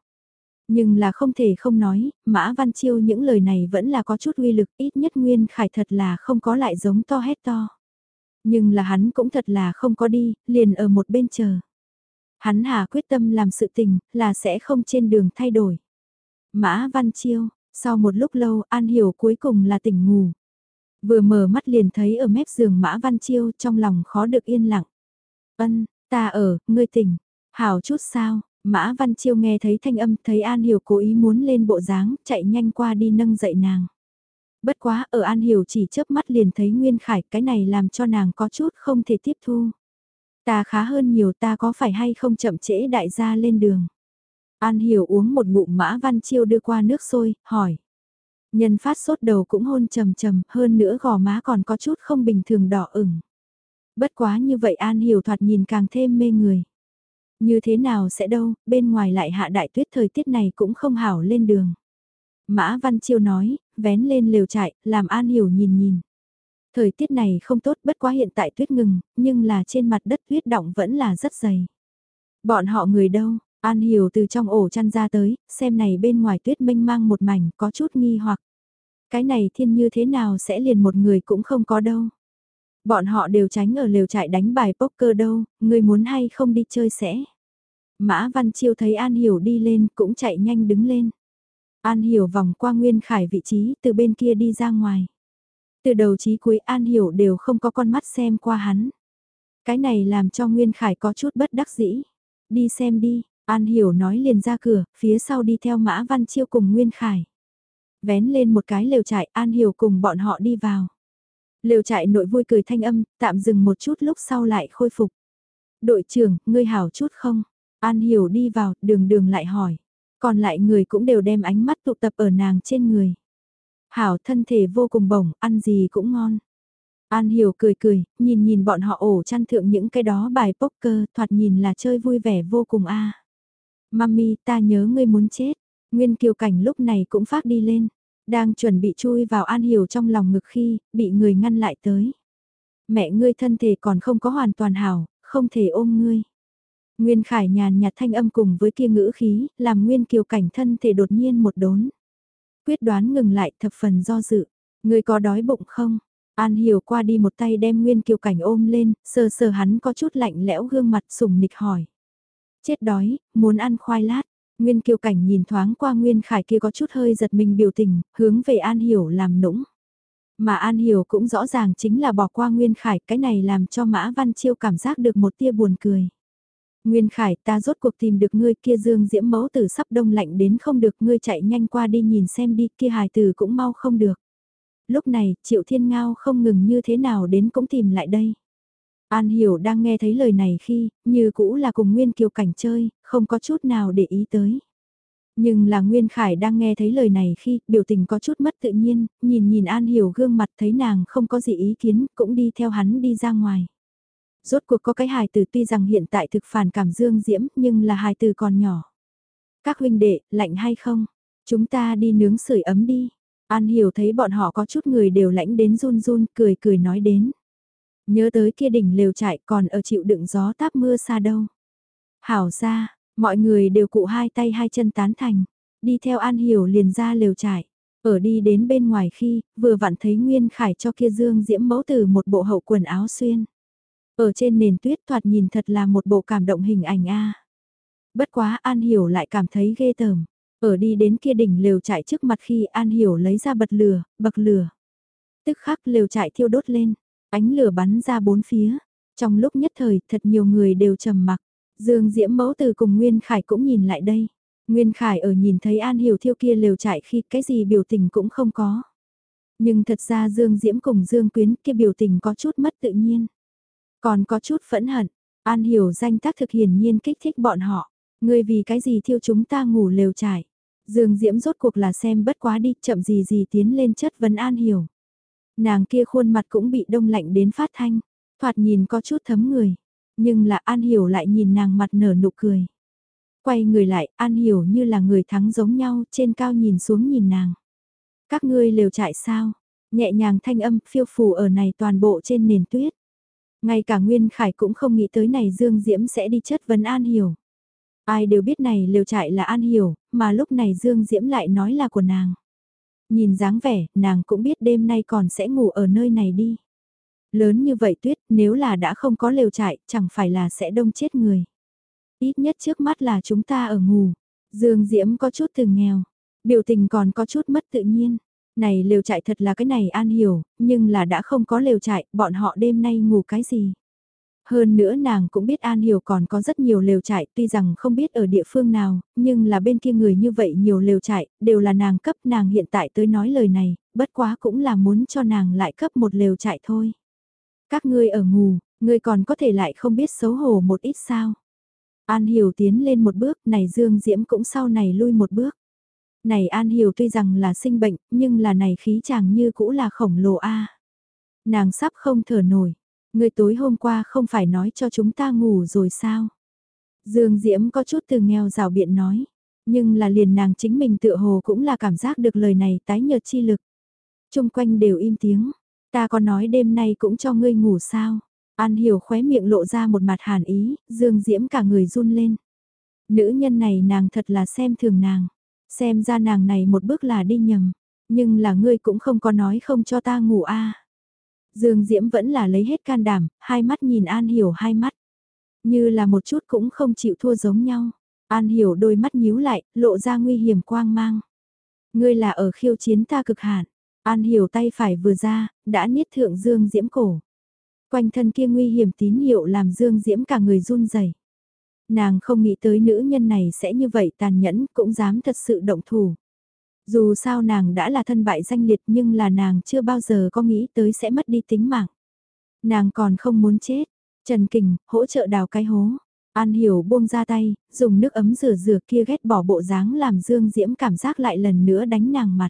Nhưng là không thể không nói, Mã Văn Chiêu những lời này vẫn là có chút uy lực, ít nhất Nguyên Khải thật là không có lại giống to hét to. Nhưng là hắn cũng thật là không có đi, liền ở một bên chờ. Hắn hà quyết tâm làm sự tình, là sẽ không trên đường thay đổi. Mã Văn Chiêu, sau một lúc lâu An Hiểu cuối cùng là tỉnh ngủ. Vừa mở mắt liền thấy ở mép giường Mã Văn Chiêu trong lòng khó được yên lặng. Ân, ta ở, ngươi tỉnh. Hảo chút sao, Mã Văn Chiêu nghe thấy thanh âm thấy An Hiểu cố ý muốn lên bộ dáng, chạy nhanh qua đi nâng dậy nàng. Bất quá ở An Hiểu chỉ chớp mắt liền thấy Nguyên Khải cái này làm cho nàng có chút không thể tiếp thu. Ta khá hơn nhiều ta có phải hay không chậm trễ đại gia lên đường. An Hiểu uống một ngụm Mã Văn Chiêu đưa qua nước sôi, hỏi. Nhân phát sốt đầu cũng hôn trầm trầm, hơn nữa gò má còn có chút không bình thường đỏ ửng. Bất quá như vậy An Hiểu thoạt nhìn càng thêm mê người. Như thế nào sẽ đâu, bên ngoài lại hạ đại tuyết thời tiết này cũng không hảo lên đường. Mã Văn Chiêu nói, vén lên lều trại, làm An Hiểu nhìn nhìn. Thời tiết này không tốt bất quá hiện tại tuyết ngừng, nhưng là trên mặt đất tuyết động vẫn là rất dày. Bọn họ người đâu, An Hiểu từ trong ổ chăn ra tới, xem này bên ngoài tuyết mênh mang một mảnh có chút nghi hoặc. Cái này thiên như thế nào sẽ liền một người cũng không có đâu. Bọn họ đều tránh ở lều trại đánh bài poker đâu, người muốn hay không đi chơi sẽ. Mã Văn Chiêu thấy An Hiểu đi lên cũng chạy nhanh đứng lên. An Hiểu vòng qua Nguyên Khải vị trí từ bên kia đi ra ngoài. Từ đầu chí cuối An Hiểu đều không có con mắt xem qua hắn. Cái này làm cho Nguyên Khải có chút bất đắc dĩ. Đi xem đi, An Hiểu nói liền ra cửa, phía sau đi theo Mã Văn Chiêu cùng Nguyên Khải. Vén lên một cái lều trại An Hiểu cùng bọn họ đi vào. Lều trại nội vui cười thanh âm, tạm dừng một chút lúc sau lại khôi phục. Đội trưởng, ngươi hảo chút không? An Hiểu đi vào, đường đường lại hỏi. Còn lại người cũng đều đem ánh mắt tụ tập ở nàng trên người. Hảo thân thể vô cùng bổng, ăn gì cũng ngon. An Hiểu cười cười, nhìn nhìn bọn họ ổ chăn thượng những cái đó bài poker, thoạt nhìn là chơi vui vẻ vô cùng a. Mami, ta nhớ ngươi muốn chết. Nguyên Kiều Cảnh lúc này cũng phát đi lên, đang chuẩn bị chui vào An Hiểu trong lòng ngực khi, bị người ngăn lại tới. Mẹ ngươi thân thể còn không có hoàn toàn hảo, không thể ôm ngươi. Nguyên Khải nhàn nhạt thanh âm cùng với kia ngữ khí, làm Nguyên Kiều Cảnh thân thể đột nhiên một đốn. Quyết đoán ngừng lại thập phần do dự. Ngươi có đói bụng không? An Hiểu qua đi một tay đem Nguyên Kiều Cảnh ôm lên, sờ sờ hắn có chút lạnh lẽo gương mặt sùng nịch hỏi. Chết đói, muốn ăn khoai lát. Nguyên Kiều Cảnh nhìn thoáng qua Nguyên Khải kia có chút hơi giật mình biểu tình, hướng về An Hiểu làm nũng. Mà An Hiểu cũng rõ ràng chính là bỏ qua Nguyên Khải, cái này làm cho Mã Văn Chiêu cảm giác được một tia buồn cười. Nguyên Khải ta rốt cuộc tìm được ngươi kia dương diễm mẫu tử sắp đông lạnh đến không được ngươi chạy nhanh qua đi nhìn xem đi kia hài tử cũng mau không được. Lúc này Triệu Thiên Ngao không ngừng như thế nào đến cũng tìm lại đây. An Hiểu đang nghe thấy lời này khi, như cũ là cùng Nguyên Kiều Cảnh chơi, không có chút nào để ý tới. Nhưng là Nguyên Khải đang nghe thấy lời này khi, biểu tình có chút mất tự nhiên, nhìn nhìn An Hiểu gương mặt thấy nàng không có gì ý kiến, cũng đi theo hắn đi ra ngoài. Rốt cuộc có cái hài từ tuy rằng hiện tại thực phản cảm dương diễm, nhưng là hài từ còn nhỏ. Các huynh đệ, lạnh hay không? Chúng ta đi nướng sưởi ấm đi. An Hiểu thấy bọn họ có chút người đều lãnh đến run run, cười cười nói đến. Nhớ tới kia đỉnh lều trại còn ở chịu đựng gió táp mưa xa đâu. Hảo ra, mọi người đều cụ hai tay hai chân tán thành, đi theo An Hiểu liền ra lều trại. Ở đi đến bên ngoài khi, vừa vặn thấy Nguyên Khải cho kia Dương Diễm mẫu từ một bộ hậu quần áo xuyên. Ở trên nền tuyết thoạt nhìn thật là một bộ cảm động hình ảnh a. Bất quá An Hiểu lại cảm thấy ghê tởm. Ở đi đến kia đỉnh lều trại trước mặt khi An Hiểu lấy ra bật lửa, bậc lửa. Tức khắc lều trại thiêu đốt lên, Ánh lửa bắn ra bốn phía. Trong lúc nhất thời, thật nhiều người đều trầm mặc. Dương Diễm mẫu từ cùng Nguyên Khải cũng nhìn lại đây. Nguyên Khải ở nhìn thấy An Hiểu Thiêu kia lều trại khi cái gì biểu tình cũng không có. Nhưng thật ra Dương Diễm cùng Dương Quyến kia biểu tình có chút mất tự nhiên. Còn có chút phẫn hận, An Hiểu danh tác thực hiển nhiên kích thích bọn họ. Ngươi vì cái gì thiêu chúng ta ngủ lều trải? Dương Diễm rốt cuộc là xem bất quá đi chậm gì gì tiến lên chất vấn An Hiểu. Nàng kia khuôn mặt cũng bị đông lạnh đến phát thanh, thoạt nhìn có chút thấm người, nhưng là An Hiểu lại nhìn nàng mặt nở nụ cười. Quay người lại, An Hiểu như là người thắng giống nhau, trên cao nhìn xuống nhìn nàng. Các ngươi lều trại sao? Nhẹ nhàng thanh âm phiêu phù ở này toàn bộ trên nền tuyết. Ngay cả Nguyên Khải cũng không nghĩ tới này Dương Diễm sẽ đi chất vấn An Hiểu. Ai đều biết này lều trại là An Hiểu, mà lúc này Dương Diễm lại nói là của nàng. Nhìn dáng vẻ, nàng cũng biết đêm nay còn sẽ ngủ ở nơi này đi. Lớn như vậy tuyết, nếu là đã không có lều trại, chẳng phải là sẽ đông chết người. Ít nhất trước mắt là chúng ta ở ngủ. Dương Diễm có chút từng nghèo, biểu tình còn có chút mất tự nhiên. Này lều trại thật là cái này an hiểu, nhưng là đã không có lều trại, bọn họ đêm nay ngủ cái gì. Hơn nữa nàng cũng biết An Hiểu còn có rất nhiều lều trại, tuy rằng không biết ở địa phương nào, nhưng là bên kia người như vậy nhiều lều trại, đều là nàng cấp nàng hiện tại tới nói lời này, bất quá cũng là muốn cho nàng lại cấp một lều trại thôi. Các ngươi ở ngủ, ngươi còn có thể lại không biết xấu hổ một ít sao. An Hiểu tiến lên một bước, này Dương Diễm cũng sau này lui một bước. Này An Hiểu tuy rằng là sinh bệnh, nhưng là này khí chàng như cũ là khổng lồ a. Nàng sắp không thở nổi, Người tối hôm qua không phải nói cho chúng ta ngủ rồi sao? Dương Diễm có chút từ nghèo rào biện nói. Nhưng là liền nàng chính mình tựa hồ cũng là cảm giác được lời này tái nhợt chi lực. Trung quanh đều im tiếng. Ta có nói đêm nay cũng cho ngươi ngủ sao? An hiểu khóe miệng lộ ra một mặt hàn ý, Dương Diễm cả người run lên. Nữ nhân này nàng thật là xem thường nàng. Xem ra nàng này một bước là đi nhầm. Nhưng là ngươi cũng không có nói không cho ta ngủ a Dương Diễm vẫn là lấy hết can đảm, hai mắt nhìn An Hiểu hai mắt. Như là một chút cũng không chịu thua giống nhau. An Hiểu đôi mắt nhíu lại, lộ ra nguy hiểm quang mang. Ngươi là ở khiêu chiến ta cực hạn. An Hiểu tay phải vừa ra, đã niết thượng Dương Diễm cổ. Quanh thân kia nguy hiểm tín hiệu làm Dương Diễm cả người run rẩy. Nàng không nghĩ tới nữ nhân này sẽ như vậy tàn nhẫn, cũng dám thật sự động thủ. Dù sao nàng đã là thân bại danh liệt nhưng là nàng chưa bao giờ có nghĩ tới sẽ mất đi tính mạng. Nàng còn không muốn chết. Trần Kình, hỗ trợ đào cái hố. An Hiểu buông ra tay, dùng nước ấm rửa rửa kia ghét bỏ bộ dáng làm Dương Diễm cảm giác lại lần nữa đánh nàng mặt.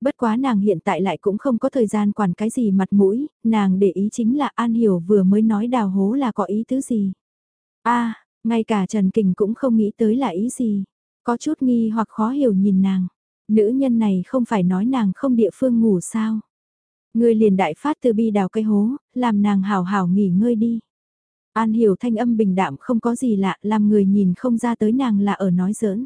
Bất quá nàng hiện tại lại cũng không có thời gian quản cái gì mặt mũi, nàng để ý chính là An Hiểu vừa mới nói đào hố là có ý tứ gì. a ngay cả Trần Kình cũng không nghĩ tới là ý gì. Có chút nghi hoặc khó hiểu nhìn nàng. Nữ nhân này không phải nói nàng không địa phương ngủ sao. Người liền đại phát từ bi đào cây hố, làm nàng hào hào nghỉ ngơi đi. An hiểu thanh âm bình đạm không có gì lạ, làm người nhìn không ra tới nàng là ở nói giỡn.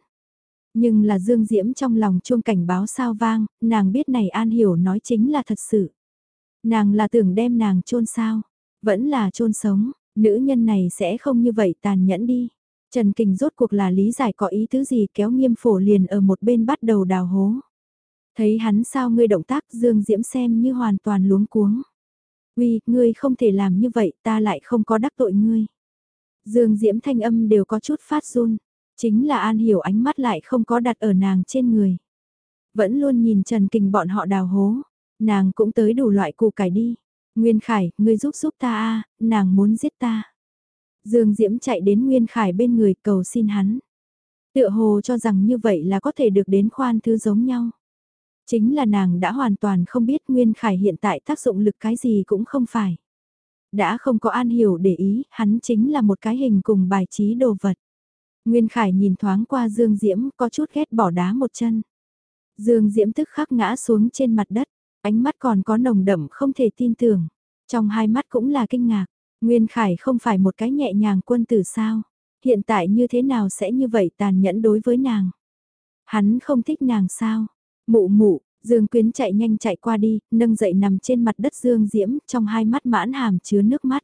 Nhưng là Dương Diễm trong lòng chuông cảnh báo sao vang, nàng biết này An hiểu nói chính là thật sự. Nàng là tưởng đem nàng chôn sao, vẫn là chôn sống, nữ nhân này sẽ không như vậy tàn nhẫn đi. Trần Kình rốt cuộc là lý giải có ý tứ gì kéo nghiêm phổ liền ở một bên bắt đầu đào hố. Thấy hắn sao ngươi động tác Dương Diễm xem như hoàn toàn luống cuống. Uy, ngươi không thể làm như vậy, ta lại không có đắc tội ngươi. Dương Diễm thanh âm đều có chút phát run, chính là An Hiểu ánh mắt lại không có đặt ở nàng trên người. Vẫn luôn nhìn Trần Kình bọn họ đào hố, nàng cũng tới đủ loại củ cải đi. Nguyên Khải, ngươi giúp giúp ta a, nàng muốn giết ta. Dương Diễm chạy đến Nguyên Khải bên người cầu xin hắn. Tựa hồ cho rằng như vậy là có thể được đến khoan thứ giống nhau. Chính là nàng đã hoàn toàn không biết Nguyên Khải hiện tại tác dụng lực cái gì cũng không phải. Đã không có an hiểu để ý, hắn chính là một cái hình cùng bài trí đồ vật. Nguyên Khải nhìn thoáng qua Dương Diễm có chút ghét bỏ đá một chân. Dương Diễm tức khắc ngã xuống trên mặt đất, ánh mắt còn có nồng đậm không thể tin tưởng. Trong hai mắt cũng là kinh ngạc. Nguyên Khải không phải một cái nhẹ nhàng quân tử sao? Hiện tại như thế nào sẽ như vậy tàn nhẫn đối với nàng? Hắn không thích nàng sao? Mụ mụ, Dương Quyến chạy nhanh chạy qua đi, nâng dậy nằm trên mặt đất Dương Diễm, trong hai mắt mãn hàm chứa nước mắt.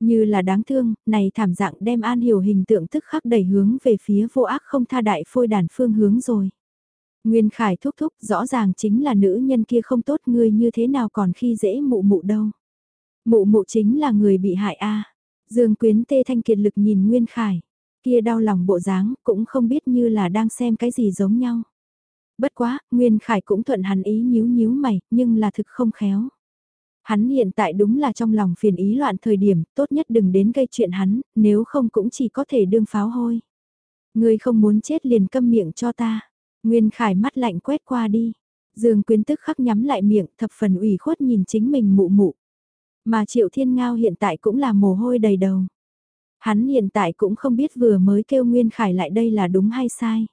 Như là đáng thương, này thảm dạng đem An Hiểu hình tượng tức khắc đẩy hướng về phía vô ác không tha đại phôi đàn phương hướng rồi. Nguyên Khải thúc thúc rõ ràng chính là nữ nhân kia không tốt ngươi như thế nào còn khi dễ mụ mụ đâu. Mụ mụ chính là người bị hại a. Dương Quyến tê thanh kiệt lực nhìn Nguyên Khải, kia đau lòng bộ dáng, cũng không biết như là đang xem cái gì giống nhau. Bất quá, Nguyên Khải cũng thuận hắn ý nhíu nhíu mày, nhưng là thực không khéo. Hắn hiện tại đúng là trong lòng phiền ý loạn thời điểm, tốt nhất đừng đến gây chuyện hắn, nếu không cũng chỉ có thể đương pháo hôi. Ngươi không muốn chết liền câm miệng cho ta. Nguyên Khải mắt lạnh quét qua đi. Dương Quyến tức khắc nhắm lại miệng, thập phần ủy khuất nhìn chính mình mụ mụ. Mà Triệu Thiên Ngao hiện tại cũng là mồ hôi đầy đầu. Hắn hiện tại cũng không biết vừa mới kêu Nguyên Khải lại đây là đúng hay sai.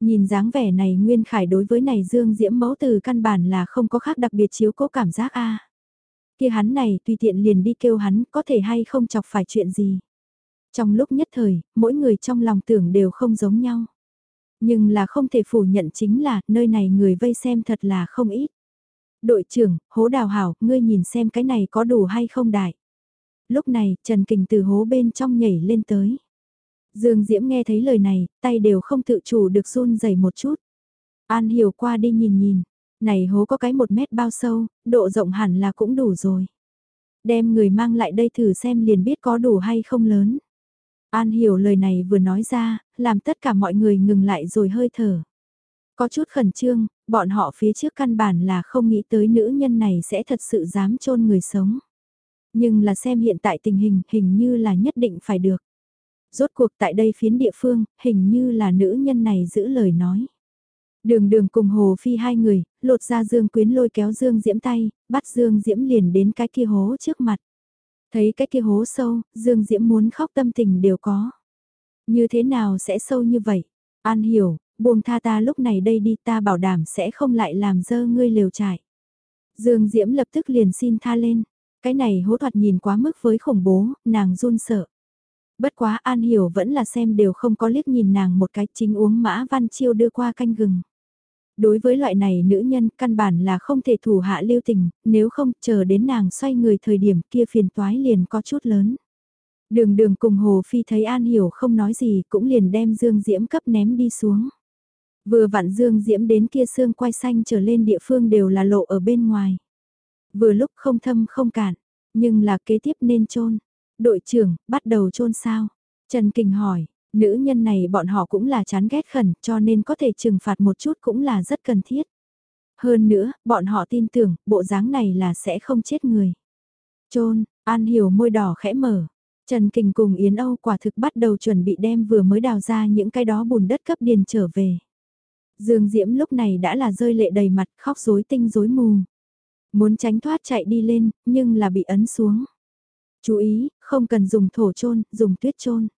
Nhìn dáng vẻ này Nguyên Khải đối với này Dương Diễm mẫu từ căn bản là không có khác đặc biệt chiếu cố cảm giác a kia hắn này tùy tiện liền đi kêu hắn có thể hay không chọc phải chuyện gì. Trong lúc nhất thời, mỗi người trong lòng tưởng đều không giống nhau. Nhưng là không thể phủ nhận chính là nơi này người vây xem thật là không ít. Đội trưởng, hố đào hảo, ngươi nhìn xem cái này có đủ hay không đại. Lúc này, Trần Kình từ hố bên trong nhảy lên tới. Dương Diễm nghe thấy lời này, tay đều không tự chủ được run rẩy một chút. An hiểu qua đi nhìn nhìn, này hố có cái một mét bao sâu, độ rộng hẳn là cũng đủ rồi. Đem người mang lại đây thử xem liền biết có đủ hay không lớn. An hiểu lời này vừa nói ra, làm tất cả mọi người ngừng lại rồi hơi thở. Có chút khẩn trương, bọn họ phía trước căn bản là không nghĩ tới nữ nhân này sẽ thật sự dám chôn người sống. Nhưng là xem hiện tại tình hình hình như là nhất định phải được. Rốt cuộc tại đây phiến địa phương, hình như là nữ nhân này giữ lời nói. Đường đường cùng Hồ Phi hai người, lột ra Dương Quyến lôi kéo Dương Diễm tay, bắt Dương Diễm liền đến cái kia hố trước mặt. Thấy cái kia hố sâu, Dương Diễm muốn khóc tâm tình đều có. Như thế nào sẽ sâu như vậy? An hiểu, buông tha ta lúc này đây đi ta bảo đảm sẽ không lại làm dơ ngươi liều trải. Dương Diễm lập tức liền xin tha lên. Cái này hố thoạt nhìn quá mức với khủng bố, nàng run sợ. Bất quá An Hiểu vẫn là xem đều không có liếc nhìn nàng một cái chính uống mã văn chiêu đưa qua canh gừng. Đối với loại này nữ nhân căn bản là không thể thủ hạ lưu tình, nếu không chờ đến nàng xoay người thời điểm kia phiền toái liền có chút lớn. Đường đường cùng Hồ Phi thấy An Hiểu không nói gì cũng liền đem Dương Diễm cấp ném đi xuống. Vừa vặn Dương Diễm đến kia xương quay xanh trở lên địa phương đều là lộ ở bên ngoài. Vừa lúc không thâm không cản, nhưng là kế tiếp nên trôn. Đội trưởng, bắt đầu trôn sao? Trần Kình hỏi, nữ nhân này bọn họ cũng là chán ghét khẩn cho nên có thể trừng phạt một chút cũng là rất cần thiết. Hơn nữa, bọn họ tin tưởng, bộ dáng này là sẽ không chết người. Trôn, An Hiểu môi đỏ khẽ mở. Trần Kình cùng Yến Âu quả thực bắt đầu chuẩn bị đem vừa mới đào ra những cái đó bùn đất cấp điền trở về. Dương Diễm lúc này đã là rơi lệ đầy mặt khóc rối tinh rối mù. Muốn tránh thoát chạy đi lên, nhưng là bị ấn xuống. Chú ý, không cần dùng thổ trôn, dùng tuyết trôn.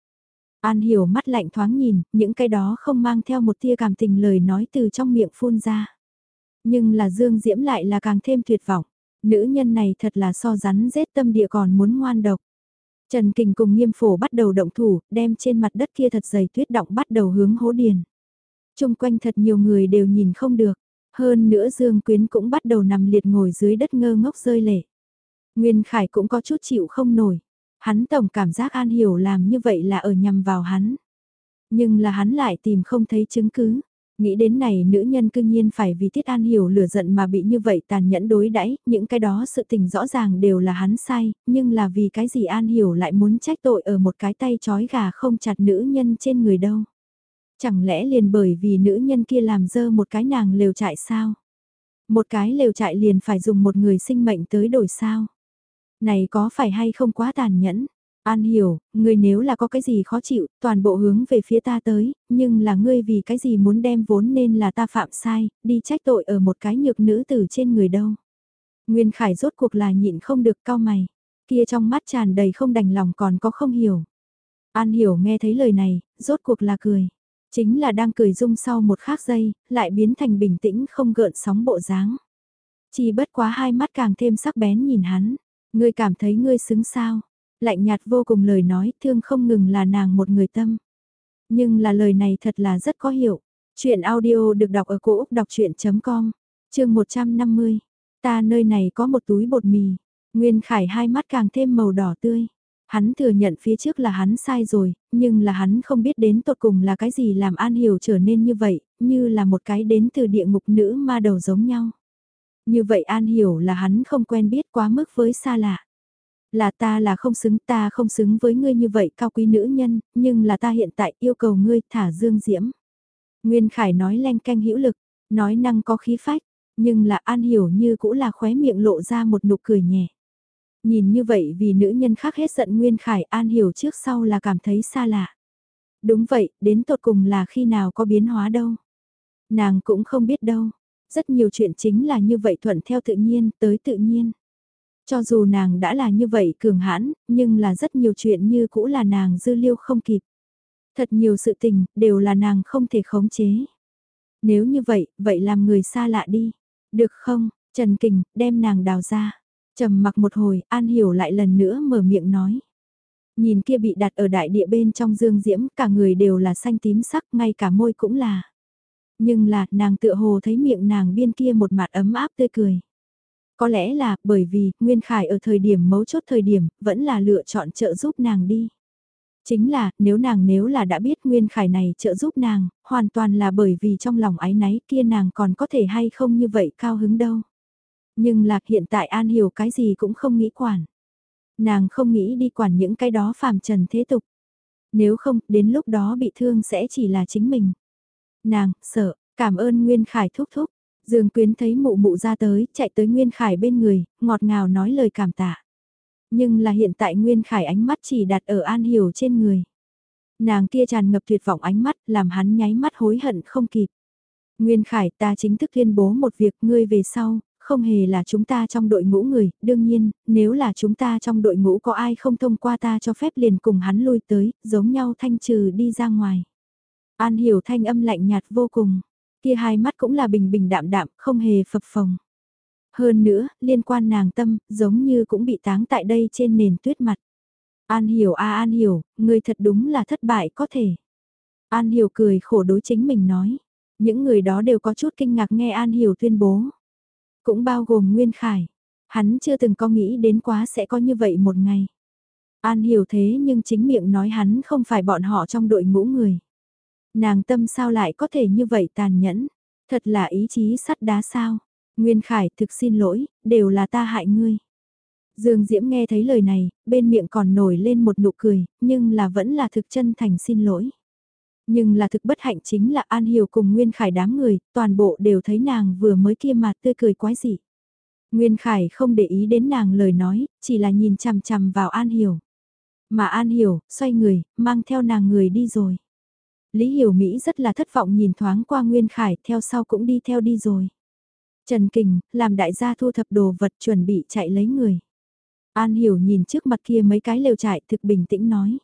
An hiểu mắt lạnh thoáng nhìn, những cái đó không mang theo một tia cảm tình lời nói từ trong miệng phun ra. Nhưng là Dương Diễm lại là càng thêm tuyệt vọng. Nữ nhân này thật là so rắn rết tâm địa còn muốn ngoan độc. Trần Kình cùng nghiêm phổ bắt đầu động thủ, đem trên mặt đất kia thật dày tuyết động bắt đầu hướng hố điền. Trung quanh thật nhiều người đều nhìn không được. Hơn nữa Dương Quyến cũng bắt đầu nằm liệt ngồi dưới đất ngơ ngốc rơi lệ. Nguyên Khải cũng có chút chịu không nổi. Hắn tổng cảm giác An Hiểu làm như vậy là ở nhằm vào hắn. Nhưng là hắn lại tìm không thấy chứng cứ. Nghĩ đến này nữ nhân cương nhiên phải vì Tiết An Hiểu lửa giận mà bị như vậy tàn nhẫn đối đãi những cái đó sự tình rõ ràng đều là hắn sai, nhưng là vì cái gì An Hiểu lại muốn trách tội ở một cái tay chói gà không chặt nữ nhân trên người đâu. Chẳng lẽ liền bởi vì nữ nhân kia làm dơ một cái nàng lều trại sao? Một cái lều trại liền phải dùng một người sinh mệnh tới đổi sao? Này có phải hay không quá tàn nhẫn? An hiểu, ngươi nếu là có cái gì khó chịu, toàn bộ hướng về phía ta tới, nhưng là ngươi vì cái gì muốn đem vốn nên là ta phạm sai, đi trách tội ở một cái nhược nữ tử trên người đâu. Nguyên Khải rốt cuộc là nhịn không được cao mày, kia trong mắt tràn đầy không đành lòng còn có không hiểu. An hiểu nghe thấy lời này, rốt cuộc là cười. Chính là đang cười dung sau một khắc giây, lại biến thành bình tĩnh không gợn sóng bộ dáng. Chỉ bất quá hai mắt càng thêm sắc bén nhìn hắn. Ngươi cảm thấy ngươi xứng sao? Lạnh nhạt vô cùng lời nói, thương không ngừng là nàng một người tâm. Nhưng là lời này thật là rất có hiệu. Chuyện audio được đọc ở cổ Úc đọc chuyện.com, chương 150. Ta nơi này có một túi bột mì. Nguyên Khải hai mắt càng thêm màu đỏ tươi. Hắn thừa nhận phía trước là hắn sai rồi, nhưng là hắn không biết đến tột cùng là cái gì làm An Hiểu trở nên như vậy, như là một cái đến từ địa ngục nữ ma đầu giống nhau. Như vậy An hiểu là hắn không quen biết quá mức với xa lạ. Là ta là không xứng ta không xứng với ngươi như vậy cao quý nữ nhân, nhưng là ta hiện tại yêu cầu ngươi thả dương diễm. Nguyên Khải nói len canh hữu lực, nói năng có khí phách, nhưng là An hiểu như cũng là khóe miệng lộ ra một nụ cười nhẹ. Nhìn như vậy vì nữ nhân khác hết giận Nguyên Khải An hiểu trước sau là cảm thấy xa lạ. Đúng vậy, đến tột cùng là khi nào có biến hóa đâu. Nàng cũng không biết đâu. Rất nhiều chuyện chính là như vậy thuận theo tự nhiên, tới tự nhiên. Cho dù nàng đã là như vậy cường hãn, nhưng là rất nhiều chuyện như cũ là nàng dư liêu không kịp. Thật nhiều sự tình, đều là nàng không thể khống chế. Nếu như vậy, vậy làm người xa lạ đi. Được không, Trần Kình, đem nàng đào ra trầm mặc một hồi, An Hiểu lại lần nữa mở miệng nói. Nhìn kia bị đặt ở đại địa bên trong dương diễm, cả người đều là xanh tím sắc, ngay cả môi cũng là. Nhưng là, nàng tựa hồ thấy miệng nàng biên kia một mặt ấm áp tươi cười. Có lẽ là bởi vì Nguyên Khải ở thời điểm mấu chốt thời điểm vẫn là lựa chọn trợ giúp nàng đi. Chính là nếu nàng nếu là đã biết Nguyên Khải này trợ giúp nàng, hoàn toàn là bởi vì trong lòng ái náy kia nàng còn có thể hay không như vậy cao hứng đâu. Nhưng lạc hiện tại An Hiểu cái gì cũng không nghĩ quản. Nàng không nghĩ đi quản những cái đó phàm trần thế tục. Nếu không, đến lúc đó bị thương sẽ chỉ là chính mình. Nàng, sợ, cảm ơn Nguyên Khải thúc thúc. Dương Quyến thấy mụ mụ ra tới, chạy tới Nguyên Khải bên người, ngọt ngào nói lời cảm tạ. Nhưng là hiện tại Nguyên Khải ánh mắt chỉ đặt ở An Hiểu trên người. Nàng kia tràn ngập tuyệt vọng ánh mắt, làm hắn nháy mắt hối hận không kịp. Nguyên Khải ta chính thức tuyên bố một việc ngươi về sau, không hề là chúng ta trong đội ngũ người, đương nhiên, nếu là chúng ta trong đội ngũ có ai không thông qua ta cho phép liền cùng hắn lui tới, giống nhau thanh trừ đi ra ngoài. An hiểu thanh âm lạnh nhạt vô cùng, kia hai mắt cũng là bình bình đạm đạm, không hề phập phồng. Hơn nữa, liên quan nàng tâm, giống như cũng bị táng tại đây trên nền tuyết mặt. An hiểu a An hiểu, người thật đúng là thất bại có thể. An hiểu cười khổ đối chính mình nói. Những người đó đều có chút kinh ngạc nghe An hiểu tuyên bố. Cũng bao gồm Nguyên Khải. Hắn chưa từng có nghĩ đến quá sẽ có như vậy một ngày. An hiểu thế nhưng chính miệng nói hắn không phải bọn họ trong đội ngũ người. Nàng tâm sao lại có thể như vậy tàn nhẫn. Thật là ý chí sắt đá sao. Nguyên Khải thực xin lỗi, đều là ta hại ngươi. Dương Diễm nghe thấy lời này, bên miệng còn nổi lên một nụ cười, nhưng là vẫn là thực chân thành xin lỗi. Nhưng là thực bất hạnh chính là An Hiểu cùng Nguyên Khải đám người, toàn bộ đều thấy nàng vừa mới kia mặt tươi cười quái dị. Nguyên Khải không để ý đến nàng lời nói, chỉ là nhìn chằm chằm vào An Hiểu. Mà An Hiểu, xoay người, mang theo nàng người đi rồi. Lý Hiểu Mỹ rất là thất vọng nhìn thoáng qua Nguyên Khải, theo sau cũng đi theo đi rồi. Trần Kình, làm đại gia thu thập đồ vật chuẩn bị chạy lấy người. An Hiểu nhìn trước mặt kia mấy cái lều trại thực bình tĩnh nói.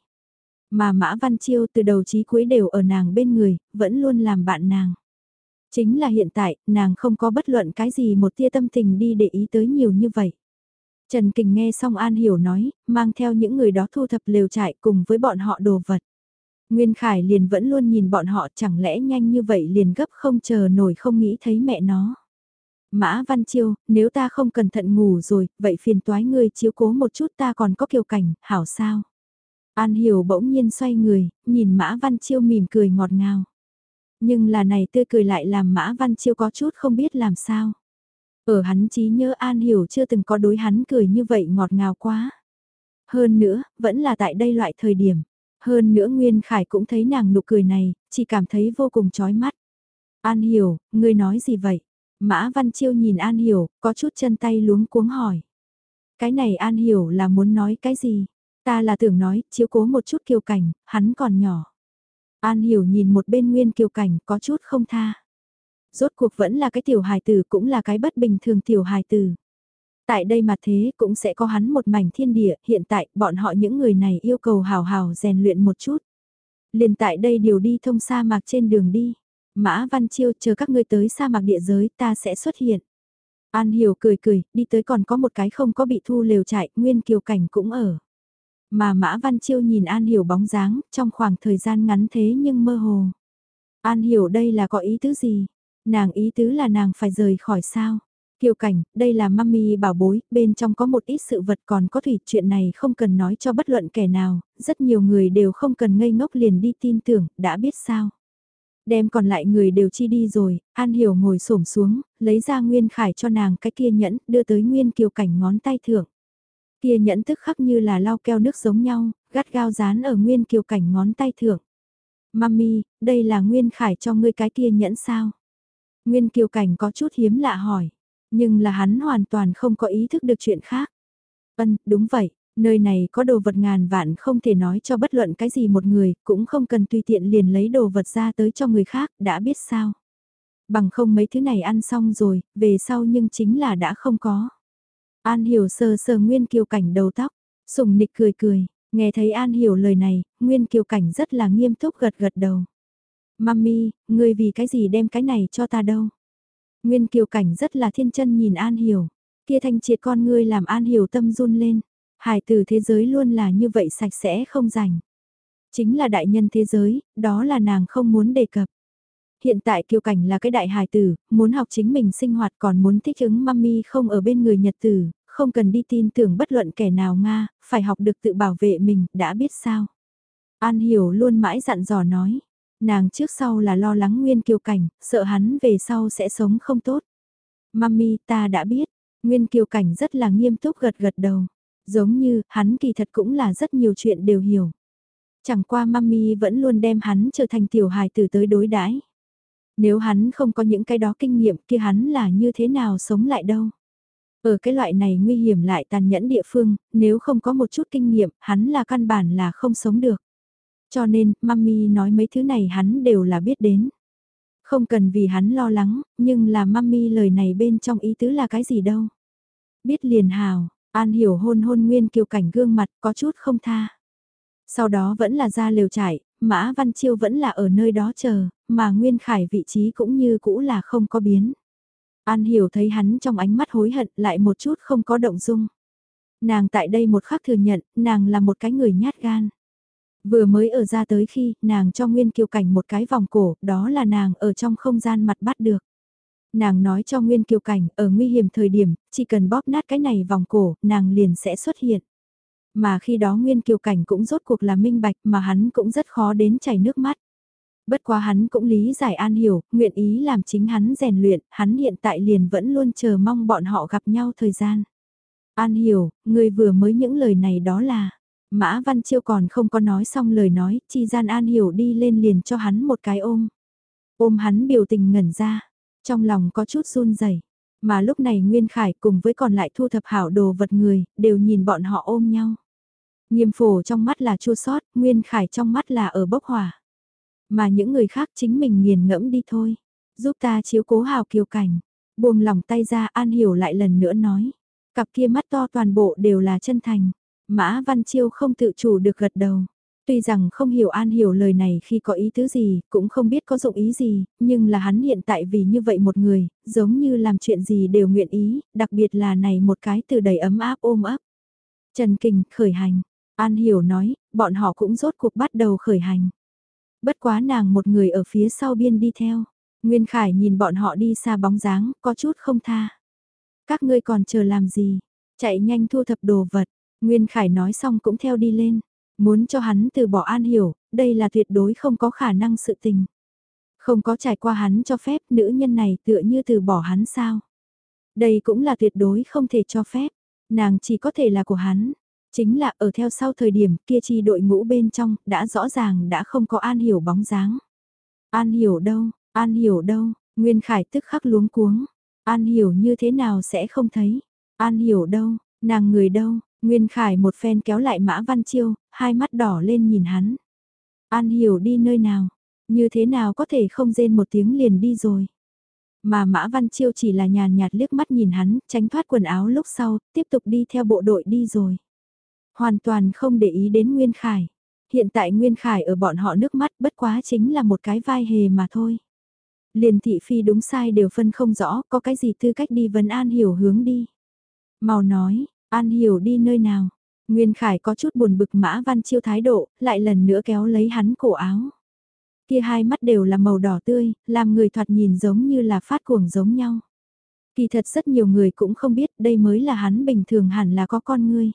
Mà Mã Văn Chiêu từ đầu chí cuối đều ở nàng bên người, vẫn luôn làm bạn nàng. Chính là hiện tại, nàng không có bất luận cái gì một tia tâm tình đi để ý tới nhiều như vậy. Trần Kình nghe xong An Hiểu nói, mang theo những người đó thu thập lều trại cùng với bọn họ đồ vật. Nguyên Khải liền vẫn luôn nhìn bọn họ chẳng lẽ nhanh như vậy liền gấp không chờ nổi không nghĩ thấy mẹ nó. Mã Văn Chiêu, nếu ta không cẩn thận ngủ rồi, vậy phiền toái ngươi chiếu cố một chút ta còn có kiều cảnh, hảo sao? An Hiểu bỗng nhiên xoay người, nhìn Mã Văn Chiêu mỉm cười ngọt ngào. Nhưng là này tươi cười lại làm Mã Văn Chiêu có chút không biết làm sao. Ở hắn trí nhớ An Hiểu chưa từng có đối hắn cười như vậy ngọt ngào quá. Hơn nữa, vẫn là tại đây loại thời điểm. Hơn nữa Nguyên Khải cũng thấy nàng nụ cười này, chỉ cảm thấy vô cùng chói mắt. An Hiểu, ngươi nói gì vậy? Mã Văn Chiêu nhìn An Hiểu, có chút chân tay luống cuống hỏi. Cái này An Hiểu là muốn nói cái gì? Ta là tưởng nói, chiếu cố một chút kiều cảnh, hắn còn nhỏ. An Hiểu nhìn một bên nguyên kiều cảnh, có chút không tha. Rốt cuộc vẫn là cái tiểu hài tử cũng là cái bất bình thường tiểu hài tử. Tại đây mà thế cũng sẽ có hắn một mảnh thiên địa, hiện tại bọn họ những người này yêu cầu hào hào rèn luyện một chút. Liền tại đây điều đi thông sa mạc trên đường đi. Mã Văn Chiêu chờ các ngươi tới sa mạc địa giới ta sẽ xuất hiện. An Hiểu cười cười, đi tới còn có một cái không có bị thu lều chạy, Nguyên Kiều Cảnh cũng ở. Mà Mã Văn Chiêu nhìn An Hiểu bóng dáng, trong khoảng thời gian ngắn thế nhưng mơ hồ. An Hiểu đây là có ý tứ gì? Nàng ý tứ là nàng phải rời khỏi sao? Kiều Cảnh, đây là mami bảo bối, bên trong có một ít sự vật còn có thủy, chuyện này không cần nói cho bất luận kẻ nào, rất nhiều người đều không cần ngây ngốc liền đi tin tưởng, đã biết sao. Đem còn lại người đều chi đi rồi, An Hiểu ngồi xổm xuống, lấy ra Nguyên Khải cho nàng cái kia nhẫn, đưa tới Nguyên Kiều Cảnh ngón tay thưởng. Kia nhẫn tức khắc như là lau keo nước giống nhau, gắt gao dán ở Nguyên Kiều Cảnh ngón tay thượng Mami, đây là Nguyên Khải cho ngươi cái kia nhẫn sao? Nguyên Kiều Cảnh có chút hiếm lạ hỏi, nhưng là hắn hoàn toàn không có ý thức được chuyện khác. Ân, đúng vậy, nơi này có đồ vật ngàn vạn không thể nói cho bất luận cái gì một người, cũng không cần tùy tiện liền lấy đồ vật ra tới cho người khác, đã biết sao. Bằng không mấy thứ này ăn xong rồi, về sau nhưng chính là đã không có. An Hiểu sờ sờ Nguyên Kiều Cảnh đầu tóc, sùng nịch cười cười, nghe thấy An Hiểu lời này, Nguyên Kiều Cảnh rất là nghiêm túc gật gật đầu. Mami, ngươi vì cái gì đem cái này cho ta đâu? Nguyên Kiều Cảnh rất là thiên chân nhìn An Hiểu, kia thanh triệt con ngươi làm An Hiểu tâm run lên. Hải tử thế giới luôn là như vậy sạch sẽ không rảnh. Chính là đại nhân thế giới, đó là nàng không muốn đề cập. Hiện tại kiều cảnh là cái đại hài tử, muốn học chính mình sinh hoạt còn muốn thích ứng mami không ở bên người nhật tử, không cần đi tin tưởng bất luận kẻ nào Nga, phải học được tự bảo vệ mình, đã biết sao. An hiểu luôn mãi dặn dò nói, nàng trước sau là lo lắng nguyên kiều cảnh, sợ hắn về sau sẽ sống không tốt. Mami ta đã biết, nguyên kiều cảnh rất là nghiêm túc gật gật đầu, giống như hắn kỳ thật cũng là rất nhiều chuyện đều hiểu. Chẳng qua mami vẫn luôn đem hắn trở thành tiểu hài tử tới đối đãi. Nếu hắn không có những cái đó kinh nghiệm kia hắn là như thế nào sống lại đâu. Ở cái loại này nguy hiểm lại tàn nhẫn địa phương, nếu không có một chút kinh nghiệm, hắn là căn bản là không sống được. Cho nên, mami nói mấy thứ này hắn đều là biết đến. Không cần vì hắn lo lắng, nhưng là mami lời này bên trong ý tứ là cái gì đâu. Biết liền hào, An hiểu hôn hôn nguyên kiều cảnh gương mặt có chút không tha. Sau đó vẫn là ra lều trải, Mã Văn Chiêu vẫn là ở nơi đó chờ, mà Nguyên Khải vị trí cũng như cũ là không có biến. An hiểu thấy hắn trong ánh mắt hối hận lại một chút không có động dung. Nàng tại đây một khắc thừa nhận, nàng là một cái người nhát gan. Vừa mới ở ra tới khi, nàng cho Nguyên Kiều Cảnh một cái vòng cổ, đó là nàng ở trong không gian mặt bắt được. Nàng nói cho Nguyên Kiều Cảnh, ở nguy hiểm thời điểm, chỉ cần bóp nát cái này vòng cổ, nàng liền sẽ xuất hiện. Mà khi đó Nguyên Kiều Cảnh cũng rốt cuộc là minh bạch mà hắn cũng rất khó đến chảy nước mắt. Bất quá hắn cũng lý giải an hiểu, nguyện ý làm chính hắn rèn luyện, hắn hiện tại liền vẫn luôn chờ mong bọn họ gặp nhau thời gian. An hiểu, người vừa mới những lời này đó là, Mã Văn Chiêu còn không có nói xong lời nói, chi gian an hiểu đi lên liền cho hắn một cái ôm. Ôm hắn biểu tình ngẩn ra, trong lòng có chút run rẩy mà lúc này Nguyên Khải cùng với còn lại thu thập hảo đồ vật người, đều nhìn bọn họ ôm nhau. Nghiêm phổ trong mắt là chua sót, Nguyên Khải trong mắt là ở bốc hỏa. Mà những người khác chính mình nghiền ngẫm đi thôi. Giúp ta chiếu cố hào kiều cảnh. Buông lòng tay ra An Hiểu lại lần nữa nói. Cặp kia mắt to toàn bộ đều là chân thành. Mã Văn Chiêu không tự chủ được gật đầu. Tuy rằng không hiểu An hiểu lời này khi có ý tứ gì, cũng không biết có dụng ý gì, nhưng là hắn hiện tại vì như vậy một người, giống như làm chuyện gì đều nguyện ý, đặc biệt là này một cái từ đầy ấm áp ôm ấp. Trần Kình, khởi hành. An hiểu nói, bọn họ cũng rốt cuộc bắt đầu khởi hành. Bất quá nàng một người ở phía sau biên đi theo. Nguyên Khải nhìn bọn họ đi xa bóng dáng, có chút không tha. Các ngươi còn chờ làm gì? Chạy nhanh thu thập đồ vật. Nguyên Khải nói xong cũng theo đi lên. Muốn cho hắn từ bỏ an hiểu, đây là tuyệt đối không có khả năng sự tình. Không có trải qua hắn cho phép nữ nhân này tựa như từ bỏ hắn sao. Đây cũng là tuyệt đối không thể cho phép. Nàng chỉ có thể là của hắn. Chính là ở theo sau thời điểm kia chi đội ngũ bên trong đã rõ ràng đã không có an hiểu bóng dáng. An hiểu đâu, an hiểu đâu, Nguyên Khải tức khắc luống cuống. An hiểu như thế nào sẽ không thấy. An hiểu đâu, nàng người đâu, Nguyên Khải một phen kéo lại Mã Văn Chiêu, hai mắt đỏ lên nhìn hắn. An hiểu đi nơi nào, như thế nào có thể không rên một tiếng liền đi rồi. Mà Mã Văn Chiêu chỉ là nhàn nhạt liếc mắt nhìn hắn, tránh thoát quần áo lúc sau, tiếp tục đi theo bộ đội đi rồi. Hoàn toàn không để ý đến Nguyên Khải. Hiện tại Nguyên Khải ở bọn họ nước mắt bất quá chính là một cái vai hề mà thôi. Liền thị phi đúng sai đều phân không rõ có cái gì tư cách đi vấn An Hiểu hướng đi. Màu nói, An Hiểu đi nơi nào? Nguyên Khải có chút buồn bực Mã Văn Chiêu thái độ, lại lần nữa kéo lấy hắn cổ áo. Kia hai mắt đều là màu đỏ tươi, làm người thoạt nhìn giống như là phát cuồng giống nhau. Kỳ thật rất nhiều người cũng không biết đây mới là hắn bình thường hẳn là có con ngươi.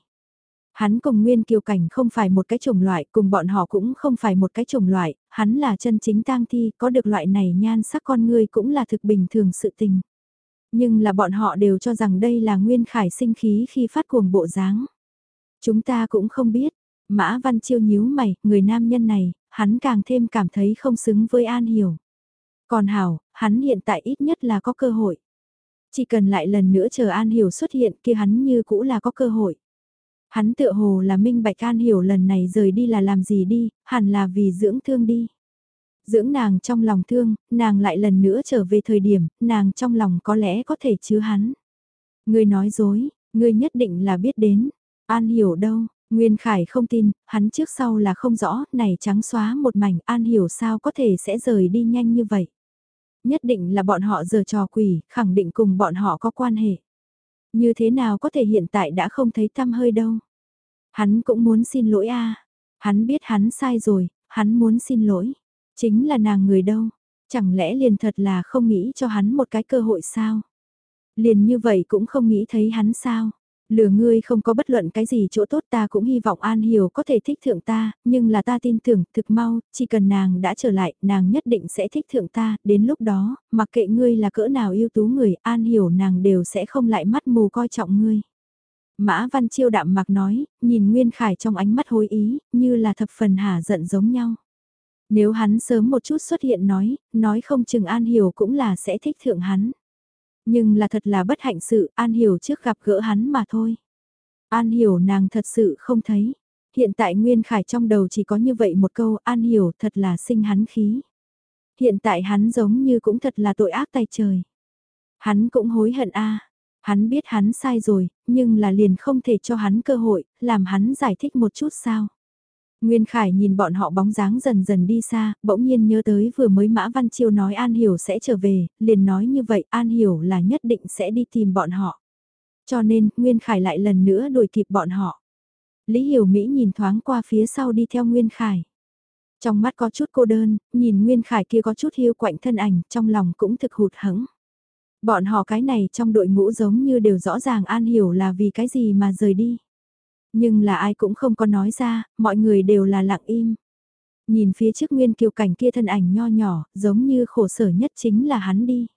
Hắn cùng Nguyên Kiều Cảnh không phải một cái chủng loại, cùng bọn họ cũng không phải một cái chủng loại, hắn là chân chính tang thi, có được loại này nhan sắc con người cũng là thực bình thường sự tình. Nhưng là bọn họ đều cho rằng đây là Nguyên Khải sinh khí khi phát cuồng bộ dáng. Chúng ta cũng không biết, Mã Văn Chiêu nhíu mày, người nam nhân này, hắn càng thêm cảm thấy không xứng với An Hiểu. Còn Hảo, hắn hiện tại ít nhất là có cơ hội. Chỉ cần lại lần nữa chờ An Hiểu xuất hiện kia hắn như cũ là có cơ hội. Hắn tựa hồ là minh bạch an hiểu lần này rời đi là làm gì đi, hẳn là vì dưỡng thương đi. Dưỡng nàng trong lòng thương, nàng lại lần nữa trở về thời điểm, nàng trong lòng có lẽ có thể chứa hắn. Người nói dối, Ngươi nhất định là biết đến. An hiểu đâu, Nguyên Khải không tin, hắn trước sau là không rõ, này trắng xóa một mảnh, An hiểu sao có thể sẽ rời đi nhanh như vậy. Nhất định là bọn họ giờ trò quỷ, khẳng định cùng bọn họ có quan hệ. Như thế nào có thể hiện tại đã không thấy tăm hơi đâu. Hắn cũng muốn xin lỗi a Hắn biết hắn sai rồi, hắn muốn xin lỗi. Chính là nàng người đâu. Chẳng lẽ liền thật là không nghĩ cho hắn một cái cơ hội sao? Liền như vậy cũng không nghĩ thấy hắn sao? Lừa ngươi không có bất luận cái gì chỗ tốt ta cũng hy vọng An Hiểu có thể thích thượng ta, nhưng là ta tin tưởng thực mau, chỉ cần nàng đã trở lại, nàng nhất định sẽ thích thượng ta, đến lúc đó, mặc kệ ngươi là cỡ nào yêu tú người, An Hiểu nàng đều sẽ không lại mắt mù coi trọng ngươi. Mã Văn Chiêu đạm mặc nói, nhìn Nguyên Khải trong ánh mắt hối ý, như là thập phần hả giận giống nhau. Nếu hắn sớm một chút xuất hiện nói, nói không chừng An Hiểu cũng là sẽ thích thượng hắn. Nhưng là thật là bất hạnh sự, An Hiểu trước gặp gỡ hắn mà thôi. An Hiểu nàng thật sự không thấy. Hiện tại Nguyên Khải trong đầu chỉ có như vậy một câu An Hiểu thật là sinh hắn khí. Hiện tại hắn giống như cũng thật là tội ác tay trời. Hắn cũng hối hận a Hắn biết hắn sai rồi, nhưng là liền không thể cho hắn cơ hội, làm hắn giải thích một chút sao. Nguyên Khải nhìn bọn họ bóng dáng dần dần đi xa, bỗng nhiên nhớ tới vừa mới Mã Văn Chiêu nói An Hiểu sẽ trở về, liền nói như vậy An Hiểu là nhất định sẽ đi tìm bọn họ. Cho nên, Nguyên Khải lại lần nữa đuổi kịp bọn họ. Lý Hiểu Mỹ nhìn thoáng qua phía sau đi theo Nguyên Khải. Trong mắt có chút cô đơn, nhìn Nguyên Khải kia có chút hiu quạnh thân ảnh, trong lòng cũng thực hụt hẫng. Bọn họ cái này trong đội ngũ giống như đều rõ ràng An Hiểu là vì cái gì mà rời đi. Nhưng là ai cũng không có nói ra, mọi người đều là lặng im. Nhìn phía trước nguyên kiều cảnh kia thân ảnh nho nhỏ, giống như khổ sở nhất chính là hắn đi.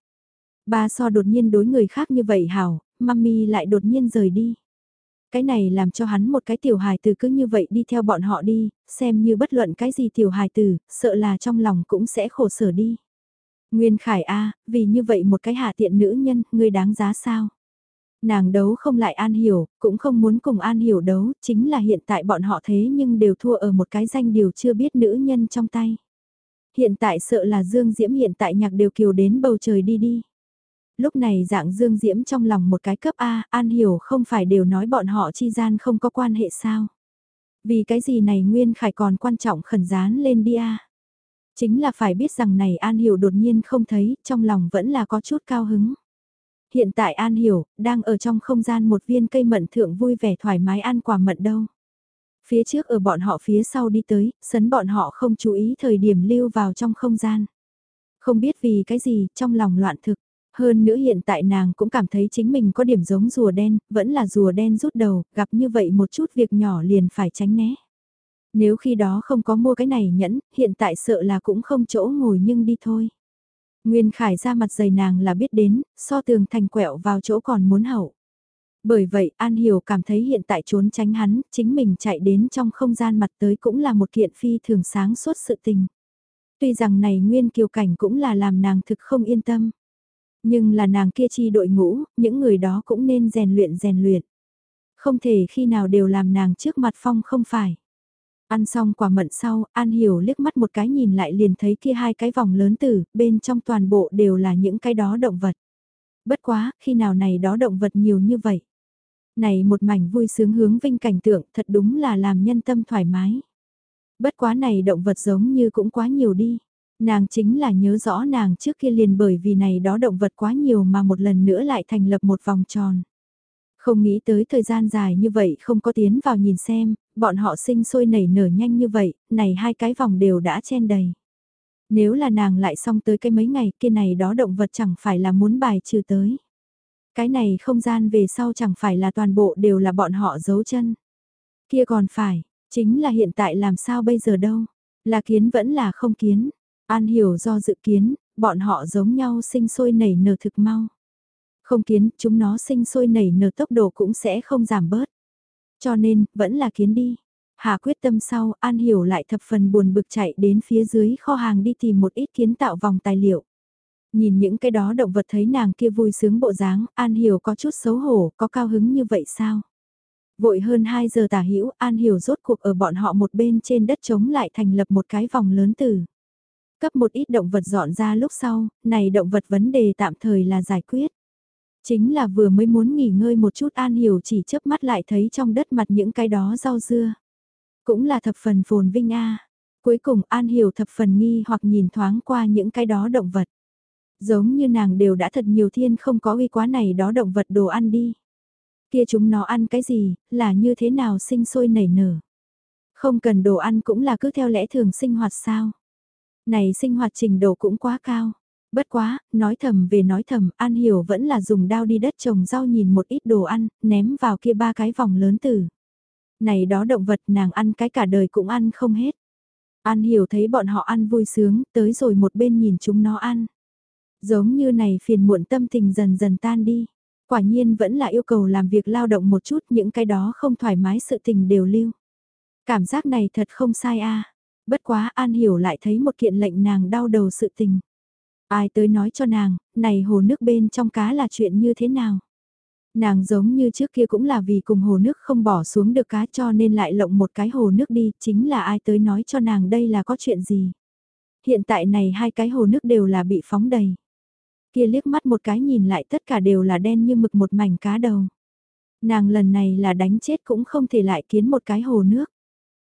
Ba so đột nhiên đối người khác như vậy hảo, mami lại đột nhiên rời đi. Cái này làm cho hắn một cái tiểu hài tử cứ như vậy đi theo bọn họ đi, xem như bất luận cái gì tiểu hài tử, sợ là trong lòng cũng sẽ khổ sở đi. Nguyên Khải A, vì như vậy một cái hạ tiện nữ nhân, ngươi đáng giá sao? Nàng đấu không lại An Hiểu, cũng không muốn cùng An Hiểu đấu, chính là hiện tại bọn họ thế nhưng đều thua ở một cái danh điều chưa biết nữ nhân trong tay. Hiện tại sợ là Dương Diễm hiện tại nhạc đều kiều đến bầu trời đi đi. Lúc này dạng Dương Diễm trong lòng một cái cấp A, An Hiểu không phải đều nói bọn họ chi gian không có quan hệ sao. Vì cái gì này Nguyên Khải còn quan trọng khẩn dán lên đi A. Chính là phải biết rằng này An Hiểu đột nhiên không thấy, trong lòng vẫn là có chút cao hứng. Hiện tại An Hiểu, đang ở trong không gian một viên cây mận thượng vui vẻ thoải mái ăn quả mận đâu. Phía trước ở bọn họ phía sau đi tới, sấn bọn họ không chú ý thời điểm lưu vào trong không gian. Không biết vì cái gì, trong lòng loạn thực. Hơn nữa hiện tại nàng cũng cảm thấy chính mình có điểm giống rùa đen, vẫn là rùa đen rút đầu, gặp như vậy một chút việc nhỏ liền phải tránh né. Nếu khi đó không có mua cái này nhẫn, hiện tại sợ là cũng không chỗ ngồi nhưng đi thôi. Nguyên Khải ra mặt dày nàng là biết đến, so tường thành quẹo vào chỗ còn muốn hậu. Bởi vậy An Hiểu cảm thấy hiện tại trốn tránh hắn, chính mình chạy đến trong không gian mặt tới cũng là một kiện phi thường sáng suốt sự tình. Tuy rằng này Nguyên Kiều Cảnh cũng là làm nàng thực không yên tâm. Nhưng là nàng kia chi đội ngũ, những người đó cũng nên rèn luyện rèn luyện. Không thể khi nào đều làm nàng trước mặt phong không phải. Ăn xong quả mận sau, An Hiểu liếc mắt một cái nhìn lại liền thấy kia hai cái vòng lớn tử, bên trong toàn bộ đều là những cái đó động vật. Bất quá, khi nào này đó động vật nhiều như vậy. Này một mảnh vui sướng hướng vinh cảnh tượng thật đúng là làm nhân tâm thoải mái. Bất quá này động vật giống như cũng quá nhiều đi. Nàng chính là nhớ rõ nàng trước kia liền bởi vì này đó động vật quá nhiều mà một lần nữa lại thành lập một vòng tròn. Không nghĩ tới thời gian dài như vậy không có tiến vào nhìn xem, bọn họ sinh sôi nảy nở nhanh như vậy, này hai cái vòng đều đã chen đầy. Nếu là nàng lại xong tới cái mấy ngày kia này đó động vật chẳng phải là muốn bài trừ tới. Cái này không gian về sau chẳng phải là toàn bộ đều là bọn họ giấu chân. Kia còn phải, chính là hiện tại làm sao bây giờ đâu. Là kiến vẫn là không kiến. An hiểu do dự kiến, bọn họ giống nhau sinh sôi nảy nở thực mau. Không kiến, chúng nó sinh sôi nảy nở tốc độ cũng sẽ không giảm bớt. Cho nên, vẫn là kiến đi. Hà quyết tâm sau, An Hiểu lại thập phần buồn bực chạy đến phía dưới kho hàng đi tìm một ít kiến tạo vòng tài liệu. Nhìn những cái đó động vật thấy nàng kia vui sướng bộ dáng, An Hiểu có chút xấu hổ, có cao hứng như vậy sao? Vội hơn 2 giờ tả hữu An Hiểu rốt cuộc ở bọn họ một bên trên đất trống lại thành lập một cái vòng lớn từ. Cấp một ít động vật dọn ra lúc sau, này động vật vấn đề tạm thời là giải quyết. Chính là vừa mới muốn nghỉ ngơi một chút An Hiểu chỉ chớp mắt lại thấy trong đất mặt những cái đó rau dưa. Cũng là thập phần phồn vinh a. Cuối cùng An Hiểu thập phần nghi hoặc nhìn thoáng qua những cái đó động vật. Giống như nàng đều đã thật nhiều thiên không có uy quá này đó động vật đồ ăn đi. Kia chúng nó ăn cái gì, là như thế nào sinh sôi nảy nở. Không cần đồ ăn cũng là cứ theo lẽ thường sinh hoạt sao. Này sinh hoạt trình độ cũng quá cao. Bất quá, nói thầm về nói thầm, An Hiểu vẫn là dùng đao đi đất trồng rau nhìn một ít đồ ăn, ném vào kia ba cái vòng lớn tử. Này đó động vật nàng ăn cái cả đời cũng ăn không hết. An Hiểu thấy bọn họ ăn vui sướng, tới rồi một bên nhìn chúng nó ăn. Giống như này phiền muộn tâm tình dần dần tan đi. Quả nhiên vẫn là yêu cầu làm việc lao động một chút những cái đó không thoải mái sự tình đều lưu. Cảm giác này thật không sai a. Bất quá An Hiểu lại thấy một kiện lệnh nàng đau đầu sự tình. Ai tới nói cho nàng, này hồ nước bên trong cá là chuyện như thế nào? Nàng giống như trước kia cũng là vì cùng hồ nước không bỏ xuống được cá cho nên lại lộng một cái hồ nước đi, chính là ai tới nói cho nàng đây là có chuyện gì? Hiện tại này hai cái hồ nước đều là bị phóng đầy. Kia liếc mắt một cái nhìn lại tất cả đều là đen như mực một mảnh cá đầu. Nàng lần này là đánh chết cũng không thể lại kiến một cái hồ nước.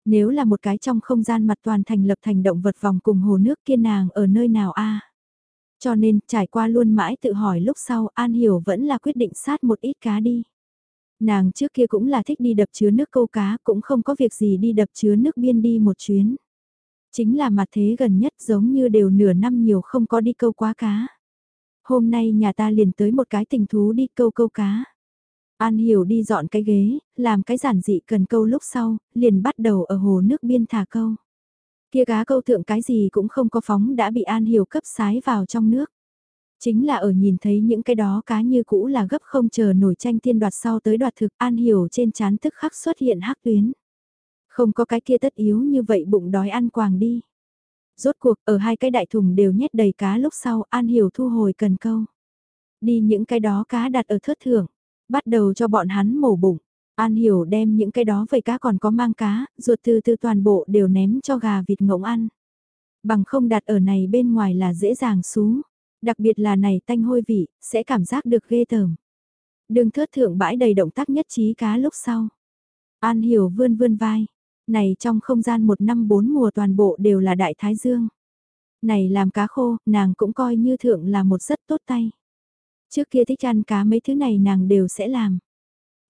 Nếu là một cái trong không gian mặt toàn thành lập thành động vật vòng cùng hồ nước kia nàng ở nơi nào a cho nên trải qua luôn mãi tự hỏi lúc sau An Hiểu vẫn là quyết định sát một ít cá đi. Nàng trước kia cũng là thích đi đập chứa nước câu cá cũng không có việc gì đi đập chứa nước biên đi một chuyến. Chính là mặt thế gần nhất giống như đều nửa năm nhiều không có đi câu quá cá. Hôm nay nhà ta liền tới một cái tình thú đi câu câu cá. An Hiểu đi dọn cái ghế, làm cái giản dị cần câu lúc sau, liền bắt đầu ở hồ nước biên thả câu. Kia cá câu thượng cái gì cũng không có phóng đã bị An Hiểu cấp sái vào trong nước. Chính là ở nhìn thấy những cái đó cá như cũ là gấp không chờ nổi tranh tiên đoạt sau tới đoạt thực, An Hiểu trên chán tức khắc xuất hiện hắc tuyến. Không có cái kia tất yếu như vậy bụng đói ăn quàng đi. Rốt cuộc, ở hai cái đại thùng đều nhét đầy cá lúc sau, An Hiểu thu hồi cần câu. Đi những cái đó cá đặt ở thớt thưởng bắt đầu cho bọn hắn mổ bụng. An hiểu đem những cái đó vầy cá còn có mang cá, ruột từ từ toàn bộ đều ném cho gà vịt ngỗng ăn. Bằng không đặt ở này bên ngoài là dễ dàng xú, đặc biệt là này tanh hôi vị, sẽ cảm giác được ghê tởm. Đường thớt thượng bãi đầy động tác nhất trí cá lúc sau. An hiểu vươn vươn vai, này trong không gian một năm bốn mùa toàn bộ đều là đại thái dương. Này làm cá khô, nàng cũng coi như thượng là một rất tốt tay. Trước kia thích ăn cá mấy thứ này nàng đều sẽ làm.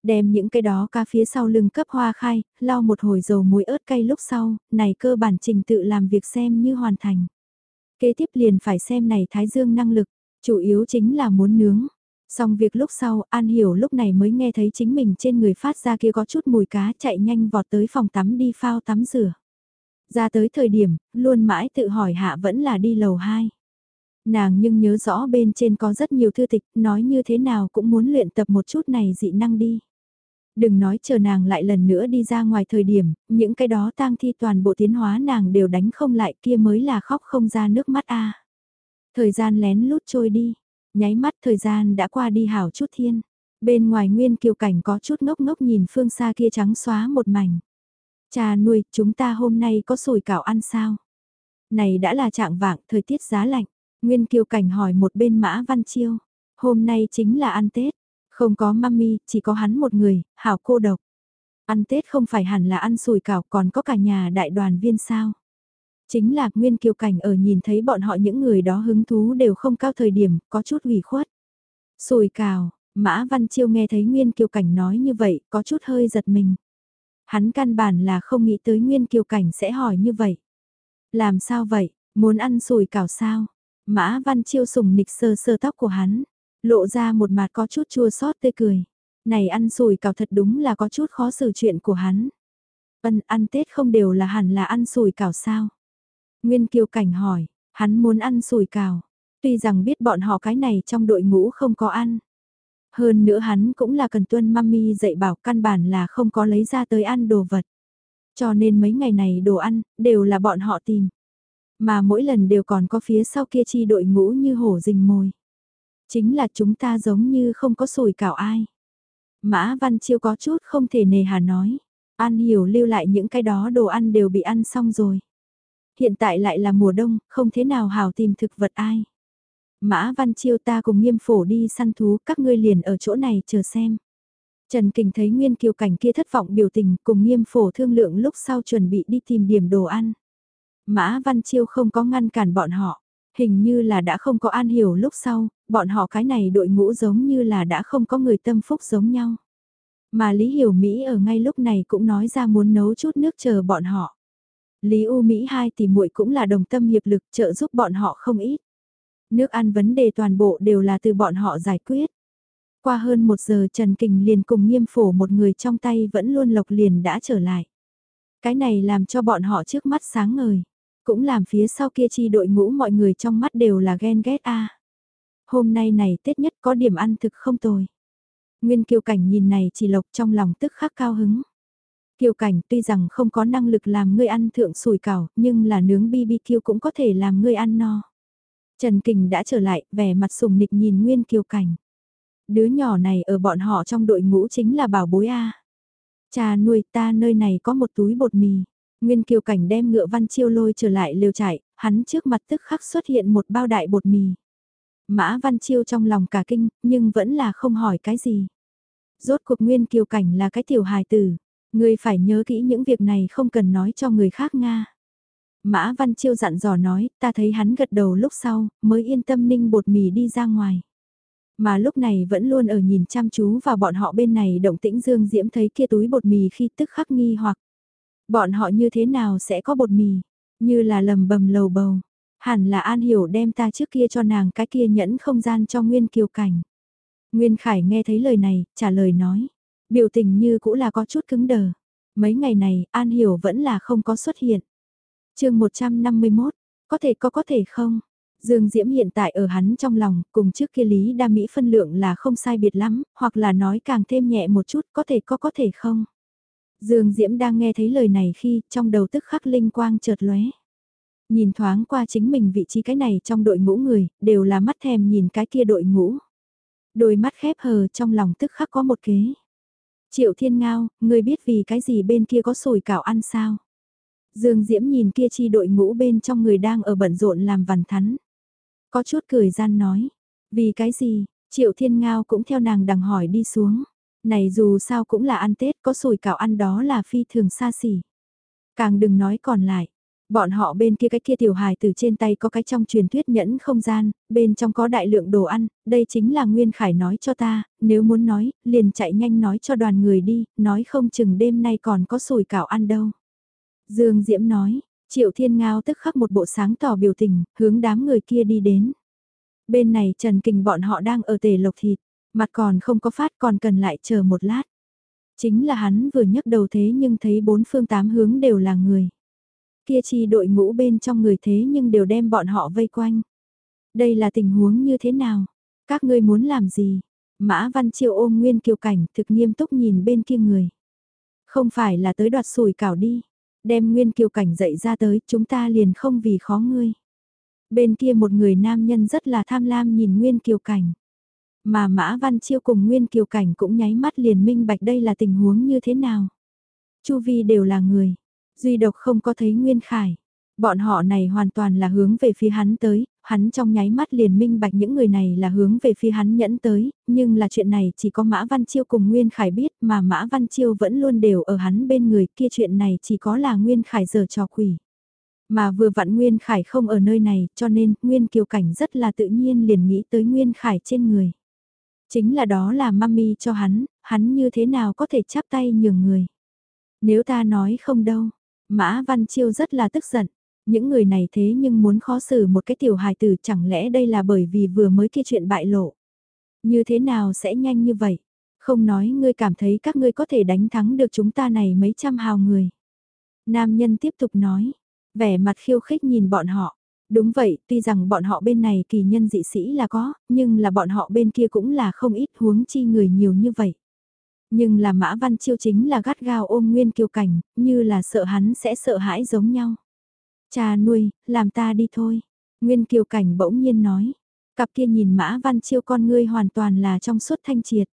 Đem những cái đó ca phía sau lưng cấp hoa khai, lau một hồi dầu muối ớt cay lúc sau, này cơ bản trình tự làm việc xem như hoàn thành. Kế tiếp liền phải xem này thái dương năng lực, chủ yếu chính là muốn nướng. Xong việc lúc sau, An Hiểu lúc này mới nghe thấy chính mình trên người phát ra kia có chút mùi cá chạy nhanh vọt tới phòng tắm đi phao tắm rửa. Ra tới thời điểm, luôn mãi tự hỏi hạ vẫn là đi lầu 2. Nàng nhưng nhớ rõ bên trên có rất nhiều thư tịch, nói như thế nào cũng muốn luyện tập một chút này dị năng đi. Đừng nói chờ nàng lại lần nữa đi ra ngoài thời điểm, những cái đó tang thi toàn bộ tiến hóa nàng đều đánh không lại kia mới là khóc không ra nước mắt a. Thời gian lén lút trôi đi, nháy mắt thời gian đã qua đi hảo chút thiên. Bên ngoài nguyên kiều cảnh có chút ngốc ngốc nhìn phương xa kia trắng xóa một mảnh. Cha nuôi, chúng ta hôm nay có sủi cảo ăn sao? Này đã là trạng vạng, thời tiết giá lạnh. Nguyên Kiều Cảnh hỏi một bên Mã Văn Chiêu, hôm nay chính là ăn Tết, không có mami, chỉ có hắn một người, hảo cô độc. Ăn Tết không phải hẳn là ăn sùi cảo còn có cả nhà đại đoàn viên sao. Chính là Nguyên Kiều Cảnh ở nhìn thấy bọn họ những người đó hứng thú đều không cao thời điểm, có chút ủy khuất. Sùi cào, Mã Văn Chiêu nghe thấy Nguyên Kiều Cảnh nói như vậy, có chút hơi giật mình. Hắn căn bản là không nghĩ tới Nguyên Kiều Cảnh sẽ hỏi như vậy. Làm sao vậy, muốn ăn sùi cảo sao? Mã Văn Chiêu sùng nịch sơ sơ tóc của hắn, lộ ra một mặt có chút chua xót tươi cười. Này ăn sùi cảo thật đúng là có chút khó xử chuyện của hắn. Ân ăn Tết không đều là hẳn là ăn sùi cảo sao? Nguyên Kiều Cảnh hỏi, hắn muốn ăn sùi cảo. Tuy rằng biết bọn họ cái này trong đội ngũ không có ăn. Hơn nữa hắn cũng là cần tuân mami dạy bảo căn bản là không có lấy ra tới ăn đồ vật. Cho nên mấy ngày này đồ ăn, đều là bọn họ tìm. Mà mỗi lần đều còn có phía sau kia chi đội ngũ như hổ rình mồi. Chính là chúng ta giống như không có sủi cảo ai. Mã Văn Chiêu có chút không thể nề hà nói. An hiểu lưu lại những cái đó đồ ăn đều bị ăn xong rồi. Hiện tại lại là mùa đông, không thế nào hào tìm thực vật ai. Mã Văn Chiêu ta cùng nghiêm phổ đi săn thú, các ngươi liền ở chỗ này chờ xem. Trần Kình thấy Nguyên Kiều Cảnh kia thất vọng biểu tình cùng nghiêm phổ thương lượng lúc sau chuẩn bị đi tìm điểm đồ ăn. Mã Văn Chiêu không có ngăn cản bọn họ, hình như là đã không có an hiểu lúc sau, bọn họ cái này đội ngũ giống như là đã không có người tâm phúc giống nhau. Mà Lý Hiểu Mỹ ở ngay lúc này cũng nói ra muốn nấu chút nước chờ bọn họ. Lý U Mỹ hai tỷ muội cũng là đồng tâm hiệp lực trợ giúp bọn họ không ít. Nước ăn vấn đề toàn bộ đều là từ bọn họ giải quyết. Qua hơn một giờ Trần Kình liền cùng nghiêm phổ một người trong tay vẫn luôn lộc liền đã trở lại. Cái này làm cho bọn họ trước mắt sáng ngời. Cũng làm phía sau kia chi đội ngũ mọi người trong mắt đều là ghen ghét a. Hôm nay này Tết nhất có điểm ăn thực không tồi. Nguyên kiều cảnh nhìn này chỉ lộc trong lòng tức khắc cao hứng. Kiều cảnh tuy rằng không có năng lực làm ngươi ăn thượng sủi cảo, nhưng là nướng BBQ cũng có thể làm ngươi ăn no. Trần Kình đã trở lại, vẻ mặt sùng nịch nhìn Nguyên kiều cảnh. Đứa nhỏ này ở bọn họ trong đội ngũ chính là bảo bối A. Cha nuôi ta nơi này có một túi bột mì. Nguyên kiều cảnh đem ngựa văn chiêu lôi trở lại lều trại, hắn trước mặt tức khắc xuất hiện một bao đại bột mì. Mã văn chiêu trong lòng cả kinh, nhưng vẫn là không hỏi cái gì. Rốt cuộc nguyên kiều cảnh là cái tiểu hài tử. Người phải nhớ kỹ những việc này không cần nói cho người khác Nga. Mã Văn Chiêu dặn dò nói, ta thấy hắn gật đầu lúc sau, mới yên tâm ninh bột mì đi ra ngoài. Mà lúc này vẫn luôn ở nhìn chăm chú vào bọn họ bên này động tĩnh Dương Diễm thấy kia túi bột mì khi tức khắc nghi hoặc. Bọn họ như thế nào sẽ có bột mì, như là lầm bầm lầu bầu. Hẳn là An Hiểu đem ta trước kia cho nàng cái kia nhẫn không gian cho Nguyên Kiều Cảnh. Nguyên Khải nghe thấy lời này, trả lời nói. Biểu tình như cũng là có chút cứng đờ. Mấy ngày này, An Hiểu vẫn là không có xuất hiện. chương 151, có thể có có thể không? Dương Diễm hiện tại ở hắn trong lòng, cùng trước kia Lý Đa Mỹ phân lượng là không sai biệt lắm, hoặc là nói càng thêm nhẹ một chút, có thể có có thể không? Dương Diễm đang nghe thấy lời này khi trong đầu tức khắc linh quang chợt lóe. Nhìn thoáng qua chính mình vị trí cái này trong đội ngũ người, đều là mắt thèm nhìn cái kia đội ngũ. Đôi mắt khép hờ trong lòng tức khắc có một kế. Triệu Thiên Ngao, người biết vì cái gì bên kia có sồi cảo ăn sao? Dương Diễm nhìn kia chi đội ngũ bên trong người đang ở bận rộn làm vằn thắn. Có chút cười gian nói, vì cái gì, Triệu Thiên Ngao cũng theo nàng đằng hỏi đi xuống. Này dù sao cũng là ăn Tết có sủi cảo ăn đó là phi thường xa xỉ. Càng đừng nói còn lại, bọn họ bên kia cái kia tiểu hài từ trên tay có cái trong truyền thuyết nhẫn không gian, bên trong có đại lượng đồ ăn, đây chính là Nguyên Khải nói cho ta, nếu muốn nói, liền chạy nhanh nói cho đoàn người đi, nói không chừng đêm nay còn có sủi cảo ăn đâu. Dương Diễm nói, Triệu Thiên Ngao tức khắc một bộ sáng tỏ biểu tình, hướng đám người kia đi đến. Bên này Trần Kình bọn họ đang ở tề lộc thịt, mặt còn không có phát còn cần lại chờ một lát. Chính là hắn vừa nhấc đầu thế nhưng thấy bốn phương tám hướng đều là người. Kia chi đội ngũ bên trong người thế nhưng đều đem bọn họ vây quanh. Đây là tình huống như thế nào? Các ngươi muốn làm gì? Mã Văn chiêu ôm Nguyên Kiều Cảnh thực nghiêm túc nhìn bên kia người. Không phải là tới đoạt sùi cảo đi đem Nguyên Kiều Cảnh dậy ra tới, chúng ta liền không vì khó ngươi. Bên kia một người nam nhân rất là tham lam nhìn Nguyên Kiều Cảnh. Mà Mã Văn Chiêu cùng Nguyên Kiều Cảnh cũng nháy mắt liền minh bạch đây là tình huống như thế nào. Chu Vi đều là người, duy độc không có thấy Nguyên Khải. Bọn họ này hoàn toàn là hướng về phía hắn tới, hắn trong nháy mắt liền minh bạch những người này là hướng về phía hắn nhẫn tới, nhưng là chuyện này chỉ có Mã Văn Chiêu cùng Nguyên Khải biết mà Mã Văn Chiêu vẫn luôn đều ở hắn bên người kia chuyện này chỉ có là Nguyên Khải giờ trò quỷ. Mà vừa vặn Nguyên Khải không ở nơi này cho nên Nguyên Kiều Cảnh rất là tự nhiên liền nghĩ tới Nguyên Khải trên người. Chính là đó là mami cho hắn, hắn như thế nào có thể chắp tay nhường người. Nếu ta nói không đâu, Mã Văn Chiêu rất là tức giận. Những người này thế nhưng muốn khó xử một cái tiểu hài tử chẳng lẽ đây là bởi vì vừa mới kia chuyện bại lộ. Như thế nào sẽ nhanh như vậy? Không nói ngươi cảm thấy các ngươi có thể đánh thắng được chúng ta này mấy trăm hào người. Nam nhân tiếp tục nói, vẻ mặt khiêu khích nhìn bọn họ. Đúng vậy, tuy rằng bọn họ bên này kỳ nhân dị sĩ là có, nhưng là bọn họ bên kia cũng là không ít huống chi người nhiều như vậy. Nhưng là Mã Văn Chiêu chính là gắt gao ôm Nguyên Kiều Cảnh, như là sợ hắn sẽ sợ hãi giống nhau. Cha nuôi, làm ta đi thôi. Nguyên Kiều Cảnh bỗng nhiên nói. Cặp kia nhìn Mã Văn Chiêu con ngươi hoàn toàn là trong suốt thanh triệt.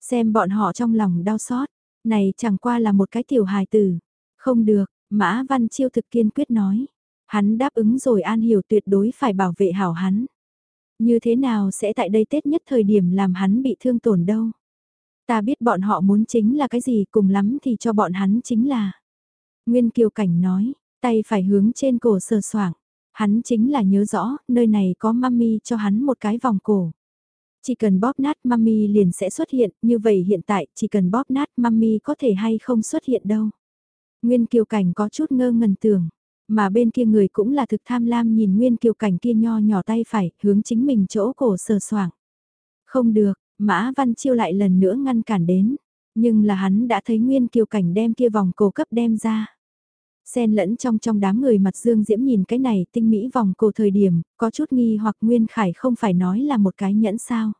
Xem bọn họ trong lòng đau xót. Này chẳng qua là một cái tiểu hài tử. Không được, Mã Văn Chiêu thực kiên quyết nói. Hắn đáp ứng rồi An Hiểu tuyệt đối phải bảo vệ hảo hắn. Như thế nào sẽ tại đây Tết nhất thời điểm làm hắn bị thương tổn đâu. Ta biết bọn họ muốn chính là cái gì cùng lắm thì cho bọn hắn chính là. Nguyên Kiều Cảnh nói, tay phải hướng trên cổ sờ soảng. Hắn chính là nhớ rõ, nơi này có mami cho hắn một cái vòng cổ. Chỉ cần bóp nát mami liền sẽ xuất hiện, như vậy hiện tại chỉ cần bóp nát mami có thể hay không xuất hiện đâu. Nguyên Kiều Cảnh có chút ngơ ngẩn tưởng, mà bên kia người cũng là thực tham lam nhìn Nguyên Kiều Cảnh kia nho nhỏ tay phải, hướng chính mình chỗ cổ sờ soảng. Không được, Mã Văn Chiêu lại lần nữa ngăn cản đến, nhưng là hắn đã thấy Nguyên Kiều Cảnh đem kia vòng cổ cấp đem ra. Xen lẫn trong trong đám người mặt Dương Diễm nhìn cái này tinh mỹ vòng cổ thời điểm, có chút nghi hoặc Nguyên Khải không phải nói là một cái nhẫn sao.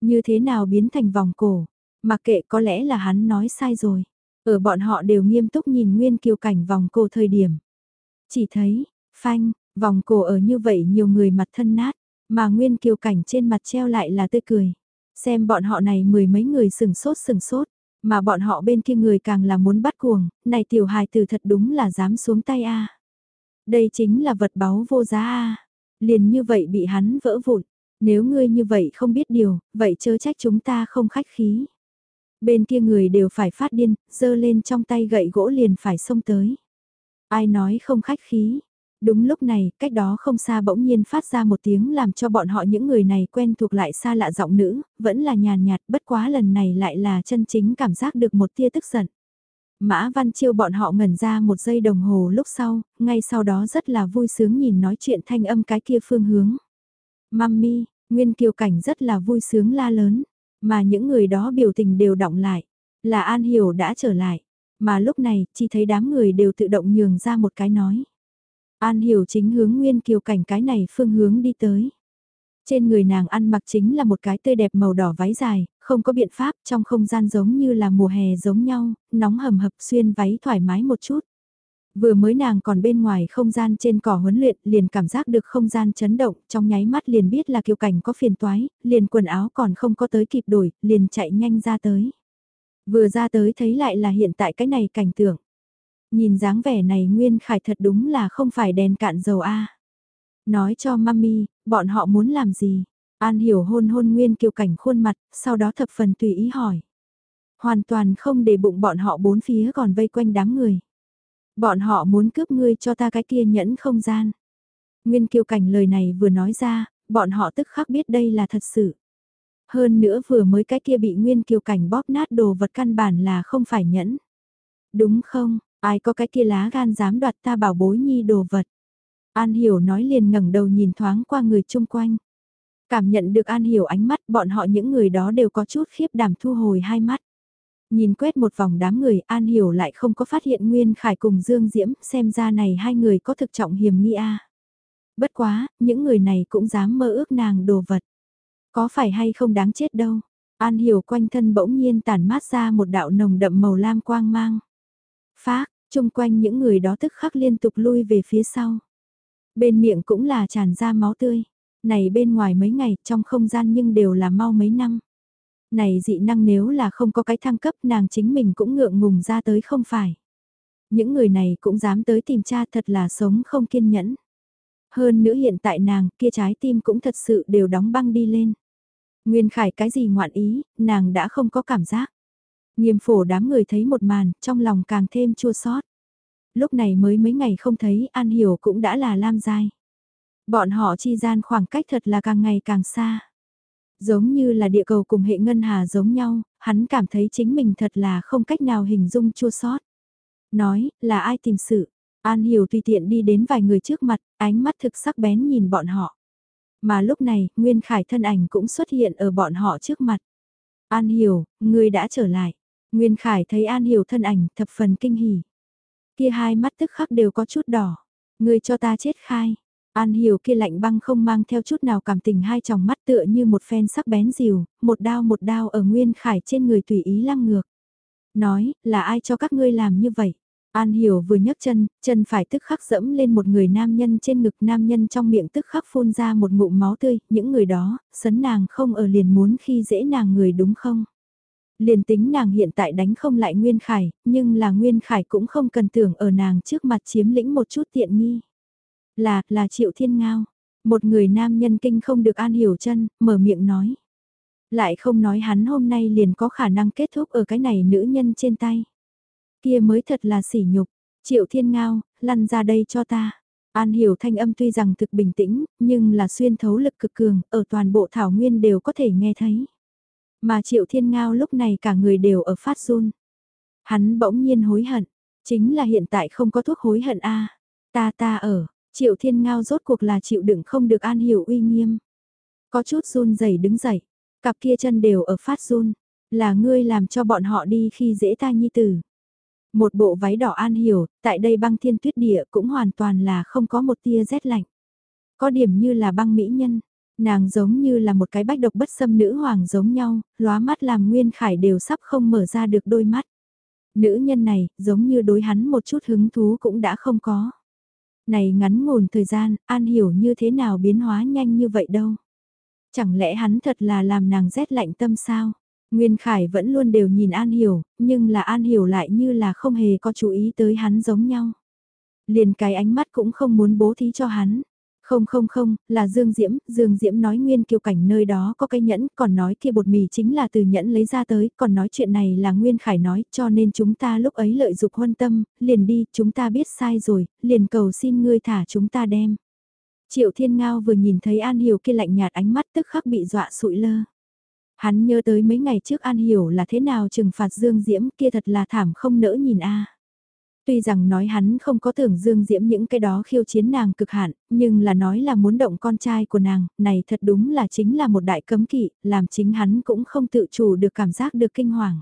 Như thế nào biến thành vòng cổ, mặc kệ có lẽ là hắn nói sai rồi. Ở bọn họ đều nghiêm túc nhìn Nguyên Kiều Cảnh vòng cổ thời điểm. Chỉ thấy, phanh, vòng cổ ở như vậy nhiều người mặt thân nát, mà Nguyên Kiều Cảnh trên mặt treo lại là tươi cười. Xem bọn họ này mười mấy người sừng sốt sừng sốt, mà bọn họ bên kia người càng là muốn bắt cuồng, này tiểu hài tử thật đúng là dám xuống tay a. Đây chính là vật báu vô giá a. Liền như vậy bị hắn vỡ vụn. Nếu ngươi như vậy không biết điều, vậy chớ trách chúng ta không khách khí. Bên kia người đều phải phát điên, giơ lên trong tay gậy gỗ liền phải xông tới. Ai nói không khách khí, Đúng lúc này, cách đó không xa bỗng nhiên phát ra một tiếng làm cho bọn họ những người này quen thuộc lại xa lạ giọng nữ, vẫn là nhàn nhạt, bất quá lần này lại là chân chính cảm giác được một tia tức giận. Mã Văn Chiêu bọn họ ngẩn ra một giây đồng hồ lúc sau, ngay sau đó rất là vui sướng nhìn nói chuyện thanh âm cái kia phương hướng. Mami, Nguyên Kiều Cảnh rất là vui sướng la lớn, mà những người đó biểu tình đều động lại, là An Hiểu đã trở lại, mà lúc này chỉ thấy đám người đều tự động nhường ra một cái nói. An hiểu chính hướng nguyên kiều cảnh cái này phương hướng đi tới. Trên người nàng ăn mặc chính là một cái tươi đẹp màu đỏ váy dài, không có biện pháp trong không gian giống như là mùa hè giống nhau, nóng hầm hập xuyên váy thoải mái một chút. Vừa mới nàng còn bên ngoài không gian trên cỏ huấn luyện liền cảm giác được không gian chấn động, trong nháy mắt liền biết là kiều cảnh có phiền toái, liền quần áo còn không có tới kịp đổi, liền chạy nhanh ra tới. Vừa ra tới thấy lại là hiện tại cái này cảnh tượng. Nhìn dáng vẻ này Nguyên Khải thật đúng là không phải đèn cạn dầu a. Nói cho mami, bọn họ muốn làm gì? An hiểu hôn hôn Nguyên Kiều Cảnh khuôn mặt, sau đó thập phần tùy ý hỏi. Hoàn toàn không để bụng bọn họ bốn phía còn vây quanh đám người. Bọn họ muốn cướp ngươi cho ta cái kia nhẫn không gian. Nguyên Kiều Cảnh lời này vừa nói ra, bọn họ tức khắc biết đây là thật sự. Hơn nữa vừa mới cái kia bị Nguyên Kiều Cảnh bóp nát đồ vật căn bản là không phải nhẫn. Đúng không, Ai có cái kia lá gan dám đoạt ta bảo bối nhi đồ vật. An Hiểu nói liền ngẩng đầu nhìn thoáng qua người chung quanh. Cảm nhận được An Hiểu ánh mắt bọn họ những người đó đều có chút khiếp đảm thu hồi hai mắt. Nhìn quét một vòng đám người An Hiểu lại không có phát hiện Nguyên Khải cùng Dương Diễm xem ra này hai người có thực trọng hiểm nghi a. Bất quá, những người này cũng dám mơ ước nàng đồ vật. Có phải hay không đáng chết đâu. An Hiểu quanh thân bỗng nhiên tản mát ra một đạo nồng đậm màu lam quang mang. Phác, chung quanh những người đó tức khắc liên tục lui về phía sau. Bên miệng cũng là tràn ra máu tươi. Này bên ngoài mấy ngày trong không gian nhưng đều là mau mấy năm. Này dị năng nếu là không có cái thăng cấp nàng chính mình cũng ngượng ngùng ra tới không phải. Những người này cũng dám tới tìm cha thật là sống không kiên nhẫn. Hơn nữa hiện tại nàng kia trái tim cũng thật sự đều đóng băng đi lên. Nguyên Khải cái gì ngoạn ý, nàng đã không có cảm giác. Nghiêm phổ đám người thấy một màn, trong lòng càng thêm chua xót. Lúc này mới mấy ngày không thấy, An Hiểu cũng đã là lam giai. Bọn họ chi gian khoảng cách thật là càng ngày càng xa. Giống như là địa cầu cùng hệ ngân hà giống nhau, hắn cảm thấy chính mình thật là không cách nào hình dung chua xót. Nói, là ai tìm sự? An Hiểu tùy tiện đi đến vài người trước mặt, ánh mắt thực sắc bén nhìn bọn họ. Mà lúc này, Nguyên Khải thân ảnh cũng xuất hiện ở bọn họ trước mặt. An Hiểu, ngươi đã trở lại. Nguyên Khải thấy An Hiểu thân ảnh thập phần kinh hỉ. Kia hai mắt tức khắc đều có chút đỏ. Người cho ta chết khai. An Hiểu kia lạnh băng không mang theo chút nào cảm tình hai tròng mắt tựa như một phen sắc bén dìu, một đao một đao ở Nguyên Khải trên người tùy ý lăng ngược. Nói, là ai cho các ngươi làm như vậy? An Hiểu vừa nhấc chân, chân phải tức khắc dẫm lên một người nam nhân trên ngực nam nhân trong miệng tức khắc phun ra một ngụm máu tươi, những người đó, sấn nàng không ở liền muốn khi dễ nàng người đúng không? Liền tính nàng hiện tại đánh không lại Nguyên Khải, nhưng là Nguyên Khải cũng không cần tưởng ở nàng trước mặt chiếm lĩnh một chút tiện nghi. Là, là Triệu Thiên Ngao. Một người nam nhân kinh không được An Hiểu chân, mở miệng nói. Lại không nói hắn hôm nay liền có khả năng kết thúc ở cái này nữ nhân trên tay. Kia mới thật là sỉ nhục, triệu thiên ngao, lăn ra đây cho ta. An hiểu thanh âm tuy rằng thực bình tĩnh, nhưng là xuyên thấu lực cực cường, ở toàn bộ thảo nguyên đều có thể nghe thấy. Mà triệu thiên ngao lúc này cả người đều ở phát run. Hắn bỗng nhiên hối hận, chính là hiện tại không có thuốc hối hận a Ta ta ở, triệu thiên ngao rốt cuộc là chịu đựng không được an hiểu uy nghiêm. Có chút run rẩy đứng dậy, cặp kia chân đều ở phát run, là ngươi làm cho bọn họ đi khi dễ ta nhi tử. Một bộ váy đỏ an hiểu, tại đây băng thiên tuyết địa cũng hoàn toàn là không có một tia rét lạnh. Có điểm như là băng mỹ nhân, nàng giống như là một cái bách độc bất xâm nữ hoàng giống nhau, lóa mắt làm Nguyên Khải đều sắp không mở ra được đôi mắt. Nữ nhân này, giống như đối hắn một chút hứng thú cũng đã không có. Này ngắn ngủn thời gian, An Hiểu như thế nào biến hóa nhanh như vậy đâu. Chẳng lẽ hắn thật là làm nàng rét lạnh tâm sao? Nguyên Khải vẫn luôn đều nhìn An Hiểu, nhưng là An Hiểu lại như là không hề có chú ý tới hắn giống nhau. Liền cái ánh mắt cũng không muốn bố thí cho hắn. Không không không, là Dương Diễm, Dương Diễm nói nguyên kiều cảnh nơi đó có cái nhẫn, còn nói kia bột mì chính là từ nhẫn lấy ra tới, còn nói chuyện này là Nguyên Khải nói, cho nên chúng ta lúc ấy lợi dụng huân tâm, liền đi, chúng ta biết sai rồi, liền cầu xin ngươi thả chúng ta đem. Triệu Thiên Ngao vừa nhìn thấy An Hiểu kia lạnh nhạt ánh mắt tức khắc bị dọa sụi lơ. Hắn nhớ tới mấy ngày trước An Hiểu là thế nào trừng phạt Dương Diễm kia thật là thảm không nỡ nhìn a. Tuy rằng nói hắn không có tưởng Dương Diễm những cái đó khiêu chiến nàng cực hạn, nhưng là nói là muốn động con trai của nàng, này thật đúng là chính là một đại cấm kỵ, làm chính hắn cũng không tự chủ được cảm giác được kinh hoàng.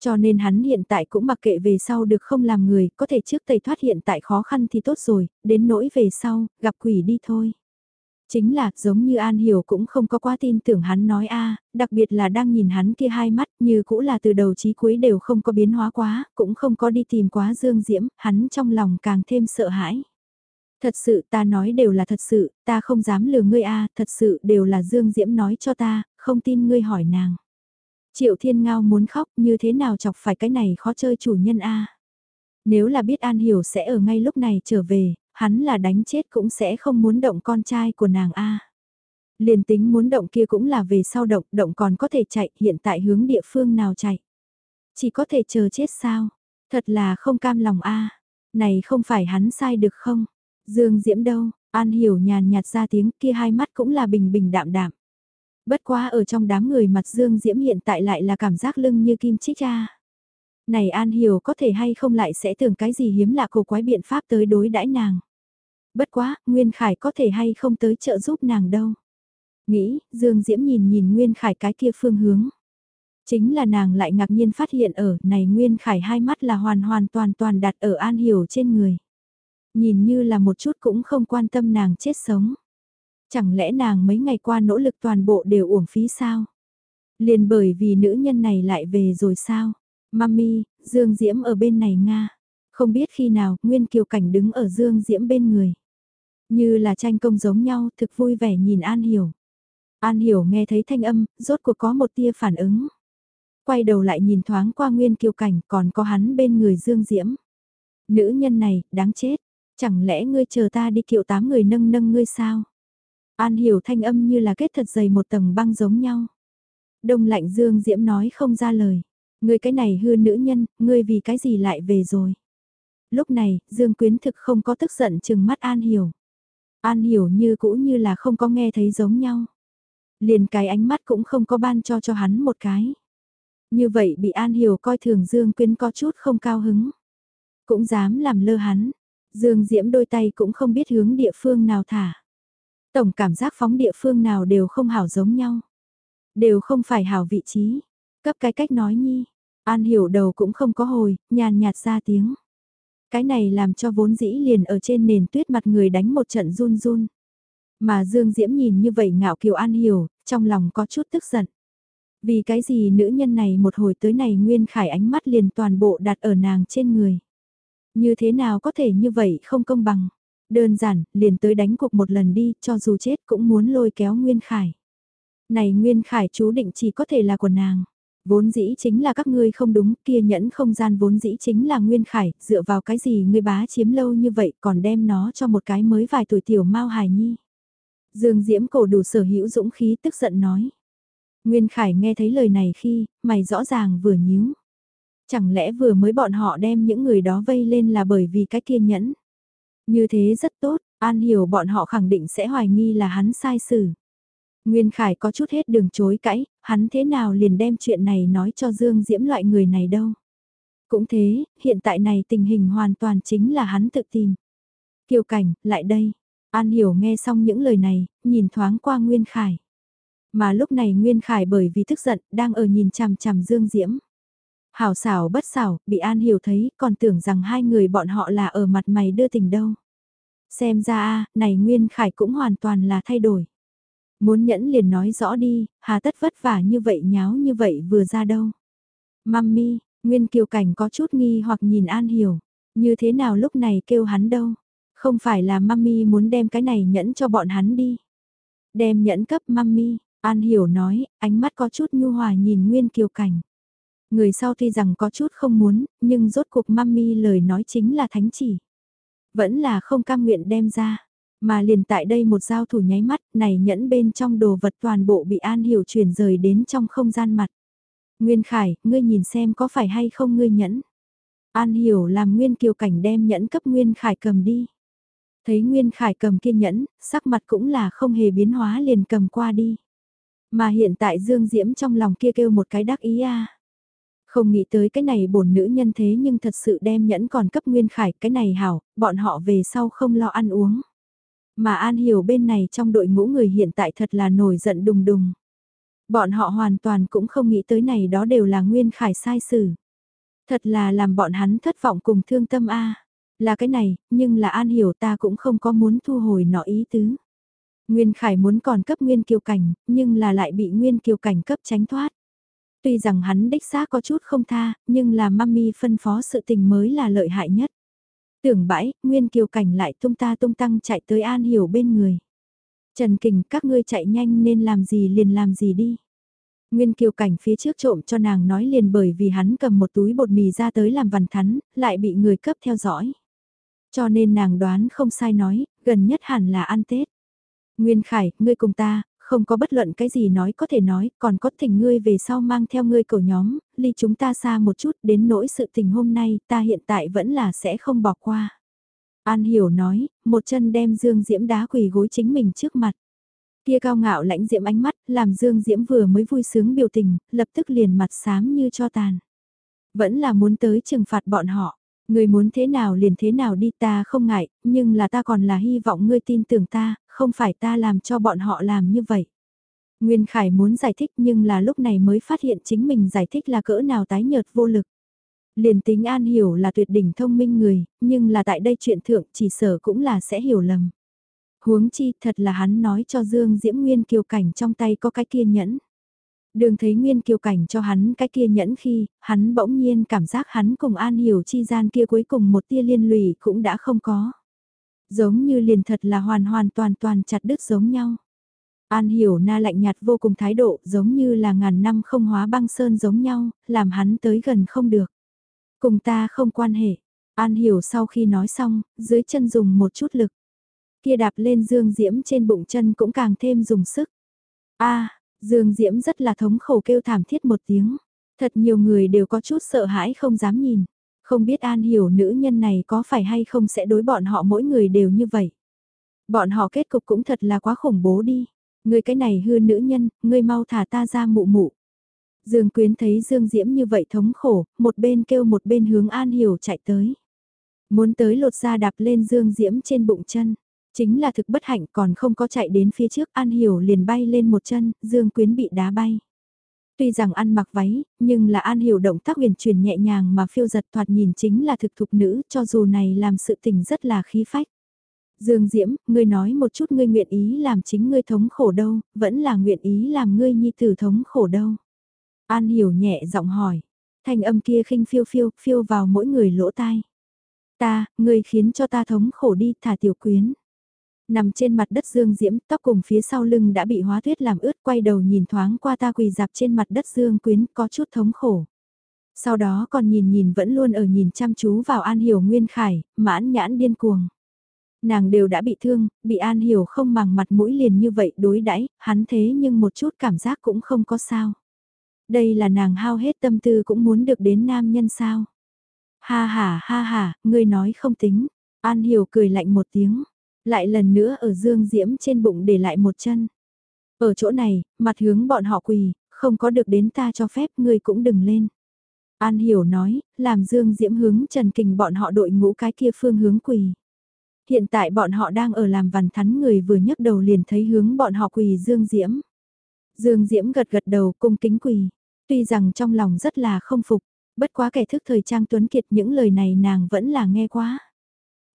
Cho nên hắn hiện tại cũng mặc kệ về sau được không làm người, có thể trước tây thoát hiện tại khó khăn thì tốt rồi, đến nỗi về sau, gặp quỷ đi thôi. Chính là, giống như An Hiểu cũng không có quá tin tưởng hắn nói a đặc biệt là đang nhìn hắn kia hai mắt như cũ là từ đầu chí cuối đều không có biến hóa quá, cũng không có đi tìm quá Dương Diễm, hắn trong lòng càng thêm sợ hãi. Thật sự ta nói đều là thật sự, ta không dám lừa ngươi a thật sự đều là Dương Diễm nói cho ta, không tin ngươi hỏi nàng. Triệu Thiên Ngao muốn khóc như thế nào chọc phải cái này khó chơi chủ nhân a Nếu là biết An Hiểu sẽ ở ngay lúc này trở về, hắn là đánh chết cũng sẽ không muốn động con trai của nàng A. Liền tính muốn động kia cũng là về sau động, động còn có thể chạy, hiện tại hướng địa phương nào chạy. Chỉ có thể chờ chết sao, thật là không cam lòng A. Này không phải hắn sai được không? Dương Diễm đâu, An Hiểu nhàn nhạt ra tiếng kia hai mắt cũng là bình bình đạm đạm. Bất quá ở trong đám người mặt Dương Diễm hiện tại lại là cảm giác lưng như kim chích ra. Này An Hiểu có thể hay không lại sẽ tưởng cái gì hiếm lạ cổ quái biện pháp tới đối đãi nàng. Bất quá, Nguyên Khải có thể hay không tới trợ giúp nàng đâu. Nghĩ, Dương Diễm nhìn nhìn Nguyên Khải cái kia phương hướng. Chính là nàng lại ngạc nhiên phát hiện ở này Nguyên Khải hai mắt là hoàn hoàn toàn toàn đặt ở An Hiểu trên người. Nhìn như là một chút cũng không quan tâm nàng chết sống. Chẳng lẽ nàng mấy ngày qua nỗ lực toàn bộ đều uổng phí sao? Liền bởi vì nữ nhân này lại về rồi sao? Mami, Dương Diễm ở bên này Nga. Không biết khi nào, Nguyên Kiều Cảnh đứng ở Dương Diễm bên người. Như là tranh công giống nhau, thực vui vẻ nhìn An Hiểu. An Hiểu nghe thấy thanh âm, rốt cuộc có một tia phản ứng. Quay đầu lại nhìn thoáng qua Nguyên Kiều Cảnh còn có hắn bên người Dương Diễm. Nữ nhân này, đáng chết. Chẳng lẽ ngươi chờ ta đi kiệu tám người nâng nâng ngươi sao? An Hiểu thanh âm như là kết thật dày một tầng băng giống nhau. Đông lạnh Dương Diễm nói không ra lời. Ngươi cái này hư nữ nhân, ngươi vì cái gì lại về rồi? Lúc này, Dương Quyến thực không có tức giận chừng mắt An Hiểu. An hiểu như cũ như là không có nghe thấy giống nhau. Liền cái ánh mắt cũng không có ban cho cho hắn một cái. Như vậy bị An hiểu coi thường Dương Quyên có chút không cao hứng. Cũng dám làm lơ hắn. Dương Diễm đôi tay cũng không biết hướng địa phương nào thả. Tổng cảm giác phóng địa phương nào đều không hảo giống nhau. Đều không phải hảo vị trí. Cấp cái cách nói nhi. An hiểu đầu cũng không có hồi, nhàn nhạt ra tiếng. Cái này làm cho vốn dĩ liền ở trên nền tuyết mặt người đánh một trận run run. Mà Dương Diễm nhìn như vậy ngạo kiều an hiểu, trong lòng có chút tức giận. Vì cái gì nữ nhân này một hồi tới này Nguyên Khải ánh mắt liền toàn bộ đặt ở nàng trên người. Như thế nào có thể như vậy không công bằng. Đơn giản, liền tới đánh cuộc một lần đi, cho dù chết cũng muốn lôi kéo Nguyên Khải. Này Nguyên Khải chú định chỉ có thể là của nàng. Vốn dĩ chính là các ngươi không đúng, kia nhẫn không gian vốn dĩ chính là Nguyên Khải, dựa vào cái gì ngươi bá chiếm lâu như vậy còn đem nó cho một cái mới vài tuổi tiểu mau hài nhi. Dương Diễm cổ đủ sở hữu dũng khí tức giận nói. Nguyên Khải nghe thấy lời này khi, mày rõ ràng vừa nhíu. Chẳng lẽ vừa mới bọn họ đem những người đó vây lên là bởi vì cái kiên nhẫn. Như thế rất tốt, An hiểu bọn họ khẳng định sẽ hoài nghi là hắn sai xử. Nguyên Khải có chút hết đường chối cãi, hắn thế nào liền đem chuyện này nói cho Dương Diễm loại người này đâu. Cũng thế, hiện tại này tình hình hoàn toàn chính là hắn tự tìm. Kiều Cảnh, lại đây. An Hiểu nghe xong những lời này, nhìn thoáng qua Nguyên Khải. Mà lúc này Nguyên Khải bởi vì tức giận, đang ở nhìn chằm chằm Dương Diễm. Hảo xảo bất xảo, bị An Hiểu thấy, còn tưởng rằng hai người bọn họ là ở mặt mày đưa tình đâu. Xem ra a này Nguyên Khải cũng hoàn toàn là thay đổi. Muốn nhẫn liền nói rõ đi, hà tất vất vả như vậy nháo như vậy vừa ra đâu. Mami, Nguyên Kiều Cảnh có chút nghi hoặc nhìn An Hiểu, như thế nào lúc này kêu hắn đâu. Không phải là mami muốn đem cái này nhẫn cho bọn hắn đi. Đem nhẫn cấp mami, An Hiểu nói, ánh mắt có chút nhu hòa nhìn Nguyên Kiều Cảnh. Người sau tuy rằng có chút không muốn, nhưng rốt cuộc mami lời nói chính là thánh chỉ. Vẫn là không cam nguyện đem ra. Mà liền tại đây một giao thủ nháy mắt này nhẫn bên trong đồ vật toàn bộ bị An Hiểu chuyển rời đến trong không gian mặt. Nguyên Khải, ngươi nhìn xem có phải hay không ngươi nhẫn. An Hiểu làm Nguyên Kiều Cảnh đem nhẫn cấp Nguyên Khải cầm đi. Thấy Nguyên Khải cầm kiên nhẫn, sắc mặt cũng là không hề biến hóa liền cầm qua đi. Mà hiện tại Dương Diễm trong lòng kia kêu một cái đắc ý a. Không nghĩ tới cái này bổn nữ nhân thế nhưng thật sự đem nhẫn còn cấp Nguyên Khải cái này hảo, bọn họ về sau không lo ăn uống. Mà An Hiểu bên này trong đội ngũ người hiện tại thật là nổi giận đùng đùng. Bọn họ hoàn toàn cũng không nghĩ tới này đó đều là Nguyên Khải sai xử. Thật là làm bọn hắn thất vọng cùng thương tâm a Là cái này, nhưng là An Hiểu ta cũng không có muốn thu hồi nọ ý tứ. Nguyên Khải muốn còn cấp Nguyên Kiều Cảnh, nhưng là lại bị Nguyên Kiều Cảnh cấp tránh thoát. Tuy rằng hắn đích xác có chút không tha, nhưng là mami phân phó sự tình mới là lợi hại nhất. Tưởng bãi, Nguyên Kiều Cảnh lại tung ta tung tăng chạy tới An Hiểu bên người. Trần Kình, các ngươi chạy nhanh nên làm gì liền làm gì đi. Nguyên Kiều Cảnh phía trước trộm cho nàng nói liền bởi vì hắn cầm một túi bột mì ra tới làm vằn thắn, lại bị người cấp theo dõi. Cho nên nàng đoán không sai nói, gần nhất hẳn là ăn Tết. Nguyên Khải, ngươi cùng ta, không có bất luận cái gì nói có thể nói, còn có thỉnh ngươi về sau mang theo ngươi cổ nhóm, ly chúng ta xa một chút đến nỗi sự tình hôm nay ta hiện tại vẫn là sẽ không bỏ qua. An Hiểu nói, một chân đem Dương Diễm đá quỳ gối chính mình trước mặt. Kia cao ngạo lãnh diễm ánh mắt, làm Dương Diễm vừa mới vui sướng biểu tình, lập tức liền mặt xám như cho tàn. Vẫn là muốn tới trừng phạt bọn họ. Người muốn thế nào liền thế nào đi ta không ngại, nhưng là ta còn là hy vọng ngươi tin tưởng ta, không phải ta làm cho bọn họ làm như vậy. Nguyên Khải muốn giải thích nhưng là lúc này mới phát hiện chính mình giải thích là cỡ nào tái nhợt vô lực. Liền tính An hiểu là tuyệt đỉnh thông minh người, nhưng là tại đây chuyện thượng chỉ sở cũng là sẽ hiểu lầm. Huống chi thật là hắn nói cho Dương Diễm Nguyên Kiều Cảnh trong tay có cái kiên nhẫn. Đường thấy Nguyên Kiều Cảnh cho hắn cái kia nhẫn khi, hắn bỗng nhiên cảm giác hắn cùng An Hiểu chi gian kia cuối cùng một tia liên lụy cũng đã không có. Giống như liền thật là hoàn hoàn toàn toàn chặt đứt giống nhau. An Hiểu na lạnh nhạt vô cùng thái độ giống như là ngàn năm không hóa băng sơn giống nhau, làm hắn tới gần không được. Cùng ta không quan hệ. An Hiểu sau khi nói xong, dưới chân dùng một chút lực. Kia đạp lên Dương Diễm trên bụng chân cũng càng thêm dùng sức. a Dương Diễm rất là thống khổ kêu thảm thiết một tiếng. Thật nhiều người đều có chút sợ hãi không dám nhìn. Không biết An hiểu nữ nhân này có phải hay không sẽ đối bọn họ mỗi người đều như vậy. Bọn họ kết cục cũng thật là quá khủng bố đi. Người cái này hư nữ nhân, người mau thả ta ra mụ mụ. Dương Quyến thấy Dương Diễm như vậy thống khổ, một bên kêu một bên hướng An Hiểu chạy tới. Muốn tới lột ra đạp lên Dương Diễm trên bụng chân. Chính là thực bất hạnh còn không có chạy đến phía trước An Hiểu liền bay lên một chân, Dương Quyến bị đá bay. Tuy rằng ăn mặc váy, nhưng là An Hiểu động tác huyền truyền nhẹ nhàng mà phiêu giật thoạt nhìn chính là thực thục nữ cho dù này làm sự tình rất là khí phách. Dương Diễm, ngươi nói một chút ngươi nguyện ý làm chính ngươi thống khổ đâu, vẫn là nguyện ý làm ngươi nhi tử thống khổ đâu. An Hiểu nhẹ giọng hỏi, thanh âm kia khinh phiêu phiêu, phiêu vào mỗi người lỗ tai. Ta, ngươi khiến cho ta thống khổ đi thả tiểu quyến. Nằm trên mặt đất Dương Diễm, tóc cùng phía sau lưng đã bị hóa tuyết làm ướt quay đầu nhìn thoáng qua ta quỳ dạp trên mặt đất Dương Quyến có chút thống khổ. Sau đó còn nhìn nhìn vẫn luôn ở nhìn chăm chú vào An Hiểu Nguyên Khải, mãn nhãn điên cuồng. Nàng đều đã bị thương, bị An Hiểu không bằng mặt mũi liền như vậy đối đãi, hắn thế nhưng một chút cảm giác cũng không có sao. Đây là nàng hao hết tâm tư cũng muốn được đến nam nhân sao. Ha ha ha ha, ngươi nói không tính. An Hiểu cười lạnh một tiếng, lại lần nữa ở dương diễm trên bụng để lại một chân. Ở chỗ này, mặt hướng bọn họ quỳ, không có được đến ta cho phép ngươi cũng đừng lên. An Hiểu nói, làm dương diễm hướng Trần Kình bọn họ đội ngũ cái kia phương hướng quỳ. Hiện tại bọn họ đang ở làm vằn thắn người vừa nhấc đầu liền thấy hướng bọn họ quỳ Dương Diễm. Dương Diễm gật gật đầu cung kính quỳ, tuy rằng trong lòng rất là không phục, bất quá kẻ thức thời trang tuấn kiệt những lời này nàng vẫn là nghe quá.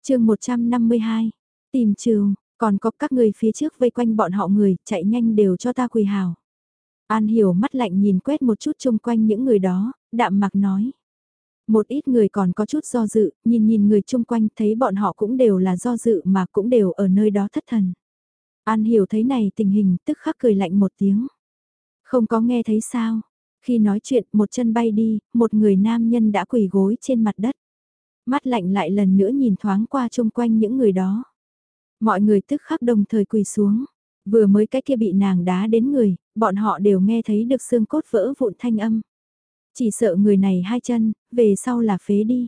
chương 152, tìm trường, còn có các người phía trước vây quanh bọn họ người, chạy nhanh đều cho ta quỳ hào. An hiểu mắt lạnh nhìn quét một chút chung quanh những người đó, đạm mặc nói. Một ít người còn có chút do dự, nhìn nhìn người chung quanh thấy bọn họ cũng đều là do dự mà cũng đều ở nơi đó thất thần. An hiểu thấy này tình hình tức khắc cười lạnh một tiếng. Không có nghe thấy sao. Khi nói chuyện một chân bay đi, một người nam nhân đã quỳ gối trên mặt đất. Mắt lạnh lại lần nữa nhìn thoáng qua chung quanh những người đó. Mọi người tức khắc đồng thời quỳ xuống. Vừa mới cái kia bị nàng đá đến người, bọn họ đều nghe thấy được xương cốt vỡ vụn thanh âm. Chỉ sợ người này hai chân, về sau là phế đi.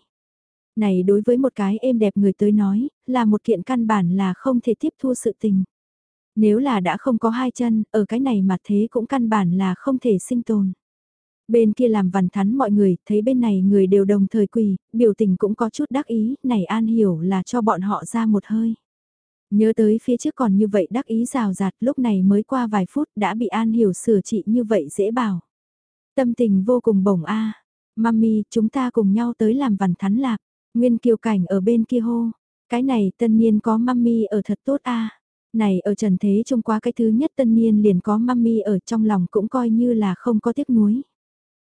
Này đối với một cái êm đẹp người tới nói, là một kiện căn bản là không thể tiếp thu sự tình. Nếu là đã không có hai chân, ở cái này mà thế cũng căn bản là không thể sinh tồn. Bên kia làm vằn thắn mọi người, thấy bên này người đều đồng thời quỳ, biểu tình cũng có chút đắc ý, này an hiểu là cho bọn họ ra một hơi. Nhớ tới phía trước còn như vậy đắc ý rào rạt lúc này mới qua vài phút đã bị an hiểu sửa trị như vậy dễ bảo. Tâm tình vô cùng bổng a. Mami, chúng ta cùng nhau tới làm vằn thắn lạc. Nguyên kiều cảnh ở bên kia hô. Cái này tân niên có mami ở thật tốt a. Này ở trần thế trông qua cái thứ nhất tân niên liền có mami ở trong lòng cũng coi như là không có tiếc nuối.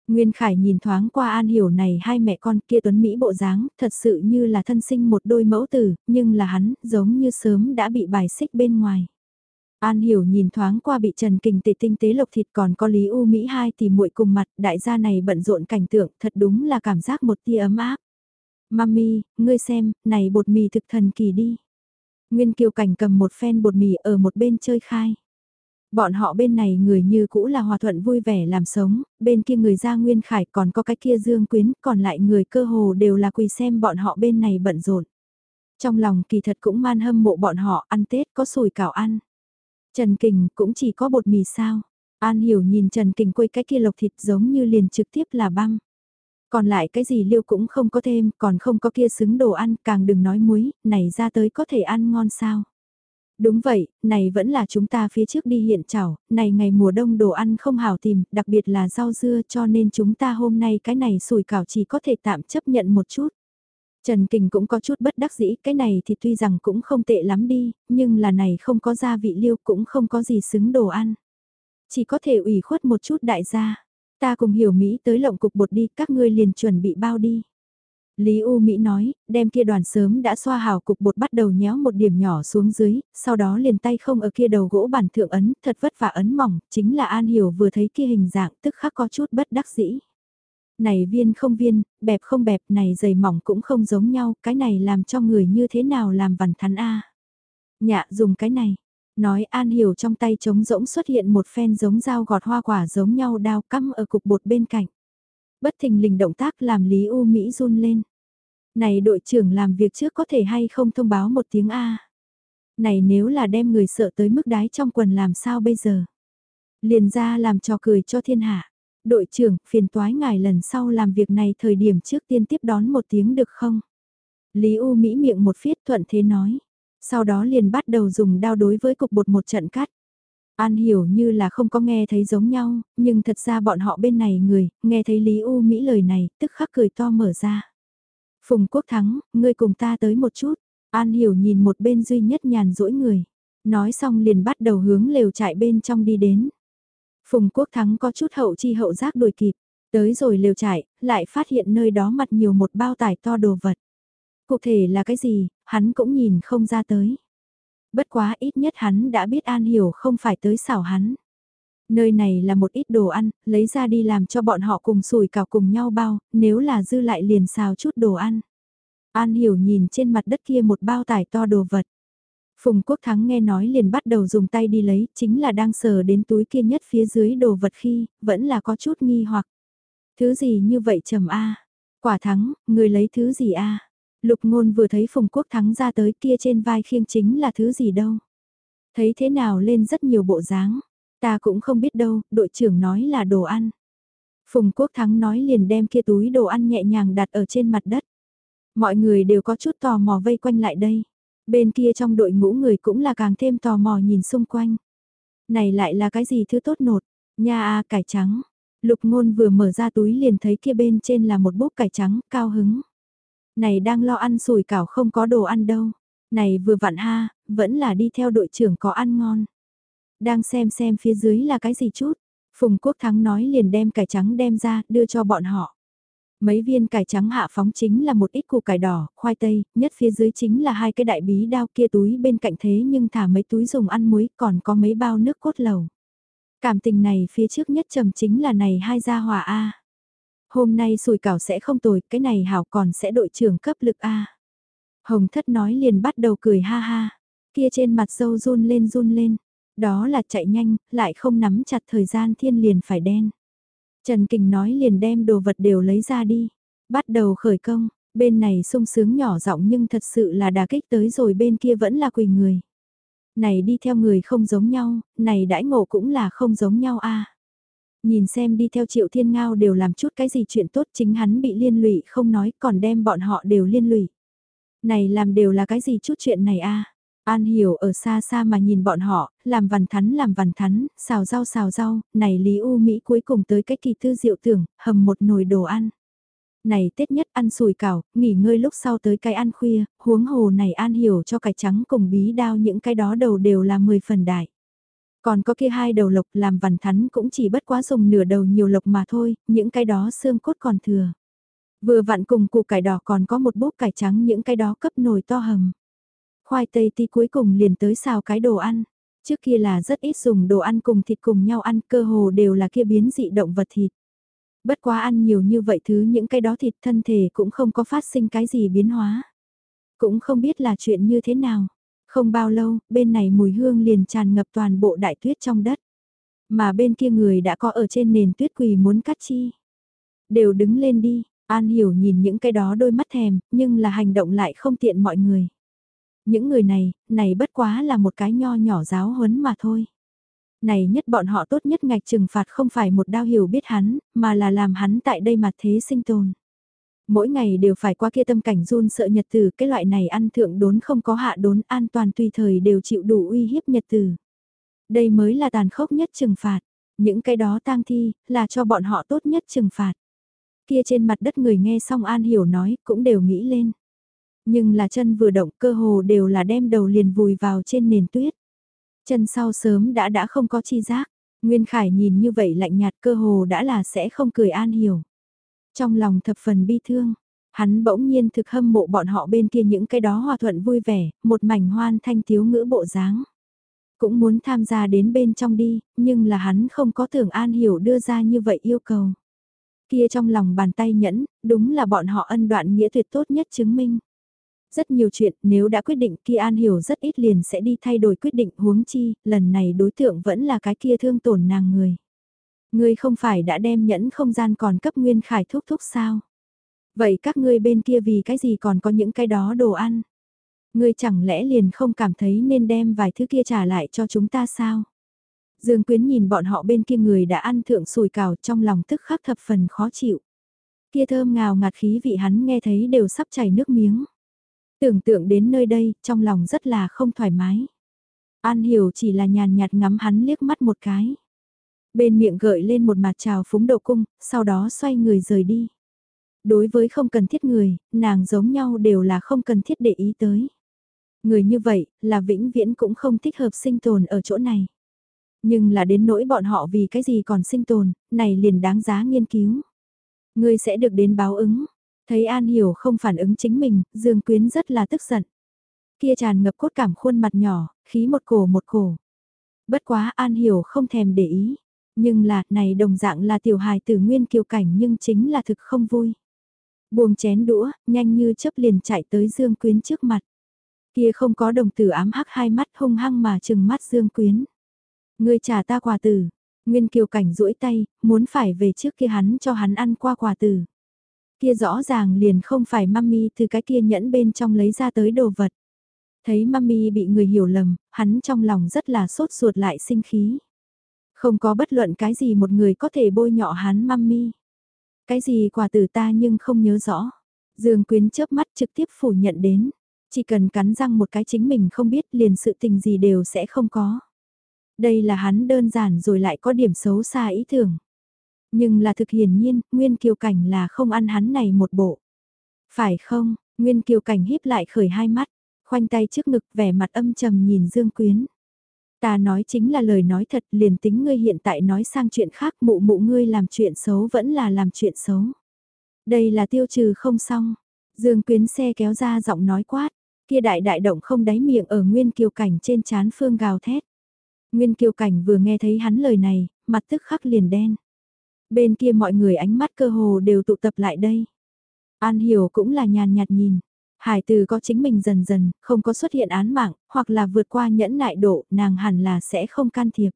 Nguyên Khải nhìn thoáng qua An Hiểu này hai mẹ con kia tuấn Mỹ bộ dáng, thật sự như là thân sinh một đôi mẫu tử, nhưng là hắn, giống như sớm đã bị bài xích bên ngoài. An Hiểu nhìn thoáng qua bị Trần Kình tệ tinh tế lộc thịt còn có Lý U Mỹ hai thì muội cùng mặt, đại gia này bận rộn cảnh tượng, thật đúng là cảm giác một tia ấm áp. Mami, ngươi xem, này bột mì thực thần kỳ đi. Nguyên Kiều Cảnh cầm một phen bột mì ở một bên chơi khai. Bọn họ bên này người như cũ là hòa thuận vui vẻ làm sống, bên kia người ra Nguyên Khải còn có cái kia Dương Quyến, còn lại người cơ hồ đều là quỳ xem bọn họ bên này bận rộn. Trong lòng kỳ thật cũng man hâm mộ bọn họ ăn Tết có sùi cảo ăn. Trần Kình cũng chỉ có bột mì sao. An hiểu nhìn Trần Kình quây cái kia lộc thịt giống như liền trực tiếp là băm. Còn lại cái gì liêu cũng không có thêm, còn không có kia xứng đồ ăn, càng đừng nói muối, này ra tới có thể ăn ngon sao. Đúng vậy, này vẫn là chúng ta phía trước đi hiện chảo, này ngày mùa đông đồ ăn không hảo tìm, đặc biệt là rau dưa cho nên chúng ta hôm nay cái này sủi cảo chỉ có thể tạm chấp nhận một chút. Trần Kình cũng có chút bất đắc dĩ, cái này thì tuy rằng cũng không tệ lắm đi, nhưng là này không có gia vị liêu cũng không có gì xứng đồ ăn. Chỉ có thể ủy khuất một chút đại gia. Ta cùng hiểu Mỹ tới lộng cục bột đi, các ngươi liền chuẩn bị bao đi. Lý U Mỹ nói, đem kia đoàn sớm đã xoa hào cục bột bắt đầu nhéo một điểm nhỏ xuống dưới, sau đó liền tay không ở kia đầu gỗ bản thượng ấn, thật vất vả ấn mỏng, chính là An Hiểu vừa thấy kia hình dạng tức khắc có chút bất đắc dĩ. Này viên không viên, bẹp không bẹp, này dày mỏng cũng không giống nhau, cái này làm cho người như thế nào làm vằn thắn a Nhạ dùng cái này. Nói An Hiểu trong tay trống rỗng xuất hiện một phen giống dao gọt hoa quả giống nhau đao cắm ở cục bột bên cạnh. Bất thình lình động tác làm Lý U Mỹ run lên. Này đội trưởng làm việc trước có thể hay không thông báo một tiếng A. Này nếu là đem người sợ tới mức đái trong quần làm sao bây giờ? Liền ra làm trò cười cho thiên hạ đội trưởng, phiền toái ngài lần sau làm việc này thời điểm trước tiên tiếp đón một tiếng được không? Lý U Mỹ miệng một phiết thuận thế nói. Sau đó liền bắt đầu dùng đao đối với cục bột một trận cắt. An hiểu như là không có nghe thấy giống nhau, nhưng thật ra bọn họ bên này người, nghe thấy Lý U Mỹ lời này, tức khắc cười to mở ra. Phùng Quốc Thắng, ngươi cùng ta tới một chút. An hiểu nhìn một bên duy nhất nhàn rỗi người. Nói xong liền bắt đầu hướng lều trại bên trong đi đến. Phùng Quốc Thắng có chút hậu chi hậu giác đuổi kịp, tới rồi lều trại, lại phát hiện nơi đó mặt nhiều một bao tải to đồ vật. Cụ thể là cái gì, hắn cũng nhìn không ra tới. Bất quá ít nhất hắn đã biết An Hiểu không phải tới xảo hắn. Nơi này là một ít đồ ăn, lấy ra đi làm cho bọn họ cùng sủi cảo cùng nhau bao, nếu là dư lại liền xào chút đồ ăn. An Hiểu nhìn trên mặt đất kia một bao tải to đồ vật. Phùng Quốc Thắng nghe nói liền bắt đầu dùng tay đi lấy, chính là đang sờ đến túi kia nhất phía dưới đồ vật khi, vẫn là có chút nghi hoặc. Thứ gì như vậy trầm A? Quả thắng, người lấy thứ gì A? Lục ngôn vừa thấy Phùng Quốc Thắng ra tới kia trên vai khiêng chính là thứ gì đâu. Thấy thế nào lên rất nhiều bộ dáng. Ta cũng không biết đâu, đội trưởng nói là đồ ăn. Phùng Quốc Thắng nói liền đem kia túi đồ ăn nhẹ nhàng đặt ở trên mặt đất. Mọi người đều có chút tò mò vây quanh lại đây. Bên kia trong đội ngũ người cũng là càng thêm tò mò nhìn xung quanh. Này lại là cái gì thứ tốt nột? Nha a cải trắng. Lục ngôn vừa mở ra túi liền thấy kia bên trên là một búp cải trắng, cao hứng. Này đang lo ăn sủi cảo không có đồ ăn đâu. Này vừa vặn ha, vẫn là đi theo đội trưởng có ăn ngon. Đang xem xem phía dưới là cái gì chút. Phùng Quốc Thắng nói liền đem cải trắng đem ra, đưa cho bọn họ. Mấy viên cải trắng hạ phóng chính là một ít củ cải đỏ, khoai tây, nhất phía dưới chính là hai cái đại bí đao kia túi bên cạnh thế nhưng thả mấy túi dùng ăn muối, còn có mấy bao nước cốt lầu. Cảm tình này phía trước nhất trầm chính là này hai gia hòa A. Hôm nay sùi cảo sẽ không tồi, cái này hảo còn sẽ đội trưởng cấp lực A. Hồng thất nói liền bắt đầu cười ha ha, kia trên mặt dâu run lên run lên, đó là chạy nhanh, lại không nắm chặt thời gian thiên liền phải đen. Trần Kình nói liền đem đồ vật đều lấy ra đi, bắt đầu khởi công, bên này sung sướng nhỏ giọng nhưng thật sự là đà kích tới rồi bên kia vẫn là quỳ người. Này đi theo người không giống nhau, này đãi ngộ cũng là không giống nhau a. Nhìn xem đi theo triệu thiên ngao đều làm chút cái gì chuyện tốt chính hắn bị liên lụy không nói còn đem bọn họ đều liên lụy. Này làm đều là cái gì chút chuyện này a An hiểu ở xa xa mà nhìn bọn họ, làm vằn thắn làm vằn thắn, xào rau xào rau, này Lý U Mỹ cuối cùng tới cái kỳ tư diệu tưởng, hầm một nồi đồ ăn. Này Tết nhất ăn sùi cảo, nghỉ ngơi lúc sau tới cái ăn khuya, huống hồ này An hiểu cho cái trắng cùng bí đao những cái đó đầu đều là 10 phần đại. Còn có kia hai đầu lộc làm vằn thắn cũng chỉ bất quá dùng nửa đầu nhiều lộc mà thôi, những cái đó xương cốt còn thừa. Vừa vặn cùng củ cải đỏ còn có một búp cải trắng những cái đó cấp nồi to hầm. Khoai tây ti cuối cùng liền tới xào cái đồ ăn. Trước kia là rất ít dùng đồ ăn cùng thịt cùng nhau ăn cơ hồ đều là kia biến dị động vật thịt. Bất quá ăn nhiều như vậy thứ những cái đó thịt thân thể cũng không có phát sinh cái gì biến hóa. Cũng không biết là chuyện như thế nào. Không bao lâu, bên này mùi hương liền tràn ngập toàn bộ đại tuyết trong đất. Mà bên kia người đã có ở trên nền tuyết quỳ muốn cắt chi. Đều đứng lên đi, An Hiểu nhìn những cái đó đôi mắt thèm, nhưng là hành động lại không tiện mọi người. Những người này, này bất quá là một cái nho nhỏ giáo huấn mà thôi. Này nhất bọn họ tốt nhất ngạch trừng phạt không phải một đao hiểu biết hắn, mà là làm hắn tại đây mặt thế sinh tồn. Mỗi ngày đều phải qua kia tâm cảnh run sợ nhật tử, cái loại này ăn thượng đốn không có hạ đốn an toàn tùy thời đều chịu đủ uy hiếp nhật tử. Đây mới là tàn khốc nhất trừng phạt, những cái đó tang thi, là cho bọn họ tốt nhất trừng phạt. Kia trên mặt đất người nghe xong An Hiểu nói, cũng đều nghĩ lên. Nhưng là chân vừa động cơ hồ đều là đem đầu liền vùi vào trên nền tuyết. Chân sau sớm đã đã không có chi giác. Nguyên Khải nhìn như vậy lạnh nhạt cơ hồ đã là sẽ không cười an hiểu. Trong lòng thập phần bi thương, hắn bỗng nhiên thực hâm mộ bọn họ bên kia những cái đó hòa thuận vui vẻ, một mảnh hoan thanh thiếu ngữ bộ dáng. Cũng muốn tham gia đến bên trong đi, nhưng là hắn không có tưởng an hiểu đưa ra như vậy yêu cầu. Kia trong lòng bàn tay nhẫn, đúng là bọn họ ân đoạn nghĩa tuyệt tốt nhất chứng minh. Rất nhiều chuyện nếu đã quyết định kia An Hiểu rất ít liền sẽ đi thay đổi quyết định huống chi, lần này đối tượng vẫn là cái kia thương tổn nàng người. Ngươi không phải đã đem nhẫn không gian còn cấp nguyên khải thúc thúc sao? Vậy các ngươi bên kia vì cái gì còn có những cái đó đồ ăn? Ngươi chẳng lẽ liền không cảm thấy nên đem vài thứ kia trả lại cho chúng ta sao? Dương Quyến nhìn bọn họ bên kia người đã ăn thượng sùi cào trong lòng tức khắc thập phần khó chịu. Kia thơm ngào ngạt khí vị hắn nghe thấy đều sắp chảy nước miếng. Tưởng tượng đến nơi đây, trong lòng rất là không thoải mái. An hiểu chỉ là nhàn nhạt ngắm hắn liếc mắt một cái. Bên miệng gợi lên một mặt trào phúng độ cung, sau đó xoay người rời đi. Đối với không cần thiết người, nàng giống nhau đều là không cần thiết để ý tới. Người như vậy, là vĩnh viễn cũng không thích hợp sinh tồn ở chỗ này. Nhưng là đến nỗi bọn họ vì cái gì còn sinh tồn, này liền đáng giá nghiên cứu. Người sẽ được đến báo ứng, Thấy An Hiểu không phản ứng chính mình, Dương Quyến rất là tức giận. Kia tràn ngập cốt cảm khuôn mặt nhỏ, khí một cổ một cổ. Bất quá An Hiểu không thèm để ý. Nhưng là, này đồng dạng là tiểu hài tử nguyên kiều cảnh nhưng chính là thực không vui. Buông chén đũa, nhanh như chớp liền chạy tới Dương Quyến trước mặt. Kia không có đồng tử ám hắc hai mắt hung hăng mà trừng mắt Dương Quyến. Ngươi trả ta quà tử. Nguyên Kiều Cảnh duỗi tay, muốn phải về trước kia hắn cho hắn ăn qua quà tử. Kia rõ ràng liền không phải mami từ cái kia nhẫn bên trong lấy ra tới đồ vật. Thấy mami bị người hiểu lầm, hắn trong lòng rất là sốt ruột lại sinh khí. Không có bất luận cái gì một người có thể bôi nhọ hắn mami. Cái gì quà tử ta nhưng không nhớ rõ. Dương Quyến chớp mắt trực tiếp phủ nhận đến. Chỉ cần cắn răng một cái chính mình không biết liền sự tình gì đều sẽ không có. Đây là hắn đơn giản rồi lại có điểm xấu xa ý tưởng. Nhưng là thực hiển nhiên, Nguyên Kiều Cảnh là không ăn hắn này một bộ. Phải không, Nguyên Kiều Cảnh híp lại khởi hai mắt, khoanh tay trước ngực vẻ mặt âm trầm nhìn Dương Quyến. Ta nói chính là lời nói thật liền tính ngươi hiện tại nói sang chuyện khác mụ mụ ngươi làm chuyện xấu vẫn là làm chuyện xấu. Đây là tiêu trừ không xong. Dương Quyến xe kéo ra giọng nói quát, kia đại đại động không đáy miệng ở Nguyên Kiều Cảnh trên chán phương gào thét. Nguyên Kiều Cảnh vừa nghe thấy hắn lời này, mặt tức khắc liền đen. Bên kia mọi người ánh mắt cơ hồ đều tụ tập lại đây. An Hiểu cũng là nhàn nhạt nhìn. Hải từ có chính mình dần dần, không có xuất hiện án mạng, hoặc là vượt qua nhẫn nại độ, nàng hẳn là sẽ không can thiệp.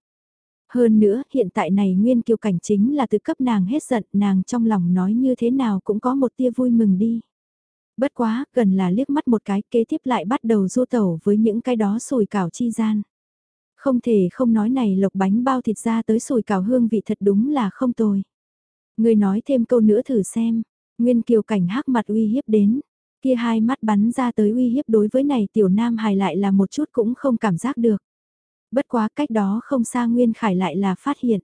Hơn nữa, hiện tại này nguyên kiều cảnh chính là từ cấp nàng hết giận, nàng trong lòng nói như thế nào cũng có một tia vui mừng đi. Bất quá, gần là liếc mắt một cái kế tiếp lại bắt đầu du tẩu với những cái đó sùi cảo chi gian. Không thể không nói này lộc bánh bao thịt ra tới sùi cảo hương vị thật đúng là không tồi. Người nói thêm câu nữa thử xem, Nguyên Kiều Cảnh hắc mặt uy hiếp đến, kia hai mắt bắn ra tới uy hiếp đối với này tiểu nam hài lại là một chút cũng không cảm giác được. Bất quá cách đó không xa Nguyên Khải lại là phát hiện.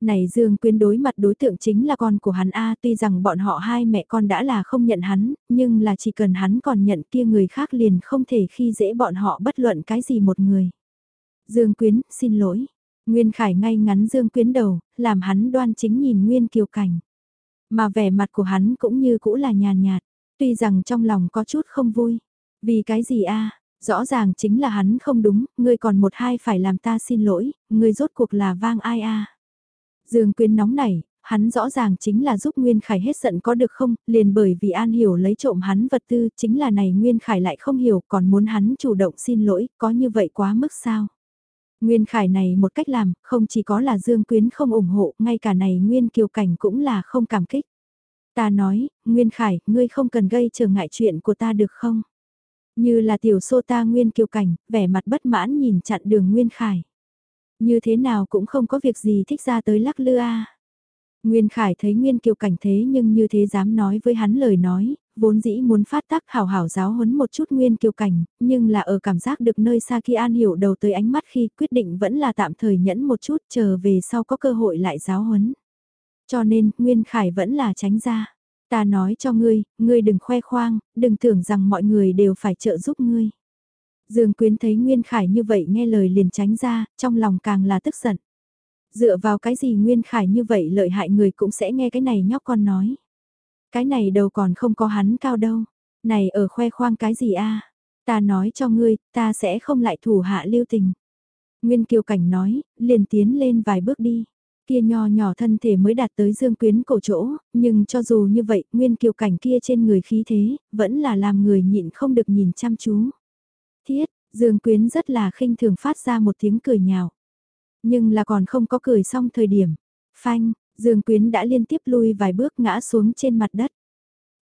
Này Dương Quyến đối mặt đối tượng chính là con của hắn A tuy rằng bọn họ hai mẹ con đã là không nhận hắn, nhưng là chỉ cần hắn còn nhận kia người khác liền không thể khi dễ bọn họ bất luận cái gì một người. Dương Quyến, xin lỗi. Nguyên Khải ngay ngắn Dương Quyến đầu, làm hắn đoan chính nhìn Nguyên Kiều Cảnh. Mà vẻ mặt của hắn cũng như cũ là nhàn nhạt, tuy rằng trong lòng có chút không vui. Vì cái gì a Rõ ràng chính là hắn không đúng, ngươi còn một hai phải làm ta xin lỗi, ngươi rốt cuộc là vang ai a Dương quyên nóng nảy, hắn rõ ràng chính là giúp Nguyên Khải hết giận có được không, liền bởi vì An Hiểu lấy trộm hắn vật tư, chính là này Nguyên Khải lại không hiểu, còn muốn hắn chủ động xin lỗi, có như vậy quá mức sao? Nguyên Khải này một cách làm, không chỉ có là Dương Quyến không ủng hộ, ngay cả này Nguyên Kiều Cảnh cũng là không cảm kích. Ta nói, Nguyên Khải, ngươi không cần gây trở ngại chuyện của ta được không? Như là tiểu sô ta Nguyên Kiều Cảnh, vẻ mặt bất mãn nhìn chặn đường Nguyên Khải. Như thế nào cũng không có việc gì thích ra tới lắc lư a. Nguyên Khải thấy Nguyên Kiều Cảnh thế nhưng như thế dám nói với hắn lời nói, vốn dĩ muốn phát tác hào hảo giáo huấn một chút Nguyên Kiều Cảnh, nhưng là ở cảm giác được nơi xa kia an hiểu đầu tới ánh mắt khi quyết định vẫn là tạm thời nhẫn một chút chờ về sau có cơ hội lại giáo huấn. Cho nên, Nguyên Khải vẫn là tránh ra. Ta nói cho ngươi, ngươi đừng khoe khoang, đừng tưởng rằng mọi người đều phải trợ giúp ngươi. Dương Quyến thấy Nguyên Khải như vậy nghe lời liền tránh ra, trong lòng càng là tức giận. Dựa vào cái gì Nguyên Khải như vậy lợi hại người cũng sẽ nghe cái này nhóc con nói. Cái này đâu còn không có hắn cao đâu. Này ở khoe khoang cái gì a Ta nói cho ngươi, ta sẽ không lại thủ hạ lưu tình. Nguyên Kiều Cảnh nói, liền tiến lên vài bước đi. Kia nho nhỏ thân thể mới đạt tới dương quyến cổ chỗ, nhưng cho dù như vậy, Nguyên Kiều Cảnh kia trên người khí thế, vẫn là làm người nhịn không được nhìn chăm chú. Thiết, Dương Quyến rất là khinh thường phát ra một tiếng cười nhạo. Nhưng là còn không có cười xong thời điểm. Phanh, Dương Quyến đã liên tiếp lui vài bước ngã xuống trên mặt đất.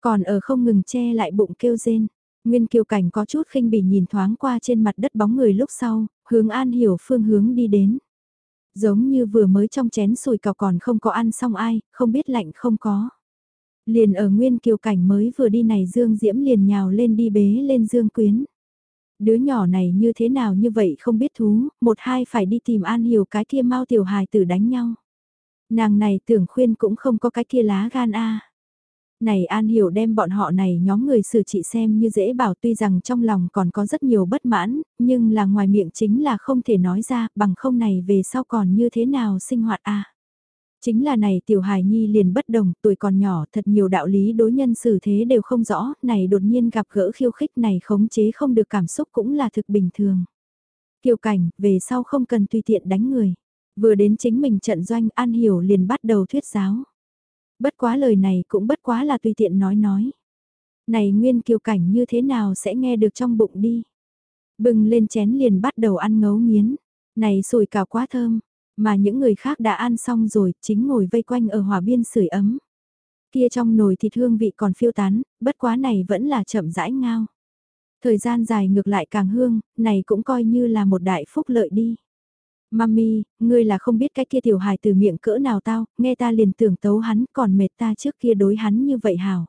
Còn ở không ngừng che lại bụng kêu rên. Nguyên Kiều Cảnh có chút khinh bỉ nhìn thoáng qua trên mặt đất bóng người lúc sau, hướng An Hiểu phương hướng đi đến. Giống như vừa mới trong chén sùi cào còn không có ăn xong ai, không biết lạnh không có. Liền ở Nguyên Kiều Cảnh mới vừa đi này Dương Diễm liền nhào lên đi bế lên Dương Quyến. Đứa nhỏ này như thế nào như vậy không biết thú, một hai phải đi tìm An Hiểu cái kia mau tiểu hài tử đánh nhau. Nàng này tưởng khuyên cũng không có cái kia lá gan a. Này An Hiểu đem bọn họ này nhóm người xử trị xem như dễ bảo tuy rằng trong lòng còn có rất nhiều bất mãn, nhưng là ngoài miệng chính là không thể nói ra bằng không này về sau còn như thế nào sinh hoạt a. Chính là này tiểu hài nhi liền bất đồng, tuổi còn nhỏ thật nhiều đạo lý đối nhân xử thế đều không rõ, này đột nhiên gặp gỡ khiêu khích này khống chế không được cảm xúc cũng là thực bình thường. Kiều cảnh, về sau không cần tùy tiện đánh người. Vừa đến chính mình trận doanh An Hiểu liền bắt đầu thuyết giáo. Bất quá lời này cũng bất quá là tùy tiện nói nói. Này nguyên kiều cảnh như thế nào sẽ nghe được trong bụng đi. bừng lên chén liền bắt đầu ăn ngấu nghiến. Này sùi cào quá thơm, mà những người khác đã ăn xong rồi, chính ngồi vây quanh ở hỏa biên sưởi ấm. Kia trong nồi thịt hương vị còn phiêu tán, bất quá này vẫn là chậm rãi ngao. Thời gian dài ngược lại càng hương, này cũng coi như là một đại phúc lợi đi. Mami, ngươi là không biết cái kia tiểu hài từ miệng cỡ nào tao, nghe ta liền tưởng tấu hắn còn mệt ta trước kia đối hắn như vậy hảo.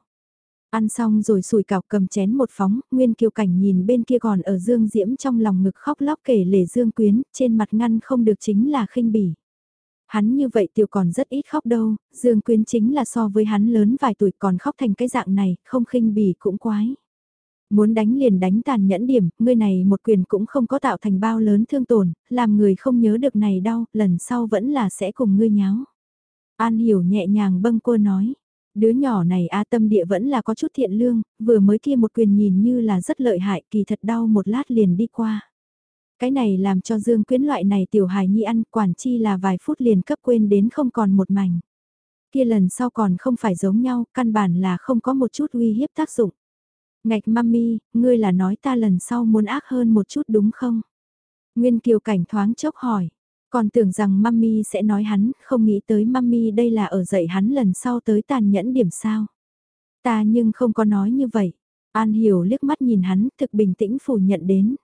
Ăn xong rồi sủi cảo cầm chén một phóng, Nguyên Kiều Cảnh nhìn bên kia còn ở Dương Diễm trong lòng ngực khóc lóc kể lể Dương Quyến, trên mặt ngăn không được chính là khinh bỉ. Hắn như vậy tiểu còn rất ít khóc đâu, Dương Quyến chính là so với hắn lớn vài tuổi còn khóc thành cái dạng này, không khinh bỉ cũng quái. Muốn đánh liền đánh tàn nhẫn điểm, ngươi này một quyền cũng không có tạo thành bao lớn thương tổn, làm người không nhớ được này đau, lần sau vẫn là sẽ cùng ngươi nháo. An hiểu nhẹ nhàng bâng cô nói, đứa nhỏ này a tâm địa vẫn là có chút thiện lương, vừa mới kia một quyền nhìn như là rất lợi hại kỳ thật đau một lát liền đi qua. Cái này làm cho Dương Quyến loại này tiểu hài nhi ăn quản chi là vài phút liền cấp quên đến không còn một mảnh. Kia lần sau còn không phải giống nhau, căn bản là không có một chút uy hiếp tác dụng. Ngạch mami, ngươi là nói ta lần sau muốn ác hơn một chút đúng không? Nguyên Kiều Cảnh thoáng chốc hỏi. Còn tưởng rằng mami sẽ nói hắn, không nghĩ tới mami đây là ở dạy hắn lần sau tới tàn nhẫn điểm sao. Ta nhưng không có nói như vậy. An hiểu liếc mắt nhìn hắn, thực bình tĩnh phủ nhận đến.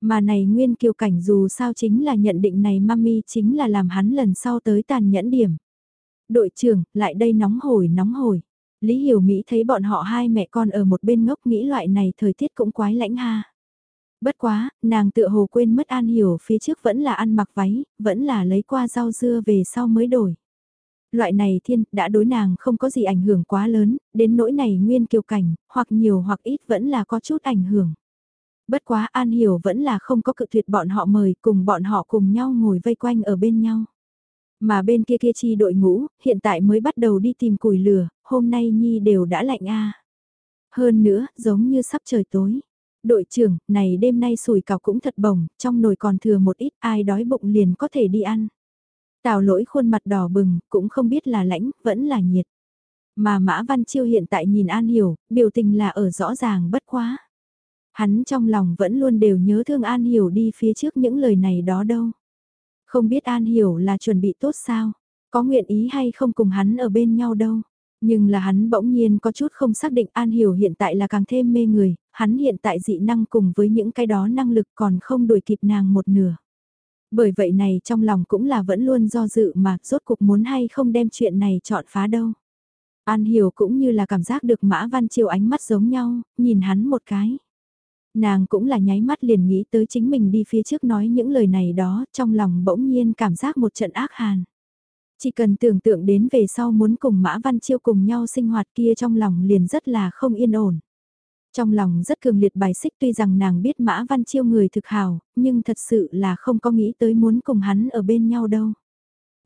Mà này Nguyên Kiều Cảnh dù sao chính là nhận định này mami chính là làm hắn lần sau tới tàn nhẫn điểm. Đội trưởng, lại đây nóng hổi nóng hổi. Lý Hiểu Mỹ thấy bọn họ hai mẹ con ở một bên ngốc nghĩ loại này thời tiết cũng quái lãnh ha. Bất quá, nàng tựa hồ quên mất An Hiểu phía trước vẫn là ăn mặc váy, vẫn là lấy qua rau dưa về sau mới đổi. Loại này thiên đã đối nàng không có gì ảnh hưởng quá lớn, đến nỗi này nguyên kiều cảnh, hoặc nhiều hoặc ít vẫn là có chút ảnh hưởng. Bất quá An Hiểu vẫn là không có cự tuyệt bọn họ mời cùng bọn họ cùng nhau ngồi vây quanh ở bên nhau. Mà bên kia kia chi đội ngũ, hiện tại mới bắt đầu đi tìm củi lửa, hôm nay Nhi đều đã lạnh a. Hơn nữa, giống như sắp trời tối. Đội trưởng, này đêm nay sủi cảo cũng thật bổng, trong nồi còn thừa một ít, ai đói bụng liền có thể đi ăn. Tào lỗi khuôn mặt đỏ bừng, cũng không biết là lãnh, vẫn là nhiệt. Mà Mã Văn Chiêu hiện tại nhìn An Hiểu, biểu tình là ở rõ ràng bất quá. Hắn trong lòng vẫn luôn đều nhớ thương An Hiểu đi phía trước những lời này đó đâu. Không biết An Hiểu là chuẩn bị tốt sao, có nguyện ý hay không cùng hắn ở bên nhau đâu. Nhưng là hắn bỗng nhiên có chút không xác định An Hiểu hiện tại là càng thêm mê người, hắn hiện tại dị năng cùng với những cái đó năng lực còn không đuổi kịp nàng một nửa. Bởi vậy này trong lòng cũng là vẫn luôn do dự mà rốt cuộc muốn hay không đem chuyện này chọn phá đâu. An Hiểu cũng như là cảm giác được Mã Văn triều ánh mắt giống nhau, nhìn hắn một cái. Nàng cũng là nháy mắt liền nghĩ tới chính mình đi phía trước nói những lời này đó, trong lòng bỗng nhiên cảm giác một trận ác hàn. Chỉ cần tưởng tượng đến về sau muốn cùng Mã Văn Chiêu cùng nhau sinh hoạt kia trong lòng liền rất là không yên ổn. Trong lòng rất cường liệt bài xích tuy rằng nàng biết Mã Văn Chiêu người thực hào, nhưng thật sự là không có nghĩ tới muốn cùng hắn ở bên nhau đâu.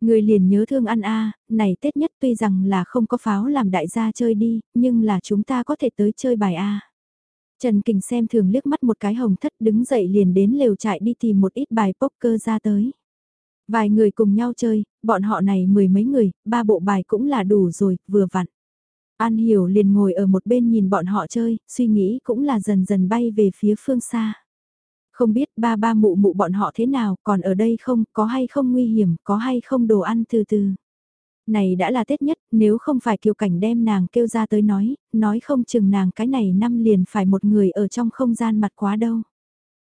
Người liền nhớ thương ăn a này Tết nhất tuy rằng là không có pháo làm đại gia chơi đi, nhưng là chúng ta có thể tới chơi bài a Trần Kình xem thường liếc mắt một cái hồng thất đứng dậy liền đến lều trại đi tìm một ít bài poker ra tới. Vài người cùng nhau chơi, bọn họ này mười mấy người, ba bộ bài cũng là đủ rồi, vừa vặn. An Hiểu liền ngồi ở một bên nhìn bọn họ chơi, suy nghĩ cũng là dần dần bay về phía phương xa. Không biết ba ba mụ mụ bọn họ thế nào, còn ở đây không, có hay không nguy hiểm, có hay không đồ ăn từ từ. Này đã là Tết nhất, nếu không phải kiều cảnh đem nàng kêu ra tới nói, nói không chừng nàng cái này năm liền phải một người ở trong không gian mặt quá đâu.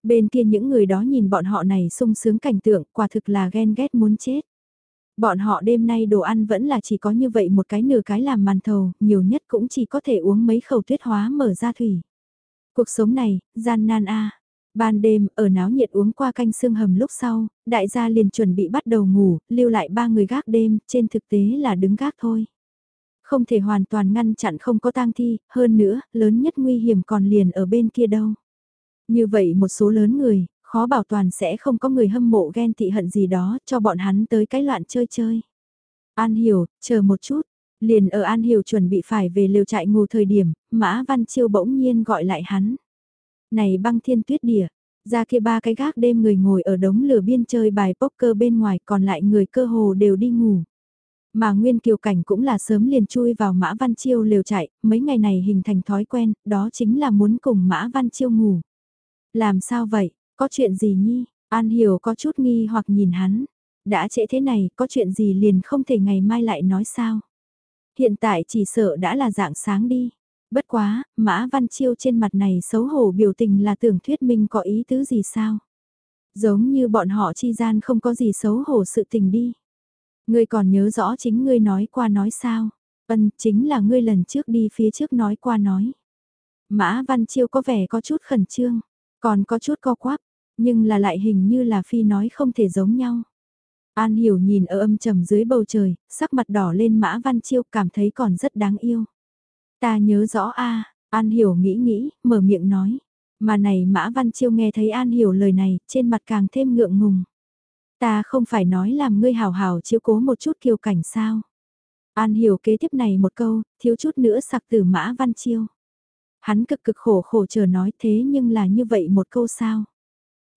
Bên kia những người đó nhìn bọn họ này sung sướng cảnh tượng, quả thực là ghen ghét muốn chết. Bọn họ đêm nay đồ ăn vẫn là chỉ có như vậy một cái nửa cái làm màn thầu, nhiều nhất cũng chỉ có thể uống mấy khẩu tuyết hóa mở ra thủy. Cuộc sống này, gian nan a Ban đêm, ở náo nhiệt uống qua canh xương hầm lúc sau, đại gia liền chuẩn bị bắt đầu ngủ, lưu lại ba người gác đêm, trên thực tế là đứng gác thôi. Không thể hoàn toàn ngăn chặn không có tang thi, hơn nữa, lớn nhất nguy hiểm còn liền ở bên kia đâu. Như vậy một số lớn người, khó bảo toàn sẽ không có người hâm mộ ghen thị hận gì đó cho bọn hắn tới cái loạn chơi chơi. An Hiểu, chờ một chút, liền ở An Hiểu chuẩn bị phải về liều trại ngủ thời điểm, Mã Văn Chiêu bỗng nhiên gọi lại hắn. Này băng thiên tuyết địa, ra kia ba cái gác đêm người ngồi ở đống lửa biên chơi bài poker bên ngoài còn lại người cơ hồ đều đi ngủ. Mà Nguyên Kiều Cảnh cũng là sớm liền chui vào Mã Văn Chiêu liều chạy, mấy ngày này hình thành thói quen, đó chính là muốn cùng Mã Văn Chiêu ngủ. Làm sao vậy, có chuyện gì nhi? An Hiểu có chút nghi hoặc nhìn hắn. Đã trễ thế này, có chuyện gì liền không thể ngày mai lại nói sao? Hiện tại chỉ sợ đã là dạng sáng đi. Bất quá, Mã Văn Chiêu trên mặt này xấu hổ biểu tình là tưởng thuyết minh có ý tứ gì sao? Giống như bọn họ chi gian không có gì xấu hổ sự tình đi. Ngươi còn nhớ rõ chính ngươi nói qua nói sao? Vân chính là ngươi lần trước đi phía trước nói qua nói. Mã Văn Chiêu có vẻ có chút khẩn trương, còn có chút co quắp, nhưng là lại hình như là phi nói không thể giống nhau. An Hiểu nhìn ở âm trầm dưới bầu trời, sắc mặt đỏ lên Mã Văn Chiêu cảm thấy còn rất đáng yêu. Ta nhớ rõ a An Hiểu nghĩ nghĩ, mở miệng nói. Mà này Mã Văn Chiêu nghe thấy An Hiểu lời này, trên mặt càng thêm ngượng ngùng. Ta không phải nói làm ngươi hào hào chiếu cố một chút kiều cảnh sao. An Hiểu kế tiếp này một câu, thiếu chút nữa sặc từ Mã Văn Chiêu. Hắn cực cực khổ khổ chờ nói thế nhưng là như vậy một câu sao.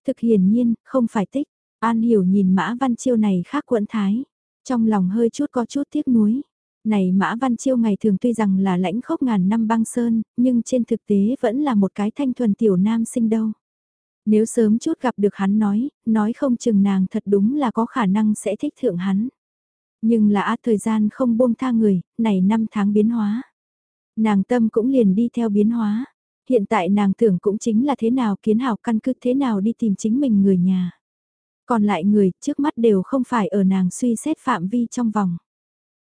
Thực hiển nhiên, không phải tích. An Hiểu nhìn Mã Văn Chiêu này khác quẫn thái. Trong lòng hơi chút có chút tiếc nuối. Này Mã Văn Chiêu ngày thường tuy rằng là lãnh khốc ngàn năm băng sơn, nhưng trên thực tế vẫn là một cái thanh thuần tiểu nam sinh đâu. Nếu sớm chút gặp được hắn nói, nói không chừng nàng thật đúng là có khả năng sẽ thích thượng hắn. Nhưng là át thời gian không buông tha người, này năm tháng biến hóa. Nàng tâm cũng liền đi theo biến hóa. Hiện tại nàng tưởng cũng chính là thế nào kiến hào căn cứ thế nào đi tìm chính mình người nhà. Còn lại người trước mắt đều không phải ở nàng suy xét phạm vi trong vòng.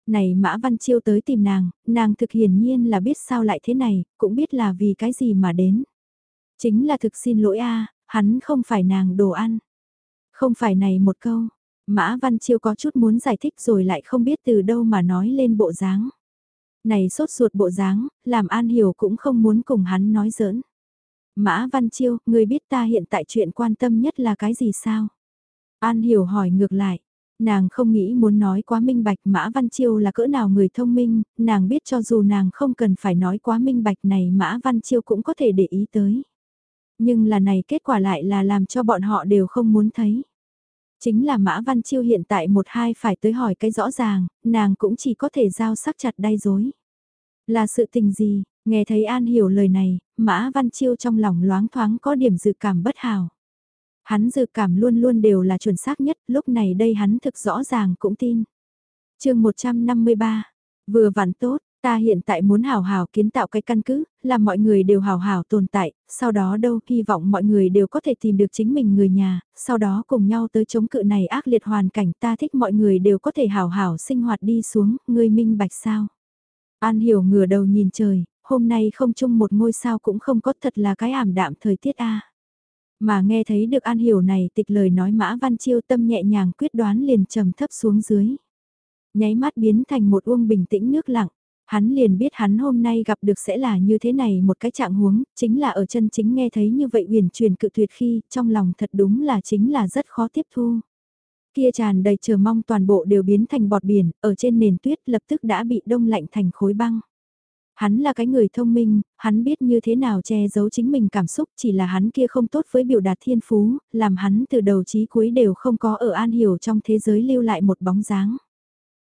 Này Mã Văn Chiêu tới tìm nàng, nàng thực hiển nhiên là biết sao lại thế này, cũng biết là vì cái gì mà đến. Chính là thực xin lỗi a hắn không phải nàng đồ ăn. Không phải này một câu, Mã Văn Chiêu có chút muốn giải thích rồi lại không biết từ đâu mà nói lên bộ dáng. Này sốt ruột bộ dáng, làm An Hiểu cũng không muốn cùng hắn nói giỡn. Mã Văn Chiêu, người biết ta hiện tại chuyện quan tâm nhất là cái gì sao? An Hiểu hỏi ngược lại, Nàng không nghĩ muốn nói quá minh bạch Mã Văn Chiêu là cỡ nào người thông minh, nàng biết cho dù nàng không cần phải nói quá minh bạch này Mã Văn Chiêu cũng có thể để ý tới. Nhưng là này kết quả lại là làm cho bọn họ đều không muốn thấy. Chính là Mã Văn Chiêu hiện tại một hai phải tới hỏi cái rõ ràng, nàng cũng chỉ có thể giao sắc chặt đay dối. Là sự tình gì, nghe thấy An hiểu lời này, Mã Văn Chiêu trong lòng loáng thoáng có điểm dự cảm bất hào. Hắn dự cảm luôn luôn đều là chuẩn xác nhất, lúc này đây hắn thực rõ ràng cũng tin. chương 153, vừa vặn tốt, ta hiện tại muốn hào hào kiến tạo cái căn cứ, làm mọi người đều hào hào tồn tại, sau đó đâu hy vọng mọi người đều có thể tìm được chính mình người nhà, sau đó cùng nhau tới chống cự này ác liệt hoàn cảnh ta thích mọi người đều có thể hào hào sinh hoạt đi xuống, người minh bạch sao. An hiểu ngửa đầu nhìn trời, hôm nay không chung một ngôi sao cũng không có thật là cái ảm đạm thời tiết a mà nghe thấy được An Hiểu này tịch lời nói Mã Văn Chiêu tâm nhẹ nhàng quyết đoán liền trầm thấp xuống dưới. Nháy mắt biến thành một uông bình tĩnh nước lặng. Hắn liền biết hắn hôm nay gặp được sẽ là như thế này một cái trạng huống, chính là ở chân chính nghe thấy như vậy uyển truyền cự tuyệt khi, trong lòng thật đúng là chính là rất khó tiếp thu. Kia tràn đầy chờ mong toàn bộ đều biến thành bọt biển, ở trên nền tuyết lập tức đã bị đông lạnh thành khối băng. Hắn là cái người thông minh, hắn biết như thế nào che giấu chính mình cảm xúc chỉ là hắn kia không tốt với biểu đạt thiên phú, làm hắn từ đầu chí cuối đều không có ở an hiểu trong thế giới lưu lại một bóng dáng.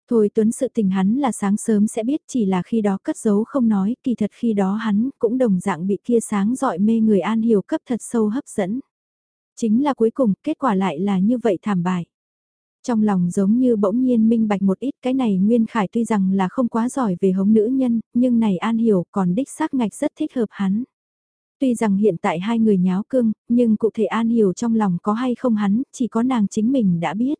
Thôi Tuấn sự tình hắn là sáng sớm sẽ biết chỉ là khi đó cất giấu không nói, kỳ thật khi đó hắn cũng đồng dạng bị kia sáng dọi mê người an hiểu cấp thật sâu hấp dẫn. Chính là cuối cùng kết quả lại là như vậy thảm bại. Trong lòng giống như bỗng nhiên minh bạch một ít cái này Nguyên Khải tuy rằng là không quá giỏi về hống nữ nhân, nhưng này An Hiểu còn đích xác ngạch rất thích hợp hắn. Tuy rằng hiện tại hai người nháo cương, nhưng cụ thể An Hiểu trong lòng có hay không hắn, chỉ có nàng chính mình đã biết.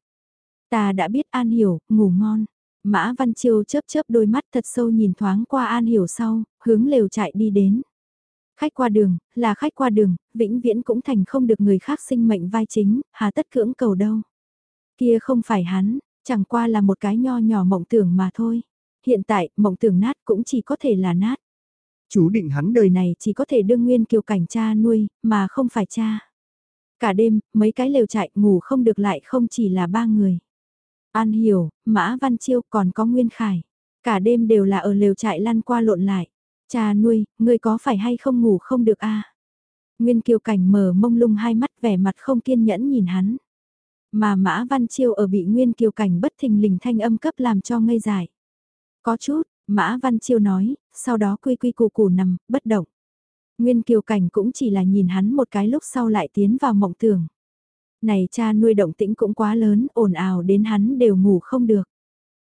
Ta đã biết An Hiểu, ngủ ngon. Mã Văn Chiêu chớp chớp đôi mắt thật sâu nhìn thoáng qua An Hiểu sau, hướng lều chạy đi đến. Khách qua đường, là khách qua đường, vĩnh viễn cũng thành không được người khác sinh mệnh vai chính, hà tất cưỡng cầu đâu. Kia không phải hắn, chẳng qua là một cái nho nhỏ mộng tưởng mà thôi. Hiện tại, mộng tưởng nát cũng chỉ có thể là nát. Chú định hắn đời này chỉ có thể đương nguyên kiều cảnh cha nuôi, mà không phải cha. Cả đêm, mấy cái lều chạy ngủ không được lại không chỉ là ba người. An Hiểu, Mã Văn Chiêu còn có Nguyên Khải. Cả đêm đều là ở lều trại lăn qua lộn lại. Cha nuôi, ngươi có phải hay không ngủ không được a? Nguyên Kiều Cảnh mở mông lung hai mắt vẻ mặt không kiên nhẫn nhìn hắn. Mà Mã Văn Chiêu ở bị Nguyên Kiều Cảnh bất thình lình thanh âm cấp làm cho ngây dại. Có chút, Mã Văn Chiêu nói, sau đó quy quy củ củ nằm, bất động. Nguyên Kiều Cảnh cũng chỉ là nhìn hắn một cái lúc sau lại tiến vào mộng tưởng. Này cha nuôi động tĩnh cũng quá lớn, ồn ào đến hắn đều ngủ không được.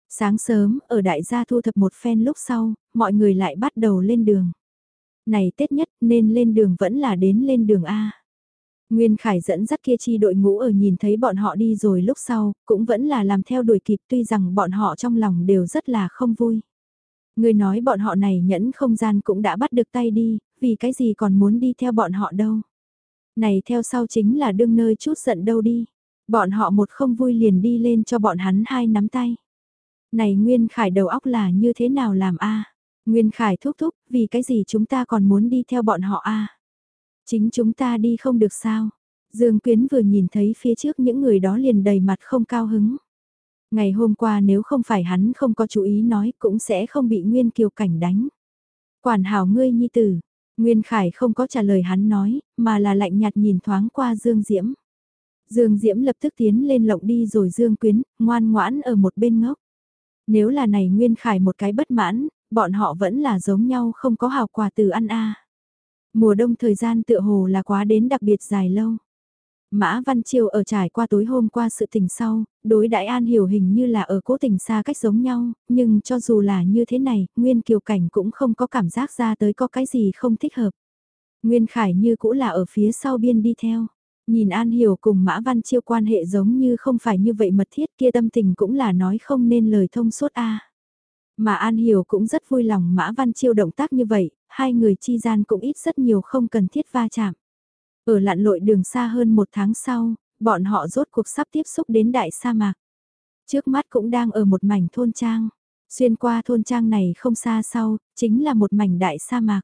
Sáng sớm, ở đại gia thu thập một phen lúc sau, mọi người lại bắt đầu lên đường. Này Tết nhất nên lên đường vẫn là đến lên đường A. Nguyên Khải dẫn dắt kia chi đội ngũ ở nhìn thấy bọn họ đi rồi lúc sau, cũng vẫn là làm theo đuổi kịp tuy rằng bọn họ trong lòng đều rất là không vui. Người nói bọn họ này nhẫn không gian cũng đã bắt được tay đi, vì cái gì còn muốn đi theo bọn họ đâu. Này theo sau chính là đương nơi chút giận đâu đi. Bọn họ một không vui liền đi lên cho bọn hắn hai nắm tay. Này Nguyên Khải đầu óc là như thế nào làm a Nguyên Khải thúc thúc, vì cái gì chúng ta còn muốn đi theo bọn họ a Chính chúng ta đi không được sao? Dương Quyến vừa nhìn thấy phía trước những người đó liền đầy mặt không cao hứng. Ngày hôm qua nếu không phải hắn không có chú ý nói cũng sẽ không bị Nguyên Kiều Cảnh đánh. Quản hảo ngươi nhi tử, Nguyên Khải không có trả lời hắn nói, mà là lạnh nhạt nhìn thoáng qua Dương Diễm. Dương Diễm lập tức tiến lên lộng đi rồi Dương Quyến, ngoan ngoãn ở một bên ngốc. Nếu là này Nguyên Khải một cái bất mãn, bọn họ vẫn là giống nhau không có hào quà từ ăn a. Mùa đông thời gian tựa hồ là quá đến đặc biệt dài lâu. Mã Văn Triều ở trải qua tối hôm qua sự tình sau, đối đại an hiểu hình như là ở cố tình xa cách giống nhau, nhưng cho dù là như thế này, Nguyên Kiều Cảnh cũng không có cảm giác ra tới có cái gì không thích hợp. Nguyên Khải như cũ là ở phía sau biên đi theo. Nhìn An Hiểu cùng Mã Văn Chiêu quan hệ giống như không phải như vậy mật thiết kia tâm tình cũng là nói không nên lời thông suốt a. Mà An Hiểu cũng rất vui lòng Mã Văn Chiêu động tác như vậy, hai người chi gian cũng ít rất nhiều không cần thiết va chạm. Ở lặn lội đường xa hơn một tháng sau, bọn họ rốt cuộc sắp tiếp xúc đến đại sa mạc. Trước mắt cũng đang ở một mảnh thôn trang. Xuyên qua thôn trang này không xa sau, chính là một mảnh đại sa mạc.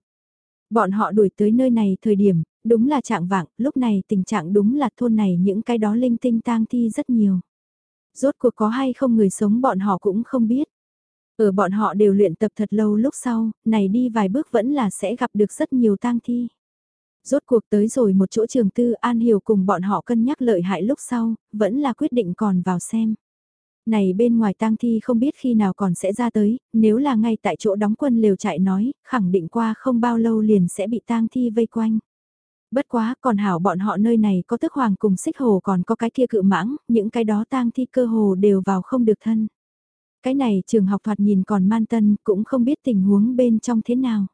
Bọn họ đuổi tới nơi này thời điểm, đúng là trạng vạng, lúc này tình trạng đúng là thôn này những cái đó linh tinh tang thi rất nhiều. Rốt cuộc có hay không người sống bọn họ cũng không biết. Ở bọn họ đều luyện tập thật lâu lúc sau, này đi vài bước vẫn là sẽ gặp được rất nhiều tang thi. Rốt cuộc tới rồi một chỗ trường tư An Hiểu cùng bọn họ cân nhắc lợi hại lúc sau, vẫn là quyết định còn vào xem. Này bên ngoài tang thi không biết khi nào còn sẽ ra tới, nếu là ngay tại chỗ đóng quân liều chạy nói, khẳng định qua không bao lâu liền sẽ bị tang thi vây quanh. Bất quá còn hảo bọn họ nơi này có tức hoàng cùng xích hồ còn có cái kia cự mãng, những cái đó tang thi cơ hồ đều vào không được thân. Cái này trường học thoạt nhìn còn man tân cũng không biết tình huống bên trong thế nào.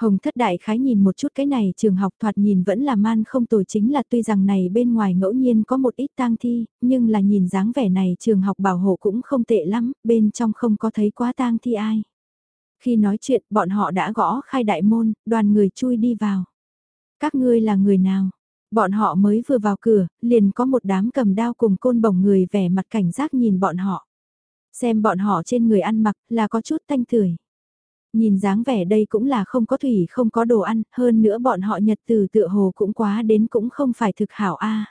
Hồng thất đại khái nhìn một chút cái này trường học thoạt nhìn vẫn là man không tồi chính là tuy rằng này bên ngoài ngẫu nhiên có một ít tang thi, nhưng là nhìn dáng vẻ này trường học bảo hộ cũng không tệ lắm, bên trong không có thấy quá tang thi ai. Khi nói chuyện bọn họ đã gõ khai đại môn, đoàn người chui đi vào. Các ngươi là người nào? Bọn họ mới vừa vào cửa, liền có một đám cầm đao cùng côn bổng người vẻ mặt cảnh giác nhìn bọn họ. Xem bọn họ trên người ăn mặc là có chút thanh tưởi. Nhìn dáng vẻ đây cũng là không có thủy không có đồ ăn, hơn nữa bọn họ nhật từ tựa hồ cũng quá đến cũng không phải thực hảo a.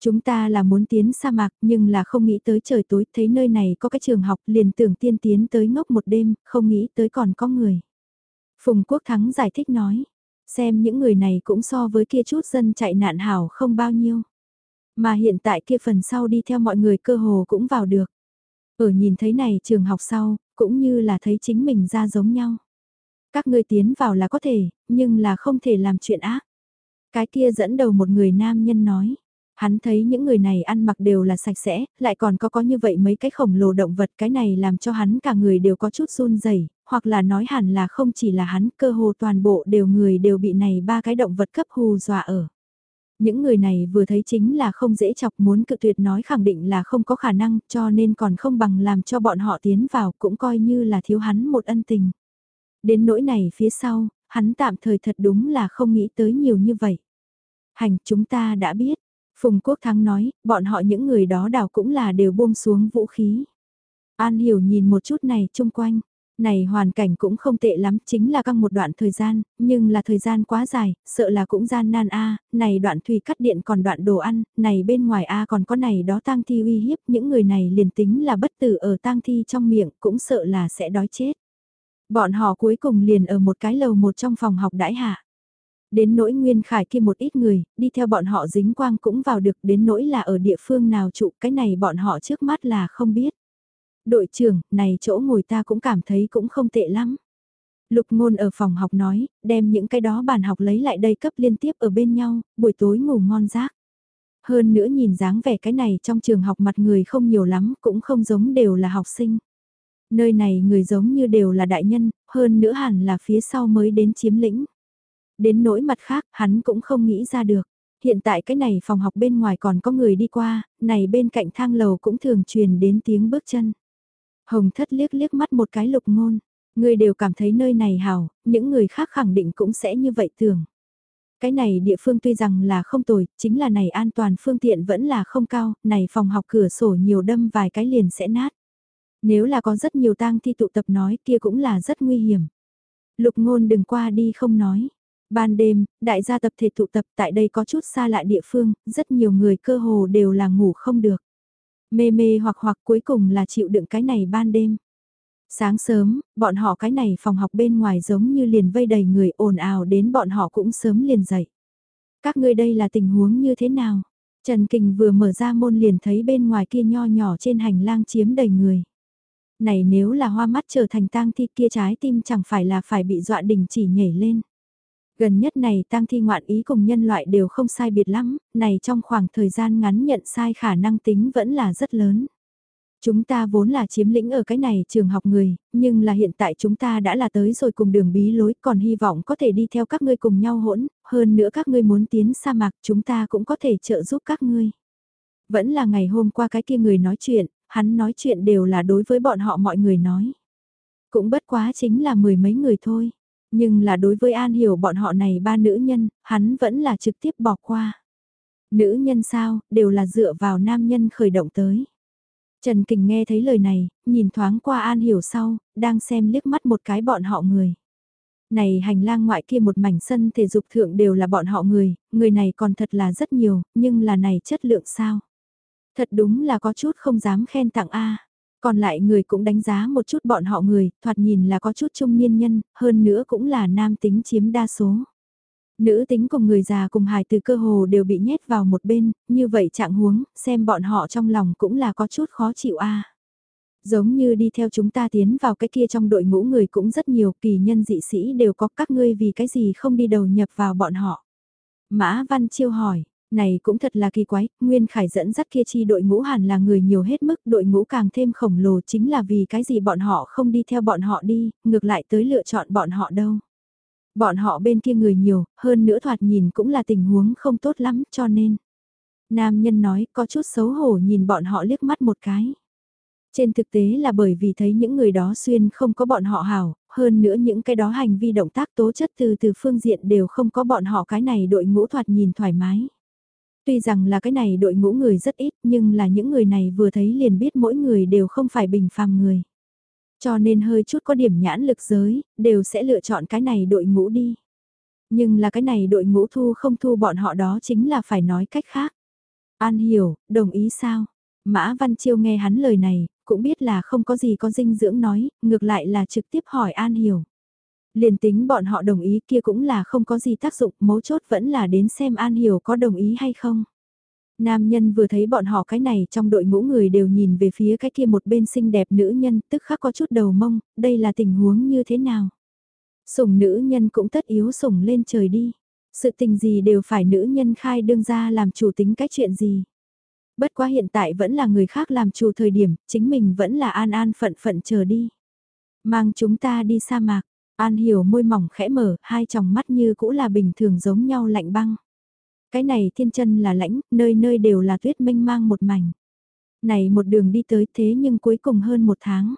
Chúng ta là muốn tiến sa mạc nhưng là không nghĩ tới trời tối thấy nơi này có cái trường học liền tưởng tiên tiến tới ngốc một đêm, không nghĩ tới còn có người. Phùng Quốc Thắng giải thích nói, xem những người này cũng so với kia chút dân chạy nạn hảo không bao nhiêu. Mà hiện tại kia phần sau đi theo mọi người cơ hồ cũng vào được. Ở nhìn thấy này trường học sau, cũng như là thấy chính mình ra giống nhau. Các ngươi tiến vào là có thể, nhưng là không thể làm chuyện ác. Cái kia dẫn đầu một người nam nhân nói. Hắn thấy những người này ăn mặc đều là sạch sẽ, lại còn có có như vậy mấy cái khổng lồ động vật cái này làm cho hắn cả người đều có chút run rẩy hoặc là nói hẳn là không chỉ là hắn cơ hồ toàn bộ đều người đều bị này ba cái động vật cấp hù dọa ở. Những người này vừa thấy chính là không dễ chọc muốn cự tuyệt nói khẳng định là không có khả năng cho nên còn không bằng làm cho bọn họ tiến vào cũng coi như là thiếu hắn một ân tình. Đến nỗi này phía sau, hắn tạm thời thật đúng là không nghĩ tới nhiều như vậy. Hành chúng ta đã biết, Phùng Quốc Thắng nói, bọn họ những người đó đảo cũng là đều buông xuống vũ khí. An Hiểu nhìn một chút này chung quanh, này hoàn cảnh cũng không tệ lắm, chính là căng một đoạn thời gian, nhưng là thời gian quá dài, sợ là cũng gian nan a, này đoạn thủy cắt điện còn đoạn đồ ăn, này bên ngoài a còn có này đó tang thi uy hiếp, những người này liền tính là bất tử ở tang thi trong miệng, cũng sợ là sẽ đói chết. Bọn họ cuối cùng liền ở một cái lầu một trong phòng học đãi hạ. Đến nỗi nguyên khải kia một ít người, đi theo bọn họ dính quang cũng vào được đến nỗi là ở địa phương nào trụ, cái này bọn họ trước mắt là không biết đội trưởng, này chỗ ngồi ta cũng cảm thấy cũng không tệ lắm. Lục ngôn ở phòng học nói, đem những cái đó bàn học lấy lại đây cấp liên tiếp ở bên nhau, buổi tối ngủ ngon giấc. Hơn nữa nhìn dáng vẻ cái này trong trường học mặt người không nhiều lắm, cũng không giống đều là học sinh. Nơi này người giống như đều là đại nhân, hơn nữa hẳn là phía sau mới đến chiếm lĩnh. Đến nỗi mặt khác, hắn cũng không nghĩ ra được. Hiện tại cái này phòng học bên ngoài còn có người đi qua, này bên cạnh thang lầu cũng thường truyền đến tiếng bước chân. Hồng thất liếc liếc mắt một cái lục ngôn. Người đều cảm thấy nơi này hào, những người khác khẳng định cũng sẽ như vậy tưởng. Cái này địa phương tuy rằng là không tồi, chính là này an toàn phương tiện vẫn là không cao, này phòng học cửa sổ nhiều đâm vài cái liền sẽ nát. Nếu là có rất nhiều tang thi tụ tập nói kia cũng là rất nguy hiểm. Lục ngôn đừng qua đi không nói. Ban đêm, đại gia tập thể tụ tập tại đây có chút xa lạ địa phương, rất nhiều người cơ hồ đều là ngủ không được. Mê mê hoặc hoặc cuối cùng là chịu đựng cái này ban đêm. Sáng sớm, bọn họ cái này phòng học bên ngoài giống như liền vây đầy người ồn ào đến bọn họ cũng sớm liền dậy. Các ngươi đây là tình huống như thế nào? Trần Kình vừa mở ra môn liền thấy bên ngoài kia nho nhỏ trên hành lang chiếm đầy người. Này nếu là hoa mắt trở thành tang thi kia trái tim chẳng phải là phải bị dọa đình chỉ nhảy lên. Gần nhất này tang thi ngoạn ý cùng nhân loại đều không sai biệt lắm, này trong khoảng thời gian ngắn nhận sai khả năng tính vẫn là rất lớn. Chúng ta vốn là chiếm lĩnh ở cái này trường học người, nhưng là hiện tại chúng ta đã là tới rồi cùng đường bí lối còn hy vọng có thể đi theo các ngươi cùng nhau hỗn, hơn nữa các ngươi muốn tiến sa mạc chúng ta cũng có thể trợ giúp các ngươi. Vẫn là ngày hôm qua cái kia người nói chuyện, hắn nói chuyện đều là đối với bọn họ mọi người nói. Cũng bất quá chính là mười mấy người thôi, nhưng là đối với An Hiểu bọn họ này ba nữ nhân, hắn vẫn là trực tiếp bỏ qua. Nữ nhân sao, đều là dựa vào nam nhân khởi động tới. Trần Kình nghe thấy lời này, nhìn thoáng qua An Hiểu sau, đang xem liếc mắt một cái bọn họ người. Này hành lang ngoại kia một mảnh sân thể dục thượng đều là bọn họ người, người này còn thật là rất nhiều, nhưng là này chất lượng sao? Thật đúng là có chút không dám khen tặng A. Còn lại người cũng đánh giá một chút bọn họ người, thoạt nhìn là có chút trung niên nhân, hơn nữa cũng là nam tính chiếm đa số. Nữ tính cùng người già cùng hài từ cơ hồ đều bị nhét vào một bên, như vậy trạng huống, xem bọn họ trong lòng cũng là có chút khó chịu a. Giống như đi theo chúng ta tiến vào cái kia trong đội ngũ người cũng rất nhiều, kỳ nhân dị sĩ đều có các ngươi vì cái gì không đi đầu nhập vào bọn họ. Mã Văn Chiêu hỏi, này cũng thật là kỳ quái, Nguyên Khải dẫn dắt kia chi đội ngũ hẳn là người nhiều hết mức đội ngũ càng thêm khổng lồ chính là vì cái gì bọn họ không đi theo bọn họ đi, ngược lại tới lựa chọn bọn họ đâu. Bọn họ bên kia người nhiều, hơn nữa thoạt nhìn cũng là tình huống không tốt lắm cho nên. Nam nhân nói có chút xấu hổ nhìn bọn họ liếc mắt một cái. Trên thực tế là bởi vì thấy những người đó xuyên không có bọn họ hảo, hơn nữa những cái đó hành vi động tác tố chất từ từ phương diện đều không có bọn họ cái này đội ngũ thoạt nhìn thoải mái. Tuy rằng là cái này đội ngũ người rất ít nhưng là những người này vừa thấy liền biết mỗi người đều không phải bình phàm người. Cho nên hơi chút có điểm nhãn lực giới, đều sẽ lựa chọn cái này đội ngũ đi. Nhưng là cái này đội ngũ thu không thu bọn họ đó chính là phải nói cách khác. An hiểu, đồng ý sao? Mã Văn Chiêu nghe hắn lời này, cũng biết là không có gì có dinh dưỡng nói, ngược lại là trực tiếp hỏi An hiểu. Liền tính bọn họ đồng ý kia cũng là không có gì tác dụng, mấu chốt vẫn là đến xem An hiểu có đồng ý hay không. Nam nhân vừa thấy bọn họ cái này trong đội ngũ người đều nhìn về phía cái kia một bên xinh đẹp nữ nhân tức khắc có chút đầu mông, đây là tình huống như thế nào? Sủng nữ nhân cũng tất yếu sủng lên trời đi. Sự tình gì đều phải nữ nhân khai đương ra làm chủ tính cái chuyện gì. Bất quá hiện tại vẫn là người khác làm chủ thời điểm, chính mình vẫn là an an phận phận chờ đi. Mang chúng ta đi sa mạc, an hiểu môi mỏng khẽ mở, hai tròng mắt như cũ là bình thường giống nhau lạnh băng. Cái này thiên chân là lãnh, nơi nơi đều là tuyết mênh mang một mảnh. Này một đường đi tới thế nhưng cuối cùng hơn một tháng.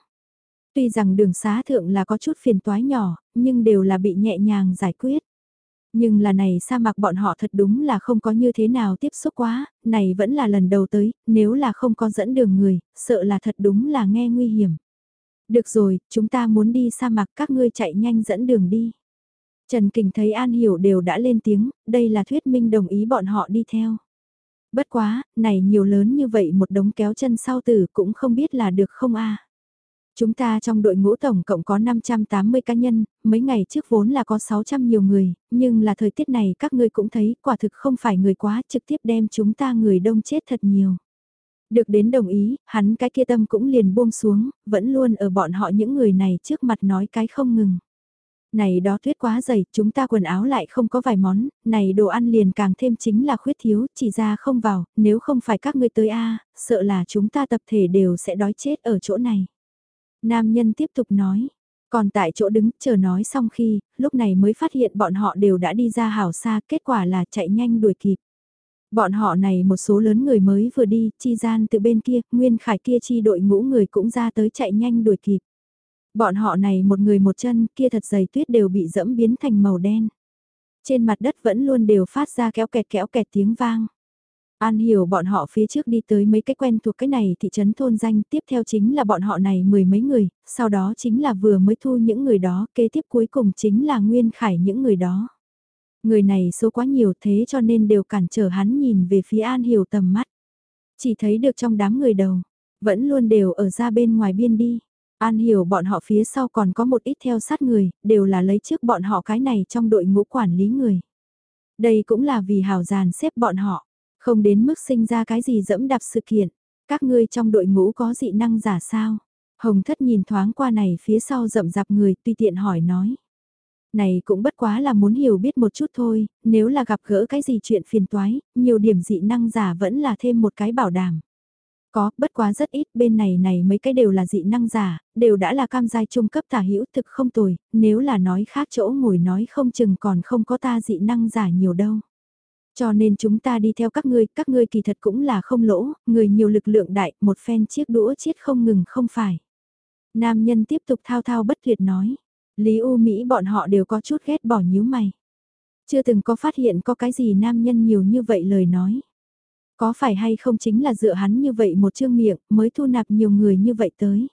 Tuy rằng đường xá thượng là có chút phiền toái nhỏ, nhưng đều là bị nhẹ nhàng giải quyết. Nhưng là này sa mạc bọn họ thật đúng là không có như thế nào tiếp xúc quá, này vẫn là lần đầu tới, nếu là không có dẫn đường người, sợ là thật đúng là nghe nguy hiểm. Được rồi, chúng ta muốn đi sa mạc các ngươi chạy nhanh dẫn đường đi. Trần Kình thấy An Hiểu đều đã lên tiếng, đây là thuyết minh đồng ý bọn họ đi theo. Bất quá, này nhiều lớn như vậy một đống kéo chân sau tử cũng không biết là được không a. Chúng ta trong đội ngũ tổng cộng có 580 cá nhân, mấy ngày trước vốn là có 600 nhiều người, nhưng là thời tiết này các ngươi cũng thấy quả thực không phải người quá trực tiếp đem chúng ta người đông chết thật nhiều. Được đến đồng ý, hắn cái kia tâm cũng liền buông xuống, vẫn luôn ở bọn họ những người này trước mặt nói cái không ngừng. Này đó tuyết quá dày, chúng ta quần áo lại không có vài món, này đồ ăn liền càng thêm chính là khuyết thiếu, chỉ ra không vào, nếu không phải các ngươi tới a sợ là chúng ta tập thể đều sẽ đói chết ở chỗ này. Nam nhân tiếp tục nói, còn tại chỗ đứng chờ nói xong khi, lúc này mới phát hiện bọn họ đều đã đi ra hảo xa, kết quả là chạy nhanh đuổi kịp. Bọn họ này một số lớn người mới vừa đi, chi gian từ bên kia, nguyên khải kia chi đội ngũ người cũng ra tới chạy nhanh đuổi kịp. Bọn họ này một người một chân kia thật dày tuyết đều bị dẫm biến thành màu đen. Trên mặt đất vẫn luôn đều phát ra kéo kẹt kéo kẹt tiếng vang. An hiểu bọn họ phía trước đi tới mấy cái quen thuộc cái này thị trấn thôn danh, tiếp theo chính là bọn họ này mười mấy người, sau đó chính là vừa mới thu những người đó, kế tiếp cuối cùng chính là nguyên khải những người đó. Người này số quá nhiều thế cho nên đều cản trở hắn nhìn về phía An hiểu tầm mắt. Chỉ thấy được trong đám người đầu, vẫn luôn đều ở ra bên ngoài biên đi. An hiểu bọn họ phía sau còn có một ít theo sát người, đều là lấy trước bọn họ cái này trong đội ngũ quản lý người. Đây cũng là vì hào giàn xếp bọn họ, không đến mức sinh ra cái gì dẫm đạp sự kiện. Các ngươi trong đội ngũ có dị năng giả sao? Hồng thất nhìn thoáng qua này phía sau rậm rạp người tùy tiện hỏi nói. Này cũng bất quá là muốn hiểu biết một chút thôi, nếu là gặp gỡ cái gì chuyện phiền toái, nhiều điểm dị năng giả vẫn là thêm một cái bảo đảm. Có, bất quá rất ít, bên này này mấy cái đều là dị năng giả, đều đã là cam giai trung cấp tả hữu thực không tồi, nếu là nói khác chỗ ngồi nói không chừng còn không có ta dị năng giả nhiều đâu. Cho nên chúng ta đi theo các ngươi, các ngươi kỳ thật cũng là không lỗ, người nhiều lực lượng đại, một phen chiếc đũa chiết không ngừng không phải. Nam nhân tiếp tục thao thao bất tuyệt nói, Lý U Mỹ bọn họ đều có chút ghét bỏ nhíu mày. Chưa từng có phát hiện có cái gì nam nhân nhiều như vậy lời nói. Có phải hay không chính là dựa hắn như vậy một chương miệng mới thu nạp nhiều người như vậy tới.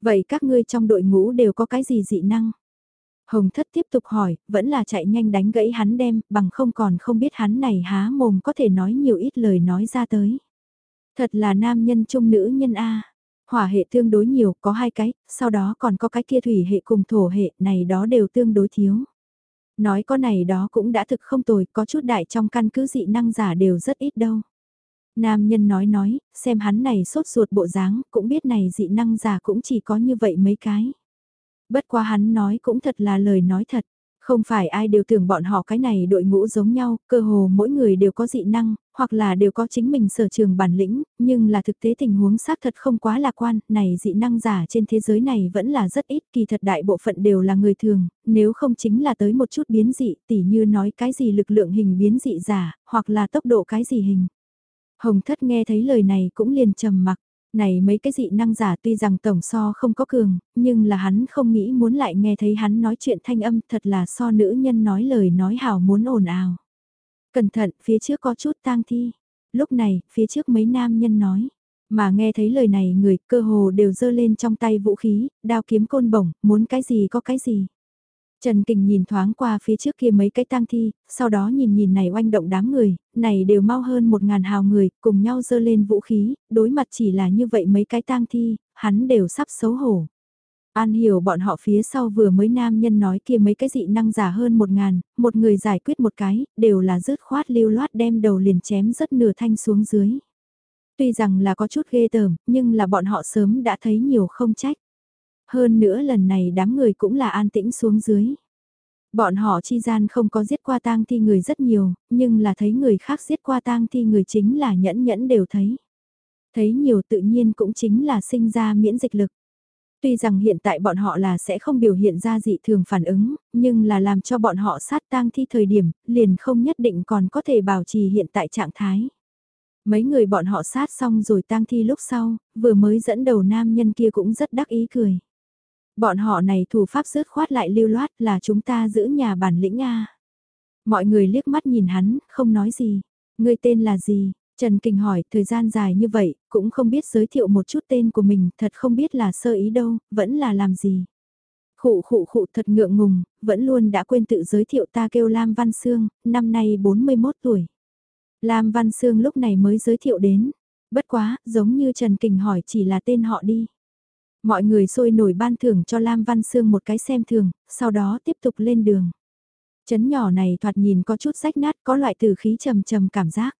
Vậy các ngươi trong đội ngũ đều có cái gì dị năng? Hồng thất tiếp tục hỏi, vẫn là chạy nhanh đánh gãy hắn đem, bằng không còn không biết hắn này há mồm có thể nói nhiều ít lời nói ra tới. Thật là nam nhân trung nữ nhân A. Hỏa hệ tương đối nhiều, có hai cái, sau đó còn có cái kia thủy hệ cùng thổ hệ, này đó đều tương đối thiếu. Nói có này đó cũng đã thực không tồi, có chút đại trong căn cứ dị năng giả đều rất ít đâu. Nam nhân nói nói, xem hắn này sốt ruột bộ dáng, cũng biết này dị năng giả cũng chỉ có như vậy mấy cái. Bất quá hắn nói cũng thật là lời nói thật. Không phải ai đều tưởng bọn họ cái này đội ngũ giống nhau, cơ hồ mỗi người đều có dị năng, hoặc là đều có chính mình sở trường bản lĩnh, nhưng là thực tế tình huống xác thật không quá lạc quan, này dị năng giả trên thế giới này vẫn là rất ít, kỳ thật đại bộ phận đều là người thường, nếu không chính là tới một chút biến dị, tỉ như nói cái gì lực lượng hình biến dị giả, hoặc là tốc độ cái gì hình. Hồng thất nghe thấy lời này cũng liền trầm mặc. Này mấy cái dị năng giả tuy rằng tổng so không có cường, nhưng là hắn không nghĩ muốn lại nghe thấy hắn nói chuyện thanh âm thật là so nữ nhân nói lời nói hào muốn ồn ào. Cẩn thận, phía trước có chút tang thi. Lúc này, phía trước mấy nam nhân nói. Mà nghe thấy lời này người cơ hồ đều dơ lên trong tay vũ khí, đao kiếm côn bổng, muốn cái gì có cái gì. Trần Kình nhìn thoáng qua phía trước kia mấy cái tang thi, sau đó nhìn nhìn này oanh động đám người, này đều mau hơn một ngàn hào người, cùng nhau dơ lên vũ khí, đối mặt chỉ là như vậy mấy cái tang thi, hắn đều sắp xấu hổ. An hiểu bọn họ phía sau vừa mới nam nhân nói kia mấy cái dị năng giả hơn một ngàn, một người giải quyết một cái, đều là rớt khoát lưu loát đem đầu liền chém rất nửa thanh xuống dưới. Tuy rằng là có chút ghê tởm, nhưng là bọn họ sớm đã thấy nhiều không trách. Hơn nữa lần này đám người cũng là an tĩnh xuống dưới. Bọn họ chi gian không có giết qua tang thi người rất nhiều, nhưng là thấy người khác giết qua tang thi người chính là nhẫn nhẫn đều thấy. Thấy nhiều tự nhiên cũng chính là sinh ra miễn dịch lực. Tuy rằng hiện tại bọn họ là sẽ không biểu hiện ra dị thường phản ứng, nhưng là làm cho bọn họ sát tang thi thời điểm, liền không nhất định còn có thể bảo trì hiện tại trạng thái. Mấy người bọn họ sát xong rồi tang thi lúc sau, vừa mới dẫn đầu nam nhân kia cũng rất đắc ý cười. Bọn họ này thủ pháp rớt khoát lại lưu loát là chúng ta giữ nhà bản lĩnh A. Mọi người liếc mắt nhìn hắn, không nói gì. Người tên là gì? Trần Kình hỏi, thời gian dài như vậy, cũng không biết giới thiệu một chút tên của mình, thật không biết là sơ ý đâu, vẫn là làm gì. Khụ khụ khụ thật ngượng ngùng, vẫn luôn đã quên tự giới thiệu ta kêu Lam Văn Sương, năm nay 41 tuổi. Lam Văn Sương lúc này mới giới thiệu đến. Bất quá, giống như Trần Kình hỏi chỉ là tên họ đi. Mọi người sôi nổi ban thưởng cho Lam Văn Sương một cái xem thường, sau đó tiếp tục lên đường. Chấn nhỏ này thoạt nhìn có chút rách nát có loại từ khí trầm trầm cảm giác.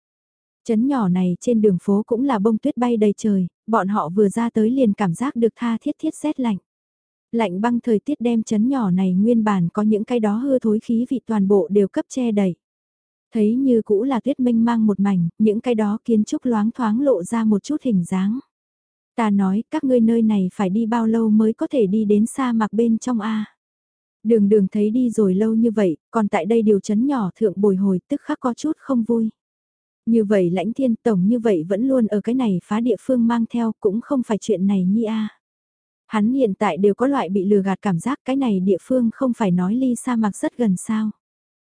Chấn nhỏ này trên đường phố cũng là bông tuyết bay đầy trời, bọn họ vừa ra tới liền cảm giác được tha thiết thiết rét lạnh. Lạnh băng thời tiết đem chấn nhỏ này nguyên bản có những cái đó hư thối khí vị toàn bộ đều cấp che đầy. Thấy như cũ là tuyết minh mang một mảnh, những cái đó kiến trúc loáng thoáng lộ ra một chút hình dáng. Ta nói các ngươi nơi này phải đi bao lâu mới có thể đi đến sa mạc bên trong A. Đường đường thấy đi rồi lâu như vậy, còn tại đây điều chấn nhỏ thượng bồi hồi tức khắc có chút không vui. Như vậy lãnh thiên tổng như vậy vẫn luôn ở cái này phá địa phương mang theo cũng không phải chuyện này nhi a. Hắn hiện tại đều có loại bị lừa gạt cảm giác cái này địa phương không phải nói ly sa mạc rất gần sao.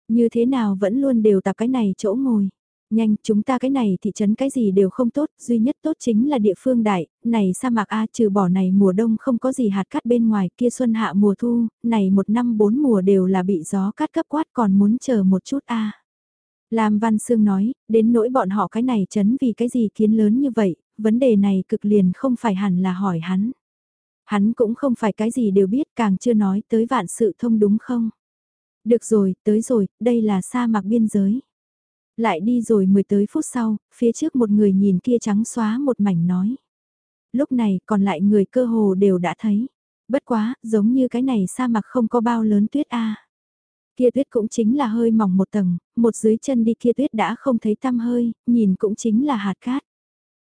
Như thế nào vẫn luôn đều tạp cái này chỗ ngồi. Nhanh, chúng ta cái này thị trấn cái gì đều không tốt, duy nhất tốt chính là địa phương đại, này sa mạc A trừ bỏ này mùa đông không có gì hạt cát bên ngoài, kia xuân hạ mùa thu, này một năm bốn mùa đều là bị gió cát cấp quát còn muốn chờ một chút A. Lam Văn Sương nói, đến nỗi bọn họ cái này chấn vì cái gì kiến lớn như vậy, vấn đề này cực liền không phải hẳn là hỏi hắn. Hắn cũng không phải cái gì đều biết càng chưa nói tới vạn sự thông đúng không? Được rồi, tới rồi, đây là sa mạc biên giới. Lại đi rồi mười tới phút sau, phía trước một người nhìn kia trắng xóa một mảnh nói. Lúc này còn lại người cơ hồ đều đã thấy. Bất quá, giống như cái này sa mạc không có bao lớn tuyết a. Kia tuyết cũng chính là hơi mỏng một tầng, một dưới chân đi kia tuyết đã không thấy tăm hơi, nhìn cũng chính là hạt cát.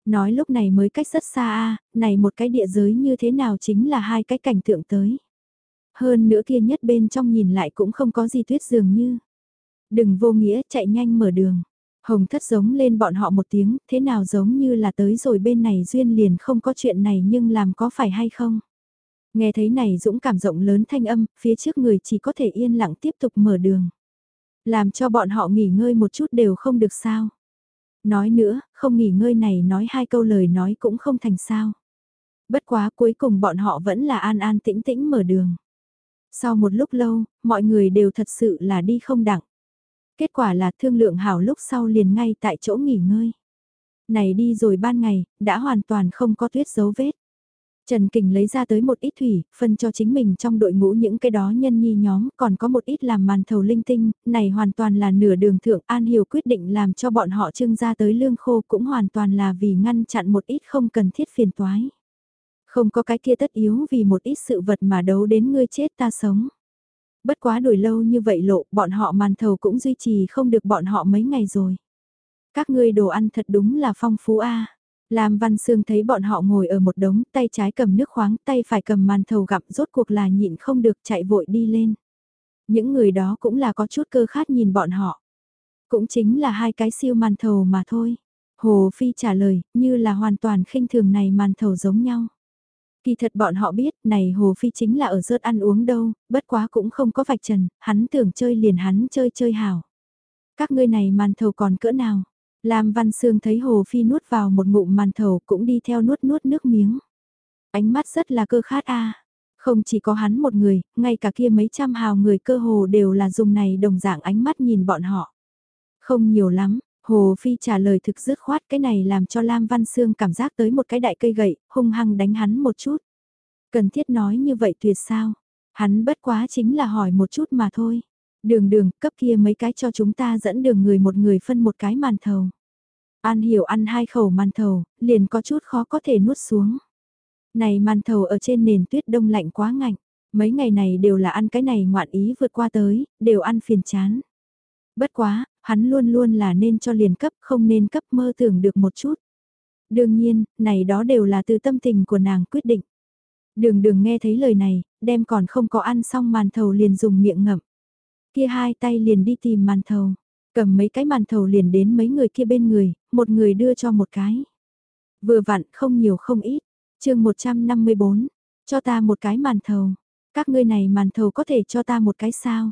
Nói lúc này mới cách rất xa a, này một cái địa giới như thế nào chính là hai cái cảnh tượng tới. Hơn nữa kia nhất bên trong nhìn lại cũng không có gì tuyết dường như. Đừng vô nghĩa chạy nhanh mở đường. Hồng thất giống lên bọn họ một tiếng, thế nào giống như là tới rồi bên này duyên liền không có chuyện này nhưng làm có phải hay không? Nghe thấy này dũng cảm rộng lớn thanh âm, phía trước người chỉ có thể yên lặng tiếp tục mở đường. Làm cho bọn họ nghỉ ngơi một chút đều không được sao. Nói nữa, không nghỉ ngơi này nói hai câu lời nói cũng không thành sao. Bất quá cuối cùng bọn họ vẫn là an an tĩnh tĩnh mở đường. Sau một lúc lâu, mọi người đều thật sự là đi không đặng. Kết quả là thương lượng hảo lúc sau liền ngay tại chỗ nghỉ ngơi. Này đi rồi ban ngày, đã hoàn toàn không có tuyết dấu vết. Trần Kình lấy ra tới một ít thủy, phân cho chính mình trong đội ngũ những cái đó nhân nhi nhóm, còn có một ít làm màn thầu linh tinh, này hoàn toàn là nửa đường thượng An Hiểu quyết định làm cho bọn họ trưng ra tới lương khô cũng hoàn toàn là vì ngăn chặn một ít không cần thiết phiền toái. Không có cái kia tất yếu vì một ít sự vật mà đấu đến ngươi chết ta sống. Bất quá đuổi lâu như vậy lộ, bọn họ màn thầu cũng duy trì không được bọn họ mấy ngày rồi. Các ngươi đồ ăn thật đúng là phong phú a. Lam Văn Sương thấy bọn họ ngồi ở một đống, tay trái cầm nước khoáng, tay phải cầm màn thầu gặm rốt cuộc là nhịn không được chạy vội đi lên. Những người đó cũng là có chút cơ khát nhìn bọn họ. Cũng chính là hai cái siêu màn thầu mà thôi. Hồ Phi trả lời, như là hoàn toàn khinh thường này màn thầu giống nhau. Kỳ thật bọn họ biết, này Hồ Phi chính là ở rớt ăn uống đâu, bất quá cũng không có vạch trần, hắn tưởng chơi liền hắn chơi chơi hảo. Các ngươi này màn thầu còn cỡ nào? Lam Văn Sương thấy Hồ Phi nuốt vào một ngụm màn thầu cũng đi theo nuốt nuốt nước miếng. Ánh mắt rất là cơ khát a. Không chỉ có hắn một người, ngay cả kia mấy trăm hào người cơ hồ đều là dùng này đồng dạng ánh mắt nhìn bọn họ. Không nhiều lắm, Hồ Phi trả lời thực dứt khoát cái này làm cho Lam Văn Sương cảm giác tới một cái đại cây gậy, hung hăng đánh hắn một chút. Cần thiết nói như vậy tuyệt sao? Hắn bất quá chính là hỏi một chút mà thôi. Đường đường, cấp kia mấy cái cho chúng ta dẫn đường người một người phân một cái màn thầu. An hiểu ăn hai khẩu màn thầu, liền có chút khó có thể nuốt xuống. Này màn thầu ở trên nền tuyết đông lạnh quá ngạnh, mấy ngày này đều là ăn cái này ngoạn ý vượt qua tới, đều ăn phiền chán. Bất quá, hắn luôn luôn là nên cho liền cấp không nên cấp mơ tưởng được một chút. Đương nhiên, này đó đều là từ tâm tình của nàng quyết định. Đường đường nghe thấy lời này, đem còn không có ăn xong màn thầu liền dùng miệng ngậm. Kia hai tay liền đi tìm màn thầu, cầm mấy cái màn thầu liền đến mấy người kia bên người, một người đưa cho một cái. Vừa vặn không nhiều không ít, chương 154, cho ta một cái màn thầu, các ngươi này màn thầu có thể cho ta một cái sao?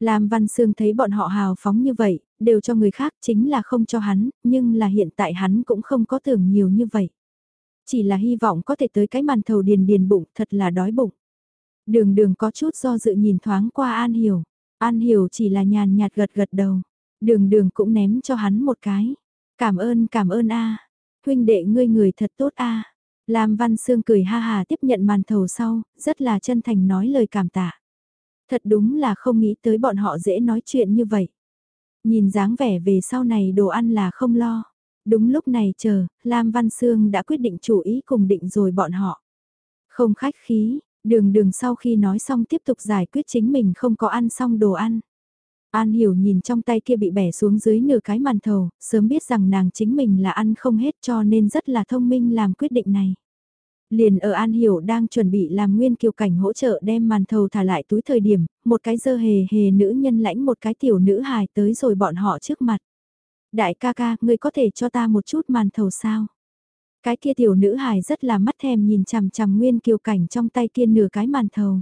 làm Văn Sương thấy bọn họ hào phóng như vậy, đều cho người khác chính là không cho hắn, nhưng là hiện tại hắn cũng không có tưởng nhiều như vậy. Chỉ là hy vọng có thể tới cái màn thầu điền điền bụng, thật là đói bụng. Đường đường có chút do dự nhìn thoáng qua An Hiểu. An Hiểu chỉ là nhàn nhạt gật gật đầu. Đường đường cũng ném cho hắn một cái. Cảm ơn cảm ơn a Huynh đệ ngươi người thật tốt a Lam Văn Sương cười ha hà tiếp nhận màn thầu sau, rất là chân thành nói lời cảm tạ. Thật đúng là không nghĩ tới bọn họ dễ nói chuyện như vậy. Nhìn dáng vẻ về sau này đồ ăn là không lo. Đúng lúc này chờ, Lam Văn Sương đã quyết định chủ ý cùng định rồi bọn họ. Không khách khí, Đường đường sau khi nói xong tiếp tục giải quyết chính mình không có ăn xong đồ ăn. An hiểu nhìn trong tay kia bị bẻ xuống dưới nửa cái màn thầu, sớm biết rằng nàng chính mình là ăn không hết cho nên rất là thông minh làm quyết định này. Liền ở An Hiểu đang chuẩn bị làm nguyên kiều cảnh hỗ trợ đem màn thầu thả lại túi thời điểm, một cái dơ hề hề nữ nhân lãnh một cái tiểu nữ hài tới rồi bọn họ trước mặt. Đại ca ca, ngươi có thể cho ta một chút màn thầu sao? Cái kia tiểu nữ hài rất là mắt thèm nhìn chằm chằm nguyên kiều cảnh trong tay kia nửa cái màn thầu.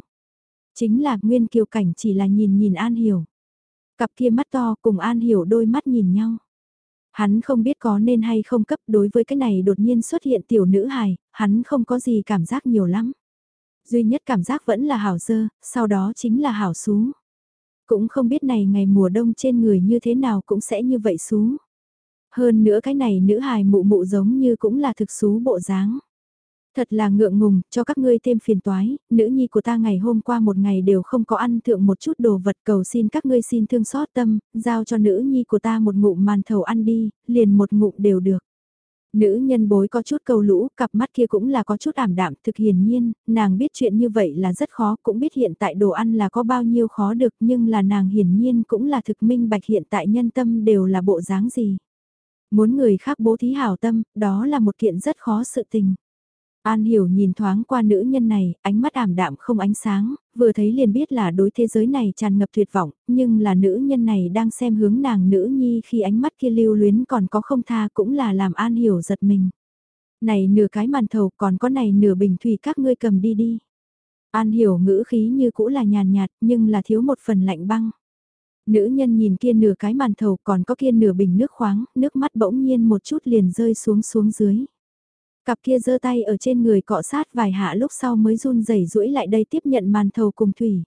Chính là nguyên kiều cảnh chỉ là nhìn nhìn An Hiểu. Cặp kia mắt to cùng An Hiểu đôi mắt nhìn nhau. Hắn không biết có nên hay không cấp đối với cái này đột nhiên xuất hiện tiểu nữ hài, hắn không có gì cảm giác nhiều lắm. Duy nhất cảm giác vẫn là hảo dơ, sau đó chính là hảo xú. Cũng không biết này ngày mùa đông trên người như thế nào cũng sẽ như vậy xú. Hơn nữa cái này nữ hài mụ mụ giống như cũng là thực xú bộ dáng. Thật là ngượng ngùng, cho các ngươi thêm phiền toái, nữ nhi của ta ngày hôm qua một ngày đều không có ăn thượng một chút đồ vật cầu xin các ngươi xin thương xót tâm, giao cho nữ nhi của ta một ngụm màn thầu ăn đi, liền một ngụm đều được. Nữ nhân bối có chút cầu lũ, cặp mắt kia cũng là có chút ảm đạm, thực hiển nhiên, nàng biết chuyện như vậy là rất khó, cũng biết hiện tại đồ ăn là có bao nhiêu khó được, nhưng là nàng hiển nhiên cũng là thực minh bạch hiện tại nhân tâm đều là bộ dáng gì. Muốn người khác bố thí hảo tâm, đó là một kiện rất khó sự tình. An hiểu nhìn thoáng qua nữ nhân này, ánh mắt ảm đạm không ánh sáng, vừa thấy liền biết là đối thế giới này tràn ngập tuyệt vọng, nhưng là nữ nhân này đang xem hướng nàng nữ nhi khi ánh mắt kia lưu luyến còn có không tha cũng là làm an hiểu giật mình. Này nửa cái màn thầu còn có này nửa bình thủy các ngươi cầm đi đi. An hiểu ngữ khí như cũ là nhàn nhạt nhưng là thiếu một phần lạnh băng. Nữ nhân nhìn kia nửa cái màn thầu còn có kia nửa bình nước khoáng, nước mắt bỗng nhiên một chút liền rơi xuống xuống dưới. Cặp kia giơ tay ở trên người cọ sát vài hạ lúc sau mới run rẩy rũi lại đây tiếp nhận màn thầu cùng thủy.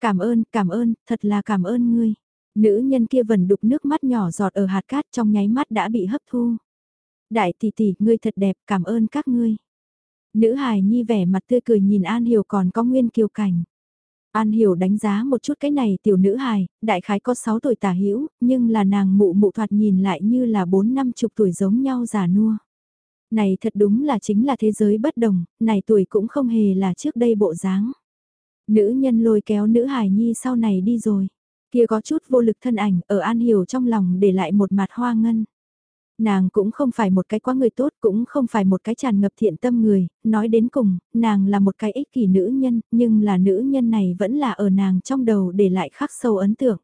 Cảm ơn, cảm ơn, thật là cảm ơn ngươi. Nữ nhân kia vần đục nước mắt nhỏ giọt ở hạt cát trong nháy mắt đã bị hấp thu. Đại tỷ tỷ, ngươi thật đẹp, cảm ơn các ngươi. Nữ hài nhi vẻ mặt tươi cười nhìn An Hiểu còn có nguyên kiều cảnh. An Hiểu đánh giá một chút cái này tiểu nữ hài, đại khái có 6 tuổi tả hữu nhưng là nàng mụ mụ thoạt nhìn lại như là 4 năm chục tuổi giống nhau già nua. Này thật đúng là chính là thế giới bất đồng, này tuổi cũng không hề là trước đây bộ dáng. Nữ nhân lôi kéo nữ hài nhi sau này đi rồi. Kia có chút vô lực thân ảnh ở An Hiểu trong lòng để lại một mặt hoa ngân. Nàng cũng không phải một cái quá người tốt, cũng không phải một cái tràn ngập thiện tâm người, nói đến cùng, nàng là một cái ích kỷ nữ nhân, nhưng là nữ nhân này vẫn là ở nàng trong đầu để lại khắc sâu ấn tượng.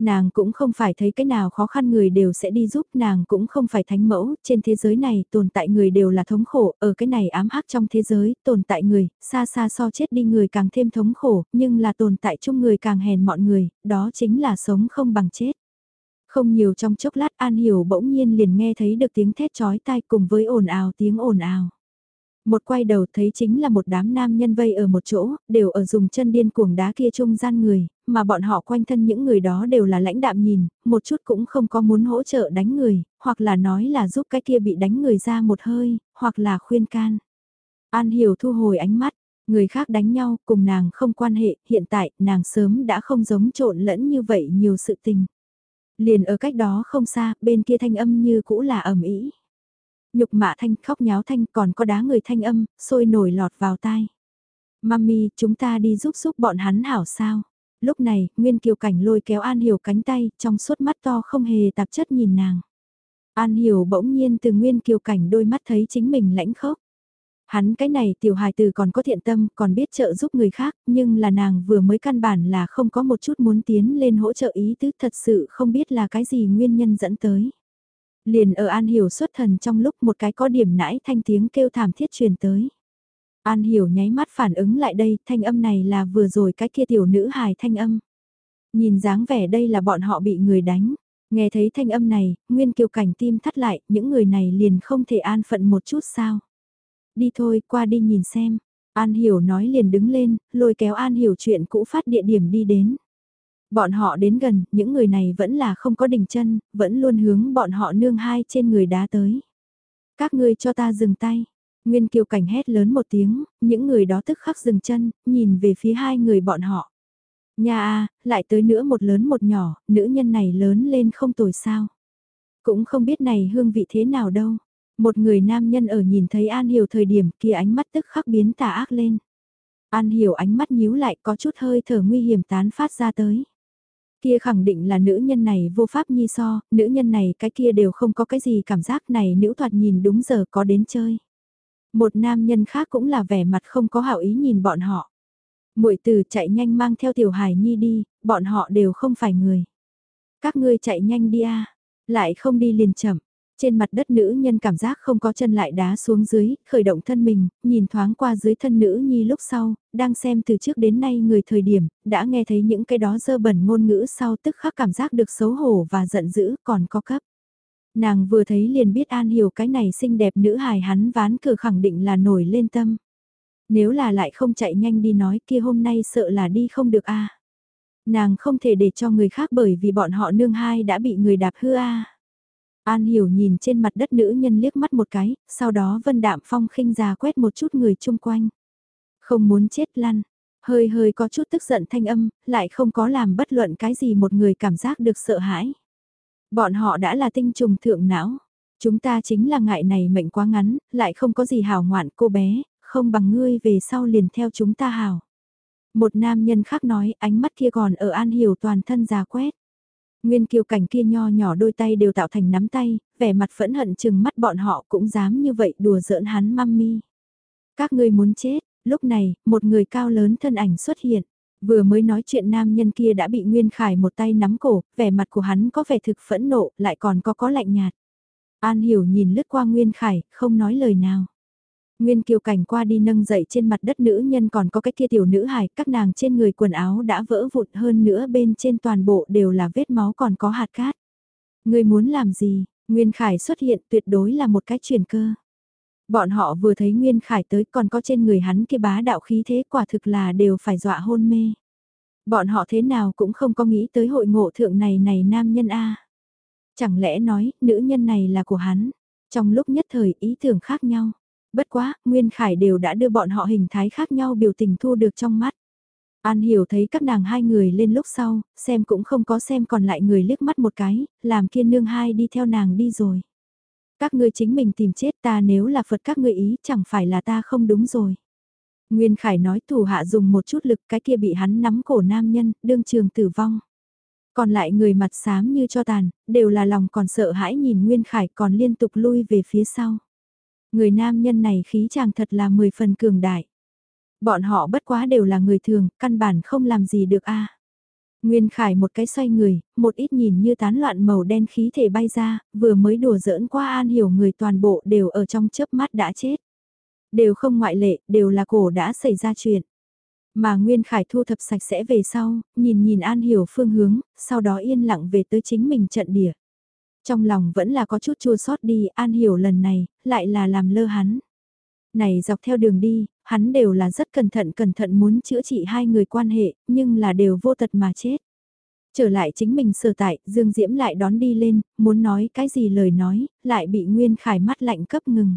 Nàng cũng không phải thấy cái nào khó khăn người đều sẽ đi giúp, nàng cũng không phải thánh mẫu, trên thế giới này tồn tại người đều là thống khổ, ở cái này ám hắc trong thế giới, tồn tại người, xa xa so chết đi người càng thêm thống khổ, nhưng là tồn tại chung người càng hèn mọi người, đó chính là sống không bằng chết. Không nhiều trong chốc lát An Hiểu bỗng nhiên liền nghe thấy được tiếng thét chói tai cùng với ồn ào tiếng ồn ào. Một quay đầu thấy chính là một đám nam nhân vây ở một chỗ, đều ở dùng chân điên cuồng đá kia trung gian người, mà bọn họ quanh thân những người đó đều là lãnh đạm nhìn, một chút cũng không có muốn hỗ trợ đánh người, hoặc là nói là giúp cái kia bị đánh người ra một hơi, hoặc là khuyên can. An Hiểu thu hồi ánh mắt, người khác đánh nhau cùng nàng không quan hệ, hiện tại nàng sớm đã không giống trộn lẫn như vậy nhiều sự tình. Liền ở cách đó không xa, bên kia thanh âm như cũ là ẩm ý. Nhục mạ thanh khóc nháo thanh còn có đá người thanh âm, sôi nổi lọt vào tai. Mami, chúng ta đi giúp giúp bọn hắn hảo sao? Lúc này, Nguyên Kiều Cảnh lôi kéo An Hiểu cánh tay, trong suốt mắt to không hề tạp chất nhìn nàng. An Hiểu bỗng nhiên từ Nguyên Kiều Cảnh đôi mắt thấy chính mình lãnh khốc. Hắn cái này tiểu hài từ còn có thiện tâm, còn biết trợ giúp người khác, nhưng là nàng vừa mới căn bản là không có một chút muốn tiến lên hỗ trợ ý tứ thật sự không biết là cái gì nguyên nhân dẫn tới. Liền ở An Hiểu xuất thần trong lúc một cái có điểm nãi thanh tiếng kêu thảm thiết truyền tới. An Hiểu nháy mắt phản ứng lại đây, thanh âm này là vừa rồi cái kia tiểu nữ hài thanh âm. Nhìn dáng vẻ đây là bọn họ bị người đánh. Nghe thấy thanh âm này, Nguyên Kiều Cảnh tim thắt lại, những người này liền không thể an phận một chút sao. Đi thôi, qua đi nhìn xem. An Hiểu nói liền đứng lên, lôi kéo An Hiểu chuyện cũ phát địa điểm đi đến. Bọn họ đến gần, những người này vẫn là không có đỉnh chân, vẫn luôn hướng bọn họ nương hai trên người đá tới. Các ngươi cho ta dừng tay. Nguyên Kiều Cảnh hét lớn một tiếng, những người đó tức khắc dừng chân, nhìn về phía hai người bọn họ. Nhà a, lại tới nữa một lớn một nhỏ, nữ nhân này lớn lên không tồi sao. Cũng không biết này hương vị thế nào đâu. Một người nam nhân ở nhìn thấy An Hiểu thời điểm kia ánh mắt tức khắc biến tà ác lên. An hiểu ánh mắt nhíu lại có chút hơi thở nguy hiểm tán phát ra tới. Kia khẳng định là nữ nhân này vô pháp nhi so, nữ nhân này cái kia đều không có cái gì cảm giác này nữ thoạt nhìn đúng giờ có đến chơi. Một nam nhân khác cũng là vẻ mặt không có hảo ý nhìn bọn họ. muội từ chạy nhanh mang theo tiểu hải nhi đi, bọn họ đều không phải người. Các ngươi chạy nhanh đi a lại không đi liền chậm. Trên mặt đất nữ nhân cảm giác không có chân lại đá xuống dưới, khởi động thân mình, nhìn thoáng qua dưới thân nữ nhi lúc sau, đang xem từ trước đến nay người thời điểm, đã nghe thấy những cái đó dơ bẩn ngôn ngữ sau tức khắc cảm giác được xấu hổ và giận dữ còn có cấp. Nàng vừa thấy liền biết An Hiểu cái này xinh đẹp nữ hài hắn ván cửa khẳng định là nổi lên tâm. Nếu là lại không chạy nhanh đi nói kia hôm nay sợ là đi không được a Nàng không thể để cho người khác bởi vì bọn họ nương hai đã bị người đạp hư a An hiểu nhìn trên mặt đất nữ nhân liếc mắt một cái, sau đó vân đạm phong khinh ra quét một chút người chung quanh. Không muốn chết lăn, hơi hơi có chút tức giận thanh âm, lại không có làm bất luận cái gì một người cảm giác được sợ hãi. Bọn họ đã là tinh trùng thượng não. Chúng ta chính là ngại này mệnh quá ngắn, lại không có gì hào ngoạn cô bé, không bằng ngươi về sau liền theo chúng ta hào. Một nam nhân khác nói ánh mắt kia còn ở an hiểu toàn thân già quét. Nguyên kiều cảnh kia nho nhỏ đôi tay đều tạo thành nắm tay, vẻ mặt phẫn hận chừng mắt bọn họ cũng dám như vậy đùa giỡn hắn mami. Các ngươi muốn chết, lúc này, một người cao lớn thân ảnh xuất hiện. Vừa mới nói chuyện nam nhân kia đã bị Nguyên Khải một tay nắm cổ, vẻ mặt của hắn có vẻ thực phẫn nộ, lại còn có có lạnh nhạt. An hiểu nhìn lướt qua Nguyên Khải, không nói lời nào. Nguyên kiều cảnh qua đi nâng dậy trên mặt đất nữ nhân còn có cái kia tiểu nữ hài, các nàng trên người quần áo đã vỡ vụn hơn nữa bên trên toàn bộ đều là vết máu còn có hạt cát. Người muốn làm gì? Nguyên Khải xuất hiện tuyệt đối là một cái truyền cơ. Bọn họ vừa thấy Nguyên Khải tới còn có trên người hắn kia bá đạo khí thế quả thực là đều phải dọa hôn mê. Bọn họ thế nào cũng không có nghĩ tới hội ngộ thượng này này nam nhân A. Chẳng lẽ nói nữ nhân này là của hắn? Trong lúc nhất thời ý tưởng khác nhau. Bất quá, Nguyên Khải đều đã đưa bọn họ hình thái khác nhau biểu tình thu được trong mắt. An hiểu thấy các nàng hai người lên lúc sau, xem cũng không có xem còn lại người liếc mắt một cái, làm kiên nương hai đi theo nàng đi rồi. Các ngươi chính mình tìm chết ta nếu là Phật các ngươi ý chẳng phải là ta không đúng rồi. Nguyên Khải nói thủ hạ dùng một chút lực cái kia bị hắn nắm cổ nam nhân, đương trường tử vong. Còn lại người mặt xám như cho tàn, đều là lòng còn sợ hãi nhìn Nguyên Khải còn liên tục lui về phía sau. Người nam nhân này khí chàng thật là mười phần cường đại. Bọn họ bất quá đều là người thường, căn bản không làm gì được a. Nguyên Khải một cái xoay người, một ít nhìn như tán loạn màu đen khí thể bay ra, vừa mới đùa giỡn qua an hiểu người toàn bộ đều ở trong chớp mắt đã chết. Đều không ngoại lệ, đều là cổ đã xảy ra chuyện. Mà Nguyên Khải thu thập sạch sẽ về sau, nhìn nhìn an hiểu phương hướng, sau đó yên lặng về tới chính mình trận địa. Trong lòng vẫn là có chút chua sót đi, An Hiểu lần này, lại là làm lơ hắn. Này dọc theo đường đi, hắn đều là rất cẩn thận cẩn thận muốn chữa trị hai người quan hệ, nhưng là đều vô tật mà chết. Trở lại chính mình sở tại, Dương Diễm lại đón đi lên, muốn nói cái gì lời nói, lại bị Nguyên Khải mắt lạnh cấp ngừng.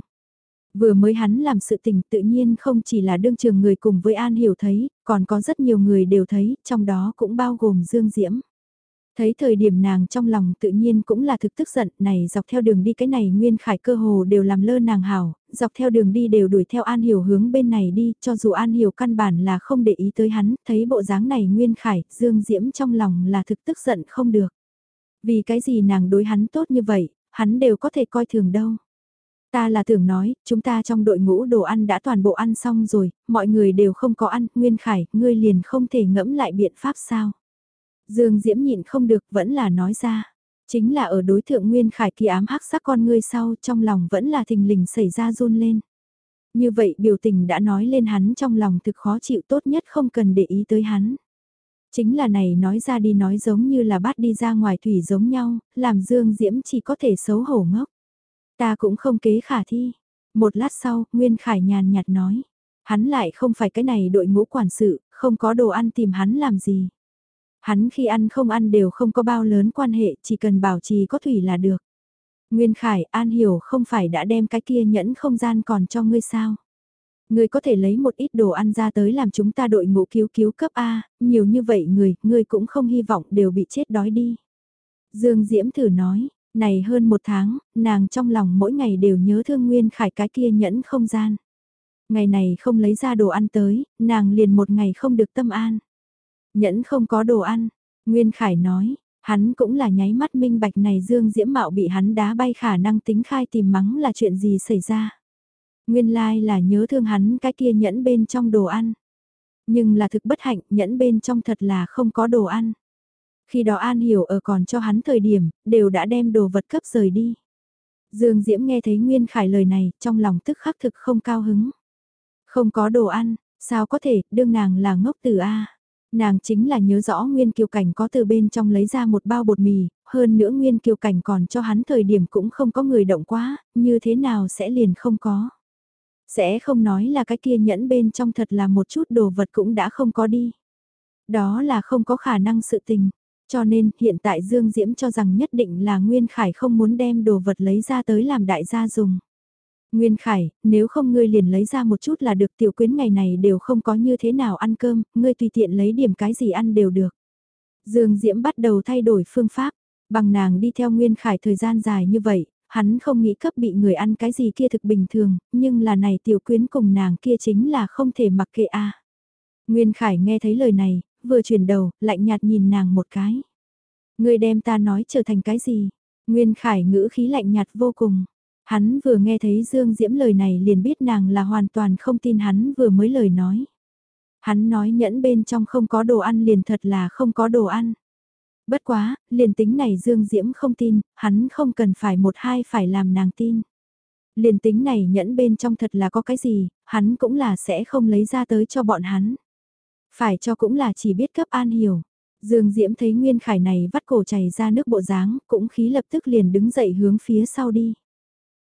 Vừa mới hắn làm sự tình tự nhiên không chỉ là đương trường người cùng với An Hiểu thấy, còn có rất nhiều người đều thấy, trong đó cũng bao gồm Dương Diễm. Thấy thời điểm nàng trong lòng tự nhiên cũng là thực tức giận, này dọc theo đường đi cái này Nguyên Khải cơ hồ đều làm lơ nàng hảo, dọc theo đường đi đều đuổi theo An Hiểu hướng bên này đi, cho dù An Hiểu căn bản là không để ý tới hắn, thấy bộ dáng này Nguyên Khải, Dương Diễm trong lòng là thực tức giận không được. Vì cái gì nàng đối hắn tốt như vậy, hắn đều có thể coi thường đâu. Ta là tưởng nói, chúng ta trong đội ngũ đồ ăn đã toàn bộ ăn xong rồi, mọi người đều không có ăn, Nguyên Khải, ngươi liền không thể ngẫm lại biện pháp sao. Dương Diễm nhịn không được vẫn là nói ra. Chính là ở đối thượng Nguyên Khải kỳ ám hắc sắc con ngươi sau trong lòng vẫn là thình lình xảy ra run lên. Như vậy biểu tình đã nói lên hắn trong lòng thực khó chịu tốt nhất không cần để ý tới hắn. Chính là này nói ra đi nói giống như là bắt đi ra ngoài thủy giống nhau, làm Dương Diễm chỉ có thể xấu hổ ngốc. Ta cũng không kế khả thi. Một lát sau, Nguyên Khải nhàn nhạt nói. Hắn lại không phải cái này đội ngũ quản sự, không có đồ ăn tìm hắn làm gì. Hắn khi ăn không ăn đều không có bao lớn quan hệ, chỉ cần bảo trì có thủy là được. Nguyên Khải, An Hiểu không phải đã đem cái kia nhẫn không gian còn cho ngươi sao? Ngươi có thể lấy một ít đồ ăn ra tới làm chúng ta đội ngũ cứu cứu cấp A, nhiều như vậy người, ngươi cũng không hy vọng đều bị chết đói đi. Dương Diễm thử nói, này hơn một tháng, nàng trong lòng mỗi ngày đều nhớ thương Nguyên Khải cái kia nhẫn không gian. Ngày này không lấy ra đồ ăn tới, nàng liền một ngày không được tâm an. Nhẫn không có đồ ăn, Nguyên Khải nói, hắn cũng là nháy mắt minh bạch này Dương Diễm Mạo bị hắn đá bay khả năng tính khai tìm mắng là chuyện gì xảy ra. Nguyên lai là nhớ thương hắn cái kia nhẫn bên trong đồ ăn. Nhưng là thực bất hạnh, nhẫn bên trong thật là không có đồ ăn. Khi đó An Hiểu ở còn cho hắn thời điểm, đều đã đem đồ vật cấp rời đi. Dương Diễm nghe thấy Nguyên Khải lời này, trong lòng tức khắc thực không cao hứng. Không có đồ ăn, sao có thể, đương nàng là ngốc tử A. Nàng chính là nhớ rõ Nguyên Kiều Cảnh có từ bên trong lấy ra một bao bột mì, hơn nữa Nguyên Kiều Cảnh còn cho hắn thời điểm cũng không có người động quá, như thế nào sẽ liền không có. Sẽ không nói là cái kia nhẫn bên trong thật là một chút đồ vật cũng đã không có đi. Đó là không có khả năng sự tình. Cho nên hiện tại Dương Diễm cho rằng nhất định là Nguyên Khải không muốn đem đồ vật lấy ra tới làm đại gia dùng. Nguyên Khải, nếu không ngươi liền lấy ra một chút là được tiểu quyến ngày này đều không có như thế nào ăn cơm, ngươi tùy tiện lấy điểm cái gì ăn đều được. Dương Diễm bắt đầu thay đổi phương pháp, bằng nàng đi theo Nguyên Khải thời gian dài như vậy, hắn không nghĩ cấp bị người ăn cái gì kia thực bình thường, nhưng là này tiểu quyến cùng nàng kia chính là không thể mặc kệ a. Nguyên Khải nghe thấy lời này, vừa chuyển đầu, lạnh nhạt nhìn nàng một cái. Ngươi đem ta nói trở thành cái gì? Nguyên Khải ngữ khí lạnh nhạt vô cùng. Hắn vừa nghe thấy Dương Diễm lời này liền biết nàng là hoàn toàn không tin hắn vừa mới lời nói. Hắn nói nhẫn bên trong không có đồ ăn liền thật là không có đồ ăn. Bất quá, liền tính này Dương Diễm không tin, hắn không cần phải một hai phải làm nàng tin. Liền tính này nhẫn bên trong thật là có cái gì, hắn cũng là sẽ không lấy ra tới cho bọn hắn. Phải cho cũng là chỉ biết cấp an hiểu. Dương Diễm thấy Nguyên Khải này vắt cổ chảy ra nước bộ dáng, cũng khí lập tức liền đứng dậy hướng phía sau đi.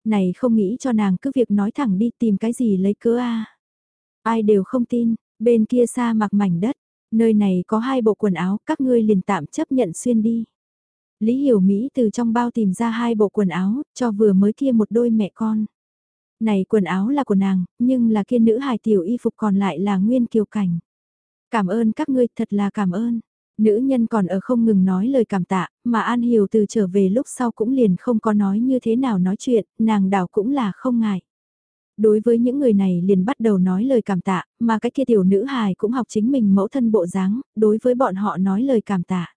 Này không nghĩ cho nàng cứ việc nói thẳng đi tìm cái gì lấy cớ a Ai đều không tin, bên kia xa mặc mảnh đất, nơi này có hai bộ quần áo, các ngươi liền tạm chấp nhận xuyên đi. Lý Hiểu Mỹ từ trong bao tìm ra hai bộ quần áo, cho vừa mới kia một đôi mẹ con. Này quần áo là của nàng, nhưng là kia nữ hài tiểu y phục còn lại là nguyên kiều cảnh. Cảm ơn các ngươi, thật là cảm ơn. Nữ nhân còn ở không ngừng nói lời cảm tạ, mà An Hiểu từ trở về lúc sau cũng liền không có nói như thế nào nói chuyện, nàng đảo cũng là không ngại. Đối với những người này liền bắt đầu nói lời cảm tạ, mà cái kia tiểu nữ hài cũng học chính mình mẫu thân bộ dáng, đối với bọn họ nói lời cảm tạ.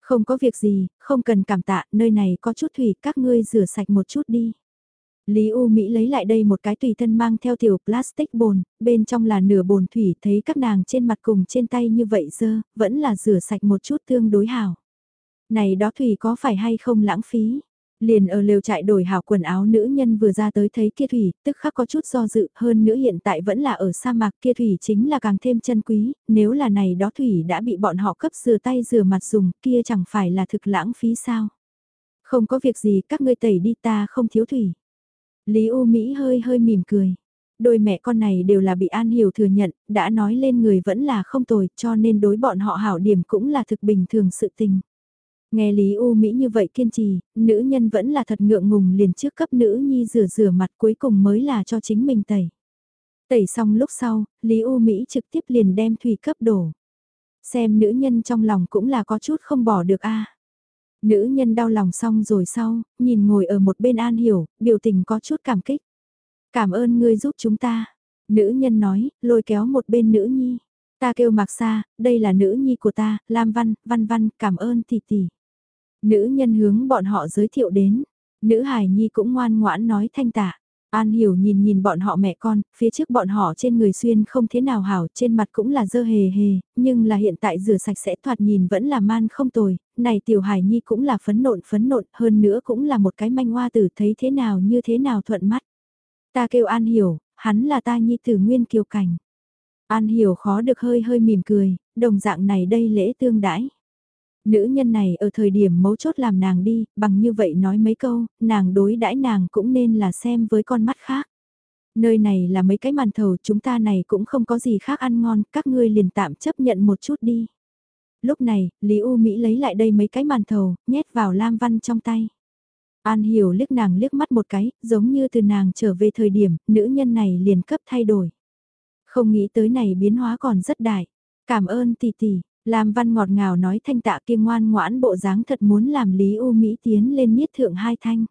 Không có việc gì, không cần cảm tạ, nơi này có chút thủy, các ngươi rửa sạch một chút đi. Lý U Mỹ lấy lại đây một cái tùy thân mang theo tiểu plastic bồn, bên trong là nửa bồn thủy, thấy các nàng trên mặt cùng trên tay như vậy dơ, vẫn là rửa sạch một chút tương đối hảo. Này đó thủy có phải hay không lãng phí? Liền ở lều trại đổi hảo quần áo nữ nhân vừa ra tới thấy kia thủy, tức khắc có chút do dự, hơn nữa hiện tại vẫn là ở sa mạc kia thủy chính là càng thêm chân quý, nếu là này đó thủy đã bị bọn họ cấp rửa tay rửa mặt dùng, kia chẳng phải là thực lãng phí sao? Không có việc gì các ngươi tẩy đi ta không thiếu thủy. Lý U Mỹ hơi hơi mỉm cười. Đôi mẹ con này đều là bị An Hiểu thừa nhận, đã nói lên người vẫn là không tồi, cho nên đối bọn họ hảo điểm cũng là thực bình thường sự tình. Nghe Lý U Mỹ như vậy kiên trì, nữ nhân vẫn là thật ngượng ngùng liền trước cấp nữ nhi rửa rửa mặt cuối cùng mới là cho chính mình tẩy. Tẩy xong lúc sau, Lý U Mỹ trực tiếp liền đem thủy cấp đổ. Xem nữ nhân trong lòng cũng là có chút không bỏ được a Nữ nhân đau lòng xong rồi sau, nhìn ngồi ở một bên An Hiểu, biểu tình có chút cảm kích. Cảm ơn ngươi giúp chúng ta. Nữ nhân nói, lôi kéo một bên nữ nhi. Ta kêu Mạc Sa, đây là nữ nhi của ta, Lam Văn, Văn Văn, cảm ơn tỷ tỷ. Nữ nhân hướng bọn họ giới thiệu đến. Nữ hài nhi cũng ngoan ngoãn nói thanh tạ. An hiểu nhìn nhìn bọn họ mẹ con, phía trước bọn họ trên người xuyên không thế nào hảo, trên mặt cũng là dơ hề hề, nhưng là hiện tại rửa sạch sẽ thoạt nhìn vẫn là man không tồi, này tiểu hải nhi cũng là phấn nộn phấn nộn, hơn nữa cũng là một cái manh hoa tử thấy thế nào như thế nào thuận mắt. Ta kêu An hiểu, hắn là ta nhi tử nguyên kiều cảnh. An hiểu khó được hơi hơi mỉm cười, đồng dạng này đây lễ tương đãi. Nữ nhân này ở thời điểm mấu chốt làm nàng đi, bằng như vậy nói mấy câu, nàng đối đãi nàng cũng nên là xem với con mắt khác. Nơi này là mấy cái màn thầu chúng ta này cũng không có gì khác ăn ngon, các ngươi liền tạm chấp nhận một chút đi. Lúc này, Lý U Mỹ lấy lại đây mấy cái màn thầu, nhét vào Lam Văn trong tay. An hiểu liếc nàng liếc mắt một cái, giống như từ nàng trở về thời điểm, nữ nhân này liền cấp thay đổi. Không nghĩ tới này biến hóa còn rất đại. Cảm ơn tỷ tỷ, Lam Văn ngọt ngào nói thanh tạ kia ngoan ngoãn bộ dáng thật muốn làm Lý U Mỹ tiến lên miết thượng hai thanh.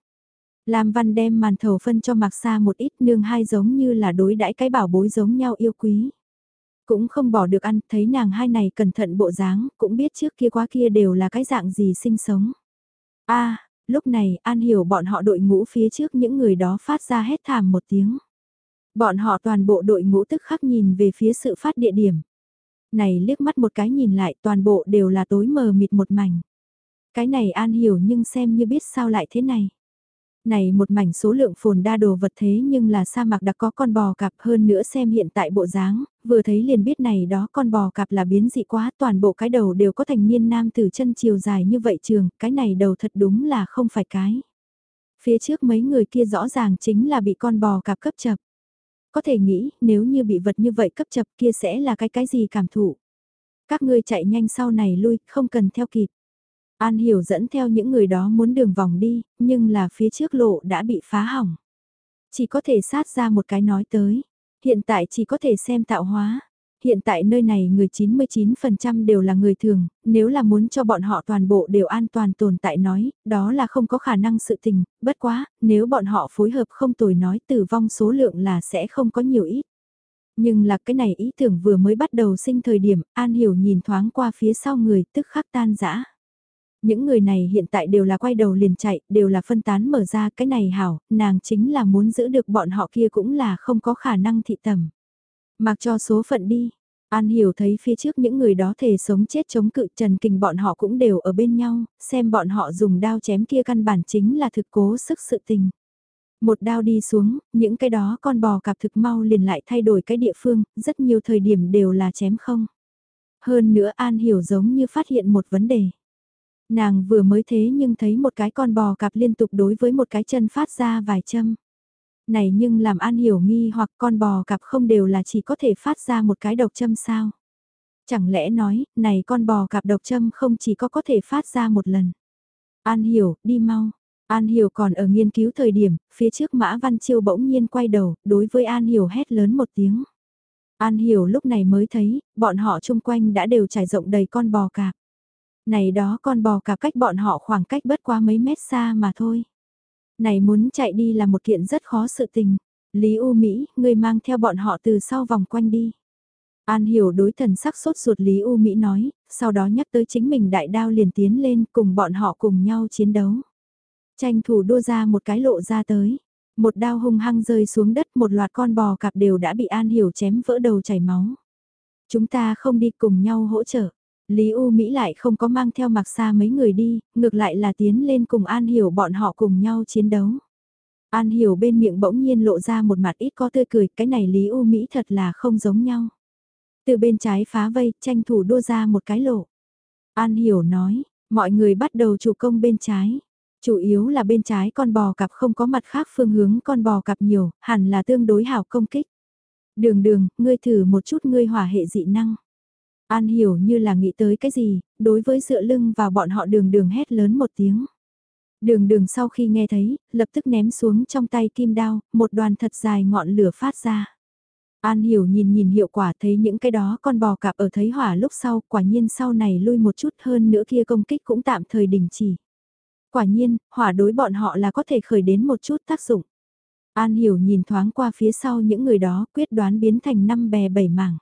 Lam Văn đem màn thầu phân cho Mạc Sa một ít nương hai giống như là đối đãi cái bảo bối giống nhau yêu quý. Cũng không bỏ được ăn, thấy nàng hai này cẩn thận bộ dáng, cũng biết trước kia quá kia đều là cái dạng gì sinh sống. a lúc này An hiểu bọn họ đội ngũ phía trước những người đó phát ra hết thảm một tiếng. Bọn họ toàn bộ đội ngũ tức khắc nhìn về phía sự phát địa điểm. Này liếc mắt một cái nhìn lại toàn bộ đều là tối mờ mịt một mảnh. Cái này An hiểu nhưng xem như biết sao lại thế này này một mảnh số lượng phồn đa đồ vật thế nhưng là sa mạc đã có con bò cạp hơn nữa xem hiện tại bộ dáng, vừa thấy liền biết này đó con bò cạp là biến dị quá toàn bộ cái đầu đều có thành niên nam từ chân chiều dài như vậy trường, cái này đầu thật đúng là không phải cái. Phía trước mấy người kia rõ ràng chính là bị con bò cạp cấp chập. Có thể nghĩ nếu như bị vật như vậy cấp chập kia sẽ là cái cái gì cảm thụ. Các ngươi chạy nhanh sau này lui, không cần theo kịp. An Hiểu dẫn theo những người đó muốn đường vòng đi, nhưng là phía trước lộ đã bị phá hỏng. Chỉ có thể sát ra một cái nói tới. Hiện tại chỉ có thể xem tạo hóa. Hiện tại nơi này người 99% đều là người thường, nếu là muốn cho bọn họ toàn bộ đều an toàn tồn tại nói, đó là không có khả năng sự tình, bất quá, nếu bọn họ phối hợp không tồi nói tử vong số lượng là sẽ không có nhiều ít. Nhưng là cái này ý tưởng vừa mới bắt đầu sinh thời điểm, An Hiểu nhìn thoáng qua phía sau người tức khắc tan rã. Những người này hiện tại đều là quay đầu liền chạy, đều là phân tán mở ra cái này hảo, nàng chính là muốn giữ được bọn họ kia cũng là không có khả năng thị tầm. Mặc cho số phận đi, An hiểu thấy phía trước những người đó thể sống chết chống cự trần kình bọn họ cũng đều ở bên nhau, xem bọn họ dùng đao chém kia căn bản chính là thực cố sức sự tình. Một đao đi xuống, những cái đó con bò cạp thực mau liền lại thay đổi cái địa phương, rất nhiều thời điểm đều là chém không. Hơn nữa An hiểu giống như phát hiện một vấn đề. Nàng vừa mới thế nhưng thấy một cái con bò cạp liên tục đối với một cái chân phát ra vài châm. Này nhưng làm An hiểu nghi hoặc con bò cạp không đều là chỉ có thể phát ra một cái độc châm sao. Chẳng lẽ nói, này con bò cạp độc châm không chỉ có có thể phát ra một lần. An hiểu, đi mau. An Hiểu còn ở nghiên cứu thời điểm, phía trước Mã Văn Chiêu bỗng nhiên quay đầu, đối với An Hiểu hét lớn một tiếng. An Hiểu lúc này mới thấy, bọn họ chung quanh đã đều trải rộng đầy con bò cạp. Này đó con bò cạp cách bọn họ khoảng cách bất quá mấy mét xa mà thôi. Này muốn chạy đi là một kiện rất khó sự tình. Lý U Mỹ, người mang theo bọn họ từ sau vòng quanh đi. An hiểu đối thần sắc sốt ruột Lý U Mỹ nói, sau đó nhắc tới chính mình đại đao liền tiến lên cùng bọn họ cùng nhau chiến đấu. Tranh thủ đua ra một cái lộ ra tới. Một đao hung hăng rơi xuống đất một loạt con bò cạp đều đã bị An hiểu chém vỡ đầu chảy máu. Chúng ta không đi cùng nhau hỗ trợ. Lý U Mỹ lại không có mang theo mặc xa mấy người đi, ngược lại là tiến lên cùng An Hiểu bọn họ cùng nhau chiến đấu. An Hiểu bên miệng bỗng nhiên lộ ra một mặt ít có tươi cười, cái này Lý U Mỹ thật là không giống nhau. Từ bên trái phá vây, tranh thủ đua ra một cái lộ. An Hiểu nói, mọi người bắt đầu chủ công bên trái. Chủ yếu là bên trái con bò cặp không có mặt khác phương hướng con bò cặp nhiều, hẳn là tương đối hảo công kích. Đường đường, ngươi thử một chút ngươi hỏa hệ dị năng. An hiểu như là nghĩ tới cái gì, đối với dựa lưng vào bọn họ đường đường hét lớn một tiếng. Đường đường sau khi nghe thấy, lập tức ném xuống trong tay kim đao, một đoàn thật dài ngọn lửa phát ra. An hiểu nhìn nhìn hiệu quả thấy những cái đó con bò cạp ở thấy hỏa lúc sau, quả nhiên sau này lui một chút hơn nữa kia công kích cũng tạm thời đình chỉ. Quả nhiên, hỏa đối bọn họ là có thể khởi đến một chút tác dụng. An hiểu nhìn thoáng qua phía sau những người đó quyết đoán biến thành năm bè bảy mảng.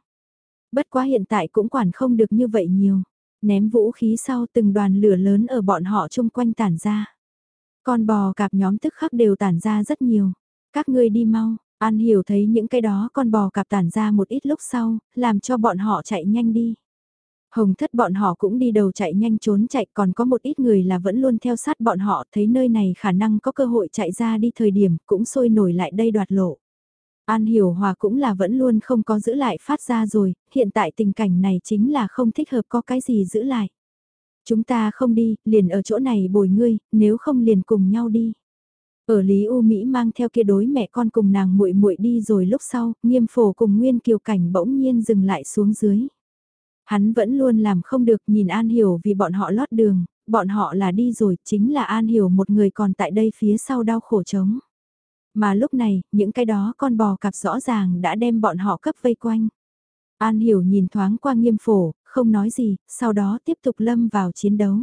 Bất quá hiện tại cũng quản không được như vậy nhiều. Ném vũ khí sau từng đoàn lửa lớn ở bọn họ chung quanh tản ra. Con bò cạp nhóm tức khắc đều tản ra rất nhiều. Các ngươi đi mau, An hiểu thấy những cái đó con bò cạp tản ra một ít lúc sau, làm cho bọn họ chạy nhanh đi. Hồng thất bọn họ cũng đi đầu chạy nhanh trốn chạy còn có một ít người là vẫn luôn theo sát bọn họ thấy nơi này khả năng có cơ hội chạy ra đi thời điểm cũng sôi nổi lại đây đoạt lộ. An Hiểu Hòa cũng là vẫn luôn không có giữ lại phát ra rồi, hiện tại tình cảnh này chính là không thích hợp có cái gì giữ lại. Chúng ta không đi, liền ở chỗ này bồi ngươi, nếu không liền cùng nhau đi. Ở Lý U Mỹ mang theo kia đối mẹ con cùng nàng muội muội đi rồi lúc sau, nghiêm phổ cùng Nguyên Kiều Cảnh bỗng nhiên dừng lại xuống dưới. Hắn vẫn luôn làm không được nhìn An Hiểu vì bọn họ lót đường, bọn họ là đi rồi, chính là An Hiểu một người còn tại đây phía sau đau khổ trống. Mà lúc này, những cái đó con bò cặp rõ ràng đã đem bọn họ cấp vây quanh. An hiểu nhìn thoáng qua nghiêm phổ, không nói gì, sau đó tiếp tục lâm vào chiến đấu.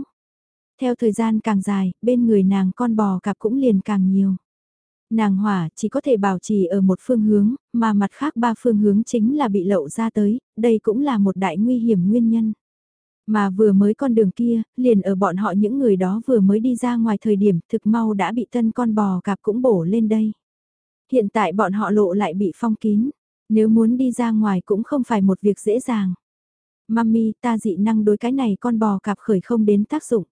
Theo thời gian càng dài, bên người nàng con bò cặp cũng liền càng nhiều. Nàng hỏa chỉ có thể bảo trì ở một phương hướng, mà mặt khác ba phương hướng chính là bị lậu ra tới, đây cũng là một đại nguy hiểm nguyên nhân. Mà vừa mới con đường kia, liền ở bọn họ những người đó vừa mới đi ra ngoài thời điểm thực mau đã bị tân con bò cạp cũng bổ lên đây. Hiện tại bọn họ lộ lại bị phong kín, nếu muốn đi ra ngoài cũng không phải một việc dễ dàng. Mami, ta dị năng đối cái này con bò cạp khởi không đến tác dụng.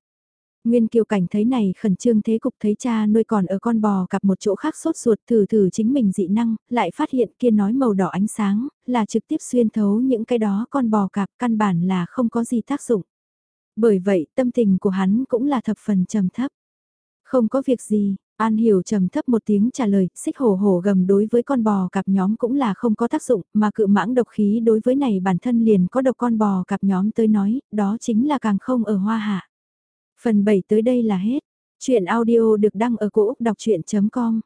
Nguyên Kiều Cảnh thấy này khẩn trương thế cục thấy cha nuôi còn ở con bò cặp một chỗ khác sốt ruột thử thử chính mình dị năng, lại phát hiện kia nói màu đỏ ánh sáng, là trực tiếp xuyên thấu những cái đó con bò cặp căn bản là không có gì tác dụng. Bởi vậy tâm tình của hắn cũng là thập phần trầm thấp. Không có việc gì, An Hiểu trầm thấp một tiếng trả lời, xích hổ hổ gầm đối với con bò cặp nhóm cũng là không có tác dụng, mà cự mãng độc khí đối với này bản thân liền có độc con bò cặp nhóm tới nói, đó chính là càng không ở hoa hạ. Phần 7 tới đây là hết. Chuyện audio được đăng ở cổ Úc đọc chuyện.com